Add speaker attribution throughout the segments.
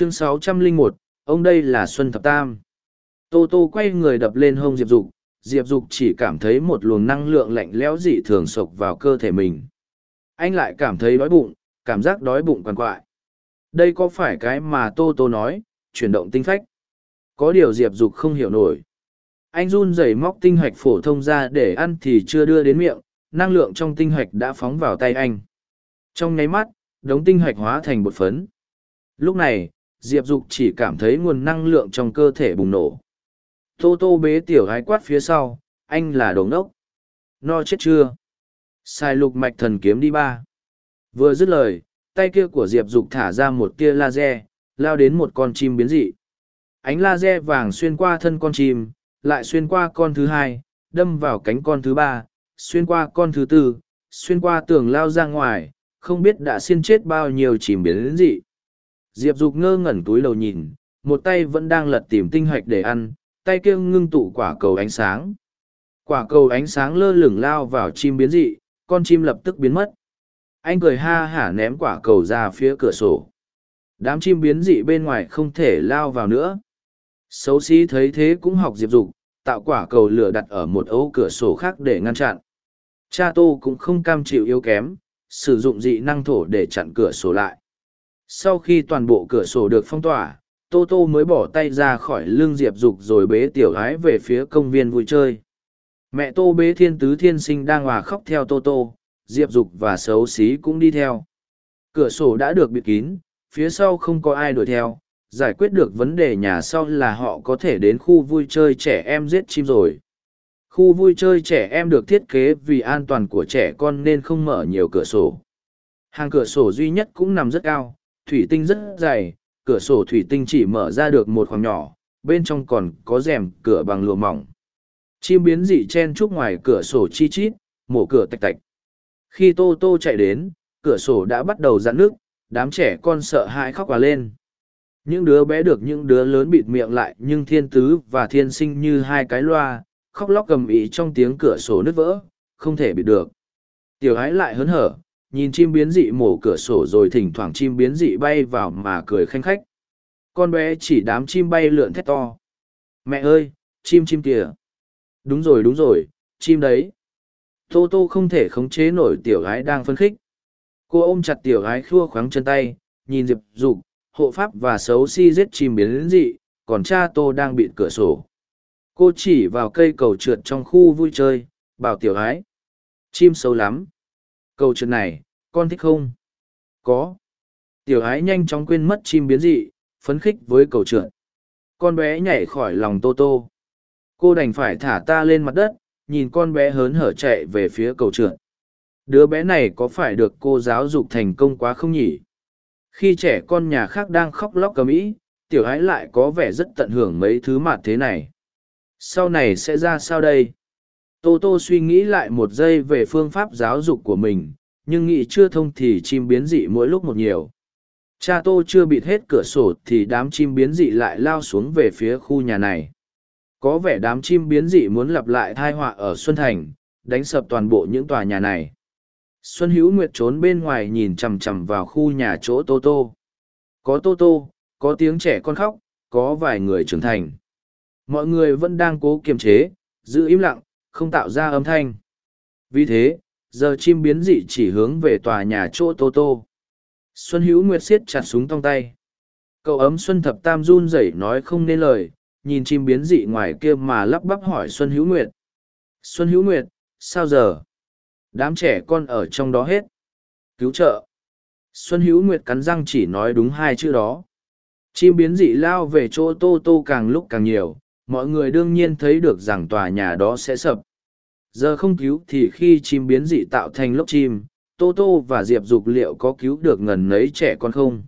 Speaker 1: chương 601, ông đây là Xuân Thập Tam. Tô Tô quay người đập lên hông Diệp Dục, Diệp Dục chỉ cảm thấy một luồng năng lượng lạnh lẽo dị thường sộc vào cơ thể mình. Anh lại cảm thấy đói bụng, cảm giác đói bụng quằn quại. Đây có phải cái mà Tô Tô nói, chuyển động tinh phách. Có điều Diệp Dục không hiểu nổi. Anh run rẩy móc tinh hạch phổ thông ra để ăn thì chưa đưa đến miệng, năng lượng trong tinh hạch đã phóng vào tay anh. Trong nháy mắt, đống tinh hạch hóa thành bột phấn. Lúc này, Diệp Dục chỉ cảm thấy nguồn năng lượng trong cơ thể bùng nổ. Tô tô bế tiểu gái quát phía sau, anh là đồ ngốc. No chết chưa? Sai lục mạch thần kiếm đi ba. Vừa dứt lời, tay kia của Diệp Dục thả ra một tia laser, lao đến một con chim biến dị. Ánh laser vàng xuyên qua thân con chim, lại xuyên qua con thứ hai, đâm vào cánh con thứ ba, xuyên qua con thứ tư, xuyên qua tường lao ra ngoài, không biết đã xiên chết bao nhiêu chìm biến dị. Diệp Dục ngơ ngẩn túi đầu nhìn, một tay vẫn đang lật tìm tinh hạch để ăn, tay kia ngưng tụ quả cầu ánh sáng. Quả cầu ánh sáng lơ lửng lao vào chim biến dị, con chim lập tức biến mất. Anh cười ha hả ném quả cầu ra phía cửa sổ. Đám chim biến dị bên ngoài không thể lao vào nữa. Xấu xí thấy thế cũng học diệp dục, tạo quả cầu lửa đặt ở một ấu cửa sổ khác để ngăn chặn. Cha tô cũng không cam chịu yếu kém, sử dụng dị năng thổ để chặn cửa sổ lại. Sau khi toàn bộ cửa sổ được phong tỏa, Tô Tô mới bỏ tay ra khỏi lưng Diệp Dục rồi bế tiểu gái về phía công viên vui chơi. Mẹ Tô bế thiên tứ thiên sinh đang hòa khóc theo Tô Tô, Diệp Dục và xấu xí cũng đi theo. Cửa sổ đã được bịt kín, phía sau không có ai đuổi theo, giải quyết được vấn đề nhà sau là họ có thể đến khu vui chơi trẻ em giết chim rồi. Khu vui chơi trẻ em được thiết kế vì an toàn của trẻ con nên không mở nhiều cửa sổ. Hàng cửa sổ duy nhất cũng nằm rất cao, thủy tinh rất dày, cửa sổ thủy tinh chỉ mở ra được một khoảng nhỏ, bên trong còn có rèm cửa bằng lụa mỏng. Chim biến dị chen chúc ngoài cửa sổ chi chít, mổ cửa tạch tạch. Khi Tô Tô chạy đến, cửa sổ đã bắt đầu giãn nước, đám trẻ con sợ hãi khóc hòa lên. Những đứa bé được những đứa lớn bịt miệng lại nhưng thiên tứ và thiên sinh như hai cái loa, khóc lóc cầm ý trong tiếng cửa sổ nứt vỡ, không thể bịt được. Tiểu hái lại hớn hở, nhìn chim biến dị mổ cửa sổ rồi thỉnh thoảng chim biến dị bay vào mà cười khanh khách. Con bé chỉ đám chim bay lượn thét to. Mẹ ơi, chim chim kìa. Đúng rồi đúng rồi, chim đấy. Tô tô không thể khống chế nổi tiểu gái đang phân khích. Cô ôm chặt tiểu gái khua khoáng chân tay, nhìn Diệp Dục, hộ pháp và xấu si giết chim biến dị, còn cha tô đang bịt cửa sổ. Cô chỉ vào cây cầu trượt trong khu vui chơi, bảo tiểu gái. Chim xấu lắm, Câu chuyện này, con thích không? Có. Tiểu ái nhanh chóng quên mất chim biến dị, phấn khích với cầu trượt. Con bé nhảy khỏi lòng Tô Tô. Cô đành phải thả ta lên mặt đất, nhìn con bé hớn hở chạy về phía cầu trượt. Đứa bé này có phải được cô giáo dục thành công quá không nhỉ? Khi trẻ con nhà khác đang khóc lóc cầm ĩ, tiểu ái lại có vẻ rất tận hưởng mấy thứ mạt thế này. Sau này sẽ ra sao đây? Tô Tô suy nghĩ lại một giây về phương pháp giáo dục của mình, nhưng nghĩ chưa thông thì chim biến dị mỗi lúc một nhiều. Cha Tô chưa bịt hết cửa sổ thì đám chim biến dị lại lao xuống về phía khu nhà này. Có vẻ đám chim biến dị muốn lặp lại thai họa ở Xuân Thành, đánh sập toàn bộ những tòa nhà này. Xuân Hữu Nguyệt trốn bên ngoài nhìn chằm chằm vào khu nhà chỗ Tô Tô. Có Tô Tô, có tiếng trẻ con khóc, có vài người trưởng thành. Mọi người vẫn đang cố kiềm chế, giữ im lặng, không tạo ra âm thanh. Vì thế, giờ chim biến dị chỉ hướng về tòa nhà chỗ Tô Tô. Xuân Hữu Nguyệt siết chặt súng trong tay. Cậu ấm Xuân Thập Tam run rẩy nói không nên lời, nhìn chim biến dị ngoài kia mà lắp bắp hỏi Xuân Hữu Nguyệt. Xuân Hữu Nguyệt, sao giờ? Đám trẻ con ở trong đó hết. Cứu trợ. Xuân Hữu Nguyệt cắn răng chỉ nói đúng hai chữ đó. Chim biến dị lao về chỗ Tô Tô càng lúc càng nhiều, mọi người đương nhiên thấy được rằng tòa nhà đó sẽ sập. Giờ không cứu thì khi chim biến dị tạo thành lốc chim, tô tô và diệp dục liệu có cứu được ngần nấy trẻ con không?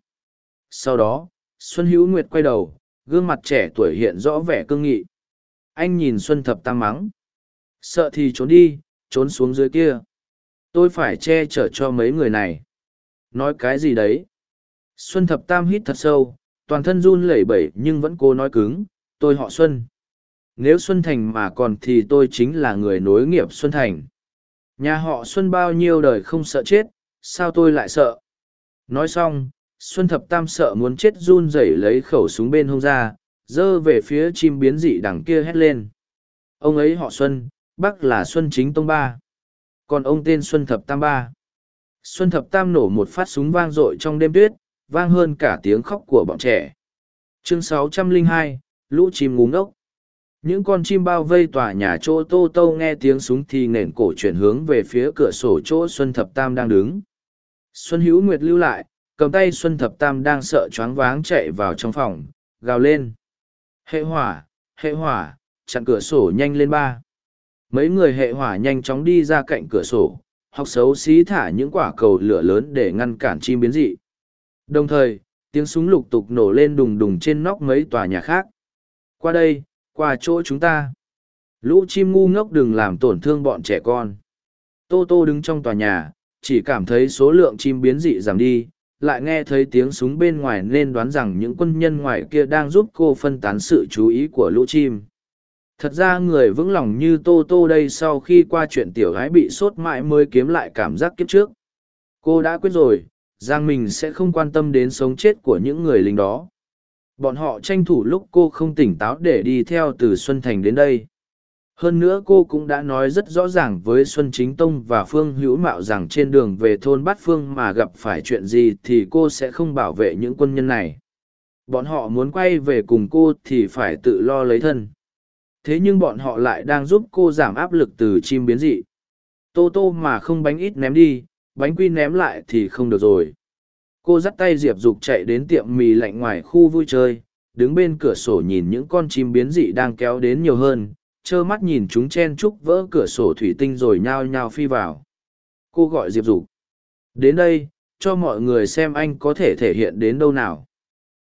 Speaker 1: Sau đó, xuân hữu nguyệt quay đầu, gương mặt trẻ tuổi hiện rõ vẻ cương nghị. Anh nhìn xuân thập tam mắng. Sợ thì trốn đi, trốn xuống dưới kia. Tôi phải che chở cho mấy người này. Nói cái gì đấy? Xuân thập tam hít thật sâu, toàn thân run lẩy bẩy nhưng vẫn cố nói cứng. Tôi họ xuân nếu Xuân Thành mà còn thì tôi chính là người nối nghiệp Xuân Thành. Nhà họ Xuân bao nhiêu đời không sợ chết, sao tôi lại sợ? Nói xong, Xuân Thập Tam sợ muốn chết run rẩy lấy khẩu súng bên hông ra, dơ về phía chim biến dị đằng kia hét lên. Ông ấy họ Xuân, bác là Xuân Chính Tông Ba. Còn ông tên Xuân Thập Tam Ba. Xuân Thập Tam nổ một phát súng vang dội trong đêm tuyết, vang hơn cả tiếng khóc của bọn trẻ. Chương 602, Lũ chim ngúng ốc. Những con chim bao vây tòa nhà chỗ Tô Tô nghe tiếng súng thì nền cổ chuyển hướng về phía cửa sổ chỗ Xuân Thập Tam đang đứng. Xuân Hữu Nguyệt lưu lại, cầm tay Xuân Thập Tam đang sợ choáng váng chạy vào trong phòng, gào lên. Hệ hỏa, hệ hỏa, chặn cửa sổ nhanh lên ba. Mấy người hệ hỏa nhanh chóng đi ra cạnh cửa sổ, học xấu xí thả những quả cầu lửa lớn để ngăn cản chim biến dị. Đồng thời, tiếng súng lục tục nổ lên đùng đùng trên nóc mấy tòa nhà khác. Qua đây, qua chỗ chúng ta. Lũ chim ngu ngốc đừng làm tổn thương bọn trẻ con. Tô Tô đứng trong tòa nhà, chỉ cảm thấy số lượng chim biến dị giảm đi, lại nghe thấy tiếng súng bên ngoài nên đoán rằng những quân nhân ngoài kia đang giúp cô phân tán sự chú ý của lũ chim thật ra người vững lòng như tô tô đây sau khi qua chuyện tiểu gái bị sốt mãi mới kiếm lại cảm giác kiếp trước cô đã quyết rồi rằng mình sẽ không quan tâm đến sống chết của những người lính đó bọn họ tranh thủ lúc cô không tỉnh táo để đi theo từ xuân thành đến đây. Hơn nữa cô cũng đã nói rất rõ ràng với xuân chính tông và phương hữu mạo rằng trên đường về thôn bát phương mà gặp phải chuyện gì thì cô sẽ không bảo vệ những quân nhân này. Bọn họ muốn quay về cùng cô thì phải tự lo lấy thân. Thế nhưng bọn họ lại đang giúp cô giảm áp lực từ chim biến dị. Tô tô mà không bánh ít ném đi, bánh quy ném lại thì không được rồi cô dắt tay diệp dục chạy đến tiệm mì lạnh ngoài khu vui chơi đứng bên cửa sổ nhìn những con chim biến dị đang kéo đến nhiều hơn trơ mắt nhìn chúng chen chúc vỡ cửa sổ thủy tinh rồi nhao nhao phi vào cô gọi diệp dục đến đây cho mọi người xem anh có thể thể hiện đến đâu nào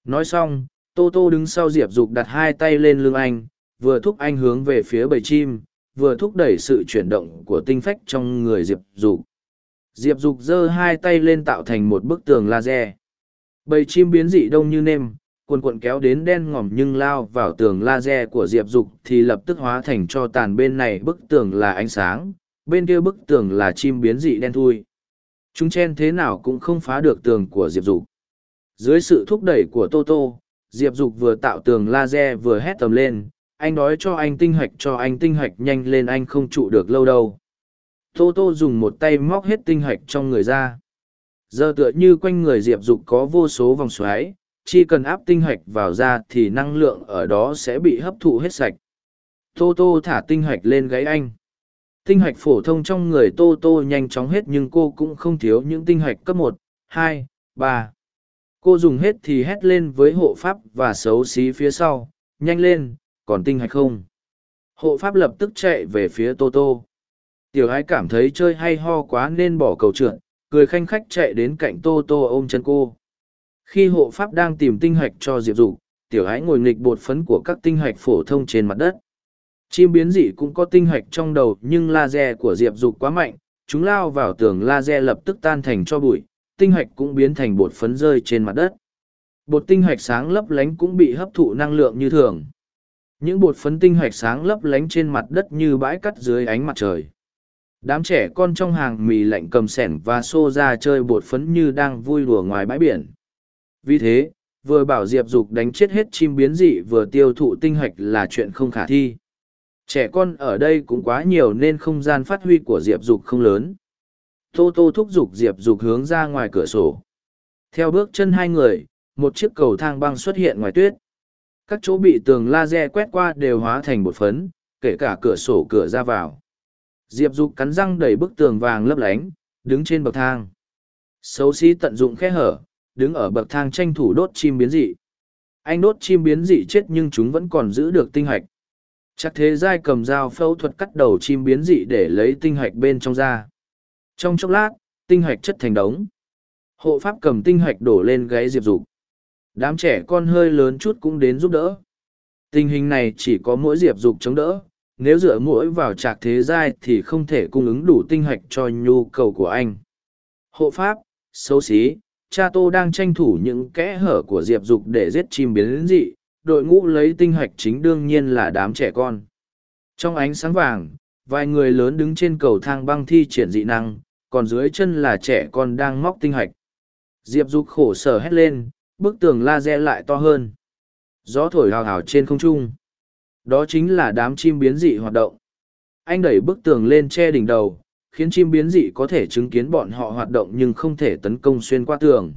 Speaker 1: nói xong tô tô đứng sau diệp dục đặt hai tay lên lưng anh vừa thúc anh hướng về phía bầy chim, vừa thúc đẩy sự chuyển động của tinh phách trong người Diệp Dục. Diệp Dục giơ hai tay lên tạo thành một bức tường laser. Bầy chim biến dị đông như nêm, cuộn cuộn kéo đến đen ngòm nhưng lao vào tường laser của Diệp Dục thì lập tức hóa thành cho tàn bên này bức tường là ánh sáng, bên kia bức tường là chim biến dị đen thui. Chúng chen thế nào cũng không phá được tường của Diệp Dục. Dưới sự thúc đẩy của Toto, Diệp Dục vừa tạo tường laser vừa hét tầm lên, anh đói cho anh tinh hạch cho anh tinh hạch nhanh lên anh không trụ được lâu đâu tô tô dùng một tay móc hết tinh hạch trong người ra giờ tựa như quanh người diệp dục có vô số vòng xoáy chỉ cần áp tinh hạch vào ra thì năng lượng ở đó sẽ bị hấp thụ hết sạch tô tô thả tinh hạch lên gáy anh tinh hạch phổ thông trong người tô tô nhanh chóng hết nhưng cô cũng không thiếu những tinh hạch cấp một, hai, ba cô dùng hết thì hét lên với hộ pháp và xấu xí phía sau, nhanh lên, còn tinh hạch không? Hộ pháp lập tức chạy về phía Tô Tô. Tiểu ái cảm thấy chơi hay ho quá nên bỏ cầu trượt, cười khanh khách chạy đến cạnh Tô Tô ôm chân cô. Khi hộ pháp đang tìm tinh hạch cho Diệp Dục, tiểu ái ngồi nghịch bột phấn của các tinh hạch phổ thông trên mặt đất. Chim biến dị cũng có tinh hạch trong đầu nhưng laser của Diệp Dục quá mạnh, chúng lao vào tường laser lập tức tan thành cho bụi, tinh hạch cũng biến thành bột phấn rơi trên mặt đất. Bột tinh hạch sáng lấp lánh cũng bị hấp thụ năng lượng như thường những bột phấn tinh hạch sáng lấp lánh trên mặt đất như bãi cắt dưới ánh mặt trời đám trẻ con trong hàng mì lạnh cầm sẻn và xô ra chơi bột phấn như đang vui đùa ngoài bãi biển. Vì thế vừa bảo diệp dục đánh chết hết chim biến dị vừa tiêu thụ tinh hạch là chuyện không khả thi. Trẻ con ở đây cũng quá nhiều nên không gian phát huy của diệp dục không lớn. Tô tô thúc giục diệp dục hướng ra ngoài cửa sổ. Theo bước chân hai người một chiếc cầu thang băng xuất hiện ngoài tuyết. Các chỗ bị tường laser quét qua đều hóa thành bột phấn, kể cả cửa sổ cửa ra vào. Diệp Dục cắn răng đẩy bức tường vàng lấp lánh, đứng trên bậc thang. Xấu xí tận dụng khe hở, đứng ở bậc thang tranh thủ đốt chim biến dị. Anh đốt chim biến dị chết nhưng chúng vẫn còn giữ được tinh hạch. Chắc thế giai cầm dao phẫu thuật cắt đầu chim biến dị để lấy tinh hạch bên trong da. Trong chốc lát, tinh hạch chất thành đống. Hộ pháp cầm tinh hạch đổ lên gáy Diệp Dục. Đám trẻ con hơi lớn chút cũng đến giúp đỡ. Tình hình này chỉ có mỗi diệp dục chống đỡ, nếu dựa mũi vào trạc thế giai thì không thể cung ứng đủ tinh hạch cho nhu cầu của anh. Hộ pháp, xấu xí, cha tô đang tranh thủ những kẽ hở của diệp dục để giết chim biến dị, đội ngũ lấy tinh hạch chính đương nhiên là đám trẻ con. Trong ánh sáng vàng, vài người lớn đứng trên cầu thang băng thi triển dị năng, còn dưới chân là trẻ con đang móc tinh hạch. Diệp Dục khổ sở hét lên, bức tường laser lại to hơn. Gió thổi hào hào trên không trung. Đó chính là đám chim biến dị hoạt động. Anh đẩy bức tường lên che đỉnh đầu, khiến chim biến dị có thể chứng kiến bọn họ hoạt động nhưng không thể tấn công xuyên qua tường.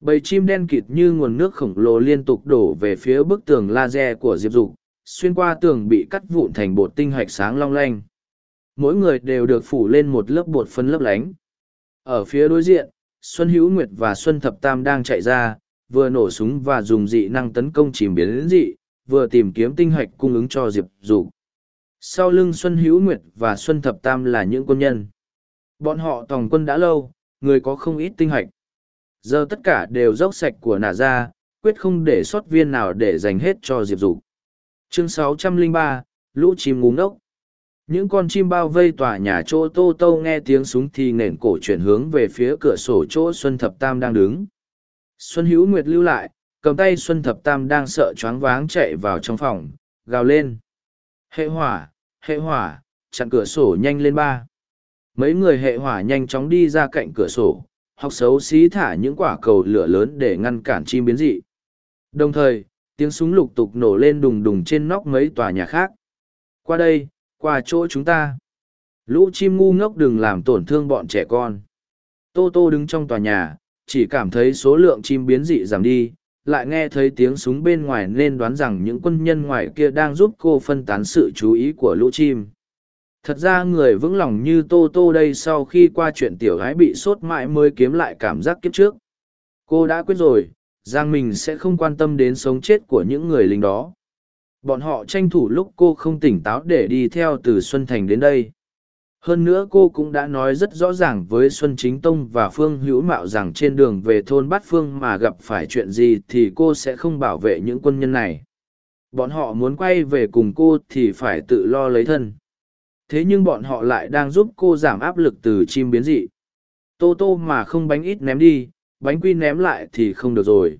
Speaker 1: Bầy chim đen kịt như nguồn nước khổng lồ liên tục đổ về phía bức tường laser của Diệp Dục, xuyên qua tường bị cắt vụn thành bột tinh hạch sáng long lanh. Mỗi người đều được phủ lên một lớp bột phân lấp lánh. Ở phía đối diện, Xuân Hữu Nguyệt và Xuân Thập Tam đang chạy ra, vừa nổ súng và dùng dị năng tấn công chìm biến dị, vừa tìm kiếm tinh hạch cung ứng cho Diệp Dục. Sau lưng Xuân Hữu Nguyệt và Xuân Thập Tam là những quân nhân. Bọn họ tòng quân đã lâu, người có không ít tinh hạch. Giờ tất cả đều dốc sạch của nà ra, quyết không để sót viên nào để dành hết cho Diệp Dục. Chương 603, Lũ chim ngúng ngốc. Những con chim bao vây tòa nhà chỗ Tô Tô nghe tiếng súng thì nền cổ chuyển hướng về phía cửa sổ chỗ Xuân Thập Tam đang đứng. Xuân Hữu Nguyệt lưu lại, cầm tay Xuân Thập Tam đang sợ choáng váng chạy vào trong phòng, gào lên. Hệ hỏa, hệ hỏa, chặn cửa sổ nhanh lên ba. Mấy người hệ hỏa nhanh chóng đi ra cạnh cửa sổ, học xấu xí thả những quả cầu lửa lớn để ngăn cản chim biến dị. Đồng thời, tiếng súng lục tục nổ lên đùng đùng trên nóc mấy tòa nhà khác. Qua đây, qua chỗ chúng ta. Lũ chim ngu ngốc đừng làm tổn thương bọn trẻ con. Tô Tô đứng trong tòa nhà, chỉ cảm thấy số lượng chim biến dị giảm đi, lại nghe thấy tiếng súng bên ngoài nên đoán rằng những quân nhân ngoài kia đang giúp cô phân tán sự chú ý của lũ chim. Thật ra người vững lòng như Tô Tô đây sau khi qua chuyện tiểu gái bị sốt mãi mới kiếm lại cảm giác kiếp trước. Cô đã quyết rồi, rằng mình sẽ không quan tâm đến sống chết của những người lính đó. Bọn họ tranh thủ lúc cô không tỉnh táo để đi theo từ Xuân Thành đến đây. Hơn nữa cô cũng đã nói rất rõ ràng với Xuân Chính Tông và Phương Hữu Mạo rằng trên đường về thôn Bát Phương mà gặp phải chuyện gì thì cô sẽ không bảo vệ những quân nhân này. Bọn họ muốn quay về cùng cô thì phải tự lo lấy thân. Thế nhưng bọn họ lại đang giúp cô giảm áp lực từ chim biến dị. Tô tô mà không bánh ít ném đi, bánh quy ném lại thì không được rồi.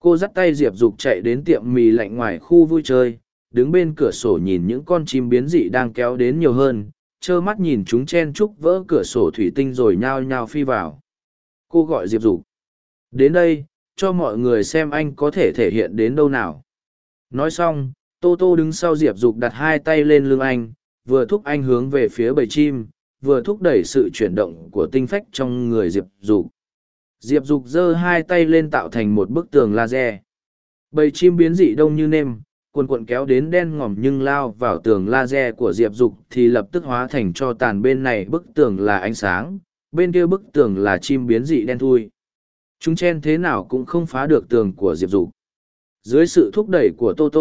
Speaker 1: Cô dắt tay Diệp Dục chạy đến tiệm mì lạnh ngoài khu vui chơi, đứng bên cửa sổ nhìn những con chim biến dị đang kéo đến nhiều hơn, trơ mắt nhìn chúng chen chúc vỡ cửa sổ thủy tinh rồi nhao nhao phi vào. Cô gọi Diệp Dục. Đến đây, cho mọi người xem anh có thể thể hiện đến đâu nào. Nói xong, Tô Tô đứng sau Diệp Dục đặt hai tay lên lưng anh, vừa thúc anh hướng về phía bầy chim, vừa thúc đẩy sự chuyển động của tinh phách trong người Diệp Dục. Diệp Dục giơ hai tay lên tạo thành một bức tường laser. Bầy chim biến dị đông như nêm, cuộn cuộn kéo đến đen ngòm nhưng lao vào tường laser của diệp dục thì lập tức hóa thành cho tàn bên này bức tường là ánh sáng, bên kia bức tường là chim biến dị đen thui. Chúng chen thế nào cũng không phá được tường của diệp dục. Dưới sự thúc đẩy của toto,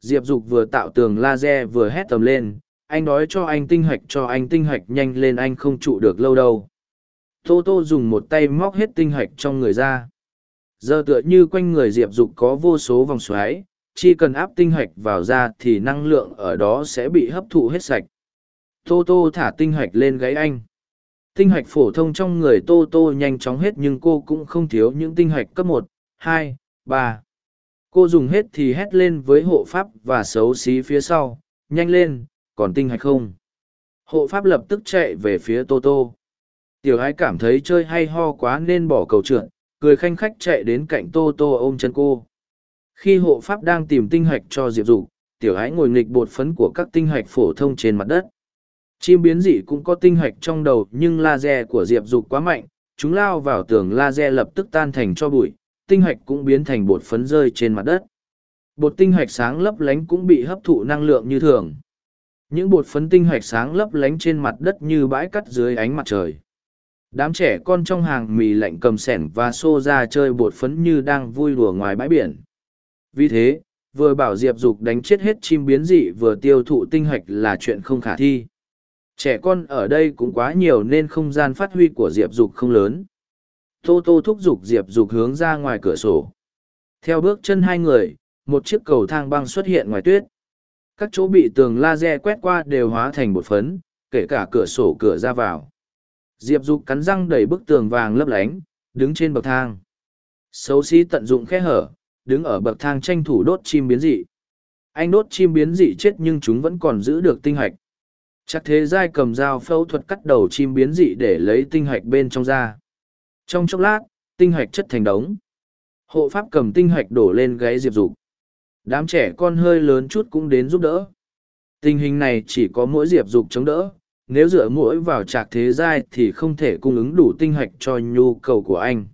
Speaker 1: diệp dục vừa tạo tường laser vừa hét tầm lên, anh đói cho anh tinh hạch, cho anh tinh hạch, nhanh lên anh không trụ được lâu đâu. Toto dùng một tay móc hết tinh hạch trong người ra. Giờ tựa như quanh người diệp dục có vô số vòng xoáy chỉ cần áp tinh hạch vào da thì năng lượng ở đó sẽ bị hấp thụ hết sạch. Tô Tô thả tinh hạch lên gáy anh. Tinh hạch phổ thông trong người Tô Tô nhanh chóng hết nhưng cô cũng không thiếu những tinh hạch cấp một, hai, ba. Cô dùng hết thì hét lên với hộ pháp và xấu xí phía sau, nhanh lên, còn tinh hạch không. Hộ pháp lập tức chạy về phía Tô Tô. Tiểu ái cảm thấy chơi hay ho quá nên bỏ cầu trượt, cười khanh khách chạy đến cạnh Tô Tô ôm chân cô. Khi hộ pháp đang tìm tinh hạch cho Diệp Dục, tiểu ái ngồi nghịch bột phấn của các tinh hạch phổ thông trên mặt đất. Chim biến dị cũng có tinh hạch trong đầu nhưng laser của Diệp Dục quá mạnh, chúng lao vào tường laser lập tức tan thành cho bụi, tinh hạch cũng biến thành bột phấn rơi trên mặt đất. Bột tinh hạch sáng lấp lánh cũng bị hấp thụ năng lượng như thường. Những bột phấn tinh hạch sáng lấp lánh trên mặt đất như bãi cắt dưới ánh mặt trời. Đám trẻ con trong hàng mì lạnh cầm sẻn và xô ra chơi bột phấn như đang vui đùa ngoài bãi biển. Vì thế, vừa bảo Diệp Dục đánh chết hết chim biến dị vừa tiêu thụ tinh hạch là chuyện không khả thi. Trẻ con ở đây cũng quá nhiều nên không gian phát huy của Diệp Dục không lớn. Tô Tô thúc giục Diệp Dục hướng ra ngoài cửa sổ. Theo bước chân hai người, một chiếc cầu thang băng xuất hiện ngoài tuyết. Các chỗ bị tường laser quét qua đều hóa thành bột phấn, kể cả cửa sổ cửa ra vào. Diệp Dục cắn răng đẩy bức tường vàng lấp lánh, đứng trên bậc thang. Xấu xí tận dụng khe hở, đứng ở bậc thang tranh thủ đốt chim biến dị. Anh đốt chim biến dị chết nhưng chúng vẫn còn giữ được tinh hạch. Chắc thế giai cầm dao phẫu thuật cắt đầu chim biến dị để lấy tinh hạch bên trong ra. Trong chốc lát, tinh hạch chất thành đống. Hộ pháp cầm tinh hạch đổ lên gáy Diệp Dục. Đám trẻ con hơi lớn chút cũng đến giúp đỡ. Tình hình này chỉ có mỗi Diệp Dục chống đỡ, nếu dựa mũi vào trạc thế giai thì không thể cung ứng đủ tinh hạch cho nhu cầu của anh.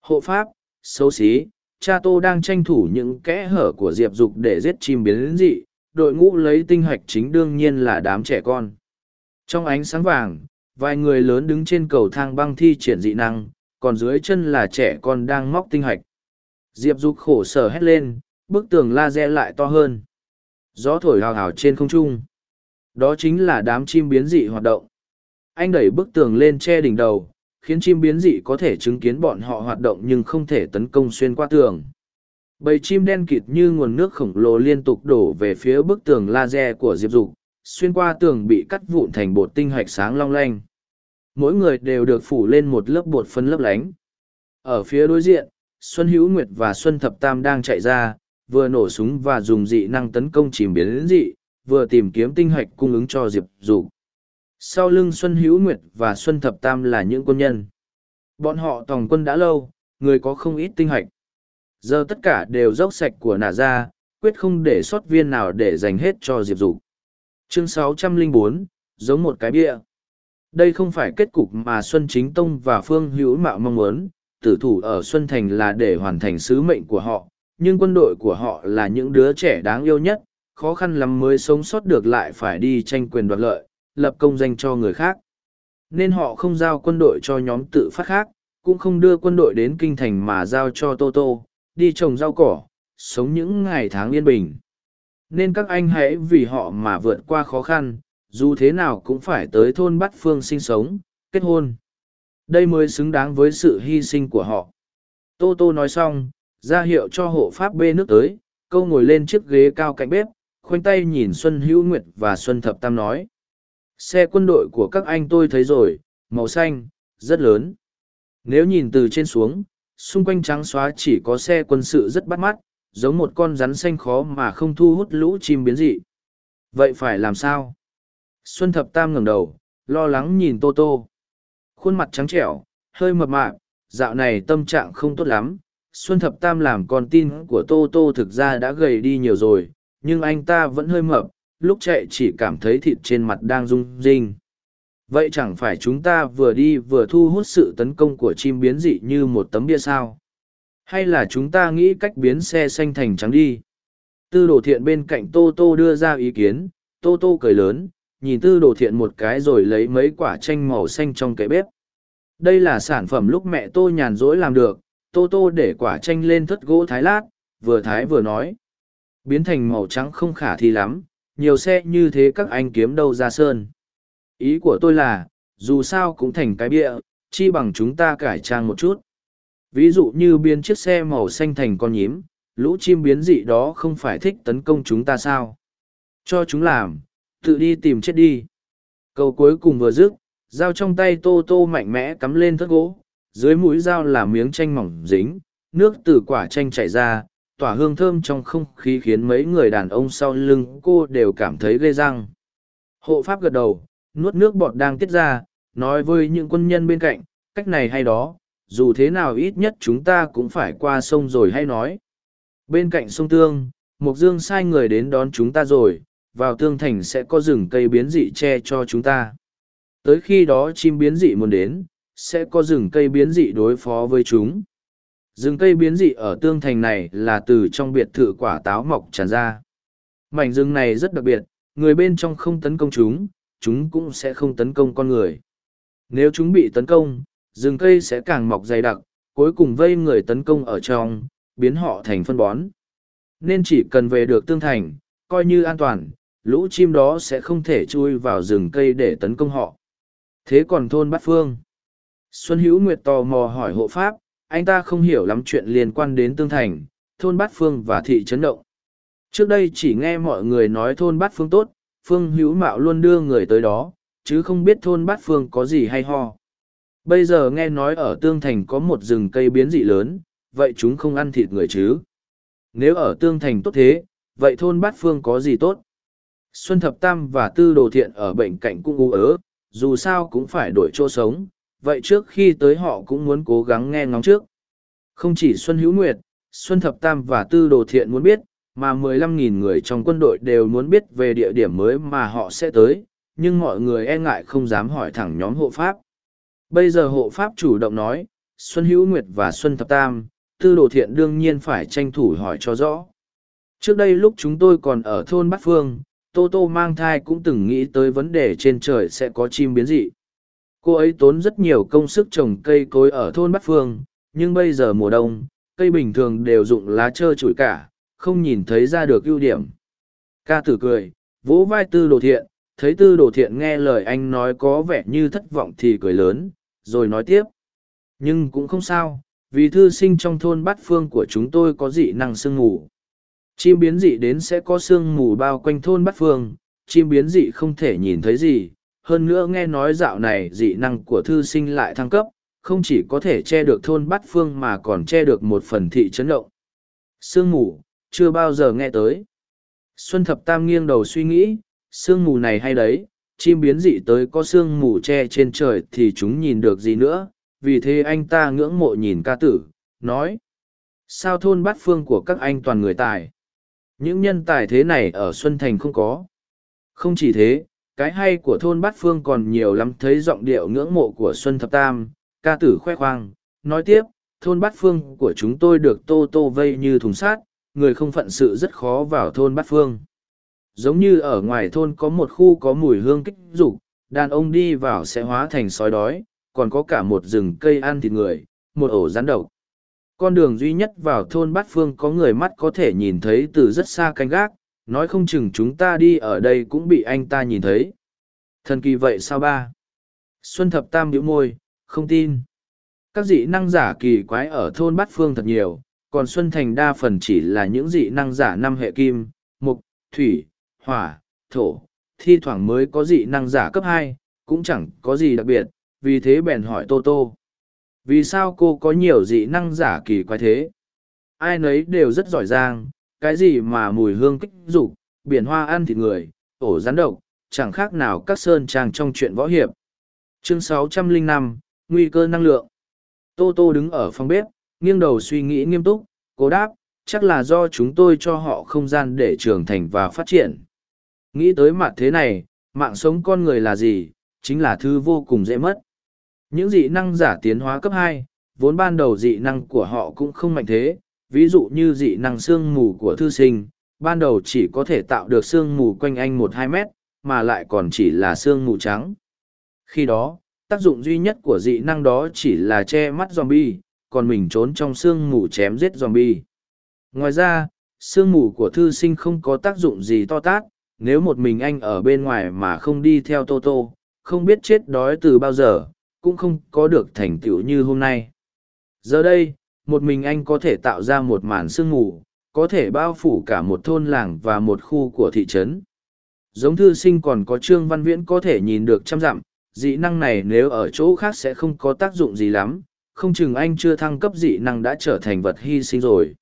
Speaker 1: Hộ pháp, xấu xí, cha tô đang tranh thủ những kẽ hở của Diệp Dục để giết chim biến dị, đội ngũ lấy tinh hoạch chính đương nhiên là đám trẻ con. Trong ánh sáng vàng, vài người lớn đứng trên cầu thang băng thi triển dị năng, còn dưới chân là trẻ con đang móc tinh hoạch. Diệp Dục khổ sở hét lên, bức tường laser lại to hơn. Gió thổi hào hào trên không trung. Đó chính là đám chim biến dị hoạt động. Anh đẩy bức tường lên che đỉnh đầu, khiến chim biến dị có thể chứng kiến bọn họ hoạt động nhưng không thể tấn công xuyên qua tường. Bầy chim đen kịt như nguồn nước khổng lồ liên tục đổ về phía bức tường laser của Diệp Dục, xuyên qua tường bị cắt vụn thành bột tinh hạch sáng long lanh. Mỗi người đều được phủ lên một lớp bột phân lấp lánh. Ở phía đối diện, Xuân Hữu Nguyệt và Xuân Thập Tam đang chạy ra, vừa nổ súng và dùng dị năng tấn công chìm biến dị, vừa tìm kiếm tinh hạch cung ứng cho Diệp Dục. Sau lưng Xuân Hữu Nguyệt và Xuân Thập Tam là những quân nhân. Bọn họ tòng quân đã lâu, người có không ít tinh hạch. Giờ tất cả đều dốc sạch của nà ra, quyết không để sót viên nào để dành hết cho Diệp Dục. Chương 604, giống một cái bia. Đây không phải kết cục mà Xuân Chính Tông và Phương Hữu Mạo mong muốn, tử thủ ở Xuân Thành là để hoàn thành sứ mệnh của họ, nhưng quân đội của họ là những đứa trẻ đáng yêu nhất, khó khăn lắm mới sống sót được lại phải đi tranh quyền đoạt lợi, lập công danh cho người khác. Nên họ không giao quân đội cho nhóm tự phát khác, cũng không đưa quân đội đến kinh thành mà giao cho Tô Tô, đi trồng rau cỏ, sống những ngày tháng yên bình. Nên các anh hãy vì họ mà vượt qua khó khăn, dù thế nào cũng phải tới thôn Bát Phương sinh sống, kết hôn. Đây mới xứng đáng với sự hy sinh của họ. Tô Tô nói xong, ra hiệu cho hộ pháp bê nước tới, câu ngồi lên chiếc ghế cao cạnh bếp, khoanh tay nhìn Xuân Hữu Nguyệt và Xuân Thập Tam nói. Xe quân đội của các anh tôi thấy rồi, màu xanh, rất lớn. Nếu nhìn từ trên xuống, xung quanh trắng xóa chỉ có xe quân sự rất bắt mắt, giống một con rắn xanh khó mà không thu hút lũ chim biến dị. Vậy phải làm sao? Xuân Thập Tam ngẩng đầu, lo lắng nhìn Tô Tô. Khuôn mặt trắng trẻo, hơi mập mạp, dạo này tâm trạng không tốt lắm. Xuân Thập Tam làm con tin của Tô Tô thực ra đã gầy đi nhiều rồi, nhưng anh ta vẫn hơi mập, lúc chạy chỉ cảm thấy thịt trên mặt đang rung rinh. Vậy chẳng phải chúng ta vừa đi vừa thu hút sự tấn công của chim biến dị như một tấm bia sao? Hay là chúng ta nghĩ cách biến xe xanh thành trắng đi? Tư đồ thiện bên cạnh Tô Tô đưa ra ý kiến, Tô Tô cười lớn, nhìn tư đồ thiện một cái rồi lấy mấy quả chanh màu xanh trong cái bếp. Đây là sản phẩm lúc mẹ Tô nhàn rỗi làm được, Tô Tô để quả chanh lên thất gỗ thái lát, vừa thái vừa nói. Biến thành màu trắng không khả thi lắm, nhiều xe như thế các anh kiếm đâu ra sơn. Ý của tôi là, dù sao cũng thành cái bịa, chi bằng chúng ta cải trang một chút. Ví dụ như biến chiếc xe màu xanh thành con nhím, lũ chim biến dị đó không phải thích tấn công chúng ta sao? Cho chúng làm, tự đi tìm chết đi. Câu cuối cùng vừa dứt, dao trong tay tô tô mạnh mẽ cắm lên thất gỗ, dưới mũi dao là miếng chanh mỏng dính, nước từ quả chanh chảy ra, tỏa hương thơm trong không khí khiến mấy người đàn ông sau lưng cô đều cảm thấy ghê răng. Hộ pháp gật đầu, nuốt nước bọt đang tiết ra, nói với những quân nhân bên cạnh, cách này hay đó, dù thế nào ít nhất chúng ta cũng phải qua sông rồi hay nói. Bên cạnh sông Tương, Mộc Dương sai người đến đón chúng ta rồi, vào tương thành sẽ có rừng cây biến dị che cho chúng ta. Tới khi đó chim biến dị muốn đến, sẽ có rừng cây biến dị đối phó với chúng. Rừng cây biến dị ở tương thành này là từ trong biệt thự quả táo mọc tràn ra. Mảnh rừng này rất đặc biệt, người bên trong không tấn công chúng, chúng cũng sẽ không tấn công con người. Nếu chúng bị tấn công, rừng cây sẽ càng mọc dày đặc, cuối cùng vây người tấn công ở trong, biến họ thành phân bón. Nên chỉ cần về được tương thành, coi như an toàn, lũ chim đó sẽ không thể chui vào rừng cây để tấn công họ. Thế còn thôn Bát Phương? Xuân Hữu Nguyệt tò mò hỏi hộ pháp, anh ta không hiểu lắm chuyện liên quan đến tương thành, thôn Bát Phương và thị trấn động. Trước đây chỉ nghe mọi người nói thôn Bát Phương tốt, Phương Hữu Mạo luôn đưa người tới đó, chứ không biết thôn Bát Phương có gì hay ho. Bây giờ nghe nói ở Tương Thành có một rừng cây biến dị lớn, vậy chúng không ăn thịt người chứ? Nếu ở Tương Thành tốt thế, vậy thôn Bát Phương có gì tốt? Xuân Thập Tam và Tư Đồ Thiện ở bệnh cạnh cũng u ớ, dù sao cũng phải đổi chỗ sống, vậy trước khi tới họ cũng muốn cố gắng nghe ngóng trước, Không chỉ Xuân Hữu Nguyệt, Xuân Thập Tam và Tư Đồ Thiện muốn biết, mà 15.000 người trong quân đội đều muốn biết về địa điểm mới mà họ sẽ tới, nhưng mọi người e ngại không dám hỏi thẳng nhóm hộ pháp. Bây giờ hộ pháp chủ động nói, Xuân Hữu Nguyệt và Xuân Thập Tam, Tư Đồ Thiện đương nhiên phải tranh thủ hỏi cho rõ. Trước đây lúc chúng tôi còn ở thôn Bát Phương, Tô Tô mang thai cũng từng nghĩ tới vấn đề trên trời sẽ có chim biến dị. Cô ấy tốn rất nhiều công sức trồng cây cối ở thôn Bát Phương, nhưng bây giờ mùa đông, cây bình thường đều rụng lá trơ trụi cả, không nhìn thấy ra được ưu điểm. Ca tử cười, vỗ vai tư đồ thiện, thấy tư đồ thiện nghe lời anh nói có vẻ như thất vọng thì cười lớn, rồi nói tiếp. Nhưng cũng không sao, vì thư sinh trong thôn bát phương của chúng tôi có dị năng sương mù. Chim biến dị đến sẽ có sương mù bao quanh thôn bát phương, chim biến dị không thể nhìn thấy gì. Hơn nữa nghe nói dạo này dị năng của thư sinh lại thăng cấp, không chỉ có thể che được thôn bát phương mà còn che được một phần thị trấn động. Sương mù, chưa bao giờ nghe tới. Xuân Thập Tam nghiêng đầu suy nghĩ, sương mù này hay đấy, chim biến dị tới có sương mù che trên trời thì chúng nhìn được gì nữa, vì thế anh ta ngưỡng mộ nhìn ca tử, nói. Sao thôn bát phương của các anh toàn người tài? Những nhân tài thế này ở Xuân Thành không có. Không chỉ thế, cái hay của thôn bát phương còn nhiều lắm thấy giọng điệu ngưỡng mộ của Xuân Thập Tam, ca tử khoe khoang, nói tiếp, thôn bát phương của chúng tôi được tô tô vây như thùng sát, người không phận sự rất khó vào thôn bát phương. Giống như ở ngoài thôn có một khu có mùi hương kích dục, đàn ông đi vào sẽ hóa thành sói đói, còn có cả một rừng cây ăn thịt người, một ổ rán độc. Con đường duy nhất vào thôn bát phương có người mắt có thể nhìn thấy từ rất xa canh gác, nói không chừng chúng ta đi ở đây cũng bị anh ta nhìn thấy. Thần kỳ vậy sao ba? Xuân thập tam biểu môi, không tin. Các dị năng giả kỳ quái ở thôn bát phương thật nhiều, còn Xuân Thành đa phần chỉ là những dị năng giả năm hệ kim, mục, thủy, hỏa, thổ, thi thoảng mới có dị năng giả cấp hai, cũng chẳng có gì đặc biệt, vì thế bèn hỏi Tô Tô. Vì sao cô có nhiều dị năng giả kỳ quái thế? Ai nấy đều rất giỏi giang, cái gì mà mùi hương kích dục, biển hoa ăn thịt người, ổ rắn độc, chẳng khác nào các sơn trang trong chuyện võ hiệp. Chương 605, Nguy cơ năng lượng Tô Tô đứng ở phòng bếp, nghiêng đầu suy nghĩ nghiêm túc, cố đáp, chắc là do chúng tôi cho họ không gian để trưởng thành và phát triển. Nghĩ tới mặt thế này, mạng sống con người là gì, chính là thứ vô cùng dễ mất. Những dị năng giả tiến hóa cấp hai, vốn ban đầu dị năng của họ cũng không mạnh thế, ví dụ như dị năng sương mù của thư sinh, ban đầu chỉ có thể tạo được sương mù quanh anh một hai mét, mà lại còn chỉ là sương mù trắng. Khi đó, tác dụng duy nhất của dị năng đó chỉ là che mắt zombie, còn mình trốn trong sương mù chém giết zombie. Ngoài ra, sương mù của thư sinh không có tác dụng gì to tát, nếu một mình anh ở bên ngoài mà không đi theo Tô Tô, không biết chết đói từ bao giờ, cũng không có được thành tựu như hôm nay. Giờ đây, một mình anh có thể tạo ra một màn sương mù, có thể bao phủ cả một thôn làng và một khu của thị trấn. Giống thư sinh còn có Trương Văn Viễn có thể nhìn được trăm dặm, dị năng này nếu ở chỗ khác sẽ không có tác dụng gì lắm, không chừng anh chưa thăng cấp dị năng đã trở thành vật hy sinh rồi.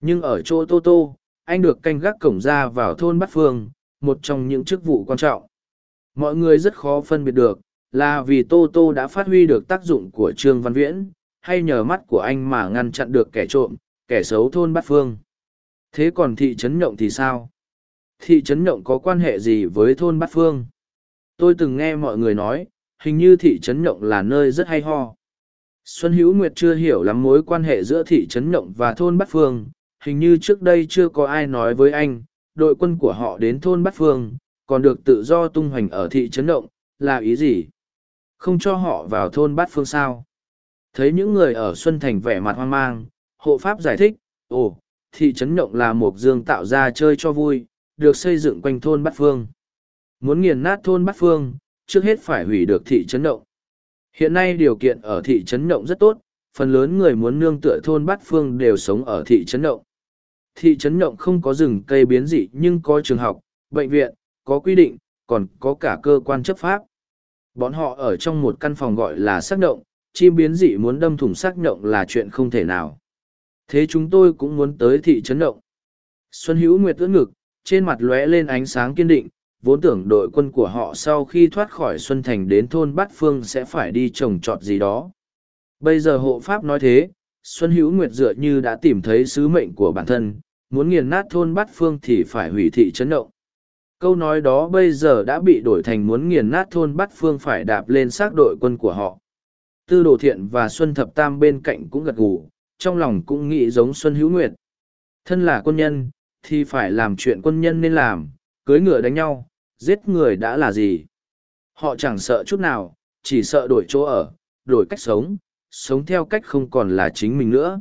Speaker 1: Nhưng ở chỗ Tô Tô, anh được canh gác cổng ra vào thôn Bát Phương, một trong những chức vụ quan trọng. Mọi người rất khó phân biệt được, là vì Tô Tô đã phát huy được tác dụng của Trương Văn Viễn, hay nhờ mắt của anh mà ngăn chặn được kẻ trộm, kẻ xấu thôn Bát Phương. Thế còn thị trấn Nhộng thì sao? Thị trấn Nhộng có quan hệ gì với thôn Bát Phương? Tôi từng nghe mọi người nói, hình như thị trấn Nhộng là nơi rất hay ho. Xuân Hữu Nguyệt chưa hiểu lắm mối quan hệ giữa thị trấn Nhộng và thôn Bát Phương, hình như trước đây chưa có ai nói với anh, đội quân của họ đến thôn Bát Phương, còn được tự do tung hoành ở thị trấn Nhộng, là ý gì? Không cho họ vào thôn Bát Phương sao? Thấy những người ở Xuân Thành vẻ mặt hoang mang, hộ pháp giải thích, ồ, thị trấn Nhộng là một dương tạo ra chơi cho vui, được xây dựng quanh thôn Bát Phương. Muốn nghiền nát thôn Bát Phương, trước hết phải hủy được thị trấn Nhộng. Hiện nay điều kiện ở thị trấn Nhộng rất tốt, phần lớn người muốn nương tựa thôn Bát Phương đều sống ở thị trấn Nhộng. Thị trấn Nhộng không có rừng cây biến dị nhưng có trường học, bệnh viện, có quy định, còn có cả cơ quan chấp pháp. Bọn họ ở trong một căn phòng gọi là xác động, chim biến dị muốn đâm thủng xác động là chuyện không thể nào. Thế chúng tôi cũng muốn tới thị trấn động. Xuân Hữu Nguyệt ưỡn ngực, trên mặt lóe lên ánh sáng kiên định, vốn tưởng đội quân của họ sau khi thoát khỏi Xuân Thành đến thôn Bát Phương sẽ phải đi trồng trọt gì đó. Bây giờ hộ pháp nói thế, Xuân Hữu Nguyệt dựa như đã tìm thấy sứ mệnh của bản thân, muốn nghiền nát thôn bát phương thì phải hủy thị trấn động. Câu nói đó bây giờ đã bị đổi thành muốn nghiền nát thôn bát phương phải đạp lên xác đội quân của họ. Tư Đồ Thiện và Xuân Thập Tam bên cạnh cũng gật gù, trong lòng cũng nghĩ giống Xuân Hữu Nguyệt. Thân là quân nhân, thì phải làm chuyện quân nhân nên làm, cưới ngựa đánh nhau, giết người đã là gì. Họ chẳng sợ chút nào, chỉ sợ đổi chỗ ở, đổi cách sống, sống theo cách không còn là chính mình nữa.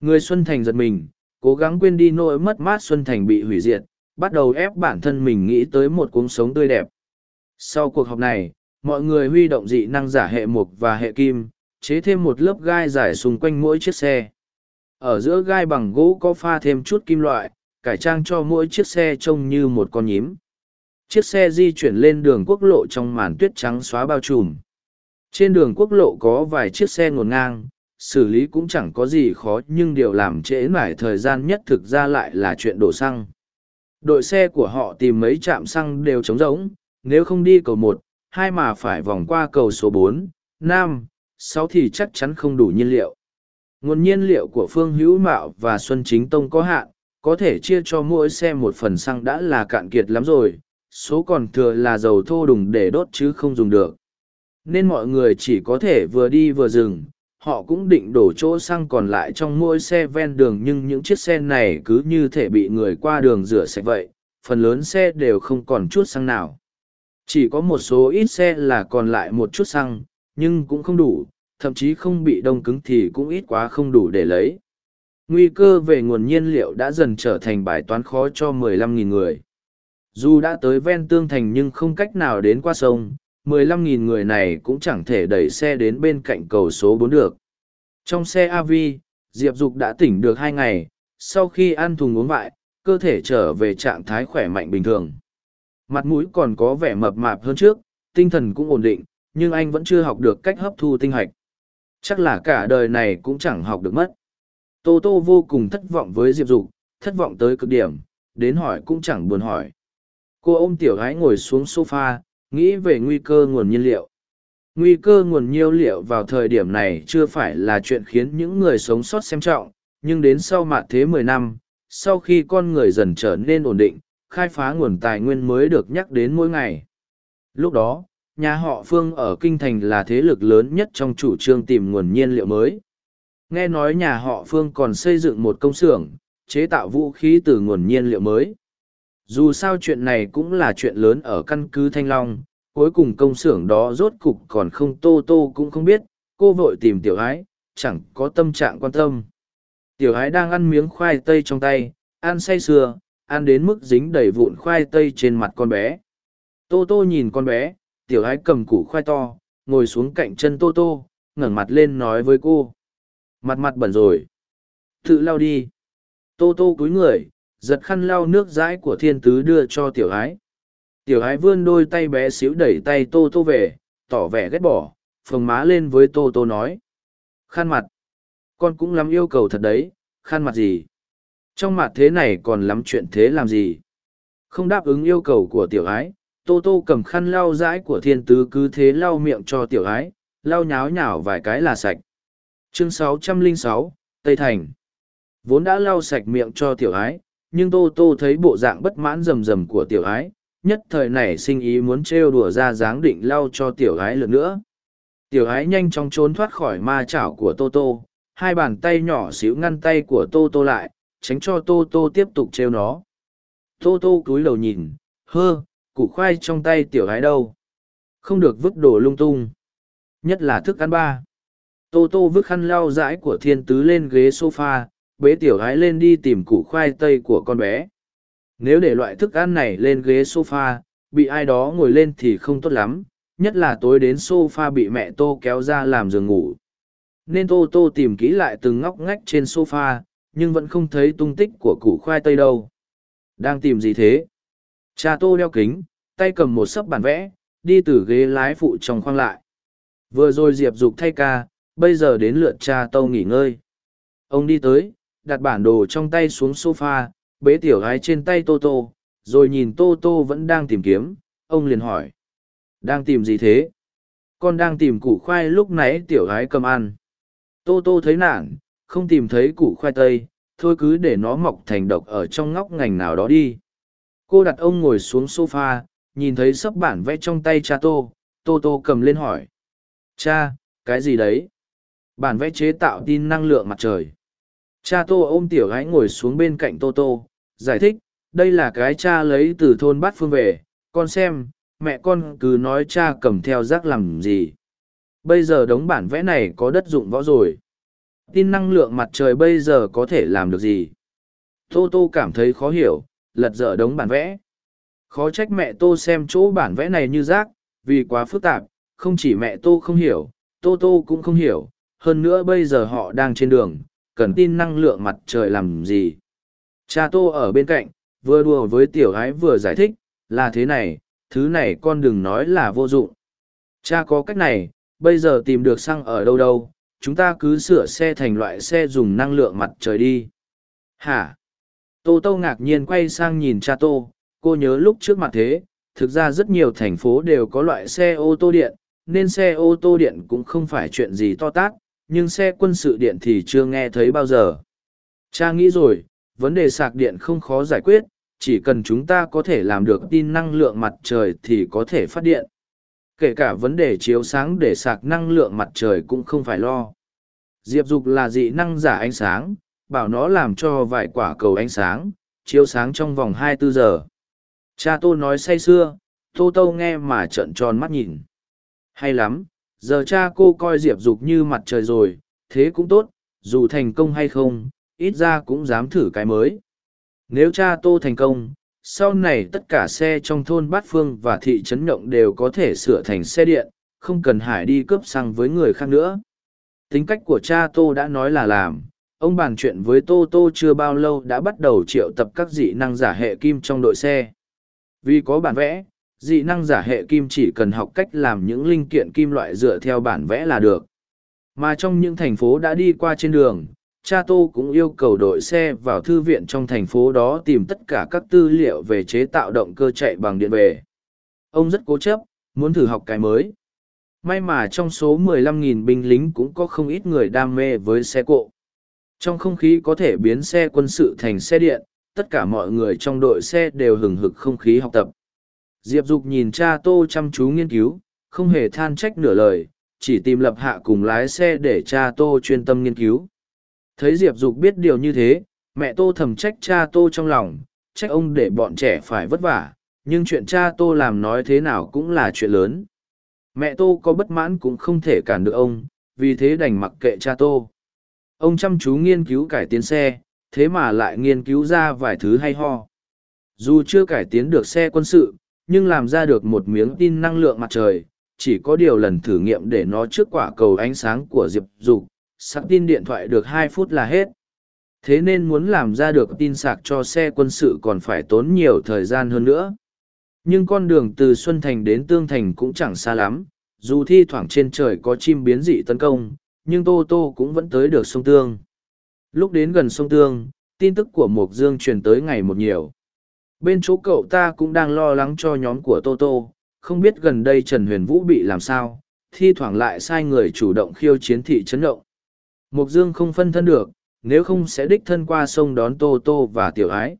Speaker 1: Người Xuân Thành giật mình, cố gắng quên đi nỗi mất mát Xuân Thành bị hủy diệt, bắt đầu ép bản thân mình nghĩ tới một cuộc sống tươi đẹp. Sau cuộc họp này, mọi người huy động dị năng giả hệ mục và hệ kim, chế thêm một lớp gai dài xung quanh mỗi chiếc xe. Ở giữa gai bằng gỗ có pha thêm chút kim loại, cải trang cho mỗi chiếc xe trông như một con nhím. Chiếc xe di chuyển lên đường quốc lộ trong màn tuyết trắng xóa bao trùm. Trên đường quốc lộ có vài chiếc xe ngổn ngang, xử lý cũng chẳng có gì khó nhưng điều làm trễ mải thời gian nhất thực ra lại là chuyện đổ xăng. Đội xe của họ tìm mấy trạm xăng đều trống rỗng, nếu không đi cầu một, hai mà phải vòng qua cầu số bốn, năm, sáu thì chắc chắn không đủ nhiên liệu. Nguồn nhiên liệu của Phương Hữu Mạo và Xuân Chính Tông có hạn, có thể chia cho mỗi xe một phần xăng đã là cạn kiệt lắm rồi, số còn thừa là dầu thô đùng để đốt chứ không dùng được. Nên mọi người chỉ có thể vừa đi vừa dừng, họ cũng định đổ chỗ xăng còn lại trong mỗi xe ven đường nhưng những chiếc xe này cứ như thể bị người qua đường rửa sạch vậy, phần lớn xe đều không còn chút xăng nào. Chỉ có một số ít xe là còn lại một chút xăng, nhưng cũng không đủ, thậm chí không bị đông cứng thì cũng ít quá không đủ để lấy. Nguy cơ về nguồn nhiên liệu đã dần trở thành bài toán khó cho 15.000 người. Dù đã tới ven tương thành nhưng không cách nào đến qua sông, 15.000 người này cũng chẳng thể đẩy xe đến bên cạnh cầu số 4 được. Trong xe AV, Diệp Dục đã tỉnh được hai ngày, sau khi ăn thùng uống vại, cơ thể trở về trạng thái khỏe mạnh bình thường. Mặt mũi còn có vẻ mập mạp hơn trước, tinh thần cũng ổn định, nhưng anh vẫn chưa học được cách hấp thu tinh hạch. Chắc là cả đời này cũng chẳng học được mất. Tô Tô vô cùng thất vọng với Diệp Dục, thất vọng tới cực điểm, đến hỏi cũng chẳng buồn hỏi. Cô ôm tiểu gái ngồi xuống sofa, nghĩ về nguy cơ nguồn nhiên liệu. Nguy cơ nguồn nhiên liệu vào thời điểm này chưa phải là chuyện khiến những người sống sót xem trọng, nhưng đến sau mạt thế mười năm, sau khi con người dần trở nên ổn định, khai phá nguồn tài nguyên mới được nhắc đến mỗi ngày. Lúc đó, nhà họ Phương ở Kinh Thành là thế lực lớn nhất trong chủ trương tìm nguồn nhiên liệu mới. Nghe nói nhà họ Phương còn xây dựng một công xưởng, chế tạo vũ khí từ nguồn nhiên liệu mới. Dù sao chuyện này cũng là chuyện lớn ở căn cứ Thanh Long, cuối cùng công xưởng đó rốt cục còn không tô tô cũng không biết, cô vội tìm tiểu ái, chẳng có tâm trạng quan tâm. Tiểu ái đang ăn miếng khoai tây trong tay, ăn say sưa, ăn đến mức dính đầy vụn khoai tây trên mặt con bé. Tô tô nhìn con bé, tiểu ái cầm củ khoai to, ngồi xuống cạnh chân tô tô, ngẩng mặt lên nói với cô. Mặt mặt bẩn rồi. Tự lau đi. Tô tô cúi người, giật khăn lau nước dãi của thiên tứ đưa cho tiểu ái. Tiểu ái vươn đôi tay bé xíu đẩy tay tô tô về, tỏ vẻ ghét bỏ, phồng má lên với tô tô nói. Khăn mặt. Con cũng lắm yêu cầu thật đấy, khăn mặt gì? Trong mặt thế này còn lắm chuyện thế làm gì? Không đáp ứng yêu cầu của tiểu ái, tô tô cầm khăn lau dãi của thiên tứ cứ thế lau miệng cho tiểu ái, lau nháo nhào vài cái là sạch. Chương 606, Tây Thành Vốn đã lau sạch miệng cho tiểu ái, nhưng tô tô thấy bộ dạng bất mãn rầm rầm của tiểu ái nhất thời nảy sinh ý muốn trêu đùa ra dáng định lau cho tiểu ái lần nữa tiểu ái nhanh chóng trốn thoát khỏi ma chảo của tô tô hai bàn tay nhỏ xíu ngăn tay của tô tô lại tránh cho tô tô tiếp tục trêu nó tô tô cúi đầu nhìn hơ củ khoai trong tay tiểu gái đâu không được vứt đồ lung tung nhất là thức ăn ba tô tô vứt khăn lau dãi của thiên tứ lên ghế s o f a bế tiểu gái lên đi tìm củ khoai tây của con bé. Nếu để loại thức ăn này lên ghế sofa, bị ai đó ngồi lên thì không tốt lắm, nhất là tối đến sofa bị mẹ Tô kéo ra làm giường ngủ. Nên Tô Tô tìm kỹ lại từng ngóc ngách trên sofa, nhưng vẫn không thấy tung tích của củ khoai tây đâu. Đang tìm gì thế? Cha Tô đeo kính, tay cầm một sấp bản vẽ, đi từ ghế lái phụ trong khoang lại. Vừa rồi Diệp Dục thay ca, bây giờ đến lượt cha Tô nghỉ ngơi. Ông đi tới, đặt bản đồ trong tay xuống sofa, bế tiểu gái trên tay Tô Tô, rồi nhìn Tô Tô vẫn đang tìm kiếm, ông liền hỏi. Đang tìm gì thế? Con đang tìm củ khoai lúc nãy tiểu gái cầm ăn. Tô Tô thấy nản, không tìm thấy củ khoai tây, thôi cứ để nó mọc thành độc ở trong ngóc ngành nào đó đi. Cô đặt ông ngồi xuống sofa, nhìn thấy sấp bản vẽ trong tay cha Tô, Tô Tô cầm lên hỏi. Cha, cái gì đấy? Bản vẽ chế tạo tin năng lượng mặt trời. Cha Tô ôm tiểu gái ngồi xuống bên cạnh Tô Tô, giải thích, đây là cái cha lấy từ thôn bát phương về, con xem, mẹ con cứ nói cha cầm theo rác làm gì. Bây giờ đống bản vẽ này có đất dụng võ rồi. Tin năng lượng mặt trời bây giờ có thể làm được gì? Tô Tô cảm thấy khó hiểu, lật dở đống bản vẽ. Khó trách mẹ Tô xem chỗ bản vẽ này như rác, vì quá phức tạp, không chỉ mẹ Tô không hiểu, Tô Tô cũng không hiểu, hơn nữa bây giờ họ đang trên đường, cần tin năng lượng mặt trời làm gì. Cha Tô ở bên cạnh, vừa đùa với tiểu gái vừa giải thích, là thế này, thứ này con đừng nói là vô dụng. Cha có cách này, bây giờ tìm được xăng ở đâu đâu, chúng ta cứ sửa xe thành loại xe dùng năng lượng mặt trời đi. Hả? Tô Tô ngạc nhiên quay sang nhìn cha Tô, cô nhớ lúc trước mặt thế, thực ra rất nhiều thành phố đều có loại xe ô tô điện, nên xe ô tô điện cũng không phải chuyện gì to tát, nhưng xe quân sự điện thì chưa nghe thấy bao giờ. Cha nghĩ rồi, vấn đề sạc điện không khó giải quyết, chỉ cần chúng ta có thể làm được tin năng lượng mặt trời thì có thể phát điện. Kể cả vấn đề chiếu sáng để sạc năng lượng mặt trời cũng không phải lo. Diệp dục là dị năng giả ánh sáng, bảo nó làm cho vài quả cầu ánh sáng, chiếu sáng trong vòng 24 giờ. Cha tô nói say sưa, tô tô nghe mà trợn tròn mắt nhìn. Hay lắm, giờ cha cô coi diệp dục như mặt trời rồi, thế cũng tốt, dù thành công hay không, ít ra cũng dám thử cái mới. Nếu cha tô thành công, sau này tất cả xe trong thôn Bát Phương và thị trấn Nhộng đều có thể sửa thành xe điện, không cần hải đi cướp xăng với người khác nữa. Tính cách của cha Tô đã nói là làm, ông bàn chuyện với Tô Tô chưa bao lâu đã bắt đầu triệu tập các dị năng giả hệ kim trong đội xe. Vì có bản vẽ, dị năng giả hệ kim chỉ cần học cách làm những linh kiện kim loại dựa theo bản vẽ là được. Mà trong những thành phố đã đi qua trên đường, cha tô cũng yêu cầu đội xe vào thư viện trong thành phố đó tìm tất cả các tư liệu về chế tạo động cơ chạy bằng điện về. Ông rất cố chấp, muốn thử học cái mới. May mà trong số 15.000 binh lính cũng có không ít người đam mê với xe cộ. Trong không khí có thể biến xe quân sự thành xe điện, tất cả mọi người trong đội xe đều hừng hực không khí học tập. Diệp dục nhìn cha tô chăm chú nghiên cứu, không hề than trách nửa lời, chỉ tìm lập hạ cùng lái xe để cha tô chuyên tâm nghiên cứu. Thấy Diệp Dục biết điều như thế, mẹ Tô thầm trách cha Tô trong lòng, trách ông để bọn trẻ phải vất vả, nhưng chuyện cha Tô làm nói thế nào cũng là chuyện lớn. Mẹ Tô có bất mãn cũng không thể cản được ông, vì thế đành mặc kệ cha Tô. Ông chăm chú nghiên cứu cải tiến xe, thế mà lại nghiên cứu ra vài thứ hay ho. Dù chưa cải tiến được xe quân sự, nhưng làm ra được một miếng tin năng lượng mặt trời, chỉ có điều lần thử nghiệm để nó trước quả cầu ánh sáng của Diệp Dục, sạc tin điện thoại được hai phút là hết. Thế nên muốn làm ra được tin sạc cho xe quân sự còn phải tốn nhiều thời gian hơn nữa. Nhưng con đường từ xuân thành đến tương thành cũng chẳng xa lắm. Dù thi thoảng trên trời có chim biến dị tấn công, nhưng tô tô cũng vẫn tới được sông tương. Lúc đến gần sông tương, tin tức của mộc dương truyền tới ngày một nhiều. Bên chỗ cậu ta cũng đang lo lắng cho nhóm của tô tô. Không biết gần đây trần huyền vũ bị làm sao, thi thoảng lại sai người chủ động khiêu chiến thị trấn động. Mục Dương không phân thân được, nếu không sẽ đích thân qua sông đón Tô Tô và Tiểu Ái.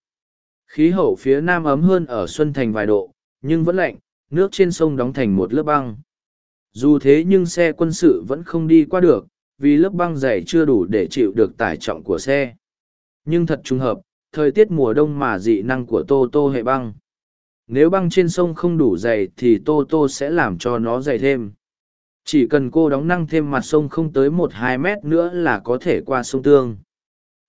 Speaker 1: Khí hậu phía nam ấm hơn ở Xuân Thành vài độ, nhưng vẫn lạnh, nước trên sông đóng thành một lớp băng. Dù thế nhưng xe quân sự vẫn không đi qua được, vì lớp băng dày chưa đủ để chịu được tải trọng của xe. Nhưng thật trùng hợp, thời tiết mùa đông mà dị năng của Tô Tô hệ băng. Nếu băng trên sông không đủ dày thì Tô Tô sẽ làm cho nó dày thêm. Chỉ cần cô đóng năng thêm mặt sông không tới một hai mét nữa là có thể qua sông Tương.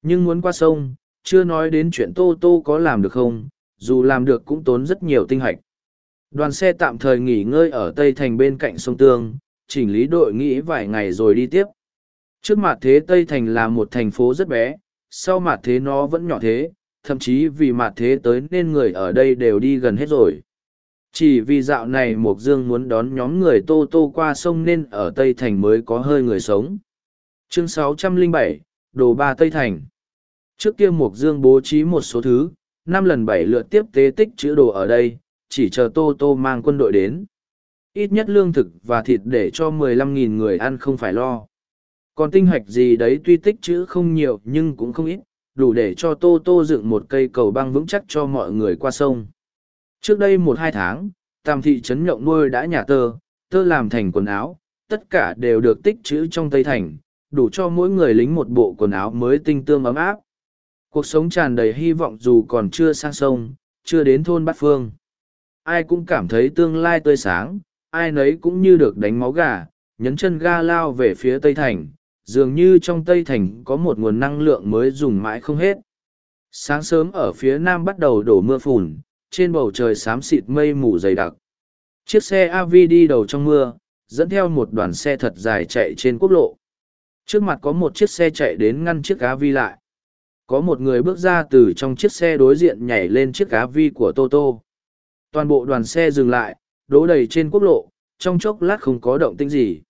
Speaker 1: Nhưng muốn qua sông, chưa nói đến chuyện Tô Tô có làm được không, dù làm được cũng tốn rất nhiều tinh hạch. Đoàn xe tạm thời nghỉ ngơi ở Tây Thành bên cạnh sông Tương, chỉnh lý đội nghĩ vài ngày rồi đi tiếp. Trước mặt thế Tây Thành là một thành phố rất bé, sau mặt thế nó vẫn nhỏ thế, thậm chí vì mặt thế tới nên người ở đây đều đi gần hết rồi. Chỉ vì dạo này Mộc Dương muốn đón nhóm người Tô Tô qua sông nên ở Tây Thành mới có hơi người sống. Chương 607, Đồ Ba Tây Thành Trước kia Mộc Dương bố trí một số thứ, năm lần bảy lượt tiếp tế tích chữ đồ ở đây, chỉ chờ Tô Tô mang quân đội đến. Ít nhất lương thực và thịt để cho 15.000 người ăn không phải lo. Còn tinh hạch gì đấy tuy tích chữ không nhiều nhưng cũng không ít, đủ để cho Tô Tô dựng một cây cầu băng vững chắc cho mọi người qua sông. Trước đây một hai tháng, tam thị trấn nhộng nuôi đã nhà tơ, tơ làm thành quần áo, tất cả đều được tích trữ trong Tây Thành, đủ cho mỗi người lính một bộ quần áo mới tinh tươm ấm áp. Cuộc sống tràn đầy hy vọng dù còn chưa sang sông, chưa đến thôn Bát Phương. Ai cũng cảm thấy tương lai tươi sáng, ai nấy cũng như được đánh máu gà, nhấn chân ga lao về phía Tây Thành, dường như trong Tây Thành có một nguồn năng lượng mới dùng mãi không hết. Sáng sớm ở phía nam bắt đầu đổ mưa phùn, trên bầu trời xám xịt mây mù dày đặc. Chiếc xe AV đi đầu trong mưa, dẫn theo một đoàn xe thật dài chạy trên quốc lộ. Trước mặt có một chiếc xe chạy đến ngăn chiếc AV lại. Có một người bước ra từ trong chiếc xe đối diện nhảy lên chiếc AV của Toto. Toàn bộ đoàn xe dừng lại, đỗ đầy trên quốc lộ, trong chốc lát không có động tĩnh gì.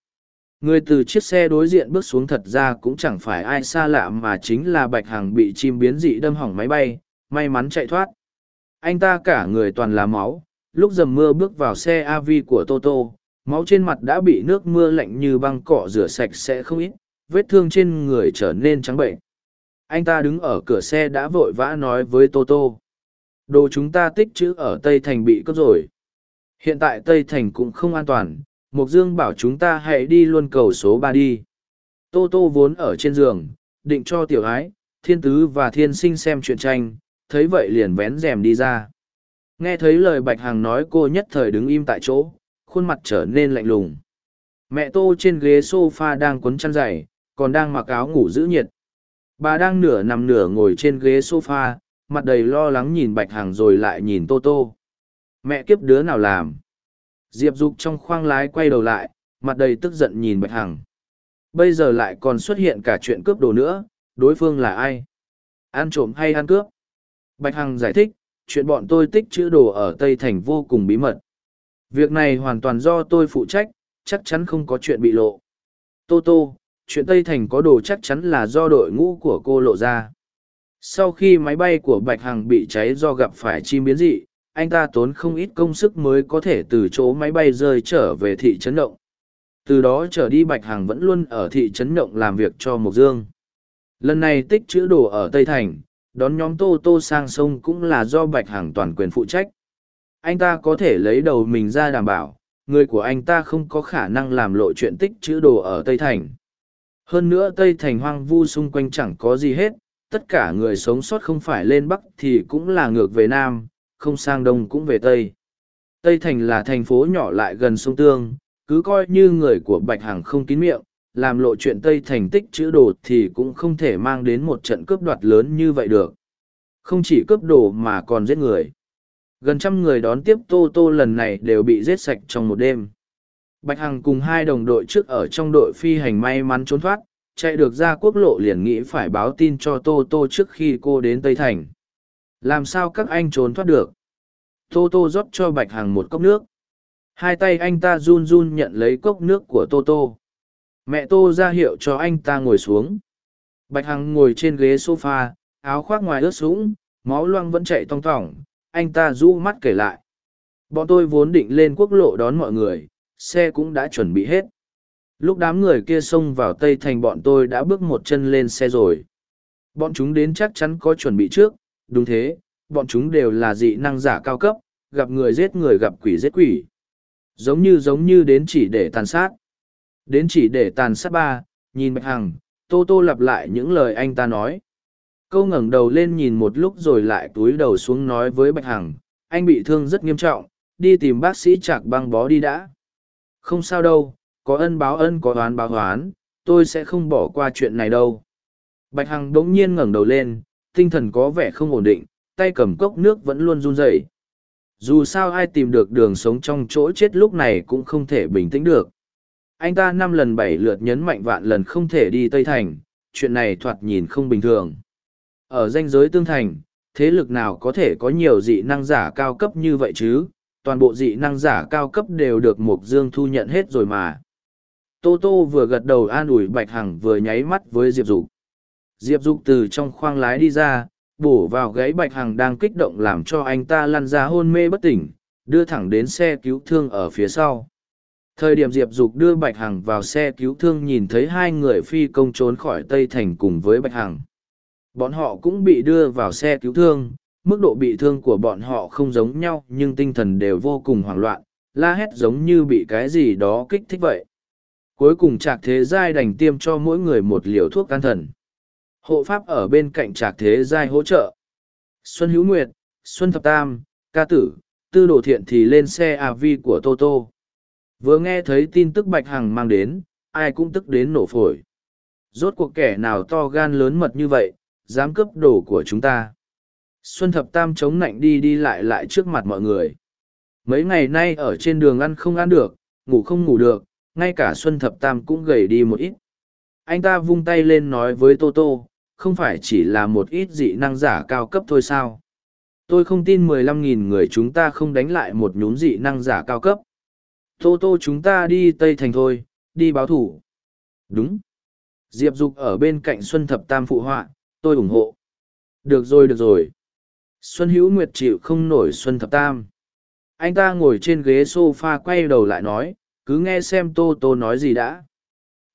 Speaker 1: Người từ chiếc xe đối diện bước xuống thật ra cũng chẳng phải ai xa lạ mà chính là Bạch Hằng bị chim biến dị đâm hỏng máy bay, may mắn chạy thoát. Anh ta cả người toàn là máu, lúc dầm mưa bước vào xe AV của Toto, máu trên mặt đã bị nước mưa lạnh như băng cọ rửa sạch sẽ không ít, vết thương trên người trở nên trắng bệnh. Anh ta đứng ở cửa xe đã vội vã nói với Toto. Đồ chúng ta tích chữ ở Tây Thành bị cướp rồi. Hiện tại Tây Thành cũng không an toàn, Mục Dương bảo chúng ta hãy đi luôn cầu số ba đi. Tô Tô vốn ở trên giường, định cho tiểu ái, thiên tứ và thiên sinh xem chuyện tranh, thấy vậy liền vén rèm đi ra. Nghe thấy lời Bạch Hằng nói cô nhất thời đứng im tại chỗ, khuôn mặt trở nên lạnh lùng. Mẹ Tô trên ghế sofa đang quấn chăn dày, còn đang mặc áo ngủ giữ nhiệt. Bà đang nửa nằm nửa ngồi trên ghế sofa, mặt đầy lo lắng nhìn Bạch Hằng rồi lại nhìn Tô Tô. Mẹ kiếp đứa nào làm? Diệp Dục trong khoang lái quay đầu lại, mặt đầy tức giận nhìn Bạch Hằng. Bây giờ lại còn xuất hiện cả chuyện cướp đồ nữa, đối phương là ai? Ăn trộm hay ăn cướp? Bạch Hằng giải thích, chuyện bọn tôi tích chữ đồ ở Tây Thành vô cùng bí mật. Việc này hoàn toàn do tôi phụ trách, chắc chắn không có chuyện bị lộ. Tô Tô, chuyện Tây Thành có đồ chắc chắn là do đội ngũ của cô lộ ra. Sau khi máy bay của Bạch Hằng bị cháy do gặp phải chim biến dị, anh ta tốn không ít công sức mới có thể từ chỗ máy bay rơi trở về thị trấn động từ đó trở đi bạch hằng vẫn luôn ở thị trấn động làm việc cho mộc dương lần này tích chữ đồ ở tây thành đón nhóm tô tô sang sông cũng là do bạch hằng toàn quyền phụ trách anh ta có thể lấy đầu mình ra đảm bảo người của anh ta không có khả năng làm lộ chuyện tích chữ đồ ở tây thành hơn nữa tây thành hoang vu xung quanh chẳng có gì hết tất cả người sống sót không phải lên bắc thì cũng là ngược về nam không sang đông cũng về tây. Tây Thành là thành phố nhỏ lại gần sông Tương, cứ coi như người của Bạch Hằng không kín miệng, làm lộ chuyện Tây Thành tích chữ đồ thì cũng không thể mang đến một trận cướp đoạt lớn như vậy được. Không chỉ cướp đồ mà còn giết người. Gần trăm người đón tiếp Tô Tô lần này đều bị giết sạch trong một đêm. Bạch Hằng cùng hai đồng đội trước ở trong đội phi hành may mắn trốn thoát, chạy được ra quốc lộ liền nghĩ phải báo tin cho Tô Tô trước khi cô đến Tây Thành. Làm sao các anh trốn thoát được? Tô Tô rót cho Bạch Hằng một cốc nước. Hai tay anh ta run run nhận lấy cốc nước của Tô Tô. Mẹ Tô ra hiệu cho anh ta ngồi xuống. Bạch Hằng ngồi trên ghế sofa, áo khoác ngoài ướt sũng, máu loang vẫn chạy tong tỏng, anh ta rũ mắt kể lại. Bọn tôi vốn định lên quốc lộ đón mọi người, xe cũng đã chuẩn bị hết. Lúc đám người kia xông vào Tây Thành bọn tôi đã bước một chân lên xe rồi. Bọn chúng đến chắc chắn có chuẩn bị trước, đúng thế, bọn chúng đều là dị năng giả cao cấp, gặp người giết người gặp quỷ giết quỷ. Giống như giống như đến chỉ để tàn sát. Đến chỉ để tàn sát ba, nhìn Bạch Hằng, Tô Tô lặp lại những lời anh ta nói. Câu ngẩng đầu lên nhìn một lúc rồi lại túi đầu xuống nói với Bạch Hằng, anh bị thương rất nghiêm trọng, đi tìm bác sĩ chạc băng bó đi đã. Không sao đâu, có ân báo ân có oán báo oán, tôi sẽ không bỏ qua chuyện này đâu. Bạch Hằng đống nhiên ngẩng đầu lên, tinh thần có vẻ không ổn định, tay cầm cốc nước vẫn luôn run rẩy. Dù sao ai tìm được đường sống trong chỗ chết lúc này cũng không thể bình tĩnh được. Anh ta năm lần bảy lượt nhấn mạnh vạn lần không thể đi Tây Thành, chuyện này thoạt nhìn không bình thường. Ở danh giới tương thành, thế lực nào có thể có nhiều dị năng giả cao cấp như vậy chứ? Toàn bộ dị năng giả cao cấp đều được Mục Dương thu nhận hết rồi mà. Tô Tô vừa gật đầu an ủi Bạch Hằng vừa nháy mắt với Diệp Dục. Diệp Dục từ trong khoang lái đi ra, bổ vào gáy Bạch Hằng đang kích động làm cho anh ta lăn ra hôn mê bất tỉnh, đưa thẳng đến xe cứu thương ở phía sau. Thời điểm Diệp Dục đưa Bạch Hằng vào xe cứu thương nhìn thấy hai người phi công trốn khỏi Tây Thành cùng với Bạch Hằng. Bọn họ cũng bị đưa vào xe cứu thương, mức độ bị thương của bọn họ không giống nhau nhưng tinh thần đều vô cùng hoảng loạn, la hét giống như bị cái gì đó kích thích vậy. Cuối cùng Trạc Thế Giai đành tiêm cho mỗi người một liều thuốc can thần. Hộ pháp ở bên cạnh Trạc Thế Giai hỗ trợ. Xuân Hữu Nguyệt, Xuân Thập Tam, Ca Tử, Tư Đồ Thiện thì lên xe AV của Toto. Vừa nghe thấy tin tức Bạch Hằng mang đến, ai cũng tức đến nổ phổi. Rốt cuộc kẻ nào to gan lớn mật như vậy, dám cướp đồ của chúng ta. Xuân Thập Tam chống nạnh đi đi lại lại trước mặt mọi người. Mấy ngày nay ở trên đường ăn không ăn được, ngủ không ngủ được, ngay cả Xuân Thập Tam cũng gầy đi một ít. Anh ta vung tay lên nói với Toto, không phải chỉ là một ít dị năng giả cao cấp thôi sao. Tôi không tin mười lăm nghìn người chúng ta không đánh lại một nhún dị năng giả cao cấp. Tô tô chúng ta đi Tây Thành thôi, đi báo thủ. Đúng. Diệp Dục ở bên cạnh Xuân Thập Tam phụ họa, tôi ủng hộ. Được rồi được rồi. Xuân Hữu Nguyệt chịu không nổi Xuân Thập Tam. Anh ta ngồi trên ghế sofa quay đầu lại nói, cứ nghe xem Tô Tô nói gì đã.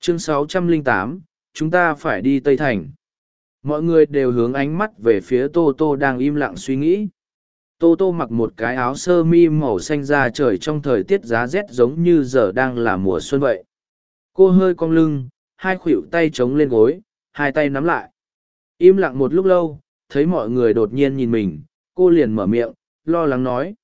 Speaker 1: Chương 608, chúng ta phải đi Tây Thành. Mọi người đều hướng ánh mắt về phía Tô Tô đang im lặng suy nghĩ. Tô Tô mặc một cái áo sơ mi màu xanh da trời trong thời tiết giá rét giống như giờ đang là mùa xuân vậy. Cô hơi cong lưng, hai khuỷu tay chống lên gối, hai tay nắm lại. Im lặng một lúc lâu, thấy mọi người đột nhiên nhìn mình, cô liền mở miệng, lo lắng nói.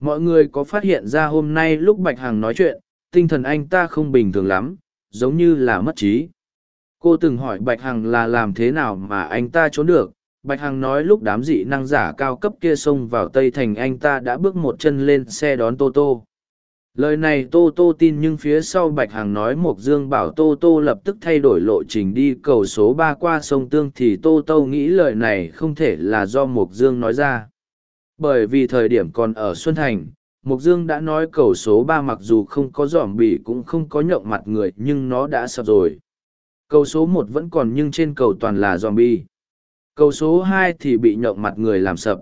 Speaker 1: Mọi người có phát hiện ra hôm nay lúc Bạch Hằng nói chuyện, tinh thần anh ta không bình thường lắm, giống như là mất trí. Cô từng hỏi Bạch Hằng là làm thế nào mà anh ta trốn được. Bạch Hằng nói lúc đám dị năng giả cao cấp kia xông vào Tây Thành anh ta đã bước một chân lên xe đón Tô Tô. Lời này Tô Tô tin nhưng phía sau Bạch Hằng nói Mộc Dương bảo Tô Tô lập tức thay đổi lộ trình đi cầu số ba qua sông Tương thì Tô Tô nghĩ lời này không thể là do Mộc Dương nói ra. Bởi vì thời điểm còn ở Xuân Thành, Mộc Dương đã nói cầu số ba mặc dù không có giỏm bỉ cũng không có nhộng mặt người nhưng nó đã sập rồi. Cầu số một vẫn còn nhưng trên cầu toàn là zombie. Cầu số hai thì bị nhộng mặt người làm sập.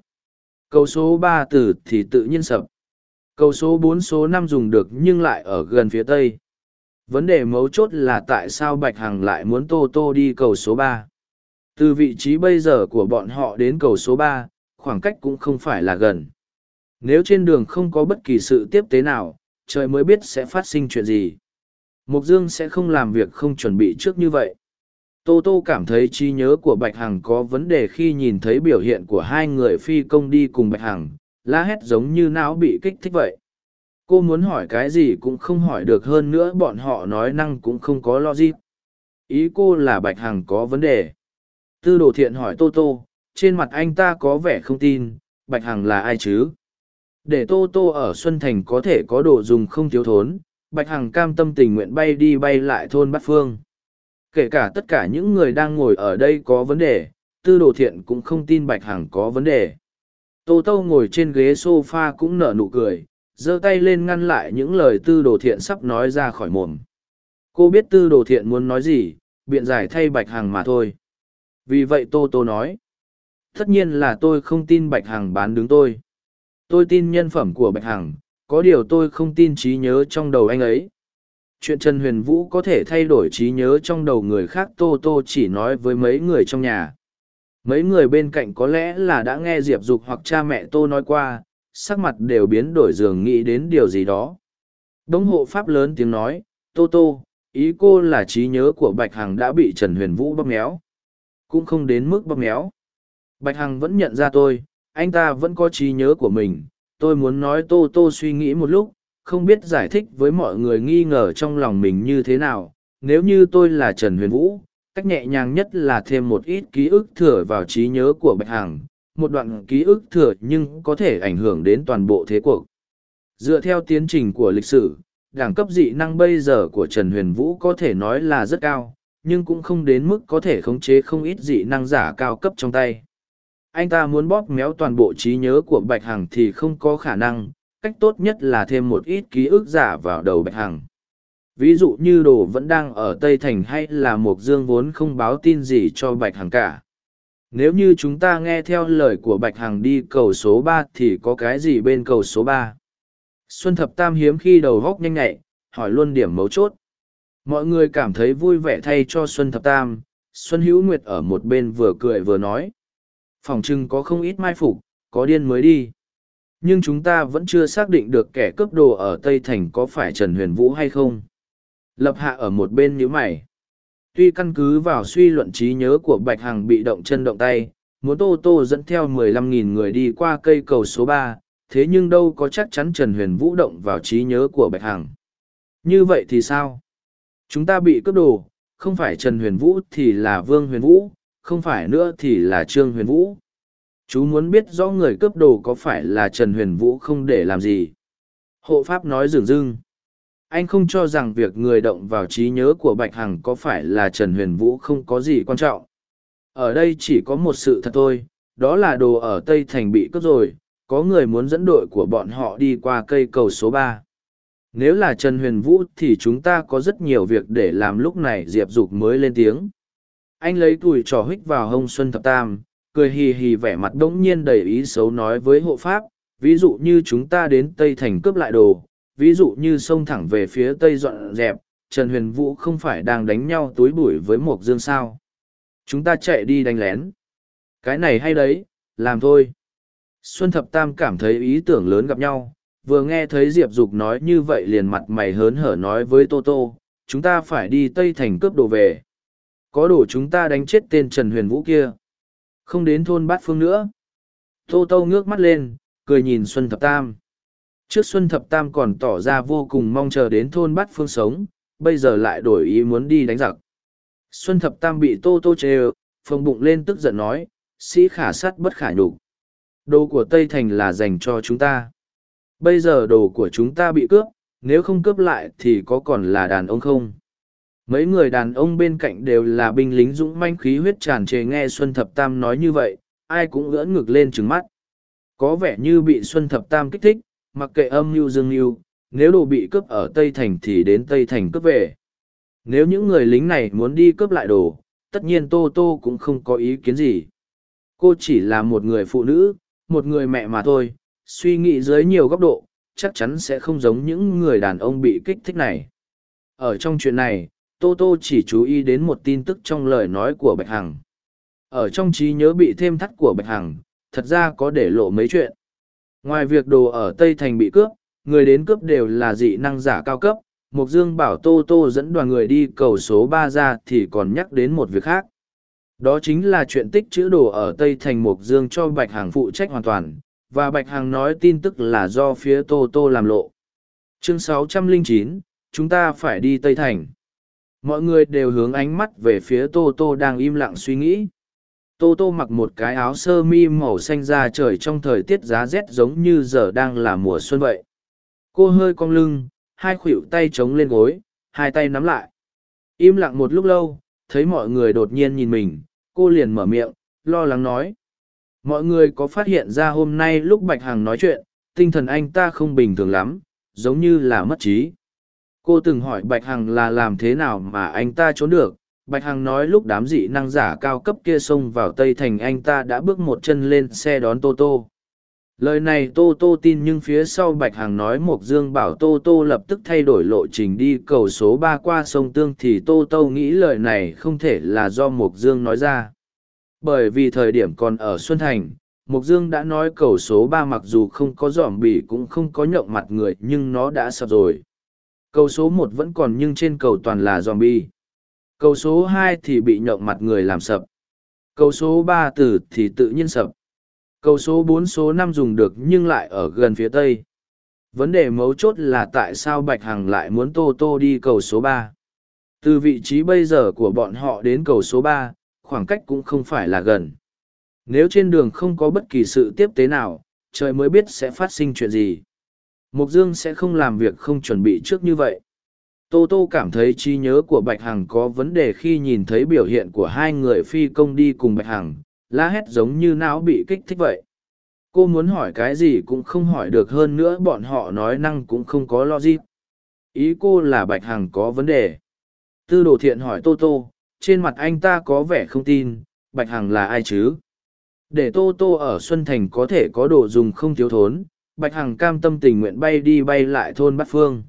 Speaker 1: Cầu số ba từ thì tự nhiên sập. Cầu số bốn số năm dùng được nhưng lại ở gần phía tây. Vấn đề mấu chốt là tại sao Bạch Hằng lại muốn Tô Tô đi cầu số ba. Từ vị trí bây giờ của bọn họ đến cầu số ba, khoảng cách cũng không phải là gần. Nếu trên đường không có bất kỳ sự tiếp tế nào, trời mới biết sẽ phát sinh chuyện gì. Mục Dương sẽ không làm việc không chuẩn bị trước như vậy. Tô Tô cảm thấy trí nhớ của Bạch Hằng có vấn đề khi nhìn thấy biểu hiện của hai người phi công đi cùng Bạch Hằng, la hét giống như não bị kích thích vậy. Cô muốn hỏi cái gì cũng không hỏi được hơn nữa bọn họ nói năng cũng không có logic. Ý cô là Bạch Hằng có vấn đề. Tư đồ thiện hỏi Tô Tô, trên mặt anh ta có vẻ không tin, Bạch Hằng là ai chứ? Để Tô Tô ở Xuân Thành có thể có đồ dùng không thiếu thốn, Bạch Hằng cam tâm tình nguyện bay đi bay lại thôn Bát Phương. Kể cả tất cả những người đang ngồi ở đây có vấn đề, tư đồ thiện cũng không tin Bạch Hằng có vấn đề. Tô Tô ngồi trên ghế sofa cũng nở nụ cười, giơ tay lên ngăn lại những lời tư đồ thiện sắp nói ra khỏi mồm. Cô biết tư đồ thiện muốn nói gì, biện giải thay Bạch Hằng mà thôi. Vì vậy Tô Tô nói, tất nhiên là tôi không tin Bạch Hằng bán đứng tôi. Tôi tin nhân phẩm của Bạch Hằng, có điều tôi không tin trí nhớ trong đầu anh ấy chuyện trần huyền vũ có thể thay đổi trí nhớ trong đầu người khác tô tô chỉ nói với mấy người trong nhà. Mấy người bên cạnh có lẽ là đã nghe diệp dục hoặc cha mẹ tô nói qua, sắc mặt đều biến đổi dường nghĩ đến điều gì đó. Đống hộ pháp lớn tiếng nói, tô tô, ý cô là trí nhớ của bạch hằng đã bị trần huyền vũ bóp méo. Cũng không đến mức bóp méo. Bạch hằng vẫn nhận ra tôi, anh ta vẫn có trí nhớ của mình. Tôi muốn nói tô tô suy nghĩ một lúc không biết giải thích với mọi người nghi ngờ trong lòng mình như thế nào, nếu như tôi là trần huyền vũ, cách nhẹ nhàng nhất là thêm một ít ký ức thừa vào trí nhớ của bạch hằng, một đoạn ký ức thừa nhưng có thể ảnh hưởng đến toàn bộ thế cuộc. Dựa theo tiến trình của lịch sử, đẳng cấp dị năng bây giờ của trần huyền vũ có thể nói là rất cao, nhưng cũng không đến mức có thể khống chế không ít dị năng giả cao cấp trong tay. Anh ta muốn bóp méo toàn bộ trí nhớ của bạch hằng thì không có khả năng cách tốt nhất là thêm một ít ký ức giả vào đầu bạch hằng ví dụ như đồ vẫn đang ở tây thành hay là mộc dương vốn không báo tin gì cho bạch hằng cả nếu như chúng ta nghe theo lời của bạch hằng đi cầu số ba thì có cái gì bên cầu số ba xuân thập tam hiếm khi đầu góc nhanh nhạy hỏi luôn điểm mấu chốt. Mọi người cảm thấy vui vẻ thay cho Xuân Thập Tam, Xuân Hữu Nguyệt ở một bên vừa cười vừa nói. Phòng trưng có không ít mai phục, có điên mới đi. Nhưng chúng ta vẫn chưa xác định được kẻ cướp đồ ở Tây Thành có phải Trần Huyền Vũ hay không. Lập hạ ở một bên nhíu mày. Tuy căn cứ vào suy luận trí nhớ của Bạch Hằng bị động chân động tay, muốn Tô Tô dẫn theo 15.000 người đi qua cây cầu số ba, thế nhưng đâu có chắc chắn Trần Huyền Vũ động vào trí nhớ của Bạch Hằng. Như vậy thì sao? Chúng ta bị cướp đồ, không phải Trần Huyền Vũ thì là Vương Huyền Vũ, không phải nữa thì là Trương Huyền Vũ. Chú muốn biết rõ người cướp đồ có phải là Trần Huyền Vũ không để làm gì. Hộ Pháp nói dường dưng. Anh không cho rằng việc người động vào trí nhớ của Bạch Hằng có phải là Trần Huyền Vũ không có gì quan trọng. Ở đây chỉ có một sự thật thôi, đó là đồ ở Tây Thành bị cướp rồi, có người muốn dẫn đội của bọn họ đi qua cây cầu số ba nếu là Trần Huyền Vũ thì chúng ta có rất nhiều việc để làm lúc này Diệp Dục mới lên tiếng. Anh lấy tuổi trò hích vào hông Xuân Thập Tam, cười hì hì vẻ mặt đống nhiên đầy ý xấu nói với hộ pháp, ví dụ như chúng ta đến Tây Thành cướp lại đồ, ví dụ như xông thẳng về phía Tây dọn dẹp, Trần Huyền Vũ không phải đang đánh nhau túi bụi với Mộc Dương sao. Chúng ta chạy đi đánh lén. Cái này hay đấy, làm thôi. Xuân Thập Tam cảm thấy ý tưởng lớn gặp nhau, vừa nghe thấy diệp dục nói như vậy liền mặt mày hớn hở nói với tô tô chúng ta phải đi tây thành cướp đồ về có đồ chúng ta đánh chết tên trần huyền vũ kia không đến thôn bát phương nữa. Tô tô ngước mắt lên cười nhìn xuân thập tam. Trước xuân thập tam còn tỏ ra vô cùng mong chờ đến thôn bát phương sống bây giờ lại đổi ý muốn đi đánh giặc. Xuân thập tam bị tô tô chê phồng bụng lên tức giận nói sĩ khả sắt bất khả nhục. Đồ của tây thành là dành cho chúng ta. Bây giờ đồ của chúng ta bị cướp, nếu không cướp lại thì có còn là đàn ông không? Mấy người đàn ông bên cạnh đều là binh lính dũng manh khí huyết tràn trề nghe Xuân Thập Tam nói như vậy, ai cũng ngỡ ngực lên trứng mắt. Có vẻ như bị Xuân Thập Tam kích thích, mặc kệ âm mưu dương mưu, nếu đồ bị cướp ở Tây Thành thì đến Tây Thành cướp về. Nếu những người lính này muốn đi cướp lại đồ, tất nhiên Tô Tô cũng không có ý kiến gì. Cô chỉ là một người phụ nữ, một người mẹ mà thôi, suy nghĩ dưới nhiều góc độ, chắc chắn sẽ không giống những người đàn ông bị kích thích này. Ở trong chuyện này, Tô Tô chỉ chú ý đến một tin tức trong lời nói của Bạch Hằng. Ở trong trí nhớ bị thêm thắt của Bạch Hằng, thật ra có để lộ mấy chuyện. Ngoài việc đồ ở Tây Thành bị cướp, người đến cướp đều là dị năng giả cao cấp. Mục Dương bảo Tô Tô dẫn đoàn người đi cầu số ba ra thì còn nhắc đến một việc khác. Đó chính là chuyện tích chữ đồ ở Tây Thành Mục Dương cho Bạch Hằng phụ trách hoàn toàn, và Bạch Hằng nói tin tức là do phía Tô Tô làm lộ. Chương 609, chúng ta phải đi Tây Thành. Mọi người đều hướng ánh mắt về phía Tô Tô đang im lặng suy nghĩ. Tô Tô mặc một cái áo sơ mi màu xanh da trời trong thời tiết giá rét giống như giờ đang là mùa xuân vậy. Cô hơi cong lưng, hai khuỷu tay chống lên gối, hai tay nắm lại. Im lặng một lúc lâu, thấy mọi người đột nhiên nhìn mình, cô liền mở miệng, lo lắng nói mọi người có phát hiện ra hôm nay lúc bạch hằng nói chuyện tinh thần anh ta không bình thường lắm giống như là mất trí cô từng hỏi bạch hằng là làm thế nào mà anh ta trốn được. Bạch hằng nói lúc đám dị năng giả cao cấp kia xông vào tây thành anh ta đã bước một chân lên xe đón tô tô. Lời này tô tô tin nhưng phía sau bạch hằng nói mộc dương bảo tô tô lập tức thay đổi lộ trình đi cầu số ba qua sông tương thì tô tô nghĩ lời này không thể là do mộc dương nói ra. Bởi vì thời điểm còn ở Xuân Thành, Mộc Dương đã nói cầu số ba mặc dù không có giỏm bỉ cũng không có nhộng mặt người nhưng nó đã sập rồi. Cầu số một vẫn còn nhưng trên cầu toàn là zombie. Cầu số hai thì bị nhộng mặt người làm sập. Cầu số ba tử thì tự nhiên sập. Cầu số bốn số năm dùng được nhưng lại ở gần phía tây. Vấn đề mấu chốt là tại sao Bạch Hằng lại muốn Tô Tô đi cầu số ba. Từ vị trí bây giờ của bọn họ đến cầu số ba, khoảng cách cũng không phải là gần. Nếu trên đường không có bất kỳ sự tiếp tế nào, trời mới biết sẽ phát sinh chuyện gì. Mục Dương sẽ không làm việc không chuẩn bị trước như vậy. Tô Tô cảm thấy trí nhớ của Bạch Hằng có vấn đề khi nhìn thấy biểu hiện của hai người phi công đi cùng Bạch Hằng, la hét giống như não bị kích thích vậy. Cô muốn hỏi cái gì cũng không hỏi được hơn nữa bọn họ nói năng cũng không có logic. Ý cô là Bạch Hằng có vấn đề. Tư đồ thiện hỏi Tô Tô, trên mặt anh ta có vẻ không tin, Bạch Hằng là ai chứ? Để Tô Tô ở Xuân Thành có thể có đồ dùng không thiếu thốn, Bạch Hằng cam tâm tình nguyện bay đi bay lại thôn Bát Phương.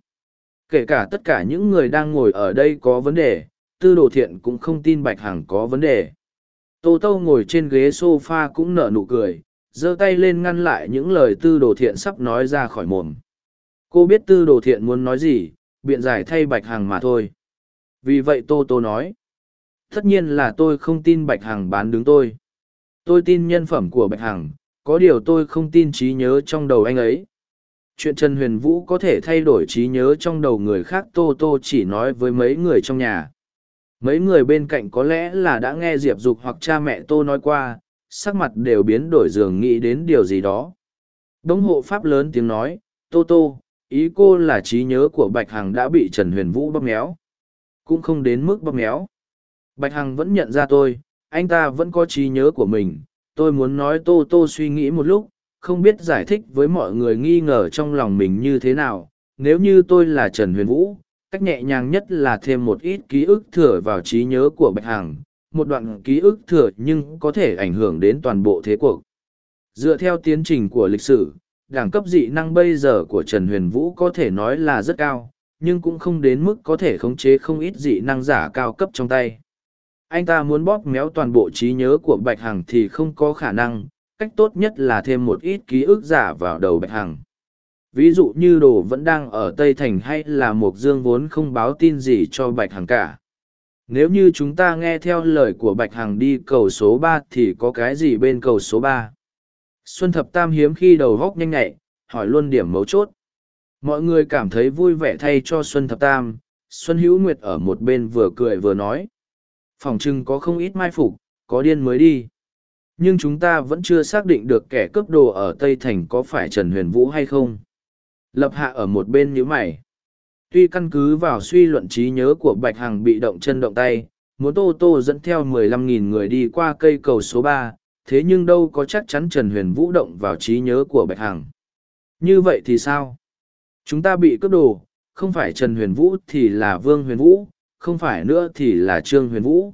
Speaker 1: Kể cả tất cả những người đang ngồi ở đây có vấn đề, tư đồ thiện cũng không tin Bạch Hằng có vấn đề. Tô Tô ngồi trên ghế sofa cũng nở nụ cười, giơ tay lên ngăn lại những lời tư đồ thiện sắp nói ra khỏi mồm. Cô biết tư đồ thiện muốn nói gì, biện giải thay Bạch Hằng mà thôi. Vì vậy Tô Tô nói, tất nhiên là tôi không tin Bạch Hằng bán đứng tôi. Tôi tin nhân phẩm của Bạch Hằng, có điều tôi không tin trí nhớ trong đầu anh ấy. Chuyện Trần Huyền Vũ có thể thay đổi trí nhớ trong đầu người khác Tô Tô chỉ nói với mấy người trong nhà. Mấy người bên cạnh có lẽ là đã nghe Diệp Dục hoặc cha mẹ Tô nói qua, sắc mặt đều biến đổi dường nghĩ đến điều gì đó. Đống hộ pháp lớn tiếng nói, Tô Tô, ý cô là trí nhớ của Bạch Hằng đã bị Trần Huyền Vũ bóp méo. Cũng không đến mức bóp méo. Bạch Hằng vẫn nhận ra tôi, anh ta vẫn có trí nhớ của mình. Tôi muốn nói Tô Tô suy nghĩ một lúc, không biết giải thích với mọi người nghi ngờ trong lòng mình như thế nào. Nếu như tôi là Trần Huyền Vũ, cách nhẹ nhàng nhất là thêm một ít ký ức thừa vào trí nhớ của Bạch Hằng, một đoạn ký ức thừa nhưng có thể ảnh hưởng đến toàn bộ thế cuộc. Dựa theo tiến trình của lịch sử, đẳng cấp dị năng bây giờ của Trần Huyền Vũ có thể nói là rất cao, nhưng cũng không đến mức có thể khống chế không ít dị năng giả cao cấp trong tay. Anh ta muốn bóp méo toàn bộ trí nhớ của Bạch Hằng thì không có khả năng, cách tốt nhất là thêm một ít ký ức giả vào đầu Bạch Hằng. Ví dụ như đồ vẫn đang ở Tây Thành hay là Mộc Dương vốn không báo tin gì cho Bạch Hằng cả. Nếu như chúng ta nghe theo lời của Bạch Hằng đi cầu số ba thì có cái gì bên cầu số ba? Xuân Thập Tam hiếm khi đầu góc nhanh nhạy, hỏi luôn điểm mấu chốt. Mọi người cảm thấy vui vẻ thay cho Xuân Thập Tam, Xuân Hữu Nguyệt ở một bên vừa cười vừa nói. Phòng trưng có không ít mai phục, có điên mới đi. Nhưng chúng ta vẫn chưa xác định được kẻ cướp đồ ở Tây Thành có phải Trần Huyền Vũ hay không. Lập hạ ở một bên nhíu mày. Tuy căn cứ vào suy luận trí nhớ của Bạch Hằng bị động chân động tay, muốn Tô Tô dẫn theo 15.000 người đi qua cây cầu số ba, thế nhưng đâu có chắc chắn Trần Huyền Vũ động vào trí nhớ của Bạch Hằng. Như vậy thì sao? Chúng ta bị cướp đồ, không phải Trần Huyền Vũ thì là Vương Huyền Vũ, không phải nữa thì là Trương Huyền Vũ.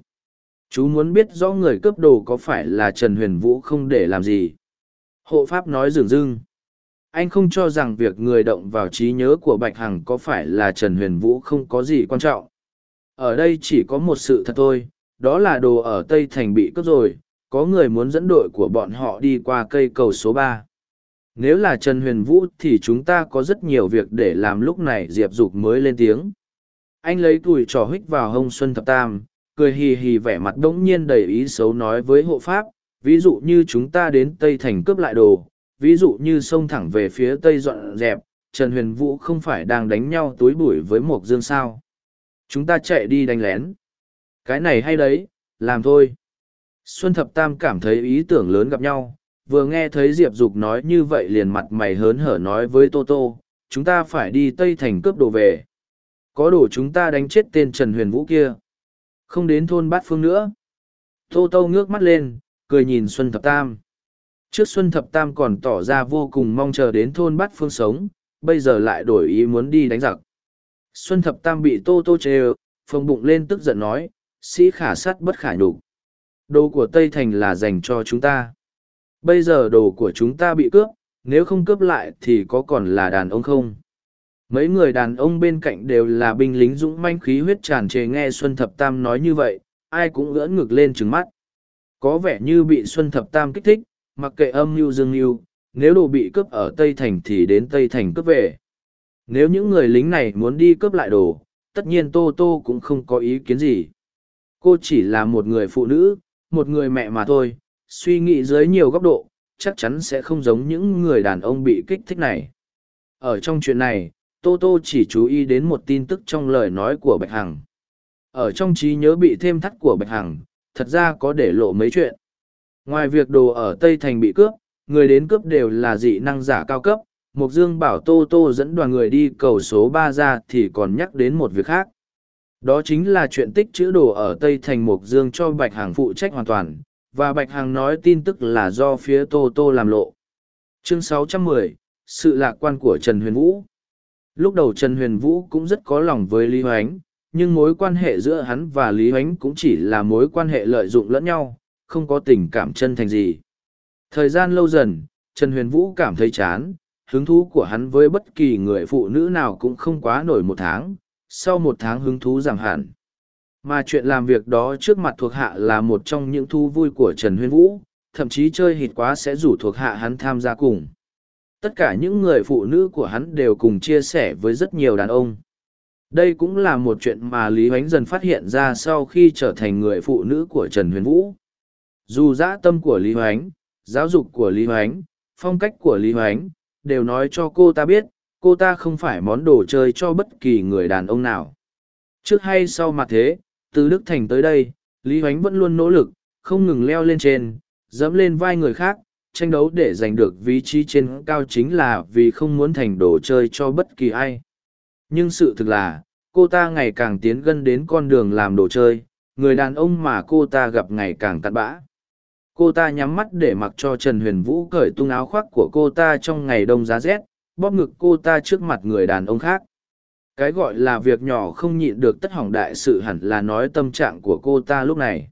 Speaker 1: Chú muốn biết rõ người cướp đồ có phải là Trần Huyền Vũ không để làm gì. Hộ Pháp nói dừng dưng. Anh không cho rằng việc người động vào trí nhớ của Bạch Hằng có phải là Trần Huyền Vũ không có gì quan trọng. Ở đây chỉ có một sự thật thôi, đó là đồ ở Tây Thành bị cướp rồi, có người muốn dẫn đội của bọn họ đi qua cây cầu số ba nếu là trần huyền vũ thì chúng ta có rất nhiều việc để làm lúc này diệp dục mới lên tiếng anh lấy tuổi trò hích vào hông xuân thập tam, cười hì hì vẻ mặt đ ỗ n g nhiên đầy ý xấu nói với hộ pháp, ví dụ như chúng ta đến tây thành cướp lại đồ, ví dụ như xông thẳng về phía tây dọn dẹp, trần huyền vũ không phải đang đánh nhau túi bụi với mộc dương sao? Chúng ta chạy đi đánh lén. Cái này hay đấy, làm thôi. Xuân thập tam cảm thấy ý tưởng lớn gặp nhau, vừa nghe thấy diệp dục nói như vậy liền mặt mày hớn hở nói với tô tô, chúng ta phải đi tây thành cướp đồ về có đủ chúng ta đánh chết tên trần huyền vũ kia. Không đến thôn bát phương nữa. Tô tô ngước mắt lên, cười nhìn xuân thập tam. Trước xuân thập tam còn tỏ ra vô cùng mong chờ đến thôn bát phương sống, bây giờ lại đổi ý muốn đi đánh giặc. Xuân thập tam bị tô tô chê ơ, phồng bụng lên tức giận nói, sĩ khả sắt bất khả nhục. Đồ của tây thành là dành cho chúng ta. Bây giờ đồ của chúng ta bị cướp, nếu không cướp lại thì có còn là đàn ông không? Mấy người đàn ông bên cạnh đều là binh lính dũng manh khí huyết tràn trề nghe xuân thập tam nói như vậy, ai cũng ngỡ ngực lên trừng mắt. Có vẻ như bị xuân thập tam kích thích, mặc kệ âm mưu dương mưu, nếu đồ bị cướp ở tây thành thì đến tây thành cướp về. Nếu những người lính này muốn đi cướp lại đồ, tất nhiên tô tô cũng không có ý kiến gì. Cô chỉ là một người phụ nữ, một người mẹ mà thôi, suy nghĩ dưới nhiều góc độ, chắc chắn sẽ không giống những người đàn ông bị kích thích này. Ở trong chuyện này tô tô chỉ chú ý đến một tin tức trong lời nói của bạch hằng. Ở trong trí nhớ bị thêm thắt của bạch hằng thật ra có để lộ mấy chuyện. Ngoài việc đồ ở tây thành bị cướp người đến cướp đều là dị năng giả cao cấp. Mục dương bảo tô tô dẫn đoàn người đi cầu số ba ra thì còn nhắc đến một việc khác. Đó chính là chuyện tích chữ đồ ở tây thành mục dương cho bạch hằng phụ trách hoàn toàn và Bạch Hằng nói tin tức là do phía Tô Tô làm lộ. Chương 610, Sự lạc quan của Trần Huyền Vũ. Lúc đầu Trần Huyền Vũ cũng rất có lòng với Lý Hoánh, nhưng mối quan hệ giữa hắn và Lý Hoánh cũng chỉ là mối quan hệ lợi dụng lẫn nhau, không có tình cảm chân thành gì. Thời gian lâu dần, Trần Huyền Vũ cảm thấy chán, hứng thú của hắn với bất kỳ người phụ nữ nào cũng không quá nổi một tháng, sau một tháng hứng thú giảm hẳn. Mà chuyện làm việc đó trước mặt thuộc hạ là một trong những thú vui của Trần Huyền Vũ, thậm chí chơi hịt quá sẽ rủ thuộc hạ hắn tham gia cùng. Tất cả những người phụ nữ của hắn đều cùng chia sẻ với rất nhiều đàn ông. Đây cũng là một chuyện mà Lý Ánh dần phát hiện ra sau khi trở thành người phụ nữ của Trần Huyền Vũ. Dù dã tâm của Lý Ánh, giáo dục của Lý Ánh, phong cách của Lý Ánh đều nói cho cô ta biết, cô ta không phải món đồ chơi cho bất kỳ người đàn ông nào. Trước hay sau mặt thế, từ Đức Thành tới đây, Lý Ánh vẫn luôn nỗ lực, không ngừng leo lên trên, dẫm lên vai người khác, tranh đấu để giành được vị trí trên cao chính là vì không muốn thành đồ chơi cho bất kỳ ai. Nhưng sự thực là, cô ta ngày càng tiến gần đến con đường làm đồ chơi, người đàn ông mà cô ta gặp ngày càng cặn bã. Cô ta nhắm mắt để mặc cho Trần Huyền Vũ cởi tung áo khoác của cô ta trong ngày đông giá rét, bóp ngực cô ta trước mặt người đàn ông khác. Cái gọi là việc nhỏ không nhịn được tất hỏng đại sự hẳn là nói tâm trạng của cô ta lúc này.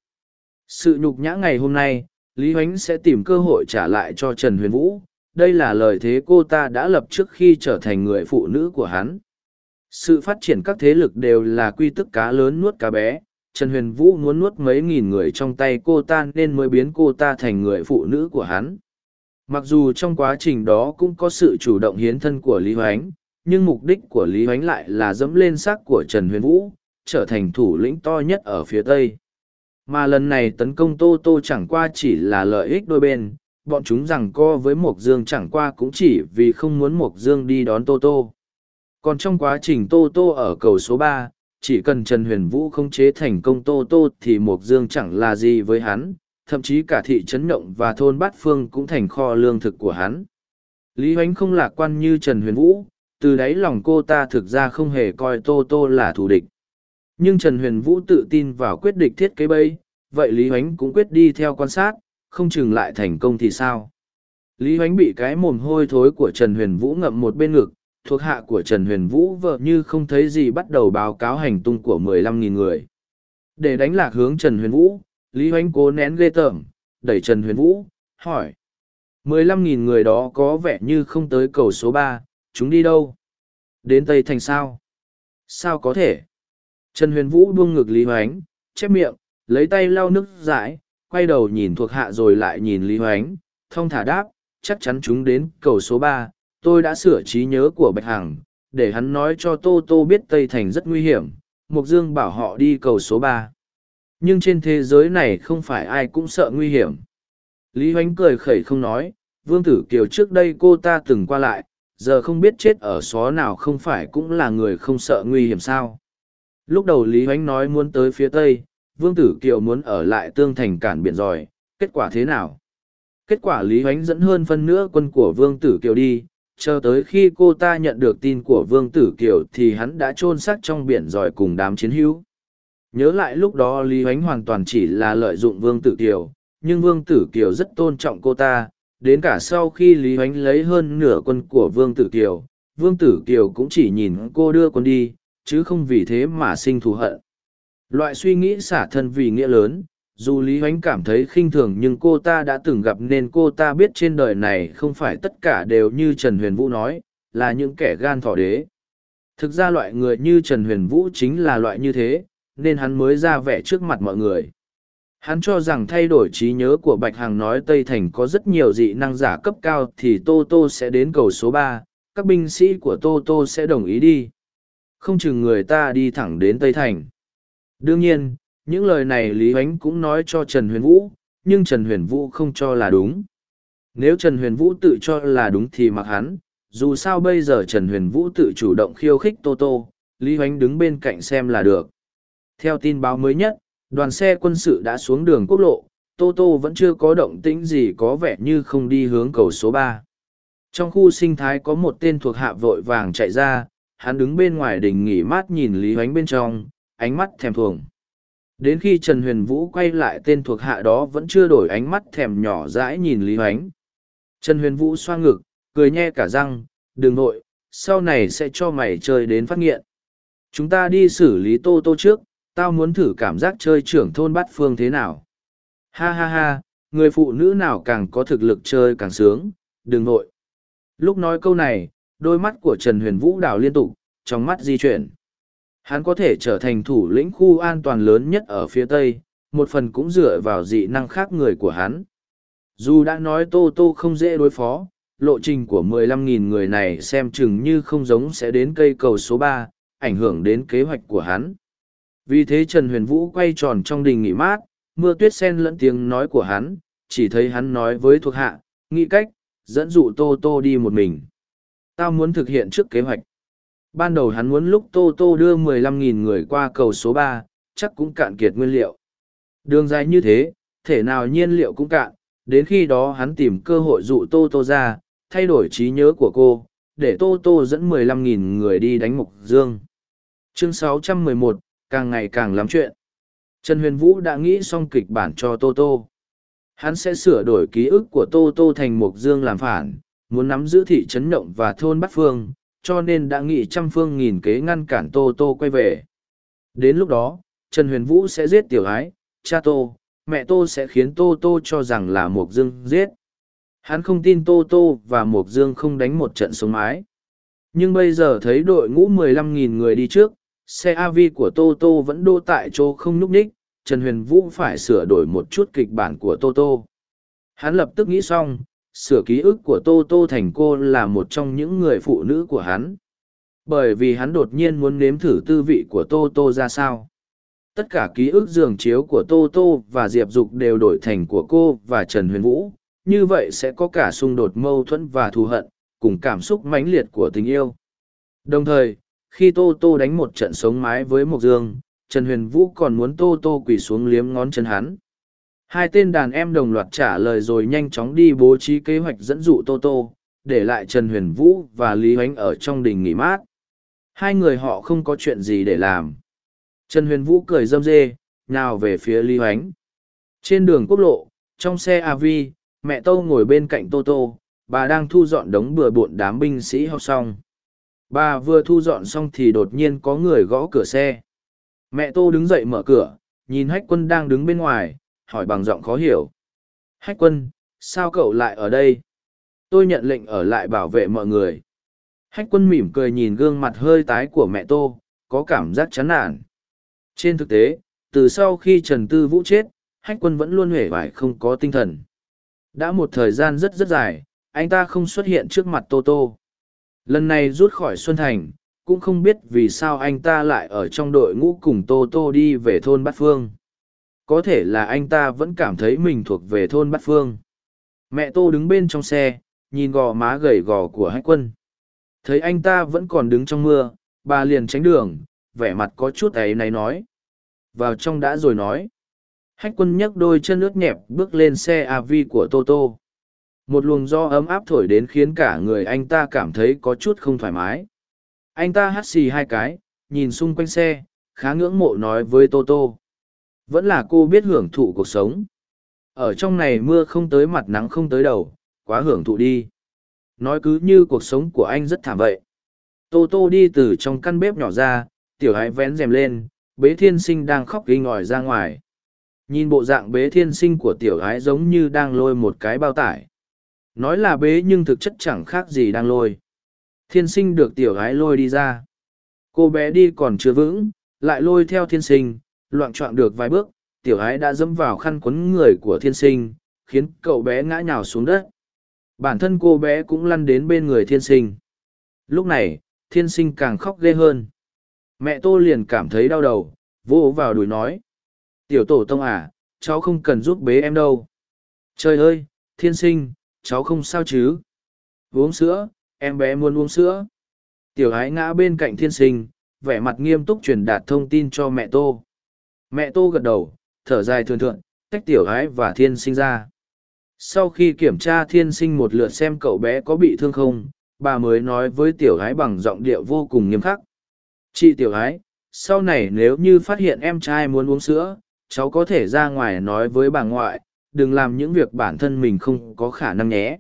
Speaker 1: Sự nhục nhã ngày hôm nay, Lý Huánh sẽ tìm cơ hội trả lại cho Trần Huyền Vũ. Đây là lời thế cô ta đã lập trước khi trở thành người phụ nữ của hắn. Sự phát triển các thế lực đều là quy tức cá lớn nuốt cá bé. Trần Huyền Vũ muốn nuốt mấy nghìn người trong tay cô ta nên mới biến cô ta thành người phụ nữ của hắn. Mặc dù trong quá trình đó cũng có sự chủ động hiến thân của Lý Hoánh, nhưng mục đích của Lý Hoánh lại là dẫm lên xác của Trần Huyền Vũ, trở thành thủ lĩnh to nhất ở phía Tây. Mà lần này tấn công Tô Tô chẳng qua chỉ là lợi ích đôi bên, bọn chúng rằng co với Mộc Dương chẳng qua cũng chỉ vì không muốn Mộc Dương đi đón Tô Tô. Còn trong quá trình Tô Tô ở cầu số ba, chỉ cần Trần Huyền Vũ không chế thành công Tô Tô thì Mộc Dương chẳng là gì với hắn, thậm chí cả thị trấn Động và thôn Bát Phương cũng thành kho lương thực của hắn. Lý Hoánh không lạc quan như Trần Huyền Vũ, từ đáy lòng cô ta thực ra không hề coi Tô Tô là thù địch. Nhưng Trần Huyền Vũ tự tin vào quyết định thiết kế bẫy, vậy Lý Hoánh cũng quyết đi theo quan sát, không chừng lại thành công thì sao. Lý Hoánh bị cái mồm hôi thối của Trần Huyền Vũ ngậm một bên ngực, thuộc hạ của Trần Huyền Vũ vợ như không thấy gì bắt đầu báo cáo hành tung của 15.000 người. Để đánh lạc hướng Trần Huyền Vũ, Lý Hoánh cố nén ghê tởm, đẩy Trần Huyền Vũ, hỏi. 15.000 người đó có vẻ như không tới cầu số ba, chúng đi đâu? Đến Tây Thành sao? Sao có thể? Trần Huyền Vũ buông ngực Lý Hoánh, chép miệng, lấy tay lau nước dãi, quay đầu nhìn thuộc hạ rồi lại nhìn Lý Hoánh, thông thả đáp, chắc chắn chúng đến cầu số ba. tôi đã sửa trí nhớ của Bạch Hằng, để hắn nói cho Tô Tô biết Tây Thành rất nguy hiểm, Mục Dương bảo họ đi cầu số ba nhưng trên thế giới này không phải ai cũng sợ nguy hiểm lý hoánh cười khẩy không nói vương tử kiều trước đây cô ta từng qua lại giờ không biết chết ở xó nào không phải cũng là người không sợ nguy hiểm sao lúc đầu lý hoánh nói muốn tới phía tây vương tử kiều muốn ở lại tương thành cản biển giỏi kết quả thế nào? Kết quả lý hoánh dẫn hơn phân nữa quân của vương tử kiều đi chờ tới khi cô ta nhận được tin của vương tử kiều thì hắn đã chôn xác trong biển giỏi cùng đám chiến hữu. Nhớ lại lúc đó Lý Hoánh hoàn toàn chỉ là lợi dụng Vương Tử Kiều, nhưng Vương Tử Kiều rất tôn trọng cô ta, đến cả sau khi Lý Hoánh lấy hơn nửa quân của Vương Tử Kiều, Vương Tử Kiều cũng chỉ nhìn cô đưa quân đi, chứ không vì thế mà sinh thù hận. Loại suy nghĩ xả thân vì nghĩa lớn, dù Lý Huánh cảm thấy khinh thường nhưng cô ta đã từng gặp nên cô ta biết trên đời này không phải tất cả đều như Trần Huyền Vũ nói, là những kẻ gan thỏ đế. Thực ra loại người như Trần Huyền Vũ chính là loại như thế, nên hắn mới ra vẻ trước mặt mọi người. Hắn cho rằng thay đổi trí nhớ của Bạch Hằng nói Tây Thành có rất nhiều dị năng giả cấp cao thì Tô Tô sẽ đến cầu số ba, các binh sĩ của Tô Tô sẽ đồng ý đi. Không chừng người ta đi thẳng đến Tây Thành. Đương nhiên, những lời này Lý Huánh cũng nói cho Trần Huyền Vũ, nhưng Trần Huyền Vũ không cho là đúng. Nếu Trần Huyền Vũ tự cho là đúng thì mặc hắn, dù sao bây giờ Trần Huyền Vũ tự chủ động khiêu khích Tô Tô, Lý Huánh đứng bên cạnh xem là được. Theo tin báo mới nhất, đoàn xe quân sự đã xuống đường quốc lộ, Tô Tô vẫn chưa có động tĩnh gì có vẻ như không đi hướng cầu số ba. Trong khu sinh thái có một tên thuộc hạ vội vàng chạy ra, hắn đứng bên ngoài đình nghỉ mát nhìn Lý Hoánh bên trong, ánh mắt thèm thuồng. Đến khi Trần Huyền Vũ quay lại tên thuộc hạ đó vẫn chưa đổi ánh mắt thèm nhỏ dãi nhìn Lý Hoánh. Trần Huyền Vũ xoa ngực, cười nhe cả răng, đừng nội, sau này sẽ cho mày chơi đến phát nghiện. Chúng ta đi xử lý Tô Tô trước, tao muốn thử cảm giác chơi trưởng thôn bát phương thế nào. Ha ha ha, người phụ nữ nào càng có thực lực chơi càng sướng, đừng nội. Lúc nói câu này, đôi mắt của Trần Huyền Vũ đảo liên tục, trong mắt di chuyển. Hắn có thể trở thành thủ lĩnh khu an toàn lớn nhất ở phía Tây, một phần cũng dựa vào dị năng khác người của hắn. Dù đã nói Tô Tô không dễ đối phó, lộ trình của 15.000 người này xem chừng như không giống sẽ đến cây cầu số ba, ảnh hưởng đến kế hoạch của hắn. Vì thế Trần Huyền Vũ quay tròn trong đình nghỉ mát, mưa tuyết sen lẫn tiếng nói của hắn, chỉ thấy hắn nói với thuộc hạ, nghĩ cách, dẫn dụ Tô Tô đi một mình. Tao muốn thực hiện trước kế hoạch. Ban đầu hắn muốn lúc Tô Tô đưa 15.000 người qua cầu số ba, chắc cũng cạn kiệt nguyên liệu. Đường dài như thế, thể nào nhiên liệu cũng cạn, đến khi đó hắn tìm cơ hội dụ Tô Tô ra, thay đổi trí nhớ của cô, để Tô Tô dẫn 15.000 người đi đánh Mục Dương. Chương 611, càng ngày càng lắm chuyện. Trần Huyền Vũ đã nghĩ xong kịch bản cho Tô Tô. Hắn sẽ sửa đổi ký ức của Tô Tô thành Mục Dương làm phản, muốn nắm giữ thị trấn động và thôn Bát Phương, cho nên đã nghĩ trăm phương nghìn kế ngăn cản Tô Tô quay về. Đến lúc đó, Trần Huyền Vũ sẽ giết tiểu ái, cha Tô, mẹ Tô sẽ khiến Tô Tô cho rằng là mộc Dương giết. Hắn không tin Tô Tô và mộc Dương không đánh một trận sống mái. Nhưng bây giờ thấy đội ngũ 15.000 người đi trước, xe AV của Tô Tô vẫn đô tại chỗ không nhúc ních, Trần Huyền Vũ phải sửa đổi một chút kịch bản của Tô Tô. Hắn lập tức nghĩ xong, sửa ký ức của Tô Tô thành cô là một trong những người phụ nữ của hắn. Bởi vì hắn đột nhiên muốn nếm thử tư vị của Tô Tô ra sao. Tất cả ký ức giường chiếu của Tô Tô và Diệp Dục đều đổi thành của cô và Trần Huyền Vũ, như vậy sẽ có cả xung đột mâu thuẫn và thù hận, cùng cảm xúc mãnh liệt của tình yêu. Đồng thời, khi Tô Tô đánh một trận sống mái với Mộc Dương, Trần Huyền Vũ còn muốn Tô Tô quỳ xuống liếm ngón chân hắn. Hai tên đàn em đồng loạt trả lời rồi nhanh chóng đi bố trí kế hoạch dẫn dụ Tô Tô, để lại Trần Huyền Vũ và Lý Hoánh ở trong đình nghỉ mát. Hai người họ không có chuyện gì để làm. Trần Huyền Vũ cười râm rê, nào về phía Lý Hoánh. Trên đường quốc lộ, trong xe AV, mẹ Tô ngồi bên cạnh Tô Tô, bà đang thu dọn đống bừa bộn đám binh sĩ học xong. Bà vừa thu dọn xong thì đột nhiên có người gõ cửa xe. Mẹ Tô đứng dậy mở cửa, nhìn hách quân đang đứng bên ngoài, hỏi bằng giọng khó hiểu. Hách quân, sao cậu lại ở đây? Tôi nhận lệnh ở lại bảo vệ mọi người. Hách quân mỉm cười nhìn gương mặt hơi tái của mẹ Tô, có cảm giác chán nản. Trên thực tế, từ sau khi Trần Tư Vũ chết, Hách quân vẫn luôn hề vải không có tinh thần. Đã một thời gian rất rất dài, anh ta không xuất hiện trước mặt Tô Tô. Lần này rút khỏi Xuân Thành, cũng không biết vì sao anh ta lại ở trong đội ngũ cùng Tô Tô đi về thôn Bát Phương. Có thể là anh ta vẫn cảm thấy mình thuộc về thôn Bát Phương. Mẹ Tô đứng bên trong xe, nhìn gò má gầy gò của hách quân. Thấy anh ta vẫn còn đứng trong mưa, bà liền tránh đường, vẻ mặt có chút ấy náy nói. Vào trong đã rồi nói. Hách quân nhấc đôi chân ướt nhẹp bước lên xe AV của Tô Tô một luồng do ấm áp thổi đến khiến cả người anh ta cảm thấy có chút không thoải mái anh ta hắt xì hai cái nhìn xung quanh xe khá ngưỡng mộ nói với tô tô vẫn là cô biết hưởng thụ cuộc sống. Ở trong này mưa không tới mặt nắng không tới đầu quá hưởng thụ đi. Nói cứ như cuộc sống của anh rất thảm vậy. Tô tô đi từ trong căn bếp nhỏ ra tiểu hãy vén rèm lên bế thiên sinh đang khóc ghi ngòi ra ngoài. Nhìn bộ dạng bế thiên sinh của tiểu hãy giống như đang lôi một cái bao tải. Nói là bế nhưng thực chất chẳng khác gì đang lôi. Thiên sinh được tiểu gái lôi đi ra. Cô bé đi còn chưa vững, lại lôi theo thiên sinh, loạn trọng được vài bước, tiểu ái đã dẫm vào khăn quấn người của thiên sinh, khiến cậu bé ngã nhào xuống đất. Bản thân cô bé cũng lăn đến bên người thiên sinh. Lúc này, thiên sinh càng khóc ghê hơn. Mẹ tô liền cảm thấy đau đầu, vô vào đùi nói. Tiểu tổ tông à, cháu không cần giúp bế em đâu. Trời ơi, thiên sinh, cháu không sao chứ uống sữa em bé muốn uống sữa tiểu ái ngã bên cạnh thiên sinh vẻ mặt nghiêm túc truyền đạt thông tin cho mẹ tô mẹ tô gật đầu thở dài thường thượng tách tiểu gái và thiên sinh ra sau khi kiểm tra thiên sinh một lượt xem cậu bé có bị thương không bà mới nói với tiểu gái bằng giọng điệu vô cùng nghiêm khắc chị tiểu gái, sau này nếu như phát hiện em trai muốn uống sữa cháu có thể ra ngoài nói với bà ngoại đừng làm những việc bản thân mình không có khả năng nhé.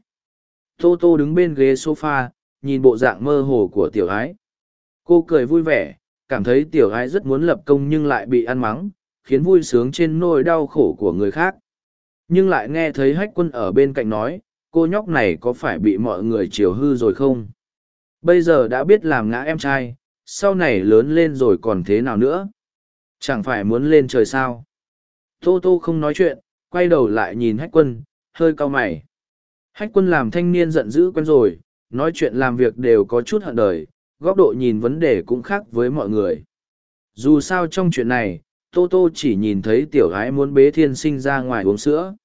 Speaker 1: Tô Tô đứng bên ghế sofa, nhìn bộ dạng mơ hồ của tiểu ái. Cô cười vui vẻ, cảm thấy tiểu ái rất muốn lập công nhưng lại bị ăn mắng, khiến vui sướng trên nỗi đau khổ của người khác. Nhưng lại nghe thấy hách quân ở bên cạnh nói, cô nhóc này có phải bị mọi người chiều hư rồi không? Bây giờ đã biết làm ngã em trai sau này lớn lên rồi còn thế nào nữa? Chẳng phải muốn lên trời sao? Tô tô không nói chuyện quay đầu lại nhìn hách quân hơi cau mày. Hách quân làm thanh niên giận dữ quen rồi nói chuyện làm việc đều có chút hận đời góc độ nhìn vấn đề cũng khác với mọi người. Dù sao trong chuyện này tô tô chỉ nhìn thấy tiểu gái muốn bế thiên sinh ra ngoài uống sữa.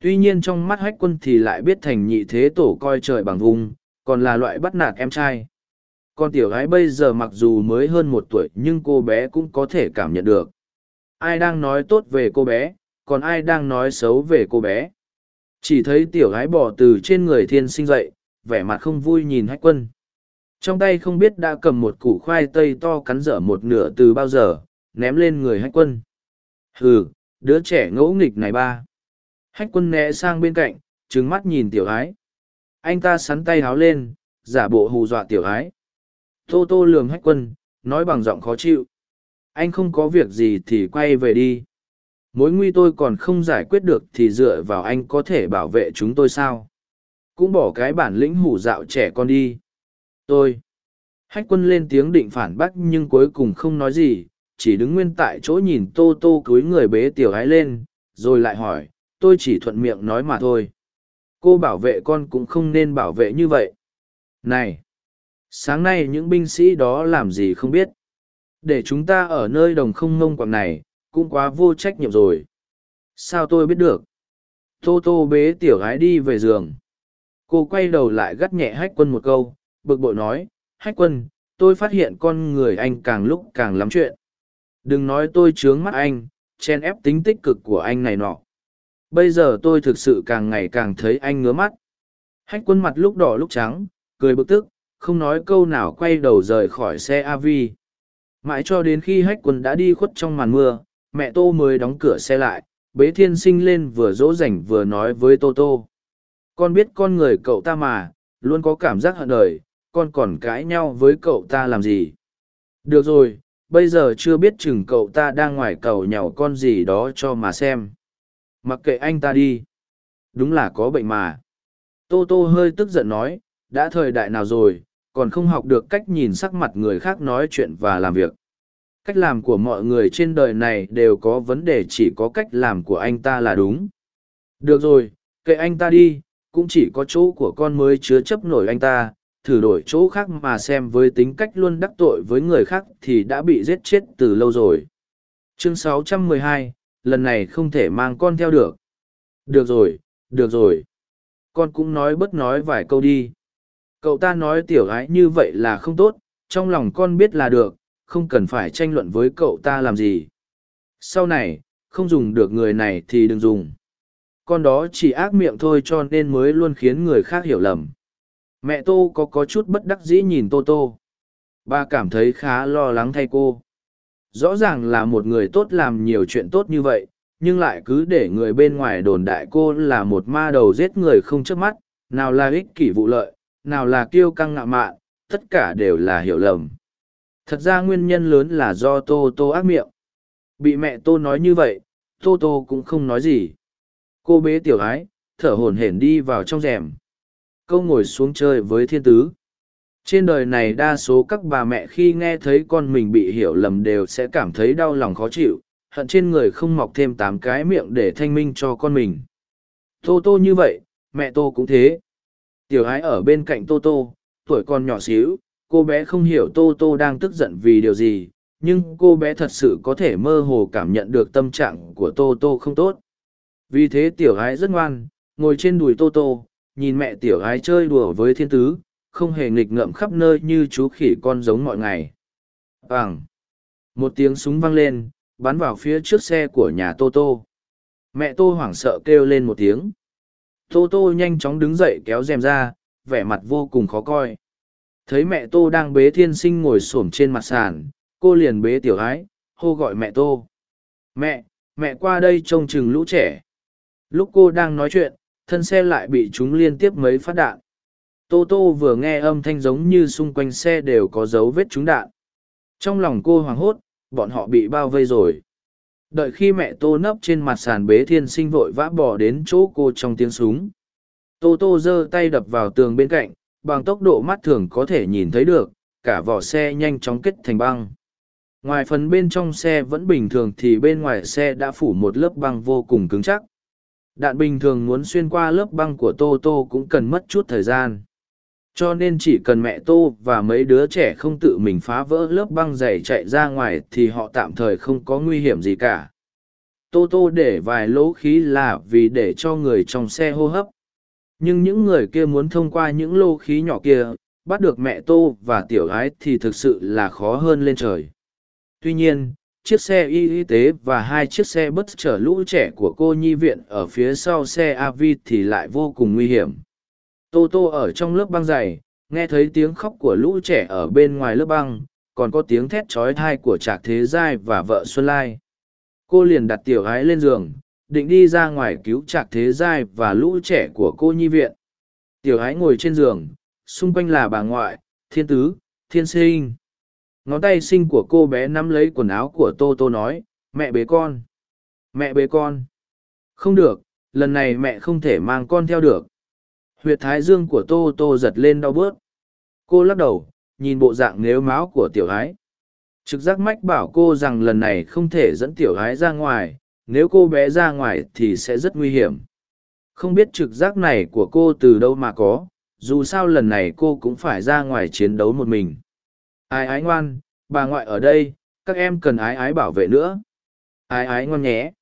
Speaker 1: Tuy nhiên trong mắt hách quân thì lại biết thành nhị thế tổ coi trời bằng vùng, còn là loại bắt nạt em trai. Con tiểu gái bây giờ mặc dù mới hơn một tuổi nhưng cô bé cũng có thể cảm nhận được. Ai đang nói tốt về cô bé, còn ai đang nói xấu về cô bé. Chỉ thấy tiểu gái bỏ từ trên người thiên sinh dậy, vẻ mặt không vui nhìn hách quân. Trong tay không biết đã cầm một củ khoai tây to cắn dở một nửa từ bao giờ ném lên người hách quân. Hừ, đứa trẻ ngỗ nghịch này ba. Hách quân né sang bên cạnh trứng mắt nhìn tiểu ái. Anh ta sắn tay háo lên, giả bộ hù dọa tiểu ái. Tô tô lường hách quân, nói bằng giọng khó chịu. Anh không có việc gì thì quay về đi. Mối nguy tôi còn không giải quyết được thì dựa vào anh có thể bảo vệ chúng tôi sao? Cũng bỏ cái bản lĩnh hủ dạo trẻ con đi. Tôi. Hách quân lên tiếng định phản bác nhưng cuối cùng không nói gì chỉ đứng nguyên tại chỗ nhìn tô tô cúi người bế tiểu gái lên, rồi lại hỏi, tôi chỉ thuận miệng nói mà thôi. Cô bảo vệ con cũng không nên bảo vệ như vậy. Này, sáng nay những binh sĩ đó làm gì không biết? Để chúng ta ở nơi đồng không ngông quặng này, cũng quá vô trách nhiệm rồi. Sao tôi biết được? Tô tô bế tiểu gái đi về giường. Cô quay đầu lại gắt nhẹ hách quân một câu, bực bội nói, hách quân, tôi phát hiện con người anh càng lúc càng lắm chuyện đừng nói tôi trướng mắt anh, chen ép tính tích cực của anh này nọ. Bây giờ tôi thực sự càng ngày càng thấy anh ngứa mắt. Hách quân mặt lúc đỏ lúc trắng, cười bực tức, không nói câu nào quay đầu rời khỏi xe av mãi cho đến khi hách quân đã đi khuất trong màn mưa, mẹ tô mới đóng cửa xe lại, bế thiên sinh lên vừa dỗ dành vừa nói với tô tô. Con biết con người cậu ta mà, luôn có cảm giác hận đời, con còn cãi nhau với cậu ta làm gì? Được rồi bây giờ chưa biết chừng cậu ta đang ngoài cầu nhàu con gì đó cho mà xem. Mặc kệ anh ta đi. Đúng là có bệnh mà. Tô tô hơi tức giận nói, đã thời đại nào rồi, còn không học được cách nhìn sắc mặt người khác nói chuyện và làm việc. Cách làm của mọi người trên đời này đều có vấn đề chỉ có cách làm của anh ta là đúng. Được rồi, kệ anh ta đi, cũng chỉ có chỗ của con mới chứa chấp nổi anh ta thử đổi chỗ khác mà xem với tính cách luôn đắc tội với người khác thì đã bị giết chết từ lâu rồi. Chương 612, lần này không thể mang con theo được. Được rồi được rồi. Con cũng nói bớt nói vài câu đi. Cậu ta nói tiểu gái như vậy là không tốt trong lòng con biết là được không cần phải tranh luận với cậu ta làm gì. Sau này không dùng được người này thì đừng dùng. Con đó chỉ ác miệng thôi cho nên mới luôn khiến người khác hiểu lầm mẹ tô có có chút bất đắc dĩ nhìn tô tô. Bà cảm thấy khá lo lắng thay cô. Rõ ràng là một người tốt làm nhiều chuyện tốt như vậy, nhưng lại cứ để người bên ngoài đồn đại cô là một ma đầu giết người không chớp mắt, nào là ích kỷ vụ lợi, nào là kiêu căng ngạo mạn, tất cả đều là hiểu lầm. Thật ra nguyên nhân lớn là do tô tô ác miệng. Bị mẹ tô nói như vậy, tô tô cũng không nói gì. Cô bế tiểu ái, thở hổn hển đi vào trong rèm câu ngồi xuống chơi với thiên tứ. Trên đời này đa số các bà mẹ khi nghe thấy con mình bị hiểu lầm đều sẽ cảm thấy đau lòng khó chịu, hận trên người không mọc thêm tám cái miệng để thanh minh cho con mình. Tô tô như vậy, mẹ tô cũng thế. Tiểu ái ở bên cạnh tô tô, tuổi còn nhỏ xíu, cô bé không hiểu tô tô đang tức giận vì điều gì, nhưng cô bé thật sự có thể mơ hồ cảm nhận được tâm trạng của tô tô không tốt. Vì thế tiểu ái rất ngoan, ngồi trên đùi tô tô nhìn mẹ tiểu ái chơi đùa với thiên tứ, không hề nghịch ngợm khắp nơi như chú khỉ con giống mọi ngày. Bằng một tiếng súng vang lên, bắn vào phía trước xe của nhà tô tô. Mẹ tô hoảng sợ kêu lên một tiếng. Tô tô nhanh chóng đứng dậy kéo rèm ra, vẻ mặt vô cùng khó coi. Thấy mẹ tô đang bế thiên sinh ngồi s ổ m trên mặt sàn, cô liền bế tiểu ái hô gọi mẹ tô. Mẹ mẹ qua đây trông chừng lũ trẻ. Lúc cô đang nói chuyện thân xe lại bị chúng liên tiếp mấy phát đạn. Tô tô vừa nghe âm thanh giống như xung quanh xe đều có dấu vết trúng đạn. Trong lòng cô hoảng hốt, bọn họ bị bao vây rồi. Đợi khi mẹ tô nấp trên mặt sàn bế thiên sinh vội vã bỏ đến chỗ cô trong tiếng súng. Tô tô giơ tay đập vào tường bên cạnh, bằng tốc độ mắt thường có thể nhìn thấy được, cả vỏ xe nhanh chóng kết thành băng. Ngoài phần bên trong xe vẫn bình thường thì bên ngoài xe đã phủ một lớp băng vô cùng cứng chắc đạn bình thường muốn xuyên qua lớp băng của tô tô cũng cần mất chút thời gian. Cho nên chỉ cần mẹ tô và mấy đứa trẻ không tự mình phá vỡ lớp băng dày chạy ra ngoài thì họ tạm thời không có nguy hiểm gì cả. Tô tô để vài lỗ khí là vì để cho người trong xe hô hấp. Nhưng những người kia muốn thông qua những lô khí nhỏ kia, bắt được mẹ tô và tiểu gái thì thực sự là khó hơn lên trời. Tuy nhiên chiếc xe y tế và hai chiếc xe bất chở lũ trẻ của cô nhi viện ở phía sau xe av thì lại vô cùng nguy hiểm. Tô tô ở trong lớp băng dày, nghe thấy tiếng khóc của lũ trẻ ở bên ngoài lớp băng, còn có tiếng thét trói thai của trạc thế giai và vợ xuân lai. Cô liền đặt tiểu gái lên giường, định đi ra ngoài cứu trạc thế giai và lũ trẻ của cô nhi viện. Tiểu gái ngồi trên giường, xung quanh là bà ngoại, thiên tứ, thiên sinh ngón tay sinh của cô bé nắm lấy quần áo của tô tô nói, mẹ bế con. Mẹ bế con. Không được, lần này mẹ không thể mang con theo được. Huyệt thái dương của tô tô giật lên đau bớt. Cô lắc đầu, nhìn bộ dạng nếu máu của tiểu ái trực giác mách bảo cô rằng lần này không thể dẫn tiểu ái ra ngoài, nếu cô bé ra ngoài thì sẽ rất nguy hiểm. Không biết trực giác này của cô từ đâu mà có, dù sao lần này cô cũng phải ra ngoài chiến đấu một mình ái ái ngoan, bà ngoại ở đây, các em cần ái ái bảo vệ nữa. Ái ái ngoan nhé.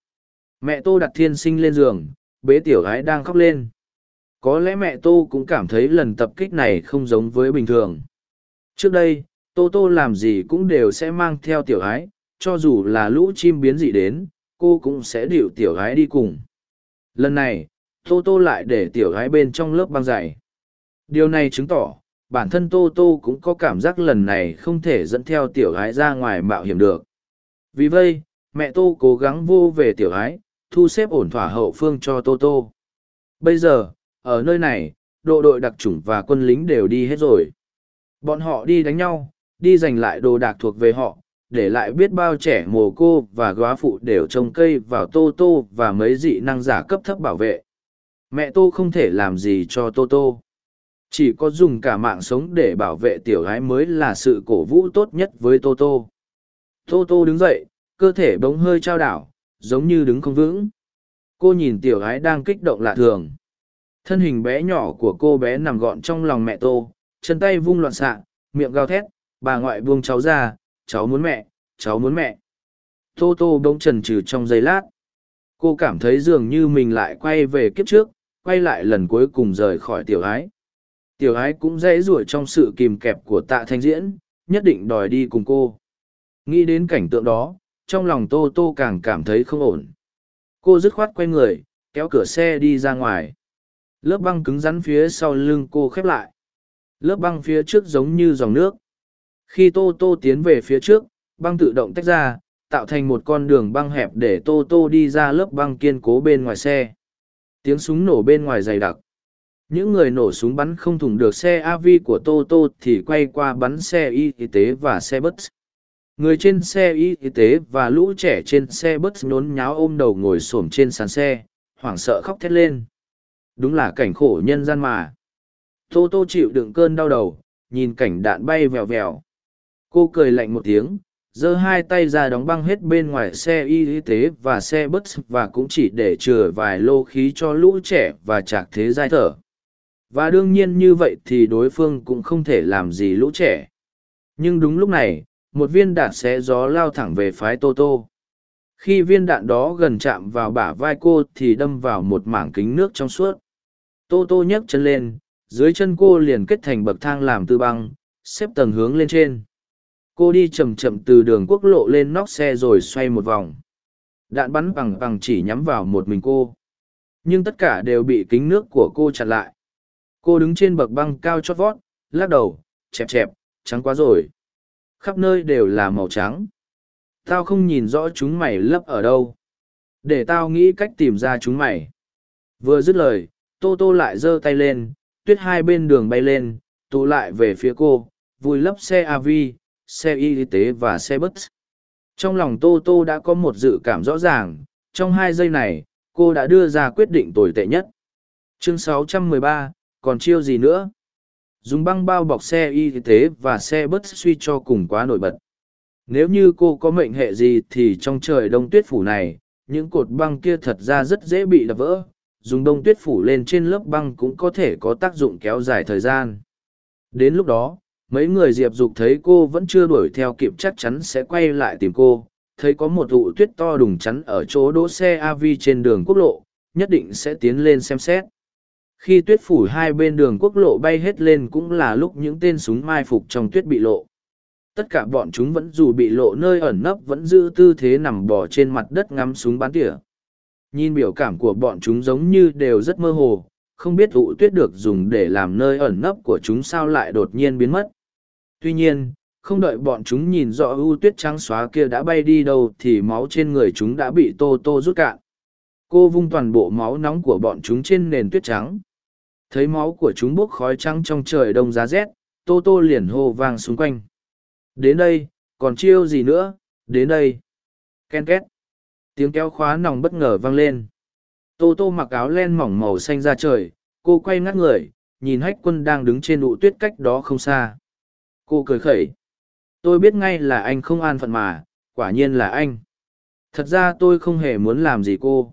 Speaker 1: Mẹ tô đặt thiên sinh lên giường, bế tiểu ái đang khóc lên. Có lẽ mẹ tô cũng cảm thấy lần tập kích này không giống với bình thường. Trước đây, tô tô làm gì cũng đều sẽ mang theo tiểu ái, cho dù là lũ chim biến dị đến, cô cũng sẽ điệu tiểu gái đi cùng. Lần này, tô tô lại để tiểu gái bên trong lớp băng dày. Điều này chứng tỏ bản thân tô tô cũng có cảm giác lần này không thể dẫn theo tiểu gái ra ngoài mạo hiểm được. Vì vậy, mẹ tô cố gắng vô về tiểu gái thu xếp ổn thỏa hậu phương cho tô tô. Bây giờ, ở nơi này, độ đội đặc chủng và quân lính đều đi hết rồi. Bọn họ đi đánh nhau, đi giành lại đồ đạc thuộc về họ, để lại biết bao trẻ mồ cô và góa phụ đều trồng cây vào tô tô và mấy dị năng giả cấp thấp bảo vệ. Mẹ tô không thể làm gì cho tô tô chỉ có dùng cả mạng sống để bảo vệ tiểu gái mới là sự cổ vũ tốt nhất với tô tô. Tô tô đứng dậy, cơ thể bỗng hơi trao đảo, giống như đứng không vững. Cô nhìn tiểu gái đang kích động lạ thường. Thân hình bé nhỏ của cô bé nằm gọn trong lòng mẹ tô, chân tay vung loạn xạ, miệng gào thét, bà ngoại buông cháu ra, cháu muốn mẹ, cháu muốn mẹ. Tô tô bỗng trần trừ trong giây lát. Cô cảm thấy dường như mình lại quay về kiếp trước, quay lại lần cuối cùng rời khỏi tiểu ái tiểu ái cũng dễ rủi trong sự kìm kẹp của tạ thanh diễn, nhất định đòi đi cùng cô. Nghĩ đến cảnh tượng đó, trong lòng tô tô càng cảm thấy không ổn. Cô dứt khoát quay người, kéo cửa xe đi ra ngoài. Lớp băng cứng rắn phía sau lưng cô khép lại. Lớp băng phía trước giống như dòng nước. Khi tô tô tiến về phía trước, băng tự động tách ra, tạo thành một con đường băng hẹp để tô tô đi ra lớp băng kiên cố bên ngoài xe. Tiếng súng nổ bên ngoài dày đặc những người nổ súng bắn không thủng được xe av của tô tô thì quay qua bắn xe y tế và xe bus. Người trên xe y tế và lũ trẻ trên xe bus nhốn nháo ôm đầu ngồi s ổ m trên sàn xe, hoảng sợ khóc thét lên. Đúng là cảnh khổ nhân gian mà. Tô tô chịu đựng cơn đau đầu, nhìn cảnh đạn bay vèo vèo. Cô cười lạnh một tiếng, giơ hai tay ra đóng băng hết bên ngoài xe y tế và xe bus và cũng chỉ để chừa vài lô khí cho lũ trẻ và chạc thế giai thở và đương nhiên như vậy thì đối phương cũng không thể làm gì lũ trẻ. Nhưng đúng lúc này, một viên đạn xé gió lao thẳng về phái tô tô. Khi viên đạn đó gần chạm vào bả vai cô thì đâm vào một mảng kính nước trong suốt. Tô tô nhấc chân lên, dưới chân cô liền kết thành bậc thang làm tư băng, xếp tầng hướng lên trên. Cô đi c h ậ m chậm từ đường quốc lộ lên nóc xe rồi xoay một vòng. Đạn bắn bằng bằng chỉ nhắm vào một mình cô. Nhưng tất cả đều bị kính nước của cô chặn lại cô đứng trên bậc băng cao chót vót lắc đầu chẹp chẹp trắng quá rồi. Khắp nơi đều là màu trắng. Tao không nhìn rõ chúng mày lấp ở đâu. Để tao nghĩ cách tìm ra chúng mày. Vừa dứt lời tô tô lại giơ tay lên tuyết hai bên đường bay lên tụ lại về phía cô vùi lấp xe av xe y tế và xe bus. Trong lòng tô tô đã có một dự cảm rõ ràng trong hai giây này cô đã đưa ra quyết định tồi tệ nhất. Chương 613, còn chiêu gì nữa? Dùng băng bao bọc xe y tế và xe bớt suy cho cùng quá nổi bật. Nếu như cô có mệnh hệ gì thì trong trời đông tuyết phủ này, những cột băng kia thật ra rất dễ bị đập vỡ. Dùng đông tuyết phủ lên trên lớp băng cũng có thể có tác dụng kéo dài thời gian. Đến lúc đó, mấy người diệp dục thấy cô vẫn chưa đuổi theo kịp chắc chắn sẽ quay lại tìm cô. Thấy có một vụ tuyết to đùng chắn ở chỗ đỗ xe av trên đường quốc lộ, nhất định sẽ tiến lên xem xét khi tuyết phủ hai bên đường quốc lộ bay hết lên cũng là lúc những tên súng mai phục trong tuyết bị lộ. Tất cả bọn chúng vẫn dù bị lộ nơi ẩn nấp vẫn giữ tư thế nằm bò trên mặt đất ngắm súng bắn tỉa. Nhìn biểu cảm của bọn chúng giống như đều rất mơ hồ, không biết ụ tuyết được dùng để làm nơi ẩn nấp của chúng sao lại đột nhiên biến mất. Tuy nhiên, không đợi bọn chúng nhìn rõ ưu tuyết trắng xóa kia đã bay đi đâu thì máu trên người chúng đã bị tô tô rút cạn. Cô vung toàn bộ máu nóng của bọn chúng trên nền tuyết trắng thấy máu của chúng bốc khói trắng trong trời đông giá rét, tô tô liền hô vang xung quanh. Đến đây, còn chiêu gì nữa? Đến đây. Ken két. Tiếng kéo khóa nòng bất ngờ vang lên. Tô tô mặc áo len mỏng màu xanh ra trời, cô quay ngắt người, nhìn hách quân đang đứng trên đụ tuyết cách đó không xa. Cô cười khẩy. Tôi biết ngay là anh không an phận mà, quả nhiên là anh. Thật ra tôi không hề muốn làm gì cô.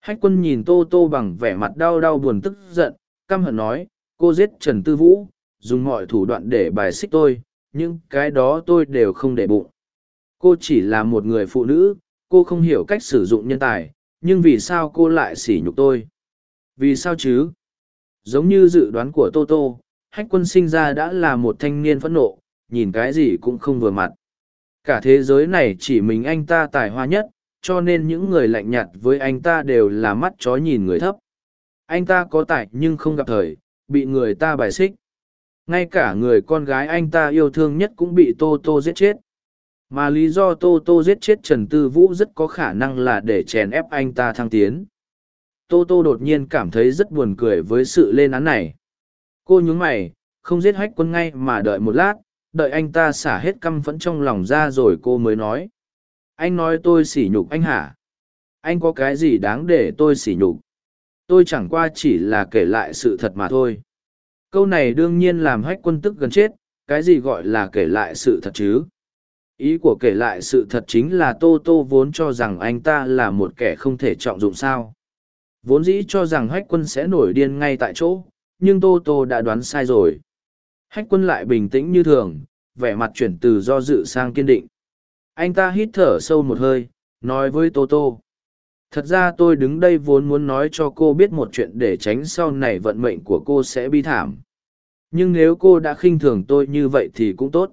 Speaker 1: Hách quân nhìn tô tô bằng vẻ mặt đau đau buồn tức giận căm hận nói, cô giết trần tư vũ, dùng mọi thủ đoạn để bài xích tôi nhưng cái đó tôi đều không để bụng. Cô chỉ là một người phụ nữ, cô không hiểu cách sử dụng nhân tài, nhưng vì sao cô lại sỉ nhục tôi? Vì sao chứ? Giống như dự đoán của tô tô, hách quân sinh ra đã là một thanh niên phẫn nộ, nhìn cái gì cũng không vừa mặt. Cả thế giới này chỉ mình anh ta tài hoa nhất, cho nên những người lạnh nhạt với anh ta đều là mắt chó nhìn người thấp anh ta có tài nhưng không gặp thời, bị người ta bài xích. Ngay cả người con gái anh ta yêu thương nhất cũng bị tô tô giết chết. Mà lý do tô tô giết chết trần tư vũ rất có khả năng là để chèn ép anh ta thăng tiến. Tô tô đột nhiên cảm thấy rất buồn cười với sự lên án này. Cô nhún mày, không giết hách quân ngay mà đợi một lát, đợi anh ta xả hết căm phẫn trong lòng ra rồi cô mới nói. Anh nói tôi sỉ nhục anh hả? Anh có cái gì đáng để tôi sỉ nhục? Tôi chẳng qua chỉ là kể lại sự thật mà thôi. Câu này đương nhiên làm hách quân tức gần chết, cái gì gọi là kể lại sự thật chứ? Ý của kể lại sự thật chính là tô tô vốn cho rằng anh ta là một kẻ không thể trọng dụng sao. Vốn dĩ cho rằng hách quân sẽ nổi điên ngay tại chỗ, nhưng tô tô đã đoán sai rồi. Hách quân lại bình tĩnh như thường, vẻ mặt chuyển từ do dự sang kiên định. Anh ta hít thở sâu một hơi, nói với tô tô thật ra tôi đứng đây vốn muốn nói cho cô biết một chuyện để tránh sau này vận mệnh của cô sẽ bi thảm. Nhưng nếu cô đã khinh thường tôi như vậy thì cũng tốt.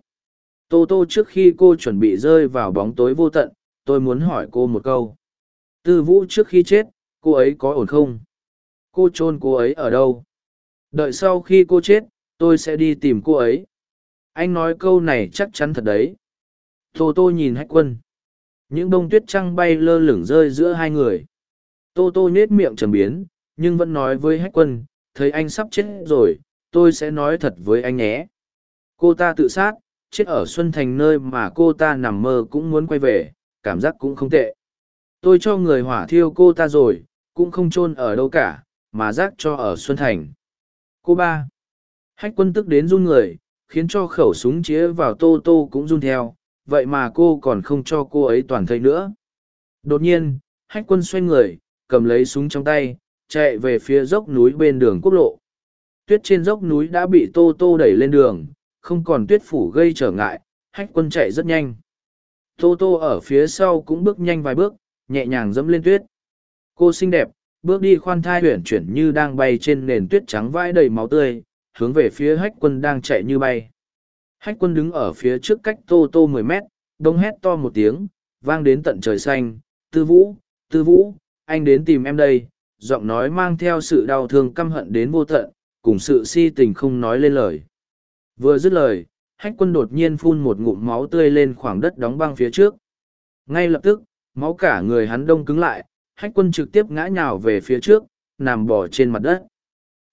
Speaker 1: Tô tô trước khi cô chuẩn bị rơi vào bóng tối vô tận, tôi muốn hỏi cô một câu. Tư vũ trước khi chết, cô ấy có ổn không? Cô chôn cô ấy ở đâu? Đợi sau khi cô chết, tôi sẽ đi tìm cô ấy. Anh nói câu này chắc chắn thật đấy. Tô tô nhìn hách quân những bông tuyết trăng bay lơ lửng rơi giữa hai người. Tô tô nhết miệng trầm biến, nhưng vẫn nói với hách quân, thấy anh sắp chết rồi, tôi sẽ nói thật với anh nhé. Cô ta tự sát, chết ở xuân thành nơi mà cô ta nằm mơ cũng muốn quay về, cảm giác cũng không tệ. Tôi cho người hỏa thiêu cô ta rồi, cũng không chôn ở đâu cả, mà rác cho ở xuân thành. Cô ba. Hách quân tức đến run người, khiến cho khẩu súng chĩa vào tô tô cũng run theo vậy mà cô còn không cho cô ấy toàn thây nữa. Đột nhiên, hách quân xoay người, cầm lấy súng trong tay, chạy về phía dốc núi bên đường quốc lộ. Tuyết trên dốc núi đã bị tô tô đẩy lên đường, không còn tuyết phủ gây trở ngại, hách quân chạy rất nhanh. Tô tô ở phía sau cũng bước nhanh vài bước, nhẹ nhàng dẫm lên tuyết. Cô xinh đẹp, bước đi khoan thai huyển chuyển như đang bay trên nền tuyết trắng vãi đầy máu tươi, hướng về phía hách quân đang chạy như bay hách quân đứng ở phía trước cách tô tô mười mét, đông hét to một tiếng, vang đến tận trời xanh. Tư vũ tư vũ, anh đến tìm em đây, giọng nói mang theo sự đau thương căm hận đến vô tận, cùng sự si tình không nói lên lời. Vừa dứt lời, hách quân đột nhiên phun một ngụm máu tươi lên khoảng đất đóng băng phía trước. Ngay lập tức, máu cả người hắn đông cứng lại, hách quân trực tiếp ngã nhào về phía trước, nằm bò trên mặt đất.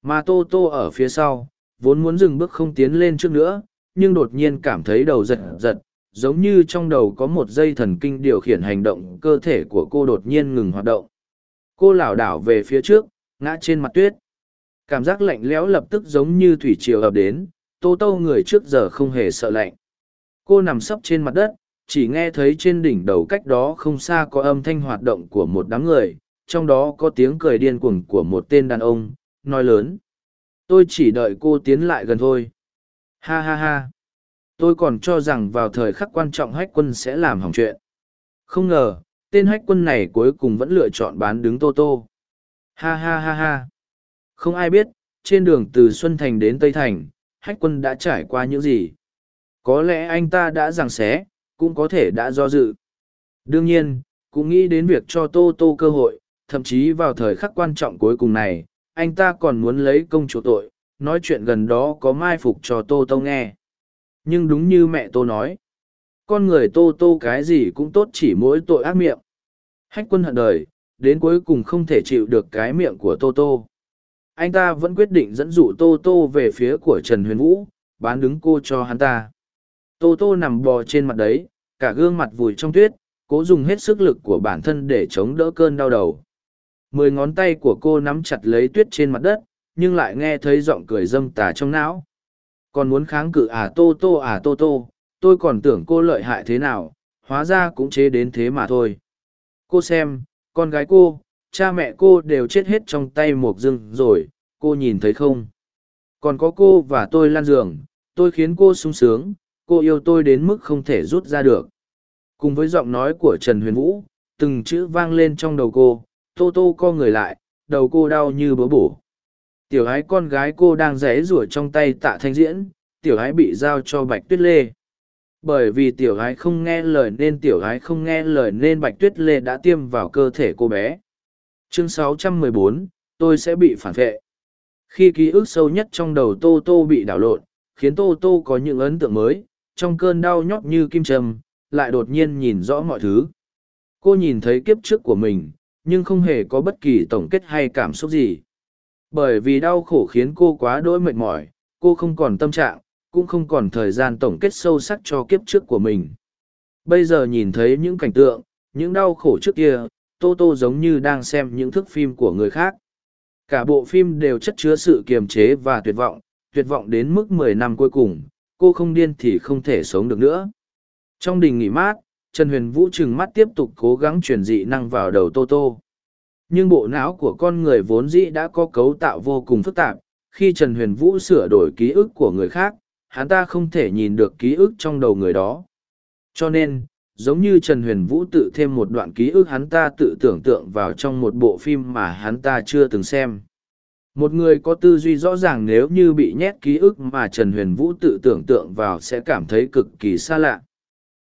Speaker 1: Mà tô tô ở phía sau, vốn muốn dừng bước không tiến lên trước nữa nhưng đột nhiên cảm thấy đầu giật giật, giống như trong đầu có một dây thần kinh điều khiển hành động cơ thể của cô đột nhiên ngừng hoạt động. Cô lảo đảo về phía trước, ngã trên mặt tuyết. Cảm giác lạnh lẽo lập tức giống như thủy triều ập đến, tô tô người trước giờ không hề sợ lạnh. Cô nằm sấp trên mặt đất, chỉ nghe thấy trên đỉnh đầu cách đó không xa có âm thanh hoạt động của một đám người, trong đó có tiếng cười điên cuồng của một tên đàn ông, nói lớn. Tôi chỉ đợi cô tiến lại gần thôi ha ha ha. Tôi còn cho rằng vào thời khắc quan trọng hách quân sẽ làm hỏng chuyện. Không ngờ, tên hách quân này cuối cùng vẫn lựa chọn bán đứng tô tô. Ha ha ha ha. Không ai biết, trên đường từ xuân thành đến tây thành, hách quân đã trải qua những gì? Có lẽ anh ta đã giằng xé, cũng có thể đã do dự. Đương nhiên, cũng nghĩ đến việc cho tô tô cơ hội, thậm chí vào thời khắc quan trọng cuối cùng này, anh ta còn muốn lấy công chủ tội nói chuyện gần đó có mai phục cho tô tô nghe. Nhưng đúng như mẹ tô nói, con người tô tô cái gì cũng tốt chỉ mỗi tội ác miệng. Hách quân hận đời, đến cuối cùng không thể chịu được cái miệng của tô tô. Anh ta vẫn quyết định dẫn dụ tô tô về phía của trần huyền vũ, bán đứng cô cho hắn ta. Tô tô nằm bò trên mặt đấy, cả gương mặt vùi trong tuyết, cố dùng hết sức lực của bản thân để chống đỡ cơn đau đầu. Mười ngón tay của cô nắm chặt lấy tuyết trên mặt đất nhưng lại nghe thấy giọng cười dâm tà trong não. Còn muốn kháng cự à tô tô à tô tô, tôi còn tưởng cô lợi hại thế nào, hóa ra cũng chế đến thế mà thôi. Cô xem, con gái cô, cha mẹ cô đều chết hết trong tay một dưng rồi, cô nhìn thấy không? Còn có cô và tôi lan giường, tôi khiến cô sung sướng, cô yêu tôi đến mức không thể rút ra được. Cùng với giọng nói của trần huyền vũ, từng chữ vang lên trong đầu cô, tô tô co người lại, đầu cô đau như bớ bổ tiểu ái con gái cô đang rẽ rủa trong tay tạ thanh diễn tiểu ái bị giao cho bạch tuyết lê. Bởi vì tiểu ái không nghe lời nên tiểu ái không nghe lời nên bạch tuyết lê đã tiêm vào cơ thể cô bé. Chương 614, tôi sẽ bị phản vệ. Khi ký ức sâu nhất trong đầu tô tô bị đảo lộn khiến tô tô có những ấn tượng mới trong cơn đau nhót như kim châm lại đột nhiên nhìn rõ mọi thứ. Cô nhìn thấy kiếp trước của mình nhưng không hề có bất kỳ tổng kết hay cảm xúc gì bởi vì đau khổ khiến cô quá đỗi mệt mỏi, cô không còn tâm trạng, cũng không còn thời gian tổng kết sâu sắc cho kiếp trước của mình. Bây giờ nhìn thấy những cảnh tượng, những đau khổ trước kia, tô tô giống như đang xem những thước phim của người khác. Cả bộ phim đều chất chứa sự kiềm chế và tuyệt vọng tuyệt vọng đến mức mười năm cuối cùng, cô không điên thì không thể sống được nữa. Trong đình nghỉ mát, trần huyền vũ trừng mắt tiếp tục cố gắng truyền dị năng vào đầu tô tô nhưng bộ não của con người vốn dĩ đã có cấu tạo vô cùng phức tạp. Khi trần huyền vũ sửa đổi ký ức của người khác, hắn ta không thể nhìn được ký ức trong đầu người đó. Cho nên, giống như trần huyền vũ tự thêm một đoạn ký ức hắn ta tự tưởng tượng vào trong một bộ phim mà hắn ta chưa từng xem. Một người có tư duy rõ ràng nếu như bị nhét ký ức mà trần huyền vũ tự tưởng tượng vào sẽ cảm thấy cực kỳ xa lạ.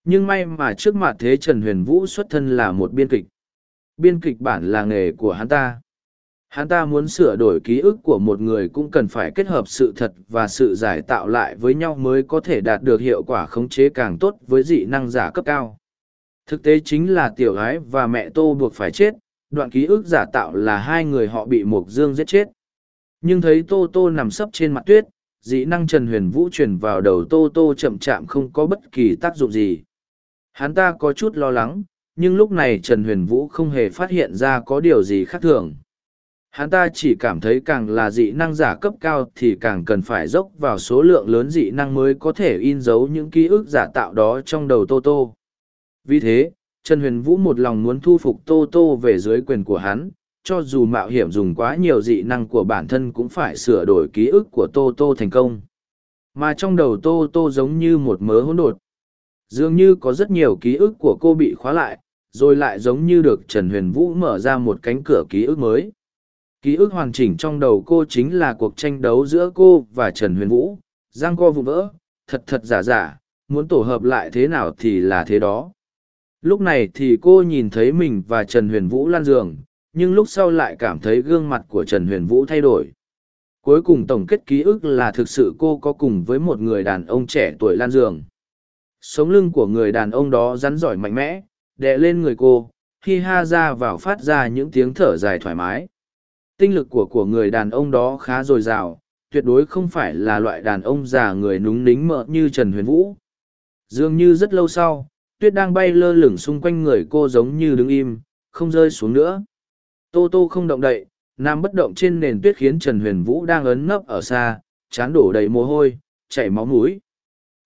Speaker 1: Nhưng may mà trước mặt thế trần huyền vũ xuất thân là một biên kịch biên kịch bản là nghề của hắn ta. Hắn ta muốn sửa đổi ký ức của một người cũng cần phải kết hợp sự thật và sự giải tạo lại với nhau mới có thể đạt được hiệu quả khống chế càng tốt với dị năng giả cấp cao. Thực tế chính là tiểu gái và mẹ tô buộc phải chết, đoạn ký ức giả tạo là hai người họ bị mộc dương giết chết. Nhưng thấy tô tô nằm sấp trên mặt tuyết, dị năng trần huyền vũ truyền vào đầu tô tô chậm chạm không có bất kỳ tác dụng gì. Hắn ta có chút lo lắng nhưng lúc này trần huyền vũ không hề phát hiện ra có điều gì khác thường. Hắn ta chỉ cảm thấy càng là dị năng giả cấp cao thì càng cần phải dốc vào số lượng lớn dị năng mới có thể in dấu những ký ức giả tạo đó trong đầu tô tô. Vì thế, trần huyền vũ một lòng muốn thu phục tô tô về dưới quyền của hắn, cho dù mạo hiểm dùng quá nhiều dị năng của bản thân cũng phải sửa đổi ký ức của tô tô thành công. Mà trong đầu tô tô giống như một mớ hỗn độn. Dường như có rất nhiều ký ức của cô bị khóa lại rồi lại giống như được trần huyền vũ mở ra một cánh cửa ký ức mới. Ký ức hoàn chỉnh trong đầu cô chính là cuộc tranh đấu giữa cô và trần huyền vũ. Giang co vụ vỡ, thật thật giả giả, muốn tổ hợp lại thế nào thì là thế đó. Lúc này thì cô nhìn thấy mình và trần huyền vũ lan giường, nhưng lúc sau lại cảm thấy gương mặt của trần huyền vũ thay đổi. Cuối cùng tổng kết ký ức là thực sự cô có cùng với một người đàn ông trẻ tuổi lan giường. Sống lưng của người đàn ông đó rắn giỏi mạnh mẽ đè lên người cô khi ha ra vào phát ra những tiếng thở dài thoải mái. Tinh lực của của người đàn ông đó khá dồi dào tuyệt đối không phải là loại đàn ông già người núng nính mợ như trần huyền vũ. Dường như rất lâu sau tuyết đang bay lơ lửng xung quanh người cô giống như đứng im không rơi xuống nữa. Tô tô không động đậy Nam bất động trên nền tuyết khiến Trần Huyền Vũ đang ấn nấp ở xa, chán đổ đầy mồ hôi, chảy máu mũi.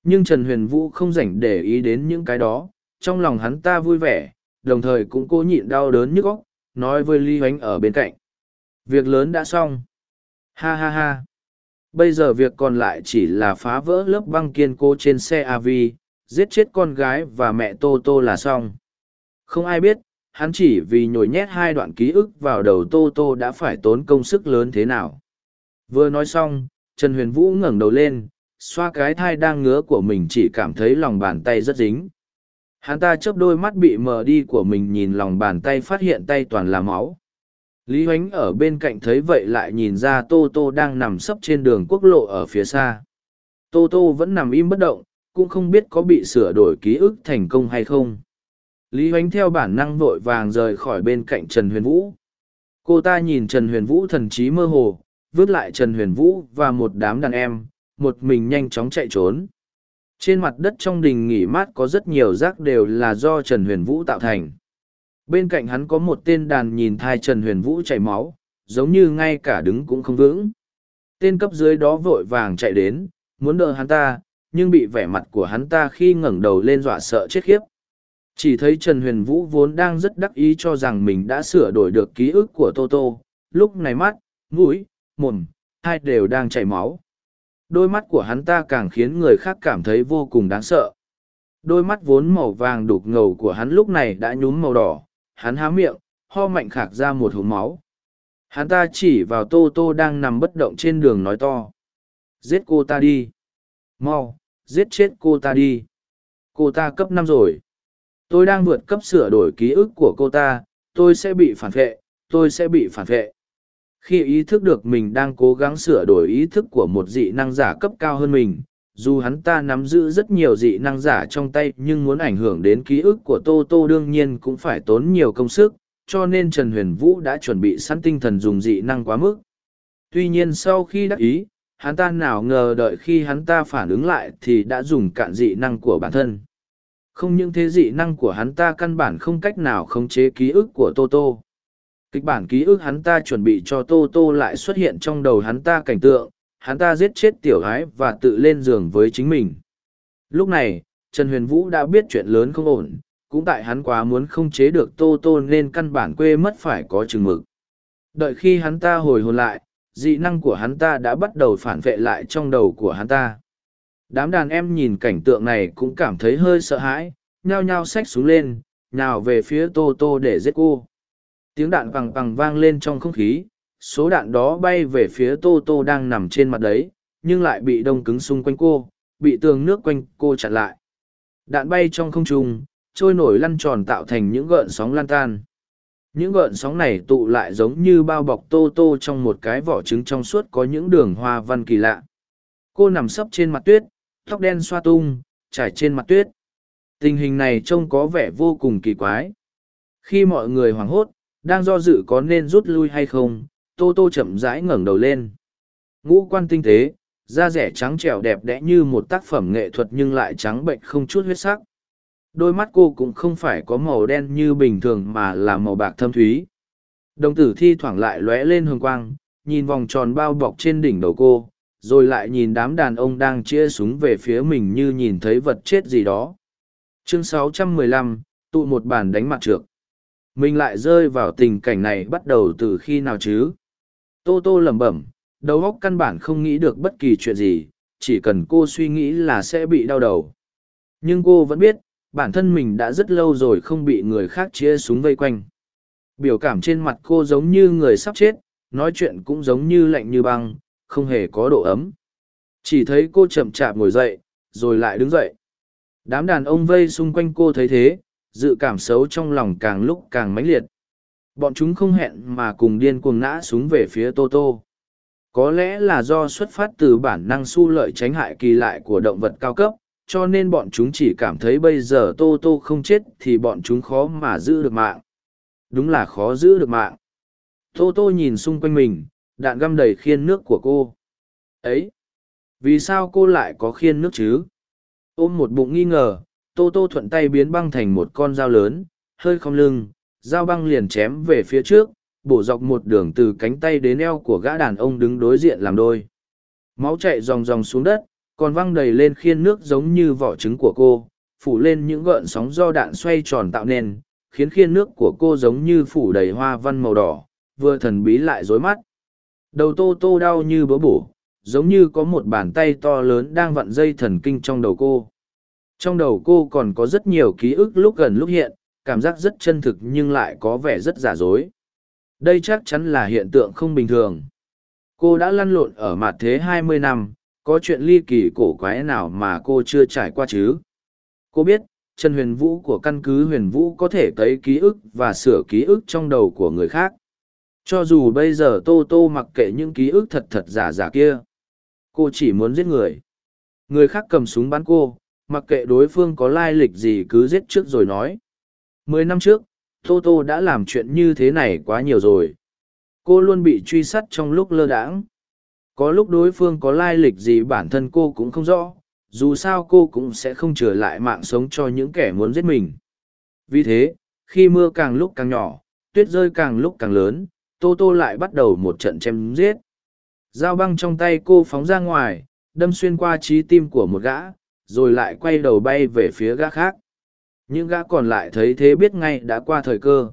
Speaker 1: Nhưng Trần Huyền Vũ không rảnh để ý đến những cái đó, trong lòng hắn ta vui vẻ, đồng thời cũng cố nhịn đau đớn nhức óc, nói với Lý Hoánh ở bên cạnh. Việc lớn đã xong. Ha ha ha. Bây giờ việc còn lại chỉ là phá vỡ lớp băng kiên cố trên xe AV, giết chết con gái và mẹ Tô Tô là xong. Không ai biết, hắn chỉ vì nhồi nhét hai đoạn ký ức vào đầu Tô Tô đã phải tốn công sức lớn thế nào. Vừa nói xong, Trần Huyền Vũ ngẩng đầu lên, xoa cái thai đang ngứa của mình chỉ cảm thấy lòng bàn tay rất dính. Hắn ta chớp đôi mắt bị mờ đi của mình nhìn lòng bàn tay phát hiện tay toàn là máu. Lý Huánh ở bên cạnh thấy vậy lại nhìn ra Tô Tô đang nằm sấp trên đường quốc lộ ở phía xa. Tô Tô vẫn nằm im bất động, cũng không biết có bị sửa đổi ký ức thành công hay không. Lý Huánh theo bản năng vội vàng rời khỏi bên cạnh Trần Huyền Vũ. Cô ta nhìn Trần Huyền Vũ thần trí mơ hồ, vứt lại Trần Huyền Vũ và một đám đàn em, một mình nhanh chóng chạy trốn. Trên mặt đất trong đình nghỉ mát có rất nhiều rác đều là do Trần Huyền Vũ tạo thành. Bên cạnh hắn có một tên đàn nhìn thai Trần Huyền Vũ chảy máu, giống như ngay cả đứng cũng không vững. Tên cấp dưới đó vội vàng chạy đến, muốn đỡ hắn ta, nhưng bị vẻ mặt của hắn ta khi ngẩng đầu lên dọa sợ chết khiếp. Chỉ thấy Trần Huyền Vũ vốn đang rất đắc ý cho rằng mình đã sửa đổi được ký ức của Tô Tô, lúc này mắt, mũi, mồm, hai đều đang chảy máu. Đôi mắt của hắn ta càng khiến người khác cảm thấy vô cùng đáng sợ. Đôi mắt vốn màu vàng đục ngầu của hắn lúc này đã nhúm màu đỏ, hắn há miệng, ho mạnh khạc ra một hố máu. Hắn ta chỉ vào Tô Tô đang nằm bất động trên đường nói to. Giết cô ta đi. Mau, giết chết cô ta đi. Cô ta cấp năm rồi. Tôi đang vượt cấp sửa đổi ký ức của cô ta, tôi sẽ bị phản vệ, tôi sẽ bị phản vệ khi ý thức được mình đang cố gắng sửa đổi ý thức của một dị năng giả cấp cao hơn mình, dù hắn ta nắm giữ rất nhiều dị năng giả trong tay nhưng muốn ảnh hưởng đến ký ức của tô tô đương nhiên cũng phải tốn nhiều công sức, cho nên trần huyền vũ đã chuẩn bị sẵn tinh thần dùng dị năng quá mức. Tuy nhiên sau khi đắc ý, hắn ta nào ngờ đợi khi hắn ta phản ứng lại thì đã dùng cạn dị năng của bản thân. Không những thế dị năng của hắn ta căn bản không cách nào khống chế ký ức của tô tô. Kịch bản ký ức hắn ta chuẩn bị cho Tô Tô lại xuất hiện trong đầu hắn ta cảnh tượng, hắn ta giết chết tiểu gái và tự lên giường với chính mình. Lúc này, Trần Huyền Vũ đã biết chuyện lớn không ổn, cũng tại hắn quá muốn không chế được Tô Tô nên căn bản quê mất phải có chừng mực. Đợi khi hắn ta hồi hồn lại, dị năng của hắn ta đã bắt đầu phản vệ lại trong đầu của hắn ta. Đám đàn em nhìn cảnh tượng này cũng cảm thấy hơi sợ hãi, nhao nhao xách xuống lên, nhào về phía Tô Tô để giết cô. Tiếng đạn bằng bằng vang lên trong không khí, số đạn đó bay về phía Tô Tô đang nằm trên mặt đấy, nhưng lại bị đông cứng xung quanh cô, bị tường nước quanh cô chặn lại. Đạn bay trong không trung, trôi nổi lăn tròn tạo thành những gợn sóng lan tan. Những gợn sóng này tụ lại giống như bao bọc Tô Tô trong một cái vỏ trứng trong suốt có những đường hoa văn kỳ lạ. Cô nằm sấp trên mặt tuyết, tóc đen xoa tung, trải trên mặt tuyết. Tình hình này trông có vẻ vô cùng kỳ quái. Khi mọi người hoảng hốt, đang do dự có nên rút lui hay không tô tô chậm rãi ngẩng đầu lên. Ngũ quan tinh tế da rẻ trắng trẻo đẹp đẽ như một tác phẩm nghệ thuật nhưng lại trắng bệnh không chút huyết sắc. Đôi mắt cô cũng không phải có màu đen như bình thường mà là màu bạc thâm thúy. Đồng tử thi thoảng lại lóe lên hương quang nhìn vòng tròn bao bọc trên đỉnh đầu cô rồi lại nhìn đám đàn ông đang chia súng về phía mình như nhìn thấy vật chết gì đó. Chương 615, tụ một bàn đánh mặt trược mình lại rơi vào tình cảnh này bắt đầu từ khi nào chứ? Tô tô lẩm bẩm, đầu óc căn bản không nghĩ được bất kỳ chuyện gì, chỉ cần cô suy nghĩ là sẽ bị đau đầu. Nhưng cô vẫn biết, bản thân mình đã rất lâu rồi không bị người khác chia súng vây quanh. Biểu cảm trên mặt cô giống như người sắp chết, nói chuyện cũng giống như lạnh như băng, không hề có độ ấm. Chỉ thấy cô chậm chạp ngồi dậy, rồi lại đứng dậy. Đám đàn ông vây xung quanh cô thấy thế dự cảm xấu trong lòng càng lúc càng mãnh liệt. Bọn chúng không hẹn mà cùng điên cuồng nã súng về phía Tô Tô. Có lẽ là do xuất phát từ bản năng su lợi tránh hại kỳ lại của động vật cao cấp, cho nên bọn chúng chỉ cảm thấy bây giờ Tô Tô không chết thì bọn chúng khó mà giữ được mạng. Đúng là khó giữ được mạng. Tô Tô nhìn xung quanh mình, đạn găm đầy khiên nước của cô. Ấy! Vì sao cô lại có khiên nước chứ? Ôm một bụng nghi ngờ, tô tô thuận tay biến băng thành một con dao lớn hơi không lưng dao băng liền chém về phía trước bổ dọc một đường từ cánh tay đến eo của gã đàn ông đứng đối diện làm đôi. Máu chạy ròng ròng xuống đất, còn văng đầy lên khiên nước giống như vỏ trứng của cô, phủ lên những gợn sóng do đạn xoay tròn tạo nên, khiến khiên nước của cô giống như phủ đầy hoa văn màu đỏ, vừa thần bí lại rối mắt. Đầu tô tô đau như bớ bổ, giống như có một bàn tay to lớn đang vặn dây thần kinh trong đầu cô. Trong đầu cô còn có rất nhiều ký ức lúc gần lúc hiện, cảm giác rất chân thực nhưng lại có vẻ rất giả dối. Đây chắc chắn là hiện tượng không bình thường. Cô đã lăn lộn ở mặt thế 20 năm, có chuyện ly kỳ cổ quái nào mà cô chưa trải qua chứ? Cô biết, chân Huyền Vũ của căn cứ Huyền Vũ có thể cấy ký ức và sửa ký ức trong đầu của người khác. Cho dù bây giờ Tô Tô mặc kệ những ký ức thật thật giả giả kia. Cô chỉ muốn giết người. Người khác cầm súng bắn cô, mặc kệ đối phương có lai lịch gì cứ giết trước rồi nói. Mười năm trước, Tô Tô đã làm chuyện như thế này quá nhiều rồi. Cô luôn bị truy sát trong lúc lơ đãng. Có lúc đối phương có lai lịch gì bản thân cô cũng không rõ, dù sao cô cũng sẽ không trở lại mạng sống cho những kẻ muốn giết mình. Vì thế, khi mưa càng lúc càng nhỏ, tuyết rơi càng lúc càng lớn, Tô Tô lại bắt đầu một trận chém giết. Dao băng trong tay cô phóng ra ngoài, đâm xuyên qua trí tim của một gã, rồi lại quay đầu bay về phía gã khác. Những gã còn lại thấy thế biết ngay đã qua thời cơ.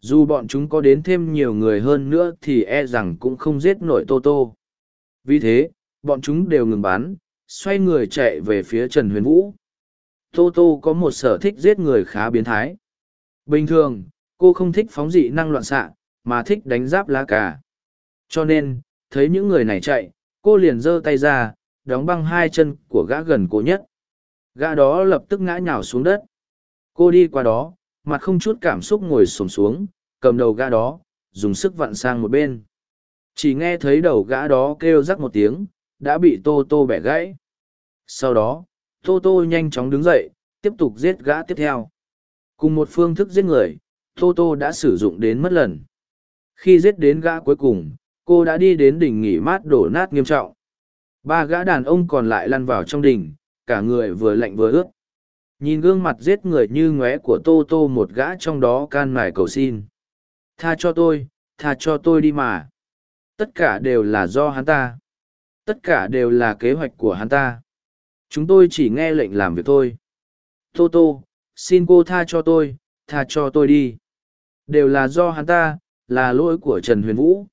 Speaker 1: Dù bọn chúng có đến thêm nhiều người hơn nữa thì e rằng cũng không giết nổi Tô Tô. Vì thế, bọn chúng đều ngừng bắn, xoay người chạy về phía Trần Huyền Vũ. Tô Tô có một sở thích giết người khá biến thái. Bình thường, cô không thích phóng dị năng loạn xạ, mà thích đánh giáp lá cà. Cho nên, thấy những người này chạy, cô liền giơ tay ra, đóng băng hai chân của gã gần cô nhất. Gã đó lập tức ngã nhào xuống đất. Cô đi qua đó, mặt không chút cảm xúc ngồi sổm xuống, cầm đầu gã đó, dùng sức vặn sang một bên. Chỉ nghe thấy đầu gã đó kêu rắc một tiếng, đã bị Tô Tô bẻ gãy. Sau đó, Tô Tô nhanh chóng đứng dậy, tiếp tục giết gã tiếp theo. Cùng một phương thức giết người, Tô Tô đã sử dụng đến mất lần. Khi giết đến gã cuối cùng, cô đã đi đến đỉnh nghỉ mát đổ nát nghiêm trọng. Ba gã đàn ông còn lại lăn vào trong đỉnh, cả người vừa lạnh vừa ướt. Nhìn gương mặt giết người như ngóe của Tô Tô một gã trong đó can mải cầu xin. Tha cho tôi, tha cho tôi đi mà. Tất cả đều là do hắn ta. Tất cả đều là kế hoạch của hắn ta. Chúng tôi chỉ nghe lệnh làm việc thôi. Tô Tô, xin cô tha cho tôi, tha cho tôi đi. Đều là do hắn ta, là lỗi của Trần Huyền Vũ.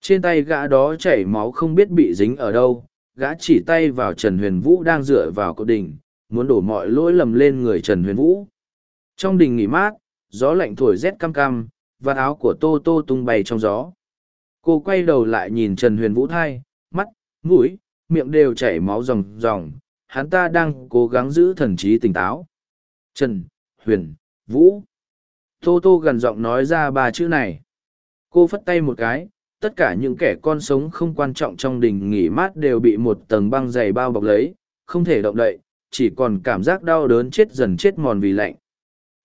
Speaker 1: Trên tay gã đó chảy máu không biết bị dính ở đâu, gã chỉ tay vào Trần Huyền Vũ đang dựa vào cột đỉnh, muốn đổ mọi lỗi lầm lên người Trần Huyền Vũ. Trong đình nghỉ mát, gió lạnh thổi rét căm căm, và áo của Tô Tô tung bay trong gió. Cô quay đầu lại nhìn Trần Huyền Vũ thai, mắt, mũi, miệng đều chảy máu ròng ròng, hắn ta đang cố gắng giữ thần trí tỉnh táo. Trần, Huyền, Vũ. Tô Tô gần giọng nói ra ba chữ này. Cô phất tay một cái, tất cả những kẻ con sống không quan trọng trong đình nghỉ mát đều bị một tầng băng dày bao bọc lấy, không thể động đậy, chỉ còn cảm giác đau đớn chết dần chết mòn vì lạnh.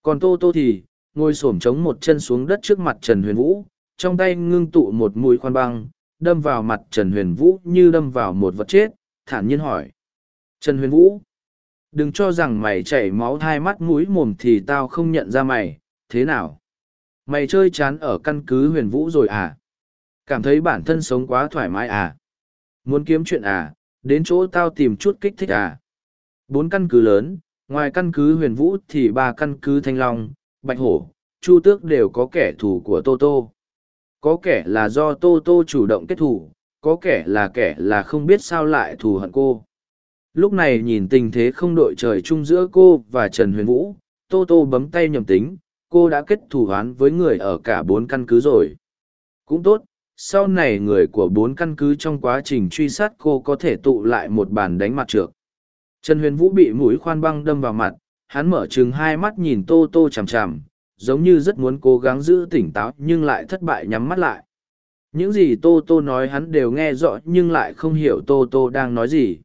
Speaker 1: Còn Tô Tô thì, ngồi xổm chống một chân xuống đất trước mặt Trần Huyền Vũ, trong tay ngưng tụ một mũi khoan băng, đâm vào mặt Trần Huyền Vũ như đâm vào một vật chết, thản nhiên hỏi. Trần Huyền Vũ, đừng cho rằng mày chảy máu hai mắt mũi mồm thì tao không nhận ra mày, thế nào? Mày chơi chán ở căn cứ Huyền Vũ rồi à? Cảm thấy bản thân sống quá thoải mái à? Muốn kiếm chuyện à? Đến chỗ tao tìm chút kích thích à? Bốn căn cứ lớn, ngoài căn cứ Huyền Vũ thì ba căn cứ Thanh Long, Bạch Hổ, Chu Tước đều có kẻ thù của Tô Tô có kẻ là do tô tô chủ động kết thù, có kẻ là kẻ là không biết sao lại thù hận cô lúc này nhìn tình thế không đội trời chung giữa cô và trần huyền vũ tô tô bấm tay nhầm tính cô đã kết thù hoán với người ở cả bốn căn cứ rồi cũng tốt sau này người của bốn căn cứ trong quá trình truy sát cô có thể tụ lại một bàn đánh mặt trượt trần huyền vũ bị mũi khoan băng đâm vào mặt hắn mở chừng hai mắt nhìn tô tô chằm chằm giống như rất muốn cố gắng giữ tỉnh táo nhưng lại thất bại nhắm mắt lại. Những gì Tô Tô nói hắn đều nghe rõ nhưng lại không hiểu Tô Tô đang nói gì.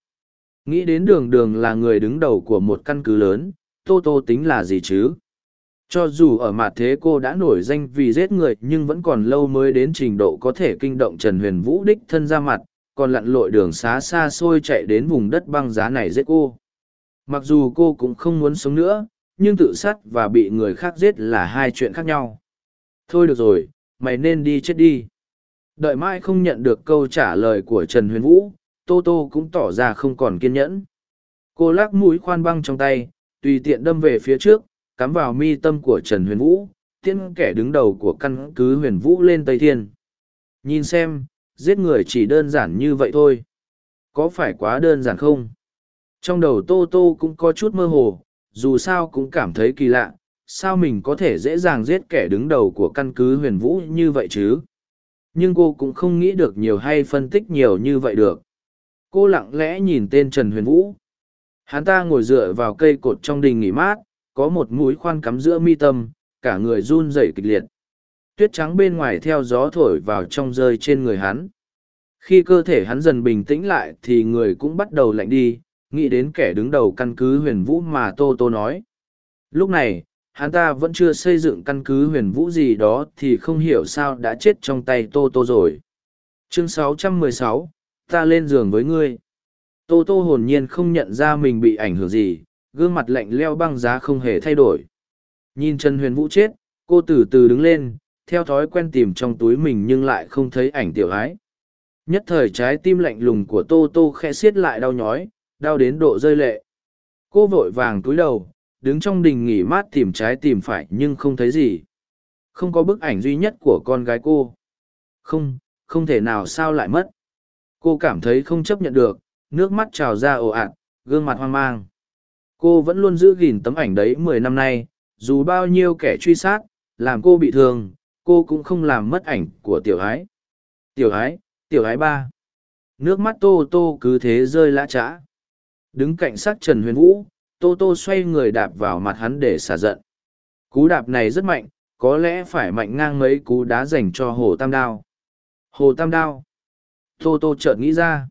Speaker 1: Nghĩ đến đường đường là người đứng đầu của một căn cứ lớn, Tô Tô tính là gì chứ? Cho dù ở mặt thế cô đã nổi danh vì giết người nhưng vẫn còn lâu mới đến trình độ có thể kinh động Trần Huyền Vũ đích thân ra mặt, còn lặn lội đường xá xa xôi chạy đến vùng đất băng giá này giết cô. Mặc dù cô cũng không muốn sống nữa, nhưng tự sát và bị người khác giết là hai chuyện khác nhau. Thôi được rồi, mày nên đi chết đi. Đợi mãi không nhận được câu trả lời của Trần Huyền Vũ, Tô Tô cũng tỏ ra không còn kiên nhẫn. Cô lắc mũi khoan băng trong tay, tùy tiện đâm về phía trước, cắm vào mi tâm của Trần Huyền Vũ, tiễn kẻ đứng đầu của căn cứ Huyền Vũ lên Tây Thiên. Nhìn xem, giết người chỉ đơn giản như vậy thôi. Có phải quá đơn giản không? Trong đầu Tô Tô cũng có chút mơ hồ, dù sao cũng cảm thấy kỳ lạ, sao mình có thể dễ dàng giết kẻ đứng đầu của căn cứ huyền vũ như vậy chứ? Nhưng cô cũng không nghĩ được nhiều hay phân tích nhiều như vậy được. Cô lặng lẽ nhìn tên Trần Huyền Vũ. Hắn ta ngồi dựa vào cây cột trong đình nghỉ mát, có một mũi khoan cắm giữa mi tâm, cả người run rẩy kịch liệt. Tuyết trắng bên ngoài theo gió thổi vào trong rơi trên người hắn. Khi cơ thể hắn dần bình tĩnh lại thì người cũng bắt đầu lạnh đi, nghĩ đến kẻ đứng đầu căn cứ huyền vũ mà Tô Tô nói. Lúc này, hắn ta vẫn chưa xây dựng căn cứ huyền vũ gì đó thì không hiểu sao đã chết trong tay Tô Tô rồi. Chương 616, ta lên giường với ngươi. Tô Tô hồn nhiên không nhận ra mình bị ảnh hưởng gì, gương mặt lạnh leo băng giá không hề thay đổi. Nhìn Trần Huyền Vũ chết, cô từ từ đứng lên, theo thói quen tìm trong túi mình nhưng lại không thấy ảnh tiểu ái. Nhất thời trái tim lạnh lùng của Tô Tô khẽ xiết lại đau nhói, đau đến độ rơi lệ. Cô vội vàng túi đầu, đứng trong đình nghỉ mát tìm trái tìm phải nhưng không thấy gì. Không có bức ảnh duy nhất của con gái cô. Không, không thể nào sao lại mất. Cô cảm thấy không chấp nhận được, nước mắt trào ra ồ ạt, gương mặt hoang mang. Cô vẫn luôn giữ gìn tấm ảnh đấy mười năm nay, dù bao nhiêu kẻ truy sát, làm cô bị thương, cô cũng không làm mất ảnh của tiểu ái. Tiểu ái, tiểu ái ba. Nước mắt tô tô cứ thế rơi lã trã. Đứng cạnh sát Trần Huyền Vũ, Tô Tô xoay người đạp vào mặt hắn để xả giận. Cú đạp này rất mạnh, có lẽ phải mạnh ngang mấy cú đá dành cho Hồ Tam Đao. Hồ Tam Đao. Tô Tô chợt nghĩ ra.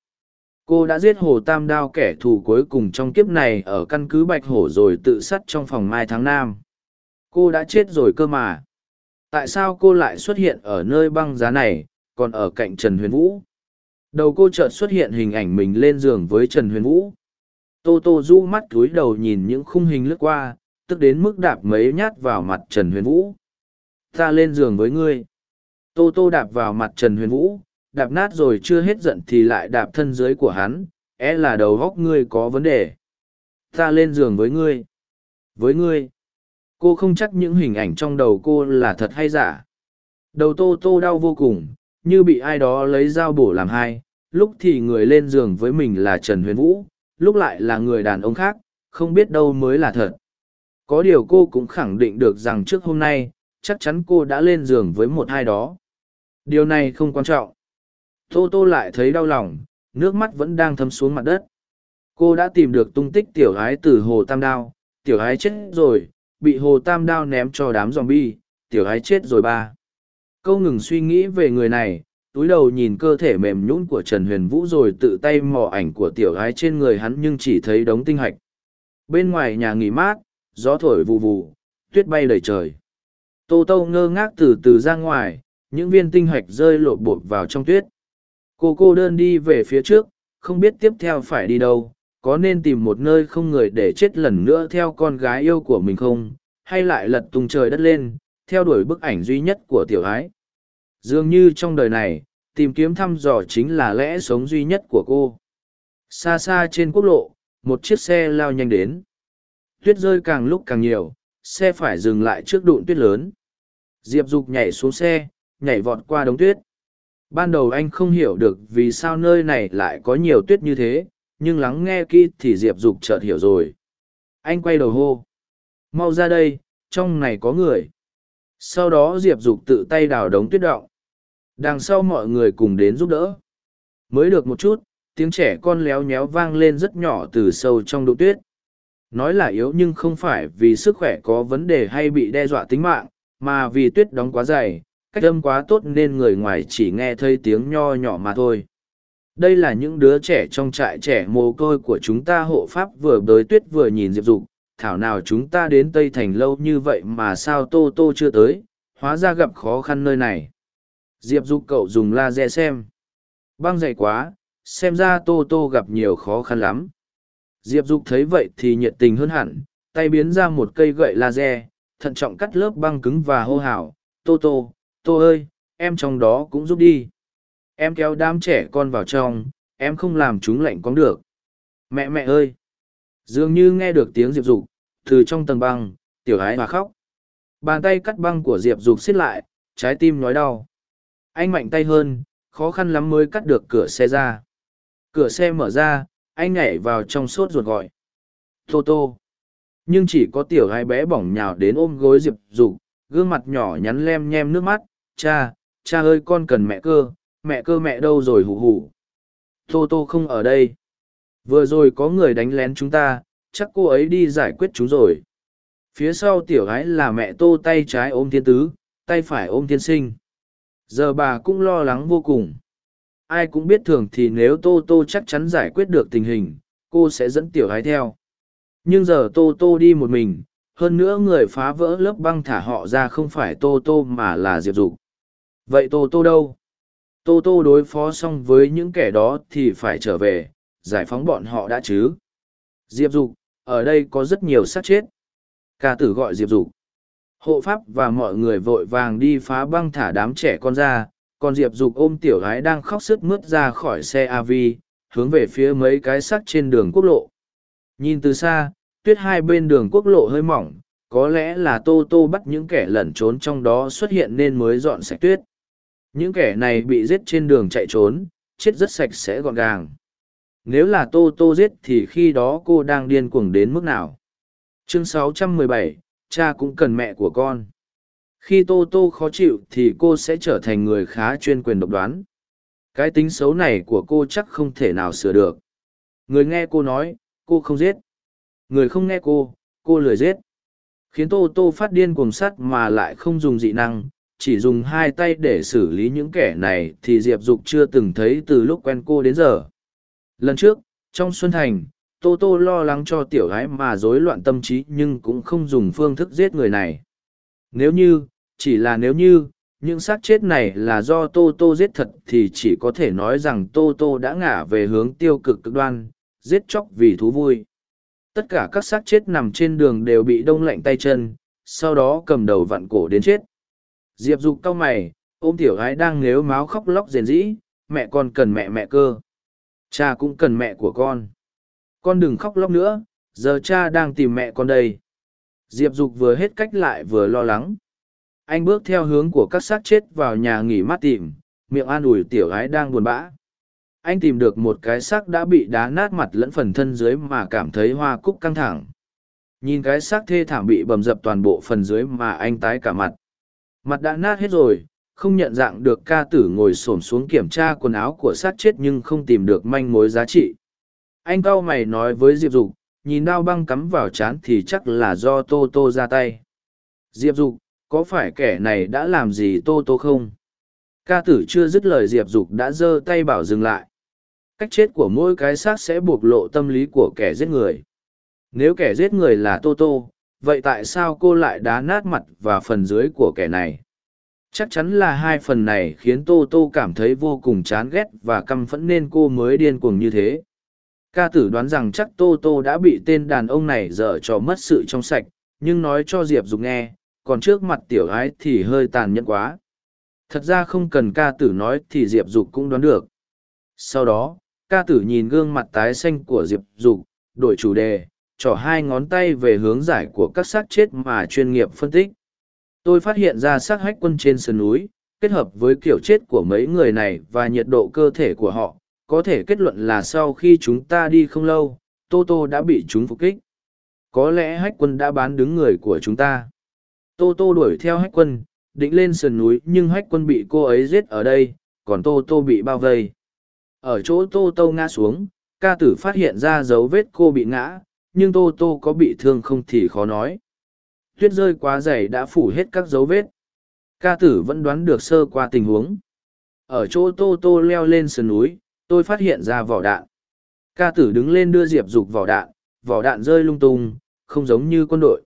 Speaker 1: Cô đã giết Hồ Tam Đao kẻ thù cuối cùng trong kiếp này ở căn cứ Bạch Hổ rồi tự sát trong phòng Mai tháng Nam. Cô đã chết rồi cơ mà. Tại sao cô lại xuất hiện ở nơi băng giá này, còn ở cạnh Trần Huyền Vũ? Đầu cô chợt xuất hiện hình ảnh mình lên giường với Trần Huyền Vũ. Tô Tô rũ mắt cúi đầu nhìn những khung hình lướt qua, tức đến mức đạp mấy nhát vào mặt Trần Huyền Vũ. Ta lên giường với ngươi. Tô Tô đạp vào mặt Trần Huyền Vũ, đạp nát rồi chưa hết giận thì lại đạp thân dưới của hắn, é e là đầu góc ngươi có vấn đề. Ta lên giường với ngươi. Với ngươi. Cô không chắc những hình ảnh trong đầu cô là thật hay giả. Đầu Tô Tô đau vô cùng, như bị ai đó lấy dao bổ làm hai, lúc thì người lên giường với mình là Trần Huyền Vũ, lúc lại là người đàn ông khác, không biết đâu mới là thật. Có điều cô cũng khẳng định được rằng trước hôm nay, chắc chắn cô đã lên giường với một ai đó. Điều này không quan trọng. Tô Tô lại thấy đau lòng, nước mắt vẫn đang thấm xuống mặt đất. Cô đã tìm được tung tích tiểu ái từ hồ tam đao, tiểu ái chết rồi, bị hồ tam đao ném cho đám zombie, tiểu ái chết rồi ba. Câu ngừng suy nghĩ về người này, túi đầu nhìn cơ thể mềm nhũn của Trần Huyền Vũ rồi tự tay mò ảnh của tiểu gái trên người hắn nhưng chỉ thấy đống tinh hạch. Bên ngoài nhà nghỉ mát, gió thổi vù vù, tuyết bay đầy trời. Tô Tô ngơ ngác từ từ ra ngoài, những viên tinh hạch rơi lộp bột vào trong tuyết. Cô cô đơn đi về phía trước, không biết tiếp theo phải đi đâu, có nên tìm một nơi không người để chết lần nữa theo con gái yêu của mình không, hay lại lật tung trời đất lên, theo đuổi bức ảnh duy nhất của tiểu ái. Dường như trong đời này, tìm kiếm thăm dò chính là lẽ sống duy nhất của cô. Xa xa trên quốc lộ, một chiếc xe lao nhanh đến. Tuyết rơi càng lúc càng nhiều, xe phải dừng lại trước đụn tuyết lớn. Diệp Dục nhảy xuống xe, nhảy vọt qua đống tuyết. Ban đầu anh không hiểu được vì sao nơi này lại có nhiều tuyết như thế, nhưng lắng nghe kỹ thì Diệp Dục chợt hiểu rồi. Anh quay đầu hô. Mau ra đây, trong này có người. Sau đó Diệp Dục tự tay đào đống tuyết động. Đằng sau mọi người cùng đến giúp đỡ. Mới được một chút, tiếng trẻ con léo nhéo vang lên rất nhỏ từ sâu trong đụng tuyết. Nói là yếu nhưng không phải vì sức khỏe có vấn đề hay bị đe dọa tính mạng, mà vì tuyết đóng quá dày, cách âm quá tốt nên người ngoài chỉ nghe thấy tiếng nho nhỏ mà thôi. Đây là những đứa trẻ trong trại trẻ mồ côi của chúng ta hộ pháp vừa bới tuyết vừa nhìn Diệp Dục, thảo nào chúng ta đến Tây Thành lâu như vậy mà sao Tô Tô chưa tới, hóa ra gặp khó khăn nơi này. Diệp dục cậu dùng laser xem. Băng dày quá xem ra tô tô gặp nhiều khó khăn lắm. Diệp dục thấy vậy thì nhiệt tình hơn hẳn tay biến ra một cây gậy laser thận trọng cắt lớp băng cứng và hô hào tô tô tô ơi, em trong đó cũng giúp đi. Em kéo đám trẻ con vào trong, em không làm chúng lạnh cóng được. Mẹ mẹ ơi. Dường như nghe được tiếng diệp dục, từ trong tầng băng, tiểu ái và khóc. Bàn tay cắt băng của diệp dục xiết lại, trái tim nói đau. Anh mạnh tay hơn, khó khăn lắm mới cắt được cửa xe ra. Cửa xe mở ra, anh nhảy vào trong sốt ruột gọi. Tô tô. Nhưng chỉ có tiểu gái bé bỏng nhào đến ôm gối diệp dục, gương mặt nhỏ nhắn lem nhem nước mắt cha cha ơi con cần mẹ cơ mẹ cơ mẹ đâu rồi hù hù. Tô tô không ở đây. Vừa rồi có người đánh lén chúng ta, chắc cô ấy đi giải quyết chúng rồi. Phía sau tiểu gái là mẹ tô tay trái ôm thiên tứ, tay phải ôm thiên sinh. Giờ bà cũng lo lắng vô cùng. Ai cũng biết thường thì nếu tô tô chắc chắn giải quyết được tình hình, cô sẽ dẫn tiểu gái theo. Nhưng giờ tô tô đi một mình, hơn nữa người phá vỡ lớp băng thả họ ra không phải tô tô mà là diệp dục vậy tô tô đâu? Tô tô đối phó xong với những kẻ đó thì phải trở về, giải phóng bọn họ đã chứ? Diệp dục, ở đây có rất nhiều xác chết. Ca tử gọi diệp dục. Hộ pháp và mọi người vội vàng đi phá băng thả đám trẻ con ra, còn diệp dục ôm tiểu gái đang khóc sức mướt ra khỏi xe av hướng về phía mấy cái xác trên đường quốc lộ. Nhìn từ xa, tuyết hai bên đường quốc lộ hơi mỏng, có lẽ là tô tô bắt những kẻ lẩn trốn trong đó xuất hiện nên mới dọn sạch tuyết những kẻ này bị giết trên đường chạy trốn chết rất sạch sẽ gọn gàng. Nếu là tô tô giết thì khi đó cô đang điên cuồng đến mức nào? Chương 617, cha cũng cần mẹ của con. Khi tô tô khó chịu thì cô sẽ trở thành người khá chuyên quyền độc đoán. Cái tính xấu này của cô chắc không thể nào sửa được. Người nghe cô nói cô không giết. Người không nghe cô cô lười giết. Khiến tô tô phát điên cuồng sắt mà lại không dùng dị năng chỉ dùng hai tay để xử lý những kẻ này thì diệp dục chưa từng thấy từ lúc quen cô đến giờ. Lần trước, trong xuân thành, tô tô lo lắng cho tiểu gái mà rối loạn tâm trí nhưng cũng không dùng phương thức giết người này. Nếu như, chỉ là nếu như, những xác chết này là do tô tô giết thật thì chỉ có thể nói rằng tô tô đã ngả về hướng tiêu cực cực đoan, giết chóc vì thú vui. Tất cả các xác chết nằm trên đường đều bị đông lạnh tay chân, sau đó cầm đầu vặn cổ đến chết diệp dục cau mày, ôm tiểu gái đang nếu máu khóc lóc rền rĩ, mẹ con cần mẹ mẹ cơ. Cha cũng cần mẹ của con. Con đừng khóc lóc nữa, giờ cha đang tìm mẹ con đây. Diệp dục vừa hết cách lại vừa lo lắng. Anh bước theo hướng của các xác chết vào nhà nghỉ mát tìm, miệng an ủi tiểu gái đang buồn bã. Anh tìm được một cái xác đã bị đá nát mặt lẫn phần thân dưới mà cảm thấy hoa cúc căng thẳng. Nhìn cái xác thê thảm bị bầm dập toàn bộ phần dưới mà anh tái cả mặt mặt đã nát hết rồi, không nhận dạng được ca tử ngồi s ổ m xuống kiểm tra quần áo của sát chết nhưng không tìm được manh mối giá trị. Anh cau mày nói với diệp dục, nhìn đao băng cắm vào c h á n thì chắc là do tô tô ra tay. Diệp dục, có phải kẻ này đã làm gì tô tô không? Ca tử chưa dứt lời diệp dục đã giơ tay bảo dừng lại. Cách chết của mỗi cái xác sẽ bộc lộ tâm lý của kẻ giết người. Nếu kẻ giết người là tô tô vậy tại sao cô lại đá nát mặt và phần dưới của kẻ này chắc chắn là hai phần này khiến tô tô cảm thấy vô cùng chán ghét và căm phẫn nên cô mới điên cuồng như thế Ca tử đoán rằng chắc Tô Tô đã bị tên đàn ông này dở cho mất sự trong sạch, nhưng nói cho Diệp Dục nghe, còn trước mặt tiểu ái thì hơi tàn nhẫn quá. Thật ra không cần ca tử nói thì Diệp Dục cũng đoán được. Sau đó, ca tử nhìn gương mặt tái xanh của Diệp Dục, đổi chủ đề, trỏ hai ngón tay về hướng giải của các xác chết mà chuyên nghiệp phân tích. Tôi phát hiện ra xác hách quân trên sườn núi, kết hợp với kiểu chết của mấy người này và nhiệt độ cơ thể của họ, có thể kết luận là sau khi chúng ta đi không lâu tô tô đã bị chúng phục kích. Có lẽ hách quân đã bán đứng người của chúng ta. Tô tô đuổi theo hách quân định lên sườn núi nhưng hách quân bị cô ấy giết ở đây còn tô tô bị bao vây. Ở chỗ tô tô ngã xuống ca tử phát hiện ra dấu vết cô bị ngã nhưng tô tô có bị thương không thì khó nói. Tuyết rơi quá dày đã phủ hết các dấu vết. Ca tử vẫn đoán được sơ qua tình huống. Ở chỗ tô tô leo lên sườn núi, tôi phát hiện ra vỏ đạn. Ca tử đứng lên đưa diệp dục vỏ đạn vỏ đạn rơi lung tung, không giống như quân đội.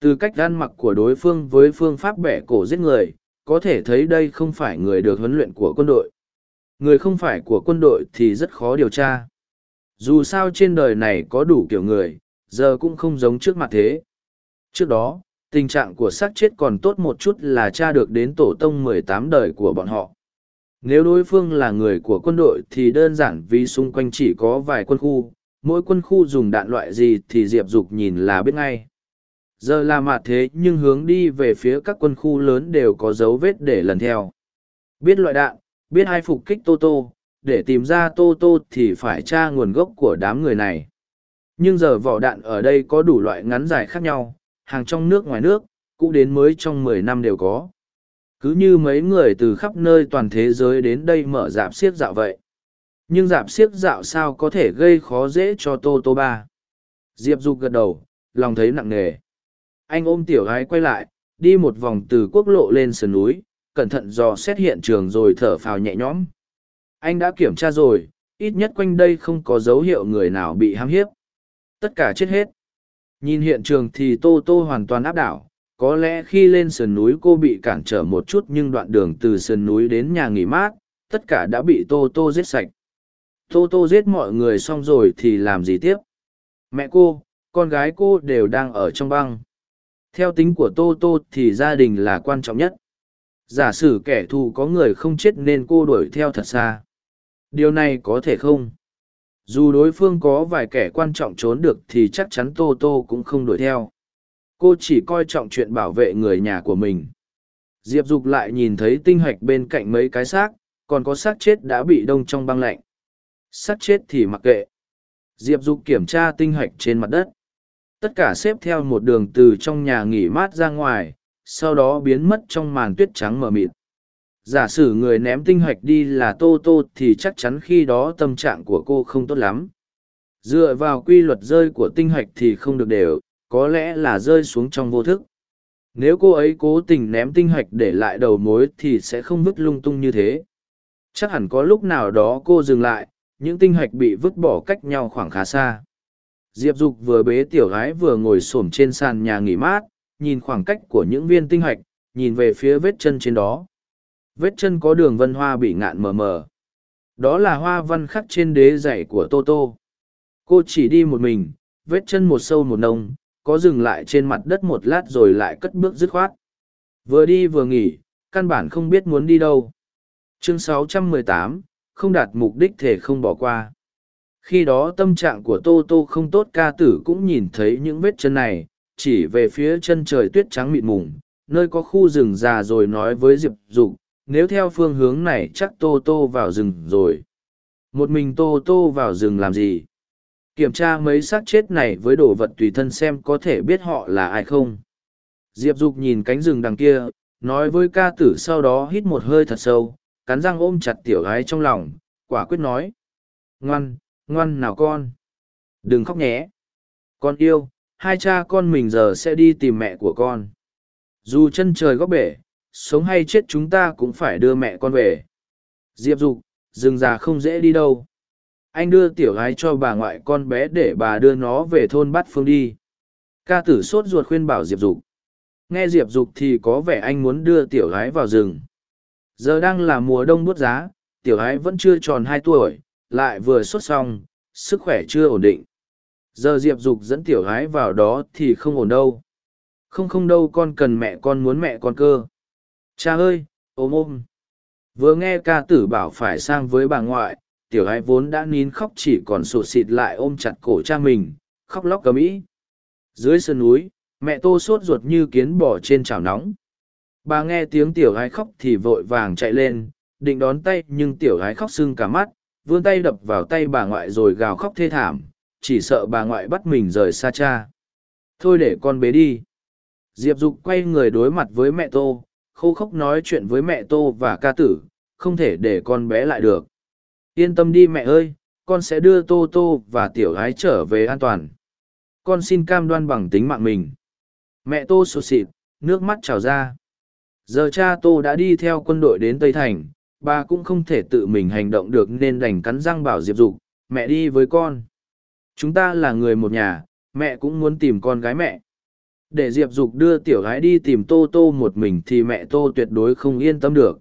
Speaker 1: Từ cách gan mặc của đối phương với phương pháp bẻ cổ giết người, có thể thấy đây không phải người được huấn luyện của quân đội. Người không phải của quân đội thì rất khó điều tra dù sao trên đời này có đủ kiểu người, giờ cũng không giống trước mặt thế. Trước đó, tình trạng của xác chết còn tốt một chút là cha được đến tổ tông mười tám đời của bọn họ. Nếu đối phương là người của quân đội thì đơn giản vì xung quanh chỉ có vài quân khu, mỗi quân khu dùng đạn loại gì thì diệp dục nhìn là biết ngay. Giờ là mạt thế nhưng hướng đi về phía các quân khu lớn đều có dấu vết để lần theo. Biết loại đạn, biết hai phục kích tô tô để tìm ra tô tô thì phải tra nguồn gốc của đám người này. Nhưng giờ vỏ đạn ở đây có đủ loại ngắn dài khác nhau, hàng trong nước ngoài nước, cũ đến mới trong mười năm đều có. Cứ như mấy người từ khắp nơi toàn thế giới đến đây mở dạp xiếc dạo vậy. Nhưng dạp xiếc dạo sao có thể gây khó dễ cho tô tô ba? Diệp dục gật đầu, lòng thấy nặng nề. Anh ôm tiểu gái quay lại, đi một vòng từ quốc lộ lên sườn núi, cẩn thận dò xét hiện trường rồi thở phào nhẹ nhõm anh đã kiểm tra rồi, ít nhất quanh đây không có dấu hiệu người nào bị hãm hiếp. Tất cả chết hết. Nhìn hiện trường thì tô tô hoàn toàn áp đảo, có lẽ khi lên sườn núi cô bị cản trở một chút nhưng đoạn đường từ sườn núi đến nhà nghỉ mát, tất cả đã bị tô tô giết sạch. Tô tô giết mọi người xong rồi thì làm gì tiếp? Mẹ cô, con gái cô đều đang ở trong băng. Theo tính của tô tô thì gia đình là quan trọng nhất. Giả sử kẻ thù có người không chết nên cô đuổi theo thật xa điều này có thể không? Dù đối phương có vài kẻ quan trọng trốn được thì chắc chắn tô tô cũng không đuổi theo. Cô chỉ coi trọng chuyện bảo vệ người nhà của mình. Diệp dục lại nhìn thấy tinh hạch bên cạnh mấy cái xác, còn có xác chết đã bị đông trong băng lạnh. Xác chết thì mặc kệ. Diệp dục kiểm tra tinh hạch trên mặt đất. Tất cả xếp theo một đường từ trong nhà nghỉ mát ra ngoài, sau đó biến mất trong màn tuyết trắng mờ mịt giả sử người ném tinh hạch đi là tô tô thì chắc chắn khi đó tâm trạng của cô không tốt lắm. Dựa vào quy luật rơi của tinh hạch thì không được đều, có lẽ là rơi xuống trong vô thức. Nếu cô ấy cố tình ném tinh hạch để lại đầu mối thì sẽ không vứt lung tung như thế. Chắc hẳn có lúc nào đó cô dừng lại, những tinh hạch bị vứt bỏ cách nhau khoảng khá xa. Diệp dục vừa bế tiểu gái vừa ngồi s ổ m trên sàn nhà nghỉ mát, nhìn khoảng cách của những viên tinh hạch nhìn về phía vết chân trên đó vết chân có đường vân hoa bị ngạn mờ mờ. Đó là hoa văn khắc trên đế dày của tô tô. Cô chỉ đi một mình vết chân một sâu một nông có dừng lại trên mặt đất một lát rồi lại cất bước dứt khoát. Vừa đi vừa nghỉ căn bản không biết muốn đi đâu. Chương 618, không đạt mục đích thể không bỏ qua. Khi đó tâm trạng của tô tô không tốt ca tử cũng nhìn thấy những vết chân này chỉ về phía chân trời tuyết trắng mịn mùng nơi có khu rừng già rồi nói với diệp dục nếu theo phương hướng này chắc tô tô vào rừng rồi. Một mình tô tô vào rừng làm gì? Kiểm tra mấy xác chết này với đồ vật tùy thân xem có thể biết họ là ai không. Diệp dục nhìn cánh rừng đằng kia, nói với ca tử sau đó hít một hơi thật sâu, cắn răng ôm chặt tiểu gái trong lòng, quả quyết nói. Ngoan ngoan nào con. Đừng khóc nhé. Con yêu, hai cha con mình giờ sẽ đi tìm mẹ của con. Dù chân trời góc bể sống hay chết chúng ta cũng phải đưa mẹ con về. Diệp dục, rừng già không dễ đi đâu. Anh đưa tiểu gái cho bà ngoại con bé để bà đưa nó về thôn bát phương đi. Ca tử sốt ruột khuyên bảo diệp dục. Nghe diệp dục thì có vẻ anh muốn đưa tiểu gái vào rừng. Giờ đang là mùa đông bút giá, tiểu gái vẫn chưa tròn hai tuổi, lại vừa sốt xong, sức khỏe chưa ổn định. Giờ diệp dục dẫn tiểu gái vào đó thì không ổn đâu. Không không đâu con cần mẹ con muốn mẹ con cơ cha ơi, ôm ôm. Vừa nghe ca tử bảo phải sang với bà ngoại, tiểu gái vốn đã nín khóc chỉ còn sụt xịt lại ôm chặt cổ cha mình, khóc lóc cầm ĩ dưới sườn núi, mẹ tô sốt ruột như kiến bò trên chảo nóng. Bà nghe tiếng tiểu gái khóc thì vội vàng chạy lên, định đón tay nhưng tiểu gái khóc sưng cả mắt, vươn tay đập vào tay bà ngoại rồi gào khóc thê thảm, chỉ sợ bà ngoại bắt mình rời xa cha. Thôi để con bế đi. Diệp dục quay người đối mặt với mẹ tô khô khốc nói chuyện với mẹ tô và ca tử, không thể để con bé lại được. Yên tâm đi mẹ ơi, con sẽ đưa tô tô và tiểu gái trở về an toàn. Con xin cam đoan bằng tính mạng mình. Mẹ tô sụt xịt nước mắt trào ra. Giờ cha tô đã đi theo quân đội đến tây thành, bà cũng không thể tự mình hành động được nên đành cắn răng bảo diệp dục, mẹ đi với con. Chúng ta là người một nhà, mẹ cũng muốn tìm con gái mẹ để diệp dục đưa tiểu gái đi tìm tô tô một mình thì mẹ tô tuyệt đối không yên tâm được.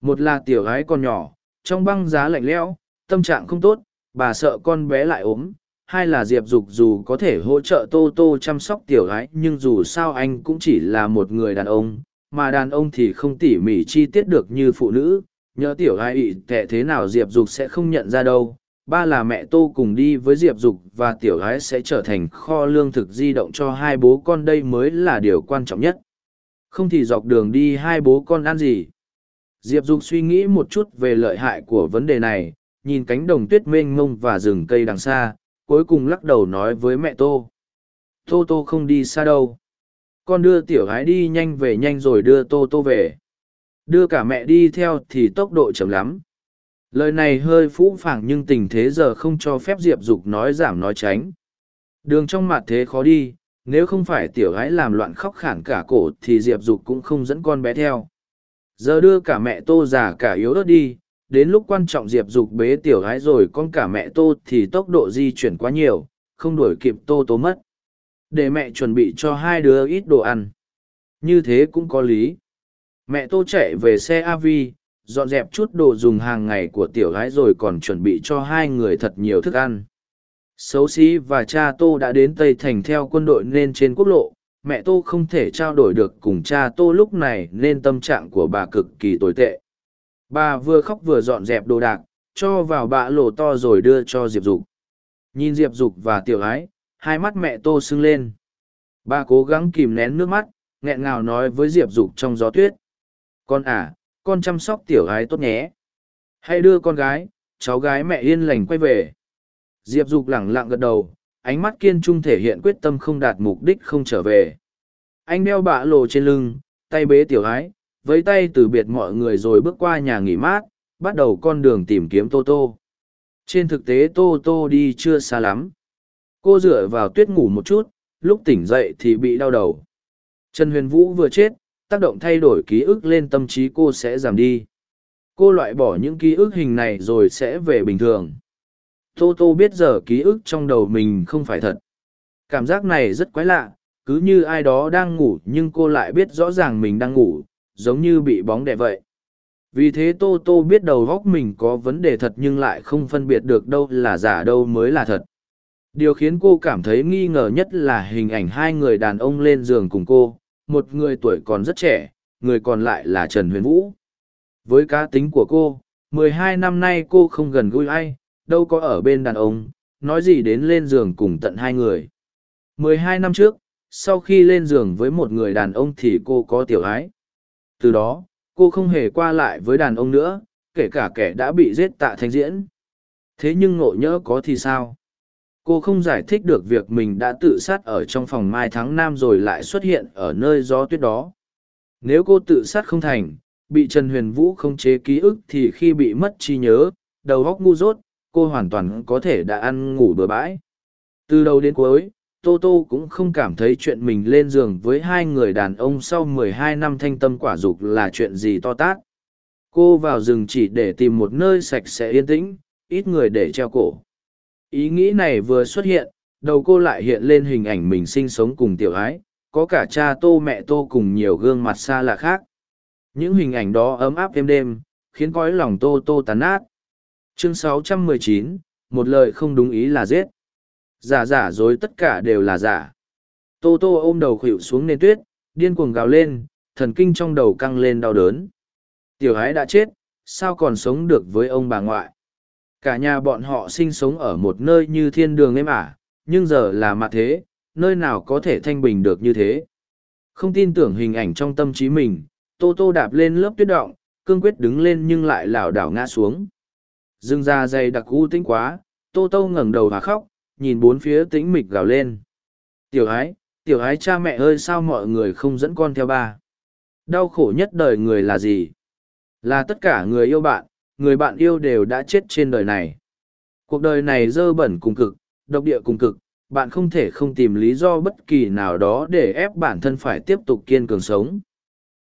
Speaker 1: Một là tiểu gái còn nhỏ, trong băng giá lạnh lẽo, tâm trạng không tốt, bà sợ con bé lại ốm. Hai là diệp dục dù có thể hỗ trợ tô tô chăm sóc tiểu gái, nhưng dù sao anh cũng chỉ là một người đàn ông, mà đàn ông thì không tỉ mỉ chi tiết được như phụ nữ. Nhớ tiểu gái ị tệ thế nào diệp dục sẽ không nhận ra đâu ba là mẹ tô cùng đi với diệp dục và tiểu gái sẽ trở thành kho lương thực di động cho hai bố con đây mới là điều quan trọng nhất. Không thì dọc đường đi hai bố con ăn gì? Diệp dục suy nghĩ một chút về lợi hại của vấn đề này, nhìn cánh đồng tuyết mênh mông và rừng cây đằng xa, cuối cùng lắc đầu nói với mẹ tô. Tô tô không đi xa đâu. Con đưa tiểu gái đi nhanh về nhanh rồi đưa tô tô về. Đưa cả mẹ đi theo thì tốc độ chậm lắm lời này hơi phũ phàng nhưng tình thế giờ không cho phép diệp dục nói giảm nói tránh. Đường trong mặt thế khó đi, nếu không phải tiểu gái làm loạn khóc khản cả cổ thì diệp dục cũng không dẫn con bé theo. Giờ đưa cả mẹ tô già cả yếu ớt đi, đến lúc quan trọng diệp dục bế tiểu gái rồi con cả mẹ tô thì tốc độ di chuyển quá nhiều, không đuổi kịp tô tố mất. Để mẹ chuẩn bị cho hai đứa ít đồ ăn. Như thế cũng có lý. Mẹ tô chạy về xe av dọn dẹp chút đồ dùng hàng ngày của tiểu gái rồi còn chuẩn bị cho hai người thật nhiều thức ăn. Xấu xí và cha tô đã đến tây thành theo quân đội nên trên quốc lộ mẹ tô không thể trao đổi được cùng cha tô lúc này nên tâm trạng của bà cực kỳ tồi tệ. Bà vừa khóc vừa dọn dẹp đồ đạc cho vào bạ lộ to rồi đưa cho diệp dục. Nhìn diệp dục và tiểu gái, hai mắt mẹ tô sưng lên. Bà cố gắng kìm nén nước mắt nghẹn ngào nói với diệp dục trong gió tuyết. Con à con chăm sóc tiểu gái tốt nhé. Hãy đưa con gái, cháu gái mẹ yên lành quay về. Diệp dục lẳng lặng gật đầu, ánh mắt kiên trung thể hiện quyết tâm không đạt mục đích không trở về. Anh đeo bạ lộ trên lưng, tay bế tiểu gái, với tay từ biệt mọi người rồi bước qua nhà nghỉ mát, bắt đầu con đường tìm kiếm tô tô. Trên thực tế tô tô đi chưa xa lắm. Cô dựa vào tuyết ngủ một chút, lúc tỉnh dậy thì bị đau đầu. Trần huyền vũ vừa chết tác động thay đổi ký ức lên tâm trí cô sẽ giảm đi. Cô loại bỏ những ký ức hình này rồi sẽ về bình thường. Tô tô biết giờ ký ức trong đầu mình không phải thật. Cảm giác này rất quái lạ, cứ như ai đó đang ngủ nhưng cô lại biết rõ ràng mình đang ngủ, giống như bị bóng đè vậy. Vì thế tô tô biết đầu góc mình có vấn đề thật nhưng lại không phân biệt được đâu là giả đâu mới là thật. Điều khiến cô cảm thấy nghi ngờ nhất là hình ảnh hai người đàn ông lên giường cùng cô một người tuổi còn rất trẻ, người còn lại là trần huyền vũ. Với cá tính của cô, mười hai năm nay cô không gần gũi ai, đâu có ở bên đàn ông, nói gì đến lên giường cùng tận hai người. mười hai năm trước, sau khi lên giường với một người đàn ông thì cô có tiểu ái. Từ đó, cô không hề qua lại với đàn ông nữa, kể cả kẻ đã bị giết tạ thanh diễn. Thế nhưng ngộ nhỡ có thì sao? Cô không giải thích được việc mình đã tự sát ở trong phòng mai tháng năm rồi lại xuất hiện ở nơi gió tuyết đó. Nếu cô tự sát không thành, bị trần huyền vũ không chế ký ức thì khi bị mất trí nhớ, đầu góc ngu dốt, cô hoàn toàn có thể đã ăn ngủ bừa bãi. Từ đầu đến cuối, tô tô cũng không cảm thấy chuyện mình lên giường với hai người đàn ông sau mười hai năm thanh tâm quả dục là chuyện gì to tát. Cô vào rừng chỉ để tìm một nơi sạch sẽ yên tĩnh, ít người để treo cổ ý nghĩ này vừa xuất hiện đầu cô lại hiện lên hình ảnh mình sinh sống cùng tiểu ái có cả cha tô mẹ tô cùng nhiều gương mặt xa lạ khác. Những hình ảnh đó ấm áp êm đêm khiến cõi lòng tô tô tàn nát. Chương 619, một lời không đúng ý là giết. Giả giả dối tất cả đều là giả. Tô tô ôm đầu khuỵu xuống nền tuyết điên cuồng gào lên thần kinh trong đầu căng lên đau đớn. Tiểu ái đã chết sao còn sống được với ông bà ngoại? Cả nhà bọn họ sinh sống ở một nơi như thiên đường êm ả, nhưng giờ là mặt thế, nơi nào có thể thanh bình được như thế. Không tin tưởng hình ảnh trong tâm trí mình, tô tô đạp lên lớp tuyết động, cương quyết đứng lên nhưng lại lảo đảo ngã xuống. Dương da dày đặc u tĩnh quá, tô tô ngẩng đầu và khóc, nhìn bốn phía tĩnh mịch gào lên. Tiểu ái tiểu ái cha mẹ ơi sao mọi người không dẫn con theo ba? Đau khổ nhất đời người là gì? Là tất cả người yêu bạn người bạn yêu đều đã chết trên đời này. Cuộc đời này dơ bẩn cùng cực, độc địa cùng cực, bạn không thể không tìm lý do bất kỳ nào đó để ép bản thân phải tiếp tục kiên cường sống.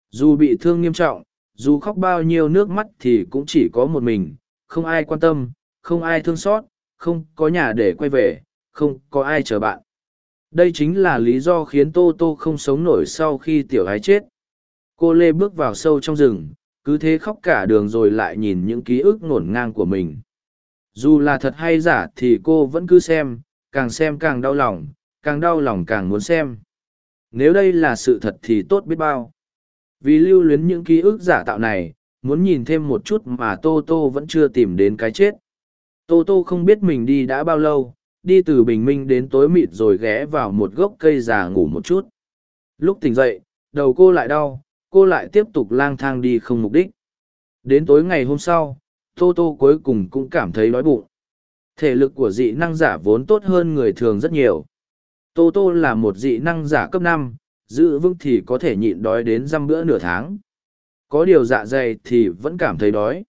Speaker 1: Dù bị thương nghiêm trọng, dù khóc bao nhiêu nước mắt thì cũng chỉ có một mình, không ai quan tâm, không ai thương xót, không có nhà để quay về, không có ai chờ bạn. Đây chính là lý do khiến tô tô không sống nổi sau khi tiểu gái chết. Cô lê bước vào sâu trong rừng cứ thế khóc cả đường rồi lại nhìn những ký ức ngổn ngang của mình dù là thật hay giả thì cô vẫn cứ xem càng xem càng đau lòng, càng đau lòng càng muốn xem. Nếu đây là sự thật thì tốt biết bao. Vì lưu luyến những ký ức giả tạo này, muốn nhìn thêm một chút mà Tô Tô vẫn chưa tìm đến cái chết. Tô Tô không biết mình đi đã bao lâu, đi từ bình minh đến tối mịt rồi ghé vào một gốc cây già ngủ một chút. Lúc tỉnh dậy, đầu cô lại đau, cô lại tiếp tục lang thang đi không mục đích. Đến tối ngày hôm sau, Tô Tô cuối cùng cũng cảm thấy đói bụng. Thể lực của dị năng giả vốn tốt hơn người thường rất nhiều. Tô Tô là một dị năng giả cấp năm, giữ vững thì có thể nhịn đói đến dăm bữa nửa tháng. Có điều dạ dày thì vẫn cảm thấy đói.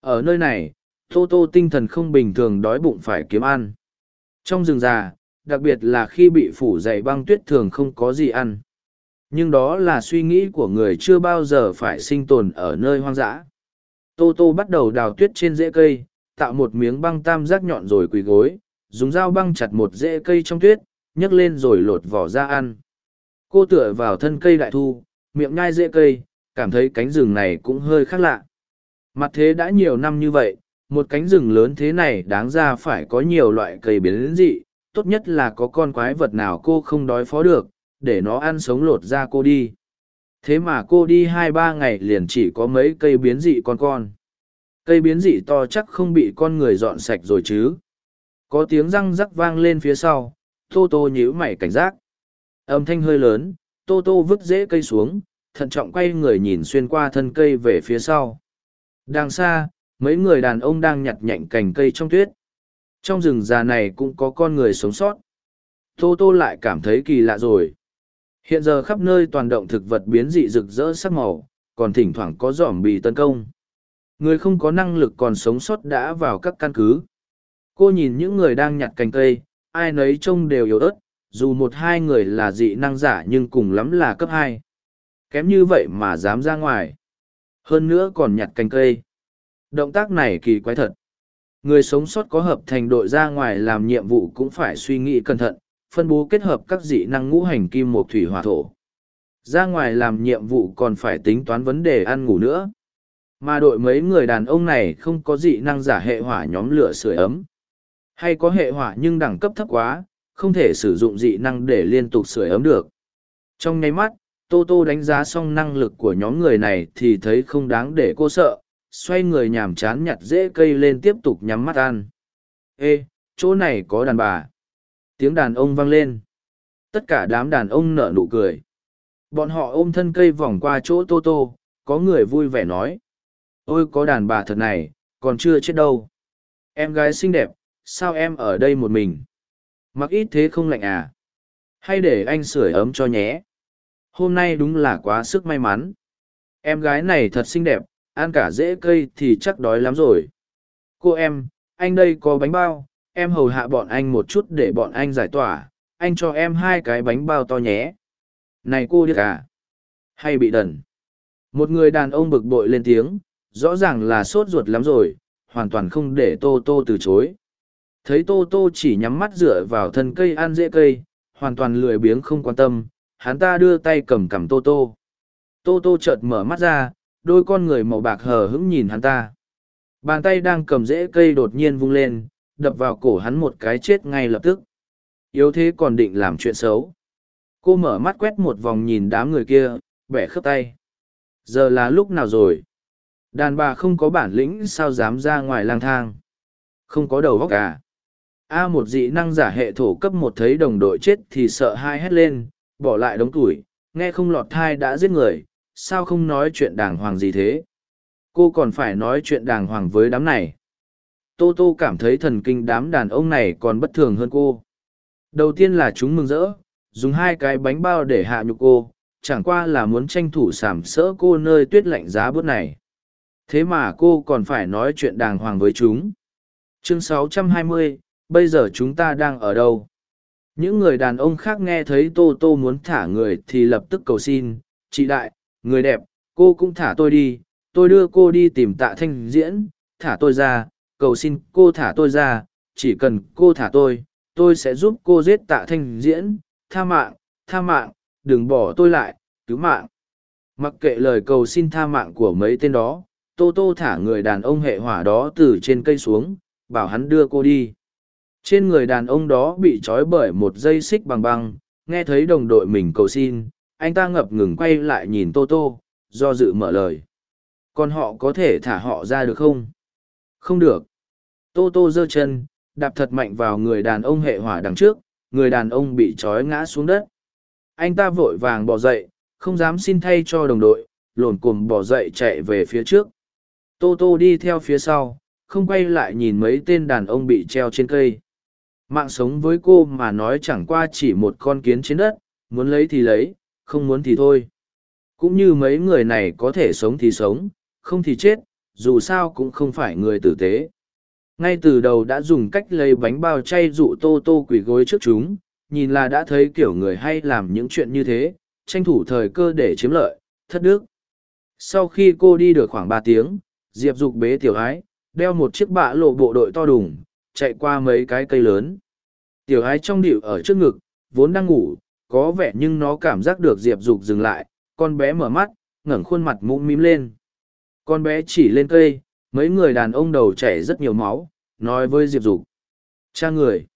Speaker 1: Ở nơi này, Tô Tô tinh thần không bình thường đói bụng phải kiếm ăn. Trong rừng già, đặc biệt là khi bị phủ dày băng tuyết thường không có gì ăn. Nhưng đó là suy nghĩ của người chưa bao giờ phải sinh tồn ở nơi hoang dã. Tô Tô bắt đầu đào tuyết trên rễ cây, tạo một miếng băng tam giác nhọn rồi quỳ gối, dùng dao băng chặt một rễ cây trong tuyết, nhấc lên rồi lột vỏ ra ăn. Cô tựa vào thân cây đại thu, miệng nhai rễ cây, cảm thấy cánh rừng này cũng hơi khác lạ. Mặt thế đã nhiều năm như vậy, một cánh rừng lớn thế này đáng ra phải có nhiều loại cây biến dị, tốt nhất là có con quái vật nào cô không đói phó được, để nó ăn sống lột ra cô đi. Thế mà cô đi hai ba ngày liền chỉ có mấy cây biến dị con con. Cây biến dị to chắc không bị con người dọn sạch rồi chứ. Có tiếng răng rắc vang lên phía sau, Tô Tô nhíu mày cảnh giác. Âm thanh hơi lớn, Tô Tô vứt rễ cây xuống, thận trọng quay người nhìn xuyên qua thân cây về phía sau. Đằng xa, mấy người đàn ông đang nhặt nhạnh cành cây trong tuyết. Trong rừng già này cũng có con người sống sót. Tô Tô lại cảm thấy kỳ lạ rồi. Hiện giờ khắp nơi toàn động thực vật biến dị rực rỡ sắc màu, còn thỉnh thoảng có giỏm bị tấn công. Người không có năng lực còn sống sót đã vào các căn cứ. Cô nhìn những người đang nhặt cành cây, ai nấy trông đều yếu ớt, dù một hai người là dị năng giả nhưng cùng lắm là cấp hai. Kém như vậy mà dám ra ngoài. Hơn nữa còn nhặt cành cây. Động tác này kỳ quái thật. Người sống sót có hợp thành đội ra ngoài làm nhiệm vụ cũng phải suy nghĩ cẩn thận, phân bố kết hợp các dị năng ngũ hành kim một thủy hòa thổ. Ra ngoài làm nhiệm vụ còn phải tính toán vấn đề ăn ngủ nữa. Mà đội mấy người đàn ông này không có dị năng giả hệ hỏa nhóm lửa sưởi ấm. Hay có hệ hỏa nhưng đẳng cấp thấp quá, không thể sử dụng dị năng để liên tục sưởi ấm được. Trong nháy mắt, Tô Tô đánh giá xong năng lực của nhóm người này thì thấy không đáng để cô sợ, xoay người nhàm chán nhặt rễ cây lên tiếp tục nhắm mắt ăn. Ê, chỗ này có đàn bà. Tiếng đàn ông vang lên. Tất cả đám đàn ông nở nụ cười. Bọn họ ôm thân cây vòng qua chỗ Tô Tô, có người vui vẻ nói. Ôi có đàn bà thật này, còn chưa chết đâu. Em gái xinh đẹp, sao em ở đây một mình? Mặc ít thế không lạnh à? Hay để anh sưởi ấm cho nhé? Hôm nay đúng là quá sức may mắn. Em gái này thật xinh đẹp, ăn cả rễ cây thì chắc đói lắm rồi. Cô em, anh đây có bánh bao, em hầu hạ bọn anh một chút để bọn anh giải tỏa, anh cho em hai cái bánh bao to nhé. Này cô điếc à? Hay bị đần? Một người đàn ông bực bội lên tiếng, rõ ràng là sốt ruột lắm rồi, hoàn toàn không để Tô Tô từ chối. Thấy Tô Tô chỉ nhắm mắt dựa vào thân cây ăn dễ cây, hoàn toàn lười biếng không quan tâm, hắn ta đưa tay cầm cầm Tô Tô. Tô Tô chợt mở mắt ra, đôi con người màu bạc hờ hững nhìn hắn ta. Bàn tay đang cầm rễ cây đột nhiên vung lên, đập vào cổ hắn một cái chết ngay lập tức. Yếu thế còn định làm chuyện xấu. Cô mở mắt quét một vòng nhìn đám người kia, bẻ khớp tay. Giờ là lúc nào rồi? Đàn bà không có bản lĩnh sao dám ra ngoài lang thang. Không có đầu óc cả. A một dị năng giả hệ thổ cấp một thấy đồng đội chết thì sợ hai hét lên, bỏ lại đống tuổi, nghe không lọt thai đã giết người, sao không nói chuyện đàng hoàng gì thế? Cô còn phải nói chuyện đàng hoàng với đám này. Tô Tô cảm thấy thần kinh đám đàn ông này còn bất thường hơn cô. Đầu tiên là chúng mừng rỡ, dùng hai cái bánh bao để hạ nhục cô, chẳng qua là muốn tranh thủ sảm sỡ cô nơi tuyết lạnh giá bớt này. Thế mà cô còn phải nói chuyện đàng hoàng với chúng. Chương 620, bây giờ chúng ta đang ở đâu? Những người đàn ông khác nghe thấy Tô Tô muốn thả người thì lập tức cầu xin, chị đại, người đẹp, cô cũng thả tôi đi, tôi đưa cô đi tìm tạ thanh diễn, thả tôi ra, cầu xin cô thả tôi ra, chỉ cần cô thả tôi, tôi sẽ giúp cô giết tạ thanh diễn, tha mạng, tha mạng, đừng bỏ tôi lại, cứu mạng. Mặc kệ lời cầu xin tha mạng của mấy tên đó, Tô Tô thả người đàn ông hệ hỏa đó từ trên cây xuống, bảo hắn đưa cô đi. Trên người đàn ông đó bị trói bởi một dây xích bằng băng, nghe thấy đồng đội mình cầu xin, anh ta ngập ngừng quay lại nhìn Tô Tô, do dự mở lời. Còn họ có thể thả họ ra được không? Không được. Tô Tô giơ chân, đạp thật mạnh vào người đàn ông hệ hỏa đằng trước, người đàn ông bị trói ngã xuống đất. Anh ta vội vàng bỏ dậy, không dám xin thay cho đồng đội, lổn cồm bỏ dậy chạy về phía trước. Tô Tô đi theo phía sau, không quay lại nhìn mấy tên đàn ông bị treo trên cây. Mạng sống với cô mà nói chẳng qua chỉ một con kiến trên đất, muốn lấy thì lấy, không muốn thì thôi. Cũng như mấy người này có thể sống thì sống, không thì chết, dù sao cũng không phải người tử tế. Ngay từ đầu đã dùng cách lấy bánh bao chay dụ tô tô quỳ gối trước chúng, nhìn là đã thấy kiểu người hay làm những chuyện như thế, tranh thủ thời cơ để chiếm lợi, thất đức. Sau khi cô đi được khoảng ba tiếng, Diệp Dục bế tiểu ái, đeo một chiếc bạ lộ bộ đội to đùng, chạy qua mấy cái cây lớn. Tiểu ái trong điệu ở trước ngực, vốn đang ngủ, có vẻ nhưng nó cảm giác được Diệp Dục dừng lại, con bé mở mắt, ngẩng khuôn mặt mũm mím lên. Con bé chỉ lên cây, mấy người đàn ông đầu chảy rất nhiều máu, nói với Diệp Dục. Cha người.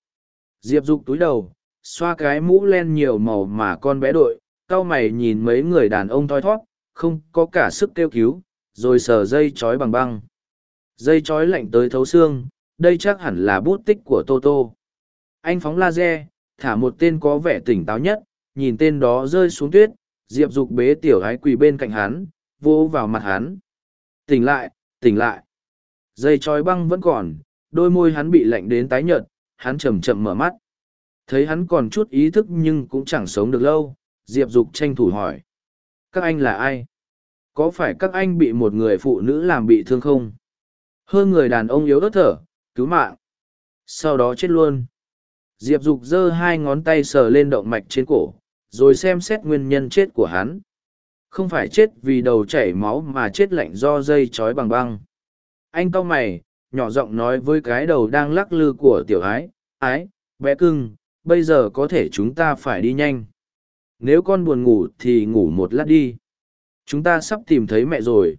Speaker 1: Diệp Dục túi đầu, xoa cái mũ len nhiều màu mà con bé đội, cao mày nhìn mấy người đàn ông thoi thoát, không có cả sức kêu cứu, rồi sờ dây chói bằng băng. Dây chói lạnh tới thấu xương, đây chắc hẳn là bút tích của Toto. Anh phóng laser, thả một tên có vẻ tỉnh táo nhất, nhìn tên đó rơi xuống tuyết, Diệp Dục bế tiểu gái quỳ bên cạnh hắn, vô vào mặt hắn. Tỉnh lại, tỉnh lại. Dây chói băng vẫn còn, đôi môi hắn bị lạnh đến tái nhợt, hắn chậm chậm mở mắt. Thấy hắn còn chút ý thức nhưng cũng chẳng sống được lâu, Diệp Dục tranh thủ hỏi. Các anh là ai? Có phải các anh bị một người phụ nữ làm bị thương không? Hơn người đàn ông yếu ớt thở, cứu mạng. Sau đó chết luôn. Diệp Dục giơ hai ngón tay sờ lên động mạch trên cổ, rồi xem xét nguyên nhân chết của hắn. Không phải chết vì đầu chảy máu mà chết lạnh do dây trói bằng băng. Anh cau mày, nhỏ giọng nói với cái đầu đang lắc lư của tiểu ái, ái, bé cưng, bây giờ có thể chúng ta phải đi nhanh. Nếu con buồn ngủ thì ngủ một lát đi. Chúng ta sắp tìm thấy mẹ rồi.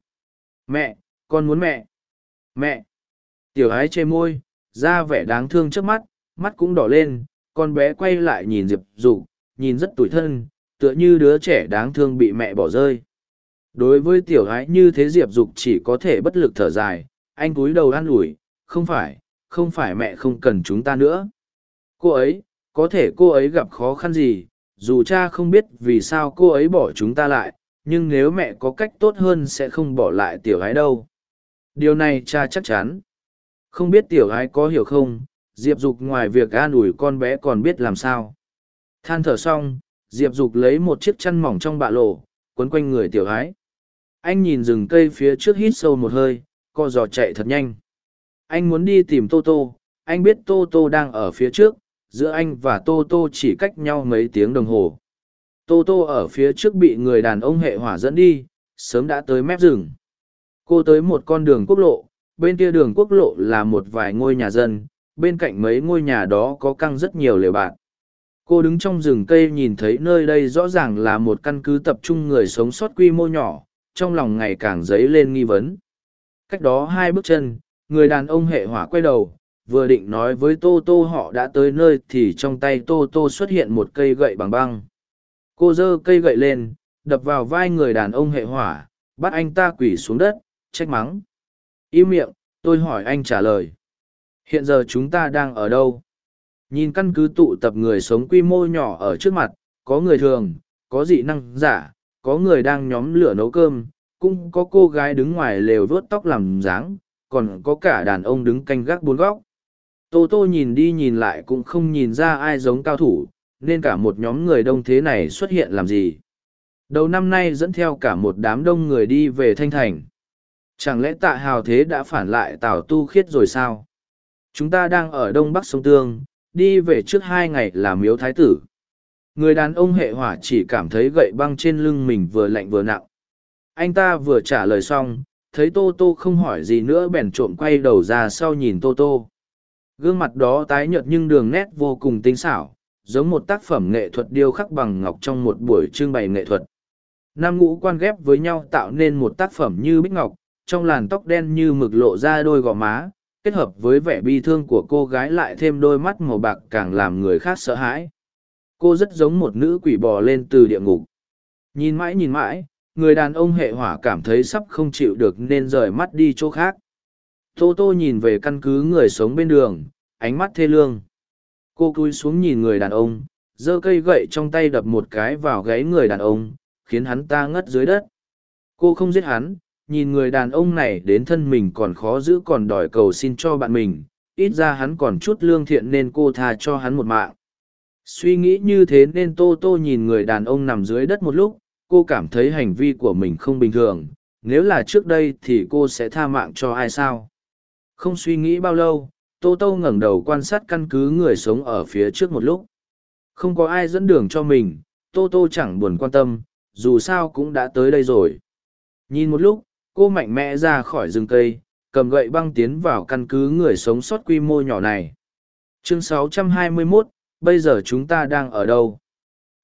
Speaker 1: Mẹ, con muốn mẹ. Mẹ. Tiểu ái chê môi, ra vẻ đáng thương trước mắt, mắt cũng đỏ lên, con bé quay lại nhìn Diệp Dục, nhìn rất tủi thân, tựa như đứa trẻ đáng thương bị mẹ bỏ rơi. Đối với tiểu gái như thế Diệp Dục chỉ có thể bất lực thở dài, anh cúi đầu an ủi, không phải, không phải mẹ không cần chúng ta nữa. Cô ấy, có thể cô ấy gặp khó khăn gì, dù cha không biết vì sao cô ấy bỏ chúng ta lại, nhưng nếu mẹ có cách tốt hơn sẽ không bỏ lại tiểu gái đâu. Điều này cha chắc chắn. Không biết tiểu gái có hiểu không, Diệp Dục ngoài việc an ủi con bé còn biết làm sao. Than thở xong, Diệp Dục lấy một chiếc chăn mỏng trong bạ lộ, quấn quanh người tiểu ái. Anh nhìn rừng cây phía trước hít sâu một hơi, co giò chạy thật nhanh. Anh muốn đi tìm Tô Tô, anh biết Tô Tô đang ở phía trước, giữa anh và Tô Tô chỉ cách nhau mấy tiếng đồng hồ. Tô Tô ở phía trước bị người đàn ông hệ hỏa dẫn đi, sớm đã tới mép rừng. Cô tới một con đường quốc lộ, bên kia đường quốc lộ là một vài ngôi nhà dân, bên cạnh mấy ngôi nhà đó có căng rất nhiều lều bạt. Cô đứng trong rừng cây nhìn thấy nơi đây rõ ràng là một căn cứ tập trung người sống sót quy mô nhỏ, trong lòng ngày càng dấy lên nghi vấn. Cách đó hai bước chân, người đàn ông hệ hỏa quay đầu, vừa định nói với Tô Tô họ đã tới nơi thì trong tay Tô Tô xuất hiện một cây gậy bằng băng. Cô giơ cây gậy lên, đập vào vai người đàn ông hệ hỏa, bắt anh ta quỳ xuống đất, trách mắng. Im miệng, tôi hỏi anh trả lời. Hiện giờ chúng ta đang ở đâu? Nhìn căn cứ tụ tập người sống quy mô nhỏ ở trước mặt, có người thường, có dị năng giả, có người đang nhóm lửa nấu cơm, cũng có cô gái đứng ngoài lều vớt tóc làm dáng, còn có cả đàn ông đứng canh gác bốn góc. Tô Tô nhìn đi nhìn lại cũng không nhìn ra ai giống cao thủ, nên cả một nhóm người đông thế này xuất hiện làm gì. Đầu năm nay dẫn theo cả một đám đông người đi về Thanh Thành. Chẳng lẽ tạ hào thế đã phản lại Tào Tu Khiết rồi sao? Chúng ta đang ở Đông Bắc Sông Tương, đi về trước hai ngày là miếu thái tử. Người đàn ông hệ hỏa chỉ cảm thấy gậy băng trên lưng mình vừa lạnh vừa nặng. Anh ta vừa trả lời xong, thấy Tô Tô không hỏi gì nữa bèn trộm quay đầu ra sau nhìn Tô Tô. Gương mặt đó tái nhợt nhưng đường nét vô cùng tinh xảo, giống một tác phẩm nghệ thuật điêu khắc bằng ngọc trong một buổi trưng bày nghệ thuật. Nam ngũ quan ghép với nhau tạo nên một tác phẩm như bích ngọc, trong làn tóc đen như mực lộ ra đôi gò má, kết hợp với vẻ bi thương của cô gái lại thêm đôi mắt màu bạc càng làm người khác sợ hãi. Cô rất giống một nữ quỷ bò lên từ địa ngục. Nhìn mãi nhìn mãi, người đàn ông hệ hỏa cảm thấy sắp không chịu được nên rời mắt đi chỗ khác. Tô tô nhìn về căn cứ người sống bên đường, ánh mắt thê lương. Cô cúi xuống nhìn người đàn ông, giơ cây gậy trong tay đập một cái vào gáy người đàn ông, khiến hắn ta ngất dưới đất. Cô không giết hắn nhìn người đàn ông này đến thân mình còn khó giữ còn đòi cầu xin cho bạn mình, ít ra hắn còn chút lương thiện nên cô tha cho hắn một mạng. Suy nghĩ như thế nên tô tô nhìn người đàn ông nằm dưới đất một lúc, cô cảm thấy hành vi của mình không bình thường, nếu là trước đây thì cô sẽ tha mạng cho ai sao? Không suy nghĩ bao lâu, tô tô ngẩng đầu quan sát căn cứ người sống ở phía trước một lúc. Không có ai dẫn đường cho mình, tô tô chẳng buồn quan tâm, dù sao cũng đã tới đây rồi. Nhìn một lúc cô mạnh mẽ ra khỏi rừng cây cầm gậy băng tiến vào căn cứ người sống sót quy mô nhỏ này. Chương 621, bây giờ chúng ta đang ở đâu?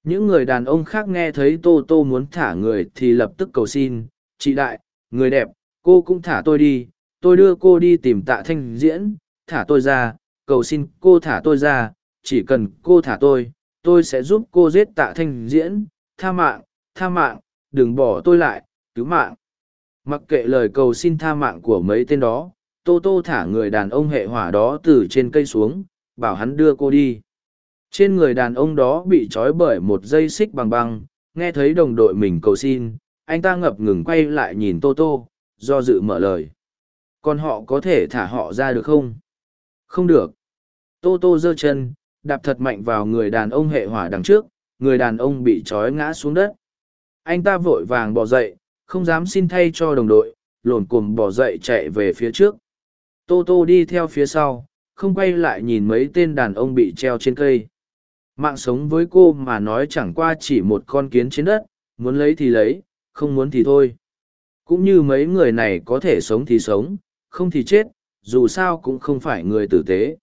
Speaker 1: Những người đàn ông khác nghe thấy tô tô muốn thả người thì lập tức cầu xin chị đại người đẹp cô cũng thả tôi đi tôi đưa cô đi tìm tạ thanh diễn thả tôi ra cầu xin cô thả tôi ra chỉ cần cô thả tôi tôi sẽ giúp cô giết tạ thanh diễn tha mạng tha mạng đừng bỏ tôi lại cứu mạng mặc kệ lời cầu xin tha mạng của mấy tên đó, tô tô thả người đàn ông hệ hỏa đó từ trên cây xuống, bảo hắn đưa cô đi. Trên người đàn ông đó bị trói bởi một dây xích bằng băng, nghe thấy đồng đội mình cầu xin, anh ta ngập ngừng quay lại nhìn tô tô, do dự mở lời. Còn họ có thể thả họ ra được không? Không được. Tô tô giơ chân, đạp thật mạnh vào người đàn ông hệ hỏa đằng trước, người đàn ông bị trói ngã xuống đất. Anh ta vội vàng bỏ dậy không dám xin thay cho đồng đội, lổn cồm bỏ dậy chạy về phía trước. Tô tô đi theo phía sau, không quay lại nhìn mấy tên đàn ông bị treo trên cây. Mạng sống với cô mà nói chẳng qua chỉ một con kiến trên đất, muốn lấy thì lấy, không muốn thì thôi. Cũng như mấy người này có thể sống thì sống, không thì chết, dù sao cũng không phải người tử tế.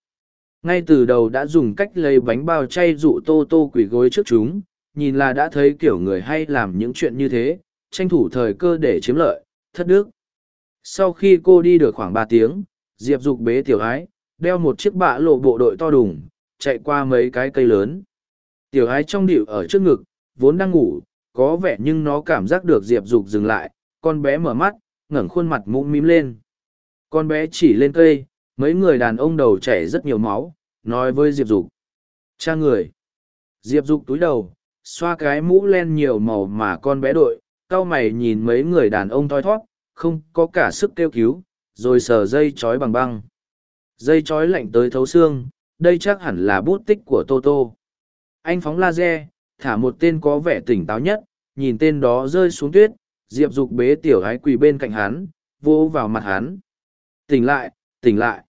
Speaker 1: Ngay từ đầu đã dùng cách lấy bánh bao chay dụ tô tô quỳ gối trước chúng, nhìn là đã thấy kiểu người hay làm những chuyện như thế tranh thủ thời cơ để chiếm lợi, thất đức. Sau khi cô đi được khoảng ba tiếng, diệp dục bế tiểu ái đeo một chiếc bạ lộ bộ đội to đùng, chạy qua mấy cái cây lớn. Tiểu ái trong điệu ở trước ngực, vốn đang ngủ, có vẻ nhưng nó cảm giác được diệp dục dừng lại, con bé mở mắt, ngẩng khuôn mặt mũm mím lên. Con bé chỉ lên cây, mấy người đàn ông đầu chảy rất nhiều máu, nói với diệp dục. Cha người. Diệp dục túi đầu, xoa cái mũ len nhiều màu mà con bé đội cau mày nhìn mấy người đàn ông thoi thót không có cả sức kêu cứu, rồi sờ dây chói bằng băng. Dây chói lạnh tới thấu xương, đây chắc hẳn là bút tích của toto. Anh phóng laser, thả một tên có vẻ tỉnh táo nhất, nhìn tên đó rơi xuống tuyết, diệp dục bế tiểu gái quỳ bên cạnh hắn vô vào mặt hắn. Tỉnh lại tỉnh lại.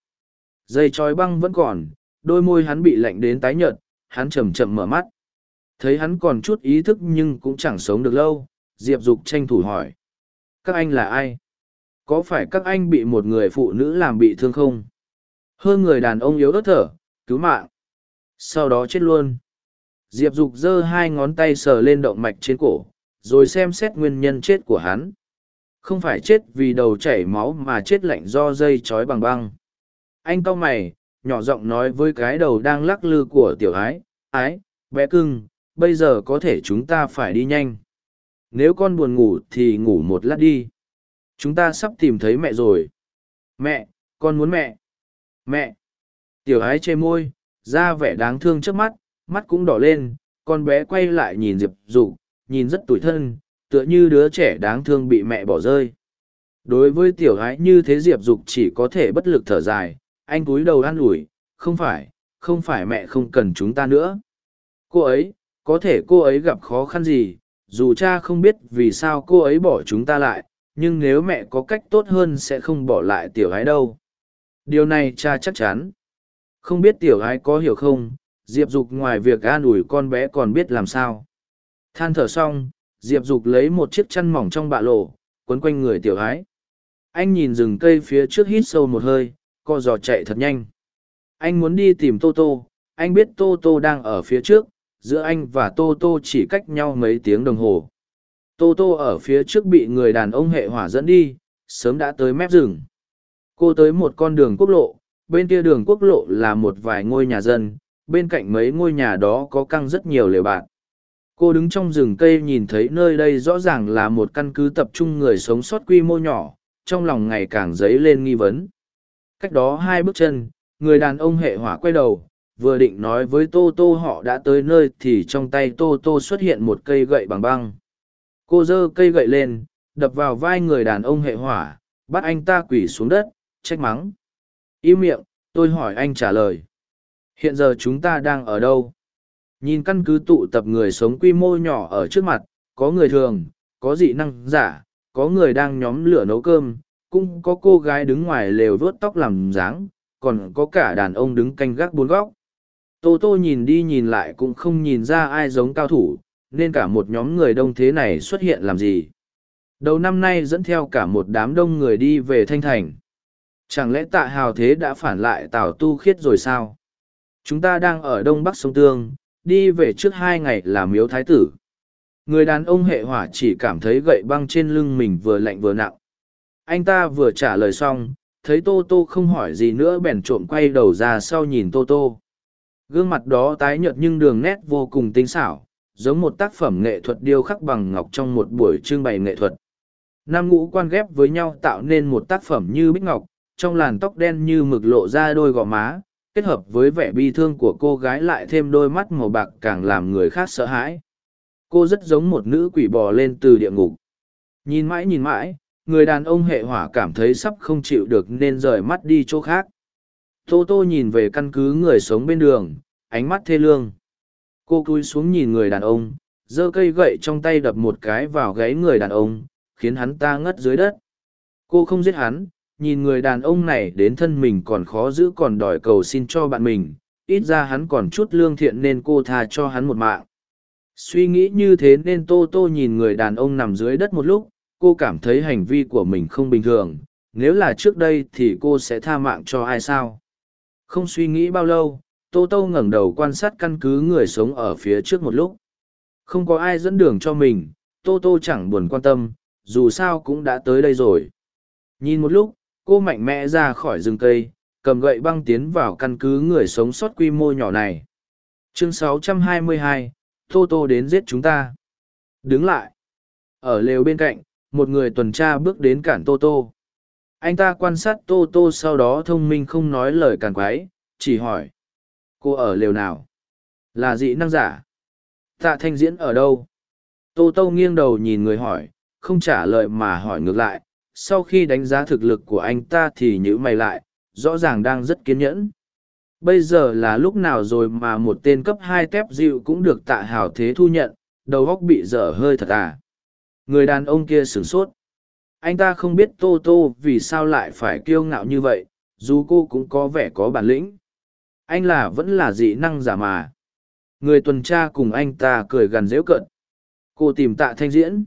Speaker 1: Dây chói băng vẫn còn, đôi môi hắn bị lạnh đến tái nhợt, hắn chậm chậm mở mắt. Thấy hắn còn chút ý thức nhưng cũng chẳng sống được lâu diệp dục tranh thủ hỏi. Các anh là ai? Có phải các anh bị một người phụ nữ làm bị thương không? Hơn người đàn ông yếu ớt thở, cứu mạng. Sau đó chết luôn. Diệp dục giơ hai ngón tay sờ lên động mạch trên cổ, rồi xem xét nguyên nhân chết của hắn. Không phải chết vì đầu chảy máu mà chết lạnh do dây trói bằng băng. Anh cau mày, nhỏ giọng nói với cái đầu đang lắc lư của tiểu ái ái, bé cưng, bây giờ có thể chúng ta phải đi nhanh nếu con buồn ngủ thì ngủ một lát đi. Chúng ta sắp tìm thấy mẹ rồi. Mẹ, con muốn mẹ. Mẹ. Tiểu ái chê môi, ra vẻ đáng thương trước mắt mắt cũng đỏ lên, con bé quay lại nhìn diệp dục nhìn rất tủi thân, tựa như đứa trẻ đáng thương bị mẹ bỏ rơi. Đối với tiểu ái như thế diệp dục chỉ có thể bất lực thở dài, anh cúi đầu an ủi, không phải không phải mẹ không cần chúng ta nữa. Cô ấy, có thể cô ấy gặp khó khăn gì dù cha không biết vì sao cô ấy bỏ chúng ta lại, nhưng nếu mẹ có cách tốt hơn sẽ không bỏ lại tiểu gái đâu. Điều này cha chắc chắn. Không biết tiểu gái có hiểu không, diệp dục ngoài việc an ủi con bé còn biết làm sao. Than thở xong, diệp dục lấy một chiếc chăn mỏng trong bạ lộ quấn quanh người tiểu gái. anh nhìn rừng cây phía trước hít sâu một hơi, co giò chạy thật nhanh. Anh muốn đi tìm tô tô, anh biết tô tô đang ở phía trước giữa anh và tô tô chỉ cách nhau mấy tiếng đồng hồ. Tô tô ở phía trước bị người đàn ông hệ hỏa dẫn đi, sớm đã tới mép rừng cô tới một con đường quốc lộ, bên kia đường quốc lộ là một vài ngôi nhà dân, bên cạnh mấy ngôi nhà đó có căng rất nhiều lều bạc. cô đứng trong rừng cây nhìn thấy nơi đây rõ ràng là một căn cứ tập trung người sống sót quy mô nhỏ, trong lòng ngày càng dấy lên nghi vấn. Cách đó hai bước chân, người đàn ông hệ hỏa quay đầu vừa định nói với tô tô họ đã tới nơi thì trong tay tô tô xuất hiện một cây gậy bằng băng. Cô giơ cây gậy lên, đập vào vai người đàn ông hệ hỏa, bắt anh ta quỳ xuống đất, trách mắng. Im miệng, tôi hỏi anh trả lời. Hiện giờ chúng ta đang ở đâu? Nhìn căn cứ tụ tập người sống quy mô nhỏ ở trước mặt, có người thường, có dị năng giả, có người đang nhóm lửa nấu cơm, cũng có cô gái đứng ngoài lều vớt tóc làm dáng, còn có cả đàn ông đứng canh gác bốn góc tô tô nhìn đi nhìn lại cũng không nhìn ra ai giống cao thủ, nên cả một nhóm người đông thế này xuất hiện làm gì? Đầu năm nay dẫn theo cả một đám đông người đi về thanh thành. Chẳng lẽ tạ hào thế đã phản lại tào tu khiết rồi sao? Chúng ta đang ở đông bắc sông tương, đi về trước hai ngày là miếu thái tử. Người đàn ông hệ hỏa chỉ cảm thấy gậy băng trên lưng mình vừa lạnh vừa nặng. Anh ta vừa trả lời xong, thấy tô tô không hỏi gì nữa bèn trộm quay đầu ra sau nhìn tô tô gương mặt đó tái nhợt nhưng đường nét vô cùng tinh xảo, giống một tác phẩm nghệ thuật điêu khắc bằng ngọc trong một buổi trưng bày nghệ thuật. Nam ngũ quan ghép với nhau tạo nên một tác phẩm như bích ngọc, trong làn tóc đen như mực lộ ra đôi gò má, kết hợp với vẻ bi thương của cô gái lại thêm đôi mắt màu bạc càng làm người khác sợ hãi. Cô rất giống một nữ quỷ bò lên từ địa ngục. Nhìn mãi nhìn mãi, người đàn ông hệ hỏa cảm thấy sắp không chịu được nên rời mắt đi chỗ khác tô tô nhìn về căn cứ người sống bên đường, ánh mắt thê lương. Cô cúi xuống nhìn người đàn ông, giơ cây gậy trong tay đập một cái vào gáy người đàn ông, khiến hắn ta ngất dưới đất. Cô không giết hắn, nhìn người đàn ông này đến thân mình còn khó giữ còn đòi cầu xin cho bạn mình, ít ra hắn còn chút lương thiện nên cô tha cho hắn một mạng. Suy nghĩ như thế nên tô tô nhìn người đàn ông nằm dưới đất một lúc, cô cảm thấy hành vi của mình không bình thường, nếu là trước đây thì cô sẽ tha mạng cho ai sao? Không suy nghĩ bao lâu tô tô ngẩng đầu quan sát căn cứ người sống ở phía trước một lúc. Không có ai dẫn đường cho mình tô tô chẳng buồn quan tâm dù sao cũng đã tới đây rồi. Nhìn một lúc cô mạnh mẽ ra khỏi rừng cây cầm gậy băng tiến vào căn cứ người sống sót quy mô nhỏ này. Chương 622, tô tô đến giết chúng ta. Đứng lại. Ở lều bên cạnh một người tuần tra bước đến cản tô tô anh ta quan sát tô tô sau đó thông minh không nói lời càn quái, chỉ hỏi, cô ở lều nào? Là dị năng giả. Tạ thanh diễn ở đâu? Tô tô nghiêng đầu nhìn người hỏi, không trả lời mà hỏi ngược lại, sau khi đánh giá thực lực của anh ta thì nhữ mày lại, rõ ràng đang rất kiên nhẫn. Bây giờ là lúc nào rồi mà một tên cấp hai tép dịu cũng được tạ hào thế thu nhận, đầu góc bị dở hơi thật à? Người đàn ông kia sửng sốt anh ta không biết tô tô vì sao lại phải kiêu ngạo như vậy, dù cô cũng có vẻ có bản lĩnh. Anh là vẫn là dị năng giả mà. Người tuần tra cùng anh ta cười gần dễu cận cô tìm tạ thanh diễn.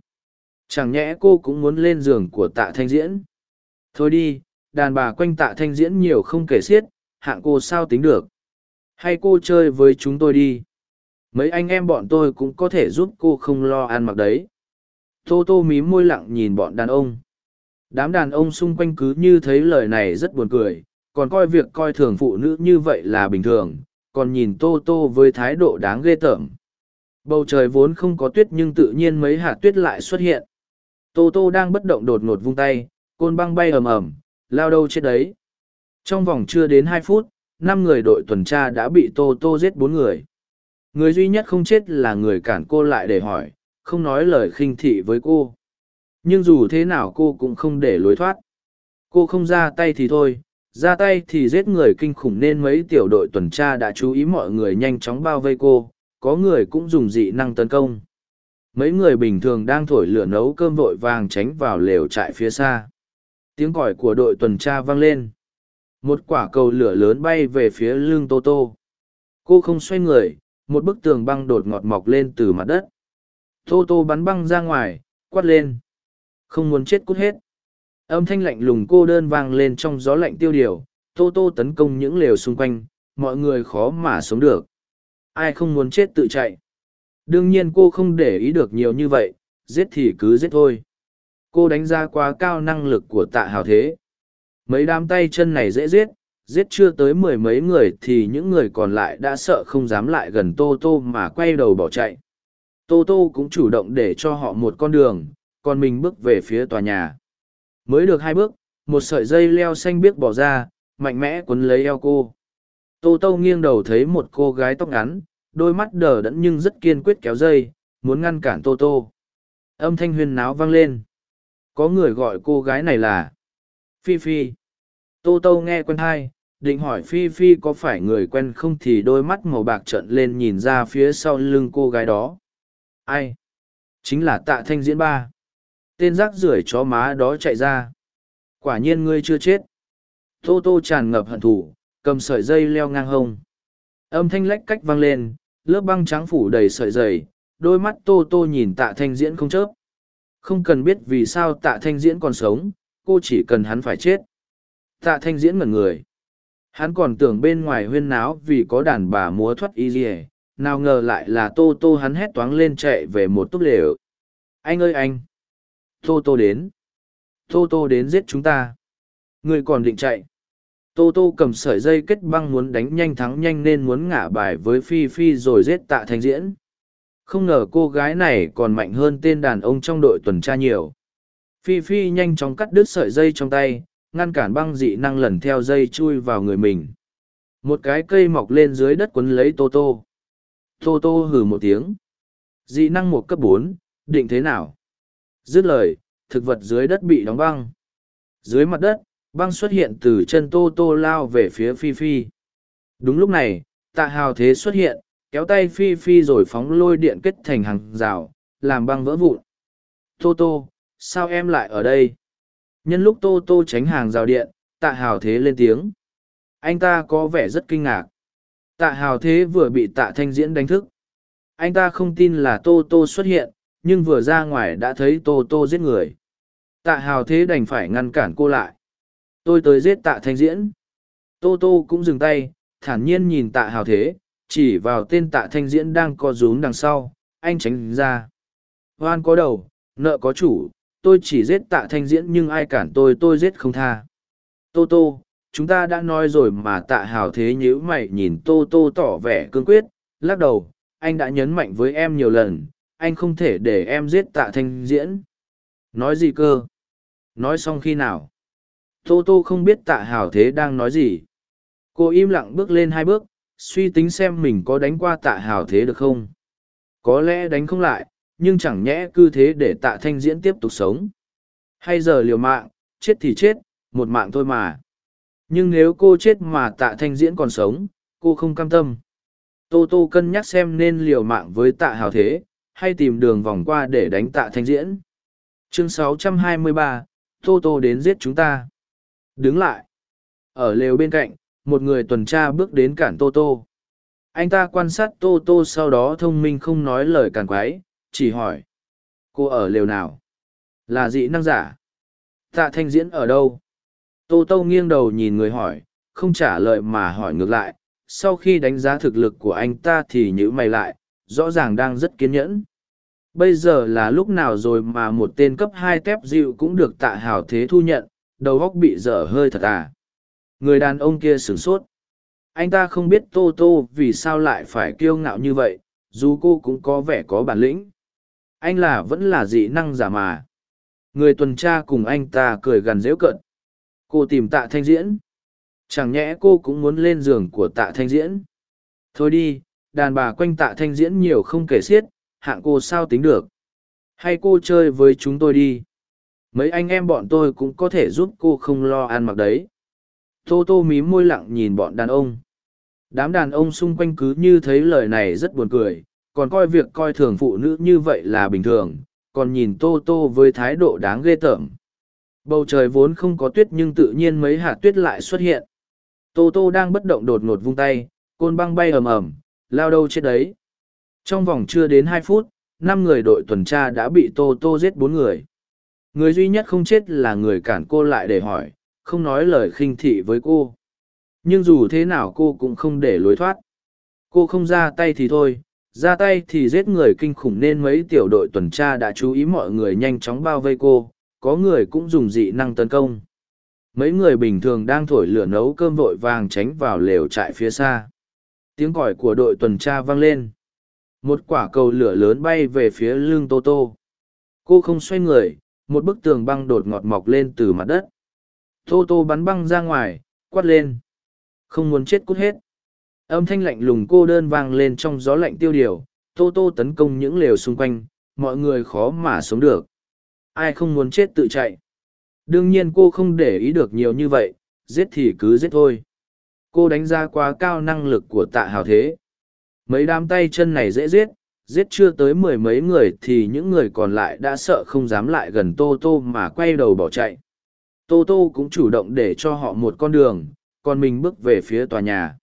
Speaker 1: Chẳng nhẽ cô cũng muốn lên giường của tạ thanh diễn. Thôi đi, đàn bà quanh tạ thanh diễn nhiều không kể xiết, hạng cô sao tính được. Hay cô chơi với chúng tôi đi. Mấy anh em bọn tôi cũng có thể giúp cô không lo ăn mặc đấy tô tô mím môi lặng nhìn bọn đàn ông. Đám đàn ông xung quanh cứ như thấy lời này rất buồn cười, còn coi việc coi thường phụ nữ như vậy là bình thường, còn nhìn tô tô với thái độ đáng ghê tởm. Bầu trời vốn không có tuyết nhưng tự nhiên mấy hạt tuyết lại xuất hiện. Tô tô đang bất động đột ngột vung tay, côn băng bay ầm ầm, lao đâu chết đấy. Trong vòng chưa đến hai phút, năm người đội tuần tra đã bị tô tô giết bốn người. Người duy nhất không chết là người cản cô lại để hỏi không nói lời khinh thị với cô. Nhưng dù thế nào cô cũng không để lối thoát. Cô không ra tay thì thôi, ra tay thì giết người kinh khủng nên mấy tiểu đội tuần tra đã chú ý mọi người nhanh chóng bao vây cô, có người cũng dùng dị năng tấn công. Mấy người bình thường đang thổi lửa nấu cơm vội vàng tránh vào lều trại phía xa. Tiếng còi của đội tuần tra vang lên. Một quả cầu lửa lớn bay về phía lưng tô tô. Cô không xoay người, một bức tường băng đột ngọt mọc lên từ mặt đất tô tô bắn băng ra ngoài, quát lên. Không muốn chết cút hết. Âm thanh lạnh lùng cô đơn vang lên trong gió lạnh tiêu điều. Tô tô tấn công những lều xung quanh, mọi người khó mà sống được. Ai không muốn chết tự chạy? Đương nhiên cô không để ý được nhiều như vậy, giết thì cứ giết thôi. Cô đánh giá quá cao năng lực của tạ hào thế. Mấy đám tay chân này dễ giết giết chưa tới mười mấy người thì những người còn lại đã sợ không dám lại gần tô tô mà quay đầu bỏ chạy tô tô cũng chủ động để cho họ một con đường, còn mình bước về phía tòa nhà. Mới được hai bước, một sợi dây leo xanh biếc bỏ ra, mạnh mẽ quấn lấy eo cô. Tô tô nghiêng đầu thấy một cô gái tóc ngắn, đôi mắt đờ đẫn nhưng rất kiên quyết kéo dây, muốn ngăn cản tô tô. Âm thanh huyên náo vang lên. Có người gọi cô gái này là phi phi. Tô tô nghe quen hai, định hỏi phi phi có phải người quen không thì đôi mắt màu bạc trợn lên nhìn ra phía sau lưng cô gái đó ai? Chính là tạ thanh diễn ba. Tên rác rưởi chó má đó chạy ra. Quả nhiên ngươi chưa chết. Tô tô tràn ngập hận thù, cầm sợi dây leo ngang hông. Âm thanh lách cách vang lên, lớp băng trắng phủ đầy sợi dày đôi mắt tô tô nhìn tạ thanh diễn không chớp. Không cần biết vì sao tạ thanh diễn còn sống, cô chỉ cần hắn phải chết. Tạ thanh diễn ngẩn người. Hắn còn tưởng bên ngoài huyên náo vì có đàn bà múa thoát y dỉa nào ngờ lại là tô tô hắn hét toáng lên chạy về một túp lều. Anh ơi anh! Tô tô đến. Tô tô đến giết chúng ta. Người còn định chạy. Tô tô cầm sợi dây kết băng muốn đánh nhanh thắng nhanh nên muốn ngả bài với phi phi rồi giết tạ thanh diễn. Không ngờ cô gái này còn mạnh hơn tên đàn ông trong đội tuần tra nhiều. Phi phi nhanh chóng cắt đứt sợi dây trong tay, ngăn cản băng dị năng lần theo dây chui vào người mình. Một cái cây mọc lên dưới đất quấn lấy tô tô tô tô hừ một tiếng. Dị năng một cấp bốn, định thế nào? Dứt lời, thực vật dưới đất bị đóng băng. Dưới mặt đất, băng xuất hiện từ chân tô tô lao về phía phi phi. Đúng lúc này, tạ hào thế xuất hiện, kéo tay phi phi rồi phóng lôi điện kết thành hàng rào, làm băng vỡ vụn. Tô tô, sao em lại ở đây? Nhân lúc tô tô tránh hàng rào điện, tạ hào thế lên tiếng. Anh ta có vẻ rất kinh ngạc tạ hào thế vừa bị tạ thanh diễn đánh thức. Anh ta không tin là tô tô xuất hiện, nhưng vừa ra ngoài đã thấy tô tô giết người. Tạ hào thế đành phải ngăn cản cô lại. Tôi tới giết tạ thanh diễn. Tô tô cũng dừng tay, thản nhiên nhìn tạ hào thế, chỉ vào tên tạ thanh diễn đang co rúm đằng sau, anh tránh ra. Hoan có đầu, nợ có chủ, tôi chỉ giết tạ thanh diễn nhưng ai cản tôi tôi giết không tha. Tô tô chúng ta đã nói rồi mà tạ hào thế nhíu mày nhìn tô tô tỏ vẻ cương quyết, lắc đầu, anh đã nhấn mạnh với em nhiều lần, anh không thể để em giết tạ thanh diễn. Nói gì cơ? Nói xong khi nào? Tô tô không biết tạ hào thế đang nói gì. Cô im lặng bước lên hai bước, suy tính xem mình có đánh qua tạ hào thế được không. Có lẽ đánh không lại, nhưng chẳng nhẽ cứ thế để tạ thanh diễn tiếp tục sống. Hay giờ liều mạng, chết thì chết, một mạng thôi mà nhưng nếu cô chết mà tạ thanh diễn còn sống cô không cam tâm. Tô tô cân nhắc xem nên liều mạng với tạ hào thế hay tìm đường vòng qua để đánh tạ thanh diễn. Chương 623, tô tô đến giết chúng ta. Đứng lại. Ở lều bên cạnh một người tuần tra bước đến cản tô tô. Anh ta quan sát tô tô sau đó thông minh không nói lời càn quái chỉ hỏi cô ở lều nào? Là dị năng giả. Tạ thanh diễn ở đâu? Tô tô nghiêng đầu nhìn người hỏi, không trả lời mà hỏi ngược lại, sau khi đánh giá thực lực của anh ta thì nhữ mày lại, rõ ràng đang rất kiên nhẫn. Bây giờ là lúc nào rồi mà một tên cấp hai tép dịu cũng được tạ hào thế thu nhận, đầu góc bị dở hơi thật à? Người đàn ông kia sửng sốt. Anh ta không biết tô tô vì sao lại phải kiêu ngạo như vậy, dù cô cũng có vẻ có bản lĩnh. Anh là vẫn là dị năng giả mà. Người tuần tra cùng anh ta cười gần dễu cận cô tìm tạ thanh diễn. Chẳng nhẽ cô cũng muốn lên giường của tạ thanh diễn. Thôi đi, đàn bà quanh tạ thanh diễn nhiều không kể xiết, hạng cô sao tính được. Hay cô chơi với chúng tôi đi. Mấy anh em bọn tôi cũng có thể giúp cô không lo ăn mặc đấy. Tô tô mí môi lặng nhìn bọn đàn ông. Đám đàn ông xung quanh cứ như thấy lời này rất buồn cười, còn coi việc coi thường phụ nữ như vậy là bình thường, còn nhìn tô tô với thái độ đáng ghê tởm bầu trời vốn không có tuyết nhưng tự nhiên mấy hạt tuyết lại xuất hiện. Tô tô đang bất động đột ngột vung tay, côn băng bay ầm ầm, lao đâu chết đấy. Trong vòng chưa đến hai phút, năm người đội tuần tra đã bị tô tô giết bốn người. Người duy nhất không chết là người cản cô lại để hỏi, không nói lời khinh thị với cô. Nhưng dù thế nào cô cũng không để lối thoát. Cô không ra tay thì thôi, ra tay thì giết người kinh khủng nên mấy tiểu đội tuần tra đã chú ý mọi người nhanh chóng bao vây cô có người cũng dùng dị năng tấn công. Mấy người bình thường đang thổi lửa nấu cơm vội vàng tránh vào lều trại phía xa. Tiếng còi của đội tuần tra vang lên. Một quả cầu lửa lớn bay về phía lưng tô tô. Cô không xoay người, một bức tường băng đột ngọt mọc lên từ mặt đất. Tô tô bắn băng ra ngoài, quát lên. Không muốn chết cút hết. Âm thanh lạnh lùng cô đơn vang lên trong gió lạnh tiêu điều. Tô tô tấn công những lều xung quanh, mọi người khó mà sống được ai không muốn chết tự chạy. Đương nhiên cô không để ý được nhiều như vậy, giết thì cứ giết thôi. Cô đánh giá quá cao năng lực của tạ hào thế. Mấy đám tay chân này dễ giết giết chưa tới mười mấy người thì những người còn lại đã sợ không dám lại gần tô tô mà quay đầu bỏ chạy. Tô tô cũng chủ động để cho họ một con đường, còn mình bước về phía tòa nhà.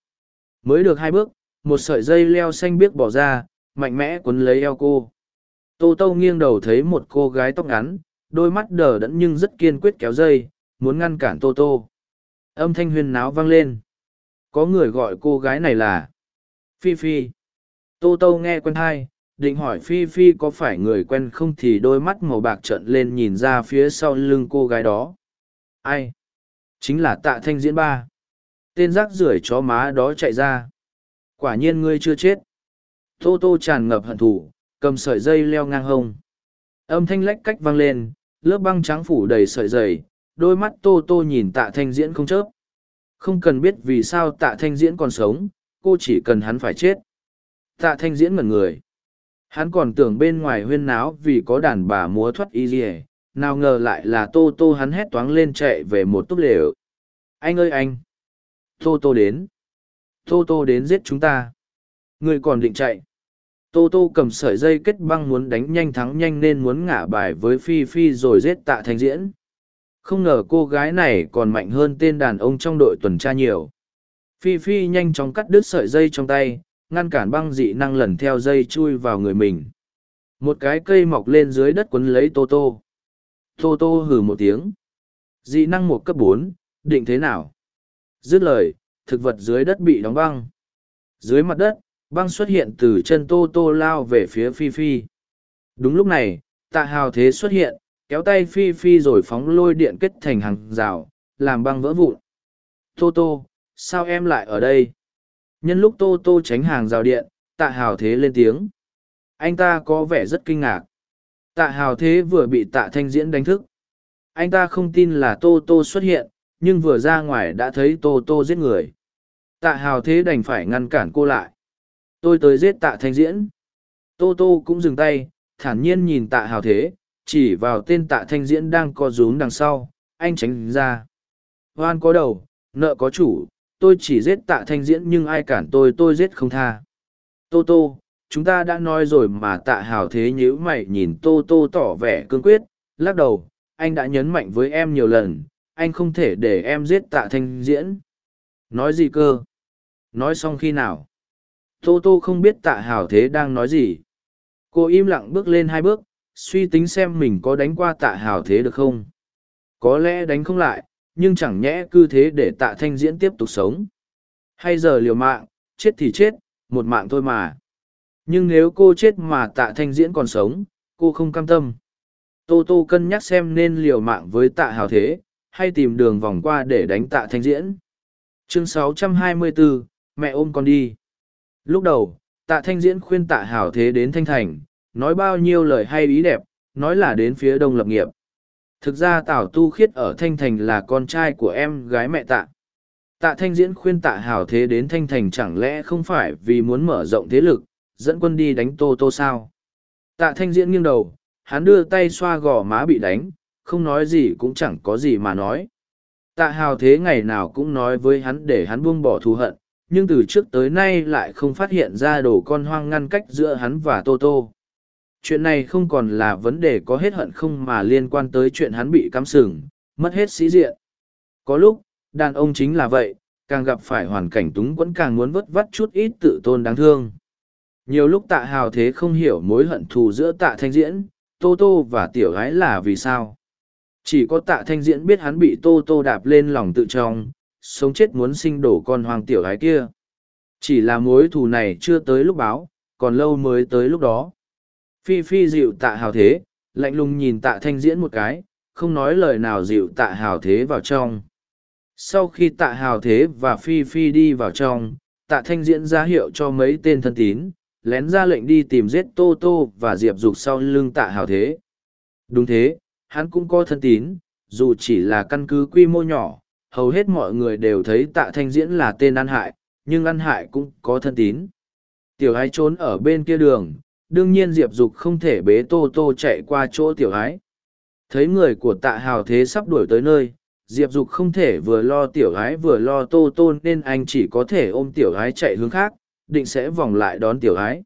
Speaker 1: Mới được hai bước, một sợi dây leo xanh biếc bỏ ra, mạnh mẽ quấn lấy eo cô. Tô tô nghiêng đầu thấy một cô gái tóc ngắn đôi mắt đờ đẫn nhưng rất kiên quyết kéo dây, muốn ngăn cản tô tô. Âm thanh huyên náo vang lên. Có người gọi cô gái này là phi phi. Tô tô nghe quen hai định hỏi phi phi có phải người quen không thì đôi mắt màu bạc trợn lên nhìn ra phía sau lưng cô gái đó. Ai? Chính là tạ thanh diễn ba. Tên rác rưởi chó má đó chạy ra. Quả nhiên ngươi chưa chết. Tô tô tràn ngập hận thù, cầm sợi dây leo ngang hông âm thanh lách cách vang lên, lớp băng trắng phủ đầy sợi dày đôi mắt tô tô nhìn tạ thanh diễn không chớp. Không cần biết vì sao tạ thanh diễn còn sống, cô chỉ cần hắn phải chết. Tạ thanh diễn ngẩn người. Hắn còn tưởng bên ngoài huyên náo vì có đàn bà múa thoát y dỉa nào ngờ lại là tô tô hắn hét toáng lên chạy về một túp lều. Anh ơi anh! Tô tô đến! Tô tô đến giết chúng ta! Người còn định chạy! Tô tô cầm sợi dây kết băng muốn đánh nhanh thắng nhanh nên muốn ngả bài với phi phi rồi giết tạ thanh diễn. Không ngờ cô gái này còn mạnh hơn tên đàn ông trong đội tuần tra nhiều. Phi phi nhanh chóng cắt đứt sợi dây trong tay, ngăn cản băng dị năng lần theo dây chui vào người mình. Một cái cây mọc lên dưới đất quấn lấy tô tô. Tô tô hừ một tiếng. Dị năng một cấp bốn, định thế nào? Dứt lời, thực vật dưới đất bị đóng băng. Dưới mặt đất băng xuất hiện từ chân tô tô lao về phía phi phi. Đúng lúc này, tạ hào thế xuất hiện, kéo tay phi phi rồi phóng lôi điện kết thành hàng rào, làm băng vỡ vụn. Tô tô, sao em lại ở đây? Nhân lúc tô tô tránh hàng rào điện, tạ hào thế lên tiếng. Anh ta có vẻ rất kinh ngạc. Tạ hào thế vừa bị tạ thanh diễn đánh thức. Anh ta không tin là tô tô xuất hiện, nhưng vừa ra ngoài đã thấy tô tô giết người. Tạ hào thế đành phải ngăn cản cô lại tôi tới giết tạ thanh diễn. Tô tô cũng dừng tay, thản nhiên nhìn tạ hào thế, chỉ vào tên tạ thanh diễn đang co rúm đằng sau, anh tránh ra. Hoan có đầu, nợ có chủ, tôi chỉ giết tạ thanh diễn nhưng ai cản tôi tôi giết không tha. Tô tô, chúng ta đã nói rồi mà tạ hào thế nhíu mày nhìn tô tô tỏ vẻ cương quyết, lắc đầu, anh đã nhấn mạnh với em nhiều lần, anh không thể để em giết tạ thanh diễn. Nói gì cơ? Nói xong khi nào? Tô tô không biết tạ hào thế đang nói gì. Cô im lặng bước lên hai bước suy tính xem mình có đánh qua tạ hào thế được không. Có lẽ đánh không lại nhưng chẳng nhẽ cứ thế để tạ thanh diễn tiếp tục sống. Hay giờ liều mạng chết thì chết một mạng thôi mà. Nhưng nếu cô chết mà tạ thanh diễn còn sống cô không cam tâm. Tô tô cân nhắc xem nên liều mạng với tạ hào thế hay tìm đường vòng qua để đánh tạ thanh diễn. Chương 624, mẹ ôm con đi lúc đầu, tạ thanh diễn khuyên tạ Hảo thế đến thanh thành, nói bao nhiêu lời hay ý đẹp, nói là đến phía đông lập nghiệp. Thực ra tào tu khiết ở thanh thành là con trai của em gái mẹ tạ. Tạ thanh diễn khuyên tạ hào thế đến thanh thành chẳng lẽ không phải vì muốn mở rộng thế lực, dẫn quân đi đánh tô tô sao? Tạ thanh diễn nghiêng đầu, hắn đưa tay xoa gò má bị đánh, không nói gì cũng chẳng có gì mà nói. Tạ hào thế ngày nào cũng nói với hắn để hắn buông bỏ thù hận nhưng từ trước tới nay lại không phát hiện ra đồ con hoang ngăn cách giữa hắn và tô tô. Chuyện này không còn là vấn đề có hết hận không mà liên quan tới chuyện hắn bị cắm sừng, mất hết sĩ diện. Có lúc, đàn ông chính là vậy, càng gặp phải hoàn cảnh túng quẫn càng muốn vất vắt chút ít tự tôn đáng thương. Nhiều lúc tạ hào thế không hiểu mối hận thù giữa tạ thanh diễn, tô tô và tiểu gái là vì sao. Chỉ có tạ thanh diễn biết hắn bị tô tô đạp lên lòng tự trọng sống chết muốn sinh đổ con hoàng tiểu gái kia. Chỉ là mối thù này chưa tới lúc báo, còn lâu mới tới lúc đó. Phi phi dịu tạ hào thế, lạnh lùng nhìn tạ thanh diễn một cái, không nói lời nào dịu tạ hào thế vào trong. Sau khi tạ hào thế và phi phi đi vào trong, tạ thanh diễn ra hiệu cho mấy tên thân tín, lén ra lệnh đi tìm giết tô tô và diệp dục sau lưng tạ hào thế. Đúng thế, hắn cũng có thân tín, dù chỉ là căn cứ quy mô nhỏ hầu hết mọi người đều thấy tạ thanh diễn là tên ăn hại, nhưng ăn hại cũng có thân tín. Tiểu ái trốn ở bên kia đường, đương nhiên diệp dục không thể bế tô tô chạy qua chỗ tiểu ái thấy người của tạ hào thế sắp đuổi tới nơi, diệp dục không thể vừa lo tiểu ái vừa lo tô tô nên anh chỉ có thể ôm tiểu ái chạy hướng khác, định sẽ vòng lại đón tiểu ái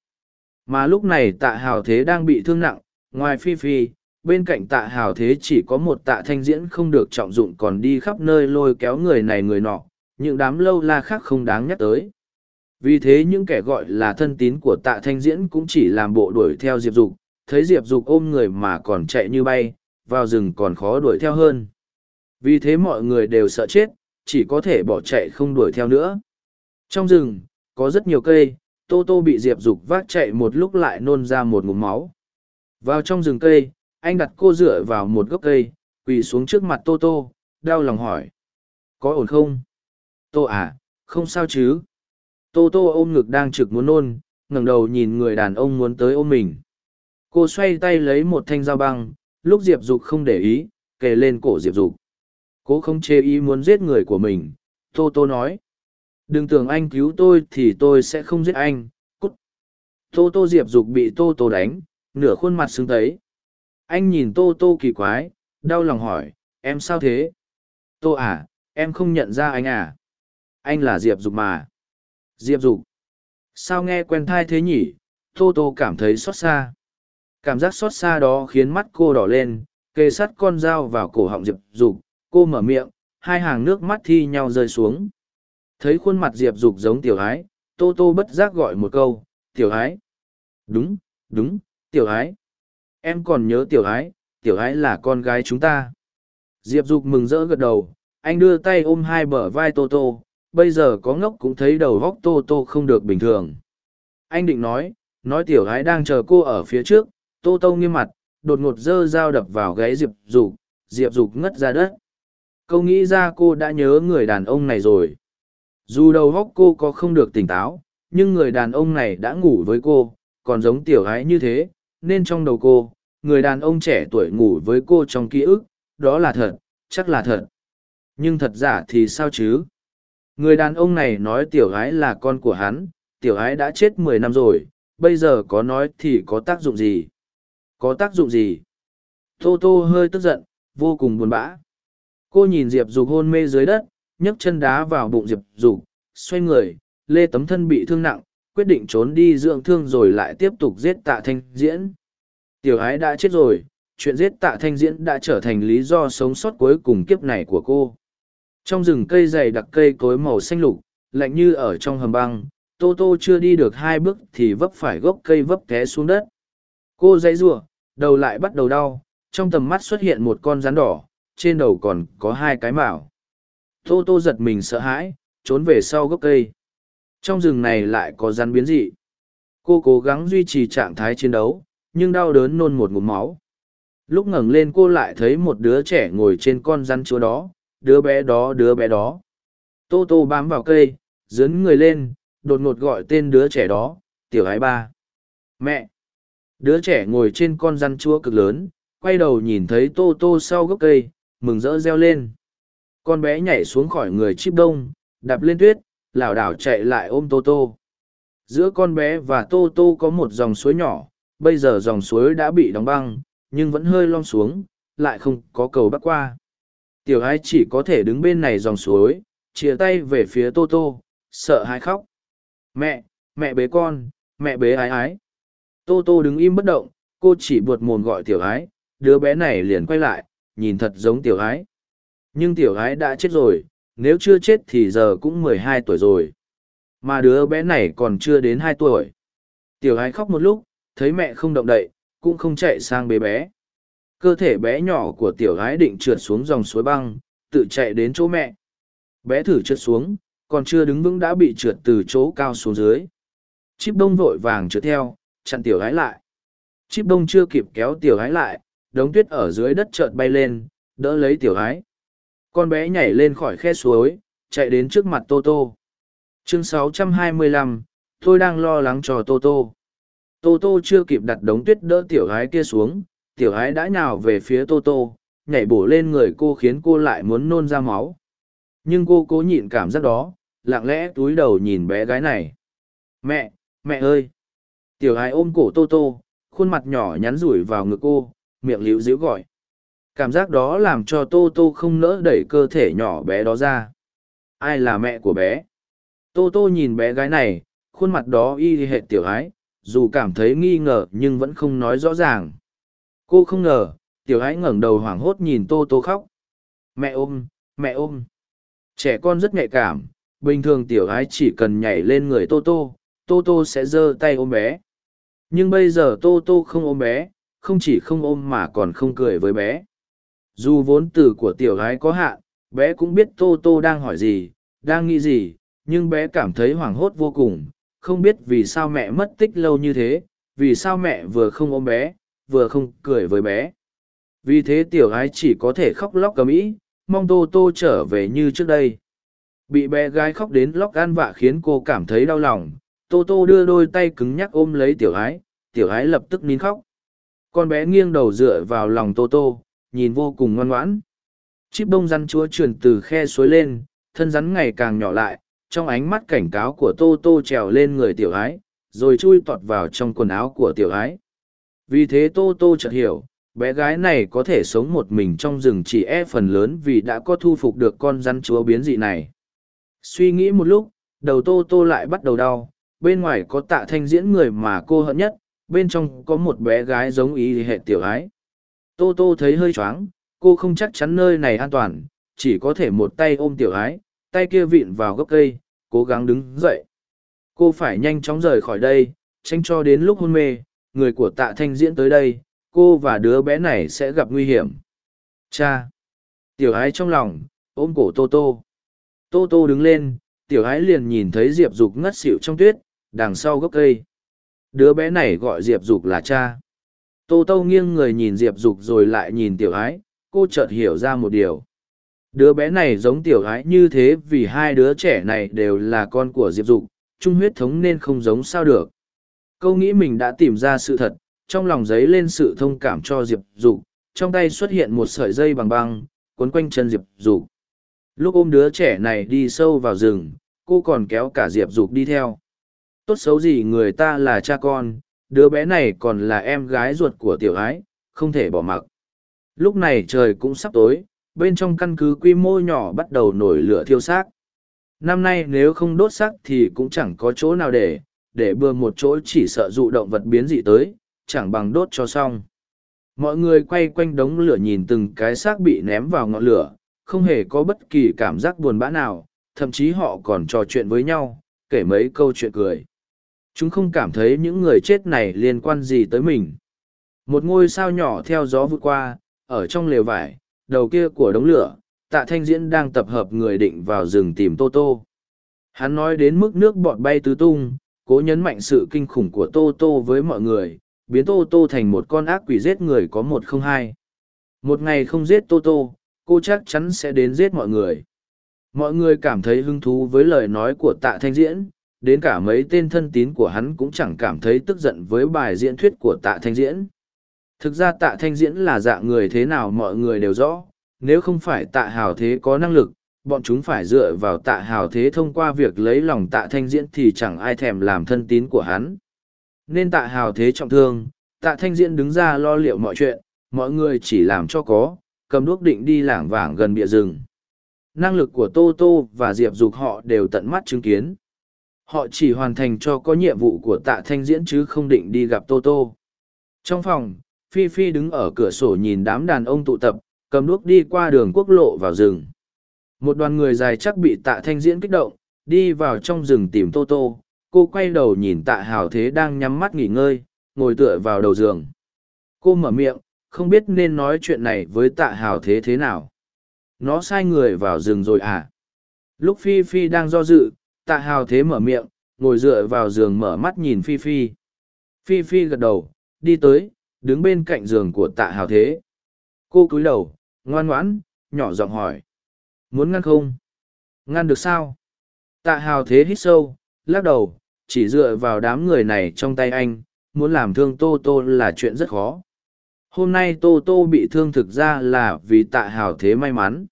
Speaker 1: mà lúc này tạ hào thế đang bị thương nặng, ngoài phi phi bên cạnh tạ hào thế chỉ có một tạ thanh diễn không được trọng dụng còn đi khắp nơi lôi kéo người này người nọ, những đám lâu la khác không đáng nhắc tới. Vì thế những kẻ gọi là thân tín của tạ thanh diễn cũng chỉ làm bộ đuổi theo diệp dục, thấy diệp dục ôm người mà còn chạy như bay, vào rừng còn khó đuổi theo hơn. Vì thế mọi người đều sợ chết, chỉ có thể bỏ chạy không đuổi theo nữa. Trong rừng, có rất nhiều cây, tô tô bị diệp dục vác chạy một lúc lại nôn ra một ngụm máu. Vào trong rừng cây anh đặt cô dựa vào một gốc cây, quỳ xuống trước mặt tô tô, đau lòng hỏi. Có ổn không? Tô à không sao chứ. Tô tô ôm ngực đang trực muốn nôn, ngẩng đầu nhìn người đàn ông muốn tới ôm mình. Cô xoay tay lấy một thanh dao băng, lúc diệp dục không để ý, kề lên cổ diệp dục. Cố không chê ý muốn giết người của mình, tô tô nói. Đừng tưởng anh cứu tôi thì tôi sẽ không giết anh, cút. Tô tô diệp dục bị tô tô đánh, nửa khuôn mặt xứng tấy anh nhìn tô tô kỳ quái, đau lòng hỏi, em sao thế? Tô à em không nhận ra anh à? Anh là diệp dục mà. Diệp dục? Sao nghe quen thai thế nhỉ? Tô tô cảm thấy xót xa. Cảm giác xót xa đó khiến mắt cô đỏ lên, kề sắt con dao vào cổ họng diệp dục, cô mở miệng, hai hàng nước mắt thi nhau rơi xuống. Thấy khuôn mặt diệp dục giống tiểu ái, tô tô bất giác gọi một câu, tiểu ái? Đúng đúng, tiểu ái em còn nhớ tiểu ái tiểu ái là con gái chúng ta. Diệp dục mừng rỡ gật đầu, anh đưa tay ôm hai bờ vai tô tô, bây giờ có ngốc cũng thấy đầu góc tô tô không được bình thường. Anh định nói nói tiểu ái đang chờ cô ở phía trước, tô tô nghiêm mặt, đột ngột dơ dao đập vào gáy diệp dục diệp dục ngất ra đất. Câu nghĩ ra cô đã nhớ người đàn ông này rồi. Dù đầu góc cô có không được tỉnh táo, nhưng người đàn ông này đã ngủ với cô, còn giống tiểu ái như thế nên trong đầu cô, người đàn ông trẻ tuổi ngủ với cô trong ký ức, đó là thật, chắc là thật. Nhưng thật giả thì sao chứ? Người đàn ông này nói tiểu gái là con của hắn, tiểu gái đã chết mười năm rồi, bây giờ có nói thì có tác dụng gì? Có tác dụng gì? Tô tô hơi tức giận, vô cùng buồn bã. Cô nhìn diệp dục hôn mê dưới đất, nhấc chân đá vào bụng diệp dục, xoay người, lê tấm thân bị thương nặng quyết định trốn đi dưỡng thương rồi lại tiếp tục giết tạ thanh diễn. Tiểu ái đã chết rồi, chuyện giết tạ thanh diễn đã trở thành lý do sống sót cuối cùng kiếp này của cô. Trong rừng cây dày đặc cây cối màu xanh lục, lạnh như ở trong hầm băng, tô tô chưa đi được hai bước thì vấp phải gốc cây vấp té xuống đất. Cô dãy giụa đầu lại bắt đầu đau, trong tầm mắt xuất hiện một con rắn đỏ, trên đầu còn có hai cái mảo. Tô tô giật mình sợ hãi, trốn về sau gốc cây trong rừng này lại có rắn biến dị. Cô cố gắng duy trì trạng thái chiến đấu, nhưng đau đớn nôn một ngụm máu. Lúc ngẩng lên cô lại thấy một đứa trẻ ngồi trên con rắn chúa đó, đứa bé đó, đứa bé đó. Tô tô bám vào cây dấn người lên, đột ngột gọi tên đứa trẻ đó, tiểu ái ba. Mẹ. Đứa trẻ ngồi trên con rắn chúa cực lớn, quay đầu nhìn thấy tô tô sau gốc cây, mừng rỡ reo lên. Con bé nhảy xuống khỏi người chip đông, đạp lên tuyết lảo đảo chạy lại ôm tô tô. Giữa con bé và tô tô có một dòng suối nhỏ, bây giờ dòng suối đã bị đóng băng, nhưng vẫn hơi lom xuống, lại không có cầu bắc qua. Tiểu ái chỉ có thể đứng bên này dòng suối, chia tay về phía tô tô, sợ hãi khóc. Mẹ mẹ bế con, mẹ bế ái ái. Tô tô đứng im bất động, cô chỉ buột mồm gọi tiểu ái đứa bé này liền quay lại, nhìn thật giống tiểu ái nhưng tiểu ái đã chết rồi nếu chưa chết thì giờ cũng mười hai tuổi rồi. Mà đứa bé này còn chưa đến hai tuổi. Tiểu ái khóc một lúc, thấy mẹ không động đậy, cũng không chạy sang bế bé. Cơ thể bé nhỏ của tiểu gái định trượt xuống dòng suối băng, tự chạy đến chỗ mẹ. Bé thử trượt xuống, còn chưa đứng vững đã bị trượt từ chỗ cao xuống dưới. Chip đông vội vàng trượt theo, chặn tiểu gái lại. Chip đông chưa kịp kéo tiểu gái lại, đống tuyết ở dưới đất chợt bay lên, đỡ lấy tiểu gái con bé nhảy lên khỏi khe suối, chạy đến trước mặt Tô Tô. Chương 625, tôi đang lo lắng cho Tô Tô. Tô Tô chưa kịp đặt đống tuyết đỡ tiểu gái kia xuống, tiểu gái đã nhào về phía Tô Tô, nhảy bổ lên người cô khiến cô lại muốn nôn ra máu. Nhưng cô cố nhịn cảm giác đó, lặng lẽ túi đầu nhìn bé gái này. Mẹ, mẹ ơi! Tiểu gái ôm cổ Tô Tô, khuôn mặt nhỏ nhắn rủi vào ngực cô, miệng liễu díu gọi. Cảm giác đó làm cho Tô Tô không nỡ đẩy cơ thể nhỏ bé đó ra. Ai là mẹ của bé? Tô Tô nhìn bé gái này, khuôn mặt đó y hệt tiểu ái, dù cảm thấy nghi ngờ nhưng vẫn không nói rõ ràng. Cô không ngờ, tiểu ái ngẩng đầu hoảng hốt nhìn Tô Tô khóc. Mẹ ôm, mẹ ôm. Trẻ con rất nhạy cảm, bình thường tiểu ái chỉ cần nhảy lên người Tô Tô, Tô Tô sẽ giơ tay ôm bé. Nhưng bây giờ Tô Tô không ôm bé, không chỉ không ôm mà còn không cười với bé. Dù vốn từ của tiểu gái có hạn, bé cũng biết Tô Tô đang hỏi gì, đang nghĩ gì, nhưng bé cảm thấy hoảng hốt vô cùng, không biết vì sao mẹ mất tích lâu như thế, vì sao mẹ vừa không ôm bé, vừa không cười với bé. Vì thế tiểu gái chỉ có thể khóc lóc cầm ý, mong Tô Tô trở về như trước đây. Bị bé gái khóc đến lóc gan vạ khiến cô cảm thấy đau lòng, Tô Tô đưa đôi tay cứng nhắc ôm lấy tiểu gái, tiểu gái lập tức nín khóc. Con bé nghiêng đầu dựa vào lòng Tô Tô, nhìn vô cùng ngoan ngoãn. Chíp bông rắn chúa truyền từ khe suối lên, thân rắn ngày càng nhỏ lại, trong ánh mắt cảnh cáo của Tô Tô trèo lên người tiểu ái, rồi chui tọt vào trong quần áo của tiểu ái. Vì thế Tô Tô chợt hiểu, bé gái này có thể sống một mình trong rừng chỉ e phần lớn vì đã có thu phục được con rắn chúa biến dị này. Suy nghĩ một lúc, đầu Tô Tô lại bắt đầu đau, bên ngoài có tạ thanh diễn người mà cô hận nhất, bên trong có một bé gái giống ý hệ tiểu ái. Tô Tô thấy hơi choáng, cô không chắc chắn nơi này an toàn, chỉ có thể một tay ôm tiểu ái, tay kia vịn vào gốc cây, cố gắng đứng dậy. Cô phải nhanh chóng rời khỏi đây, tránh cho đến lúc hôn mê, người của tạ thanh diễn tới đây, cô và đứa bé này sẽ gặp nguy hiểm. Cha! Tiểu ái trong lòng, ôm cổ Tô Tô. Tô Tô đứng lên, tiểu ái liền nhìn thấy Diệp Dục ngất xỉu trong tuyết, đằng sau gốc cây. Đứa bé này gọi Diệp Dục là cha. Tô Tô nghiêng người nhìn Diệp Dục rồi lại nhìn tiểu ái, cô chợt hiểu ra một điều. Đứa bé này giống tiểu ái như thế vì hai đứa trẻ này đều là con của Diệp Dục, chung huyết thống nên không giống sao được. Câu nghĩ mình đã tìm ra sự thật, trong lòng giấy lên sự thông cảm cho Diệp Dục, trong tay xuất hiện một sợi dây bằng băng, quấn quanh chân Diệp Dục. Lúc ôm đứa trẻ này đi sâu vào rừng, cô còn kéo cả Diệp Dục đi theo. Tốt xấu gì người ta là cha con, đứa bé này còn là em gái ruột của tiểu ái, không thể bỏ mặc. Lúc này trời cũng sắp tối, bên trong căn cứ quy mô nhỏ bắt đầu nổi lửa thiêu xác. Năm nay nếu không đốt xác thì cũng chẳng có chỗ nào để, để bừa một chỗ chỉ sợ dụ động vật biến dị tới, chẳng bằng đốt cho xong. Mọi người quay quanh đống lửa nhìn từng cái xác bị ném vào ngọn lửa, không hề có bất kỳ cảm giác buồn bã nào, thậm chí họ còn trò chuyện với nhau, kể mấy câu chuyện cười. Chúng không cảm thấy những người chết này liên quan gì tới mình. Một ngôi sao nhỏ theo gió vụt qua, ở trong lều vải, đầu kia của đống lửa, tạ thanh diễn đang tập hợp người định vào rừng tìm Tô Tô. Hắn nói đến mức nước bọt bay tứ tung, cố nhấn mạnh sự kinh khủng của Tô Tô với mọi người, biến Tô Tô thành một con ác quỷ giết người có một không hai. Một ngày không giết Tô Tô, cô chắc chắn sẽ đến giết mọi người. Mọi người cảm thấy hứng thú với lời nói của tạ thanh diễn, đến cả mấy tên thân tín của hắn cũng chẳng cảm thấy tức giận với bài diễn thuyết của tạ thanh diễn. Thực ra tạ thanh diễn là dạng người thế nào mọi người đều rõ, nếu không phải tạ hào thế có năng lực, bọn chúng phải dựa vào tạ hào thế thông qua việc lấy lòng tạ thanh diễn thì chẳng ai thèm làm thân tín của hắn. Nên tạ hào thế trọng thương, tạ thanh diễn đứng ra lo liệu mọi chuyện, mọi người chỉ làm cho có, cầm đuốc định đi lảng vảng gần bịa rừng. Năng lực của Tô Tô và Diệp Dục họ đều tận mắt chứng kiến. Họ chỉ hoàn thành cho có nhiệm vụ của tạ thanh diễn chứ không định đi gặp Tô Tô. Trong phòng, Phi Phi đứng ở cửa sổ nhìn đám đàn ông tụ tập, cầm đuốc đi qua đường quốc lộ vào rừng. Một đoàn người dài chắc bị tạ thanh diễn kích động, đi vào trong rừng tìm Tô Tô. Cô quay đầu nhìn tạ hào thế đang nhắm mắt nghỉ ngơi, ngồi tựa vào đầu giường. Cô mở miệng, không biết nên nói chuyện này với tạ hào thế thế nào. Nó sai người vào rừng rồi à? Lúc Phi Phi đang do dự, tạ hào thế mở miệng, ngồi dựa vào giường mở mắt nhìn Phi Phi. Phi Phi gật đầu, đi tới, đứng bên cạnh giường của tạ hào thế. Cô cúi đầu, ngoan ngoãn, nhỏ giọng hỏi. Muốn ngăn không? Ngăn được sao? Tạ hào thế hít sâu, lắc đầu, chỉ dựa vào đám người này trong tay anh, muốn làm thương Tô Tô là chuyện rất khó. Hôm nay Tô Tô bị thương thực ra là vì tạ hào thế may mắn.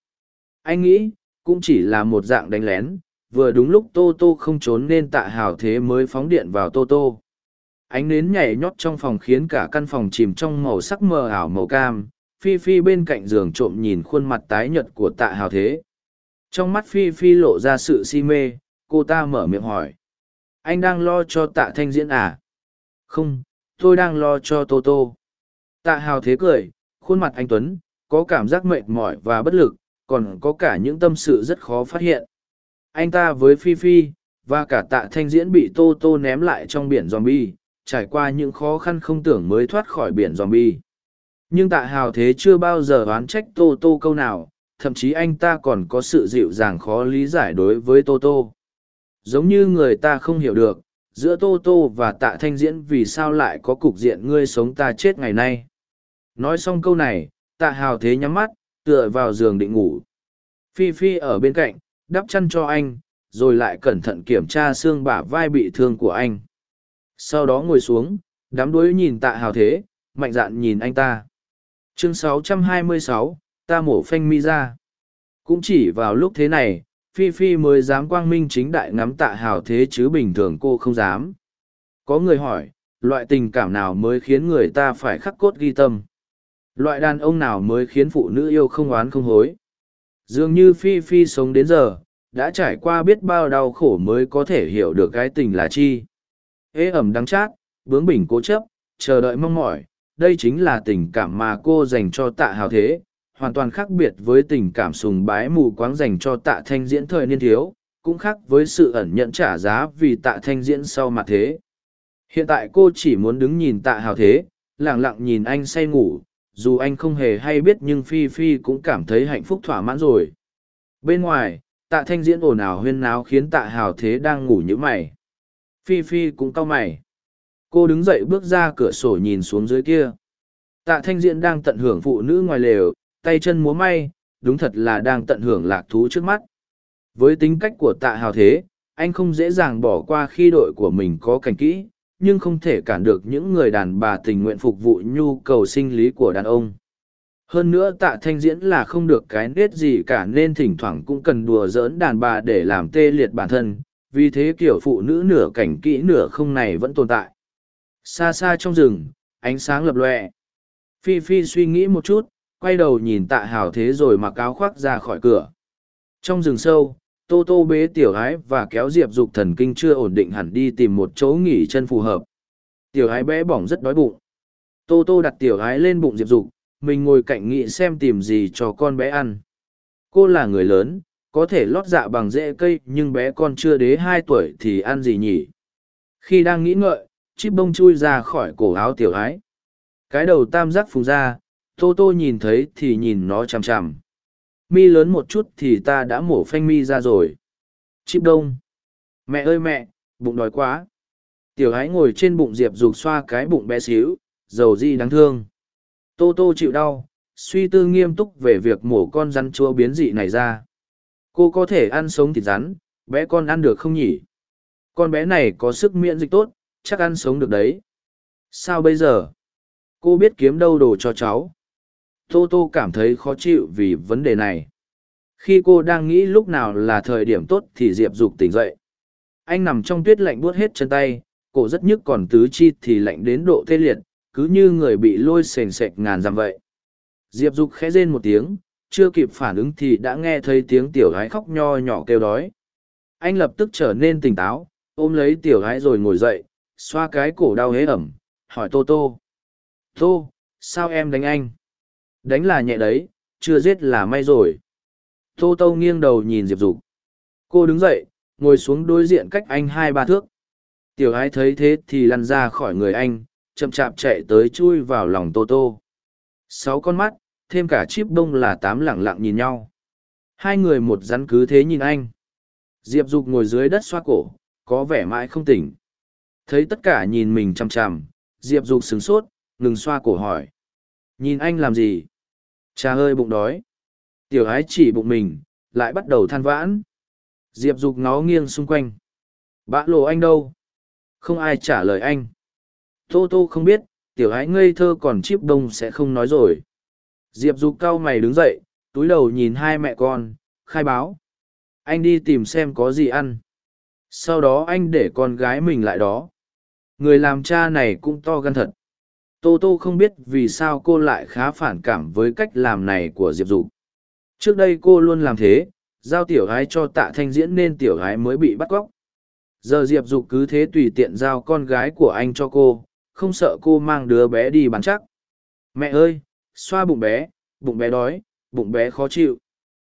Speaker 1: Anh nghĩ, cũng chỉ là một dạng đánh lén, vừa đúng lúc Tô Tô không trốn nên tạ hào thế mới phóng điện vào Tô Tô. Ánh nến nhảy nhót trong phòng khiến cả căn phòng chìm trong màu sắc mờ ảo màu cam, Phi Phi bên cạnh giường trộm nhìn khuôn mặt tái nhợt của tạ hào thế. Trong mắt Phi Phi lộ ra sự si mê, cô ta mở miệng hỏi. Anh đang lo cho tạ thanh diễn à? Không, tôi đang lo cho Tô Tô. Tạ hào thế cười, khuôn mặt anh Tuấn, có cảm giác mệt mỏi và bất lực, còn có cả những tâm sự rất khó phát hiện. Anh ta với Phi Phi, và cả tạ thanh diễn bị Tô Tô ném lại trong biển zombie, trải qua những khó khăn không tưởng mới thoát khỏi biển zombie. Nhưng tạ hào thế chưa bao giờ oán trách Tô Tô câu nào, thậm chí anh ta còn có sự dịu dàng khó lý giải đối với Tô Tô. Giống như người ta không hiểu được, giữa Tô Tô và tạ thanh diễn vì sao lại có cục diện ngươi sống ta chết ngày nay. Nói xong câu này, tạ hào thế nhắm mắt, tựa vào giường định ngủ. Phi Phi ở bên cạnh, đắp chăn cho anh, rồi lại cẩn thận kiểm tra xương bả vai bị thương của anh. Sau đó ngồi xuống, đám đuối nhìn tạ hào thế, mạnh dạn nhìn anh ta. Chương 626, ta mổ phanh mi ra. Cũng chỉ vào lúc thế này, Phi Phi mới dám quang minh chính đại ngắm tạ hào thế chứ bình thường cô không dám. Có người hỏi, loại tình cảm nào mới khiến người ta phải khắc cốt ghi tâm? Loại đàn ông nào mới khiến phụ nữ yêu không oán không hối? Dường như Phi Phi sống đến giờ, đã trải qua biết bao đau khổ mới có thể hiểu được cái tình là chi. Ế ẩm đắng chát, bướng bỉnh cố chấp, chờ đợi mong mỏi, đây chính là tình cảm mà cô dành cho tạ hào thế, hoàn toàn khác biệt với tình cảm sùng bái mù quáng dành cho tạ thanh diễn thời niên thiếu, cũng khác với sự ẩn nhận trả giá vì tạ thanh diễn sau mặt thế. Hiện tại cô chỉ muốn đứng nhìn tạ hào thế, lặng lặng nhìn anh say ngủ, dù anh không hề hay biết nhưng Phi Phi cũng cảm thấy hạnh phúc thỏa mãn rồi. Bên ngoài, tạ thanh diễn ồn ào huyên náo khiến tạ hào thế đang ngủ nhữ mày. Phi Phi cũng cau mày. Cô đứng dậy bước ra cửa sổ nhìn xuống dưới kia. Tạ thanh diễn đang tận hưởng phụ nữ ngoài lều, tay chân múa may, đúng thật là đang tận hưởng lạc thú trước mắt. Với tính cách của tạ hào thế, anh không dễ dàng bỏ qua khi đội của mình có cảnh kỹ, nhưng không thể cản được những người đàn bà tình nguyện phục vụ nhu cầu sinh lý của đàn ông. Hơn nữa tạ thanh diễn là không được cái nết gì cả nên thỉnh thoảng cũng cần đùa giỡn đàn bà để làm tê liệt bản thân, vì thế kiểu phụ nữ nửa cảnh kỹ nửa không này vẫn tồn tại. Xa xa trong rừng, ánh sáng lập lòe. Phi Phi suy nghĩ một chút, quay đầu nhìn tạ hào thế rồi mặc áo khoác ra khỏi cửa. Trong rừng sâu, Tô Tô bế tiểu ái và kéo Diệp Dục thần kinh chưa ổn định hẳn đi tìm một chỗ nghỉ chân phù hợp. Tiểu ái bé bỏng rất đói bụng. Tô Tô đặt tiểu ái lên bụng Diệp Dục, mình ngồi cạnh nghị xem tìm gì cho con bé ăn. Cô là người lớn, có thể lót dạ bằng rễ cây nhưng bé con chưa đế hai tuổi thì ăn gì nhỉ? Khi đang nghĩ ngợi, chip bông chui ra khỏi cổ áo tiểu ái. Cái đầu tam giác phùng ra, Tô Tô nhìn thấy thì nhìn nó chằm chằm mi lớn một chút thì ta đã mổ phanh mi ra rồi. Chip đông. Mẹ ơi mẹ, bụng đói quá. Tiểu ái ngồi trên bụng diệp dục xoa cái bụng bé xíu, dầu di đáng thương. Tô tô chịu đau, suy tư nghiêm túc về việc mổ con rắn chúa biến dị này ra. Cô có thể ăn sống thịt rắn, bé con ăn được không nhỉ? Con bé này có sức miễn dịch tốt, chắc ăn sống được đấy. Sao bây giờ? Cô biết kiếm đâu đồ cho cháu tô tô cảm thấy khó chịu vì vấn đề này. Khi cô đang nghĩ lúc nào là thời điểm tốt thì diệp dục tỉnh dậy. Anh nằm trong tuyết lạnh buốt hết chân tay, cổ rất nhức còn tứ chi thì lạnh đến độ tê liệt, cứ như người bị lôi sềnh sệch ngàn dặm vậy. Diệp dục khẽ rên một tiếng, chưa kịp phản ứng thì đã nghe thấy tiếng tiểu gái khóc nho nhỏ kêu đói. Anh lập tức trở nên tỉnh táo, ôm lấy tiểu gái rồi ngồi dậy, xoa cái cổ đau hế ẩm, hỏi tô tô. Tô, sao em đánh anh? Đánh là nhẹ đấy, chưa giết là may rồi. Tô Tô nghiêng đầu nhìn Diệp Dục. Cô đứng dậy, ngồi xuống đối diện cách anh hai ba thước. Tiểu ái thấy thế thì lăn ra khỏi người anh, chậm chạp chạy tới chui vào lòng Tô Tô. Sáu con mắt, thêm cả chip bông là tám lẳng lặng nhìn nhau. Hai người một rắn cứ thế nhìn anh. Diệp Dục ngồi dưới đất xoa cổ, có vẻ mãi không tỉnh. Thấy tất cả nhìn mình chằm chằm, Diệp Dục sửng sốt, ngừng xoa cổ hỏi. Nhìn anh làm gì? Cha hơi bụng đói. Tiểu ái chỉ bụng mình, lại bắt đầu than vãn. Diệp Dục ngó nghiêng xung quanh. Bã lộ anh đâu? Không ai trả lời anh. Tô Tô không biết, tiểu ái ngây thơ còn chip đông sẽ không nói rồi. Diệp Dục cao mày đứng dậy, túi đầu nhìn hai mẹ con, khai báo. Anh đi tìm xem có gì ăn. Sau đó anh để con gái mình lại đó. Người làm cha này cũng to gan thật. Tô Tô không biết vì sao cô lại khá phản cảm với cách làm này của Diệp Dục. Trước đây cô luôn làm thế, giao tiểu gái cho tạ thanh diễn nên tiểu gái mới bị bắt cóc. Giờ Diệp Dục cứ thế tùy tiện giao con gái của anh cho cô, không sợ cô mang đứa bé đi bán chắc. Mẹ ơi, xoa bụng bé, bụng bé đói, bụng bé khó chịu.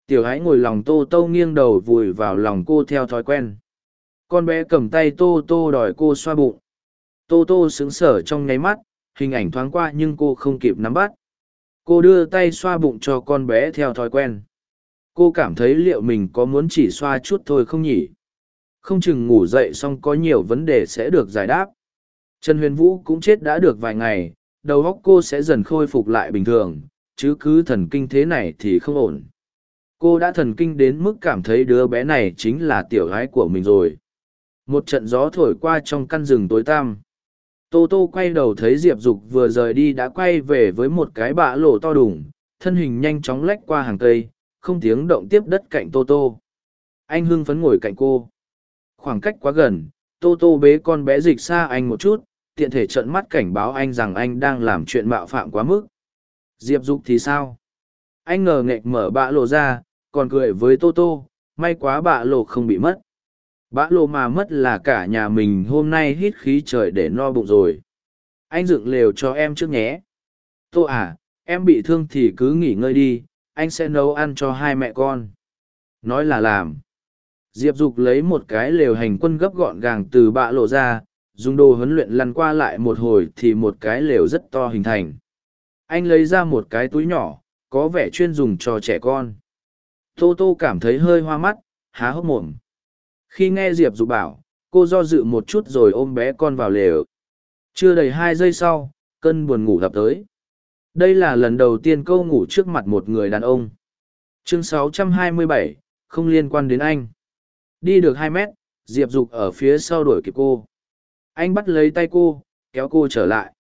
Speaker 1: Tiểu gái ngồi lòng tô tô nghiêng đầu vùi vào lòng cô theo thói quen. Con bé cầm tay tô tô đòi cô xoa bụng. Tô tô sững sờ trong nháy mắt, hình ảnh thoáng qua nhưng cô không kịp nắm bắt. Cô đưa tay xoa bụng cho con bé theo thói quen. Cô cảm thấy liệu mình có muốn chỉ xoa chút thôi không nhỉ? Không chừng ngủ dậy xong có nhiều vấn đề sẽ được giải đáp. Trần huyền vũ cũng chết đã được vài ngày, đầu óc cô sẽ dần khôi phục lại bình thường, chứ cứ thần kinh thế này thì không ổn. Cô đã thần kinh đến mức cảm thấy đứa bé này chính là tiểu gái của mình rồi. Một trận gió thổi qua trong căn rừng tối tăm. Tô Tô quay đầu thấy Diệp Dục vừa rời đi đã quay về với một cái bạ lộ to đủng thân hình nhanh chóng lách qua hàng cây, không tiếng động tiếp đất cạnh Tô Tô. Anh hưng phấn ngồi cạnh cô. Khoảng cách quá gần, Tô Tô bế con bé dịch xa anh một chút, tiện thể trợn mắt cảnh báo anh rằng anh đang làm chuyện mạo phạm quá mức. Diệp Dục thì sao? Anh ngờ nghệch mở bạ lộ ra, còn cười với Tô Tô, may quá bạ lộ không bị mất. Bã lô mà mất là cả nhà mình hôm nay hít khí trời để no bụng rồi. Anh dựng lều cho em trước nhé. Tô à, em bị thương thì cứ nghỉ ngơi đi, anh sẽ nấu ăn cho hai mẹ con. Nói là làm. Diệp Dục lấy một cái lều hành quân gấp gọn gàng từ bạ lộ ra, dùng đồ huấn luyện lăn qua lại một hồi thì một cái lều rất to hình thành. Anh lấy ra một cái túi nhỏ, có vẻ chuyên dùng cho trẻ con. Tô Tô cảm thấy hơi hoa mắt, há hốc mồm khi nghe diệp dục bảo cô do dự một chút rồi ôm bé con vào lều. Chưa đầy hai giây sau cơn buồn ngủ gặp tới. Đây là lần đầu tiên câu ngủ trước mặt một người đàn ông. Chương 627, không liên quan đến anh. Đi được hai mét diệp dục ở phía sau đuổi kịp cô. Anh bắt lấy tay cô kéo cô trở lại.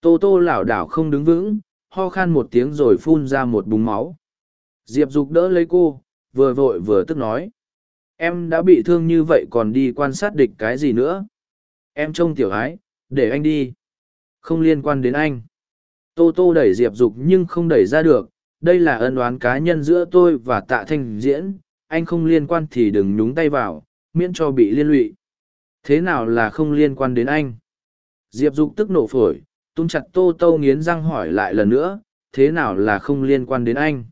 Speaker 1: Tô tô lảo đảo không đứng vững ho khan một tiếng rồi phun ra một búng máu. Diệp dục đỡ lấy cô vừa vội vừa tức nói em đã bị thương như vậy còn đi quan sát địch cái gì nữa? Em trông tiểu ái, để anh đi. Không liên quan đến anh. Tô tô đẩy diệp dục nhưng không đẩy ra được. Đây là ân oán cá nhân giữa tôi và tạ thanh diễn. Anh không liên quan thì đừng nhúng tay vào, miễn cho bị liên lụy. Thế nào là không liên quan đến anh? Diệp dục tức nổ phổi, tung chặt tô tô nghiến răng hỏi lại lần nữa. Thế nào là không liên quan đến anh?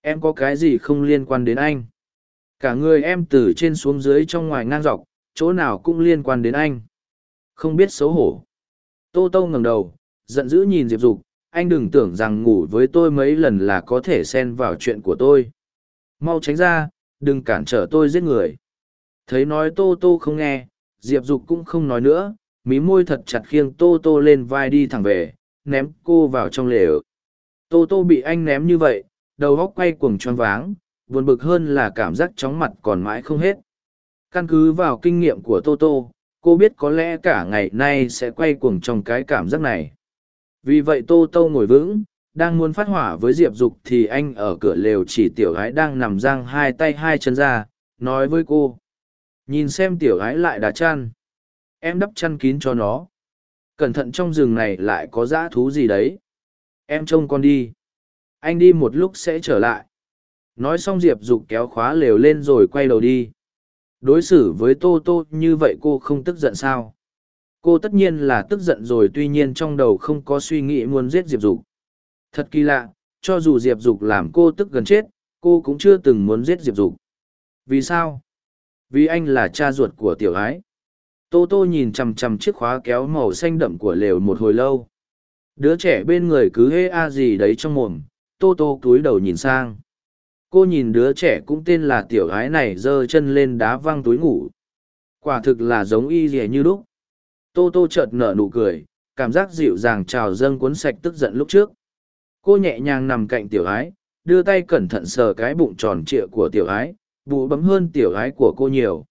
Speaker 1: Em có cái gì không liên quan đến anh? Cả người em từ trên xuống dưới trong ngoài ngang dọc, chỗ nào cũng liên quan đến anh. Không biết xấu hổ. Tô tô ngẩng đầu, giận dữ nhìn diệp dục, anh đừng tưởng rằng ngủ với tôi mấy lần là có thể xen vào chuyện của tôi. Mau tránh ra, đừng cản trở tôi giết người. Thấy nói tô tô không nghe, diệp dục cũng không nói nữa, mí môi thật chặt khiêng tô tô lên vai đi thẳng về, ném cô vào trong lều. Tô tô bị anh ném như vậy, đầu góc quay cuồng choáng váng buồn bực hơn là cảm giác chóng mặt còn mãi không hết. Căn cứ vào kinh nghiệm của Toto, cô biết có lẽ cả ngày nay sẽ quay cuồng trong cái cảm giác này. Vì vậy Tô Tô ngồi vững, đang muốn phát hỏa với Diệp Dục thì anh ở cửa lều chỉ tiểu gái đang nằm giang hai tay hai chân ra, nói với cô. Nhìn xem tiểu gái lại đá chăn. Em đắp chăn kín cho nó. Cẩn thận trong rừng này lại có dã thú gì đấy. Em trông con đi. Anh đi một lúc sẽ trở lại nói xong diệp dục kéo khóa lều lên rồi quay đầu đi. Đối xử với tô tô như vậy cô không tức giận sao? Cô tất nhiên là tức giận rồi, tuy nhiên trong đầu không có suy nghĩ muốn giết diệp dục. Thật kỳ lạ, cho dù diệp dục làm cô tức gần chết, cô cũng chưa từng muốn giết diệp dục. Vì sao? Vì anh là cha ruột của tiểu ái. Tô tô nhìn chằm chằm chiếc khóa kéo màu xanh đậm của lều một hồi lâu. Đứa trẻ bên người cứ hê a gì đấy trong mồm, tô tô cúi đầu nhìn sang cô nhìn đứa trẻ cũng tên là tiểu gái này giơ chân lên đá văng túi ngủ quả thực là giống y rìa như lúc tô tô chợt nở nụ cười cảm giác dịu dàng trào dâng cuốn sạch tức giận lúc trước cô nhẹ nhàng nằm cạnh tiểu gái đưa tay cẩn thận sờ cái bụng tròn trịa của tiểu ái, bụ bấm hơn tiểu ái của cô nhiều.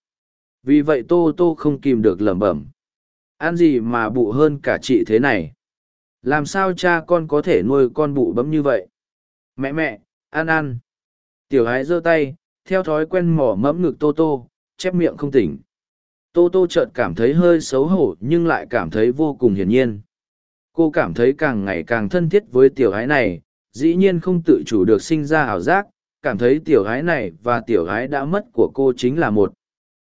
Speaker 1: Vì vậy Tô Tô không kìm được lẩm bẩm. Ăn gì mà bụ hơn cả chị thế này? Làm sao cha con có thể nuôi con bụ bấm như vậy? Mẹ mẹ, ăn ăn. Tiểu ái giơ tay, theo thói quen mỏ mẫm ngực Tô Tô, chép miệng không tỉnh. Tô Tô chợt cảm thấy hơi xấu hổ nhưng lại cảm thấy vô cùng hiển nhiên. Cô cảm thấy càng ngày càng thân thiết với tiểu ái này, dĩ nhiên không tự chủ được sinh ra ảo giác, cảm thấy tiểu ái này và tiểu ái đã mất của cô chính là một.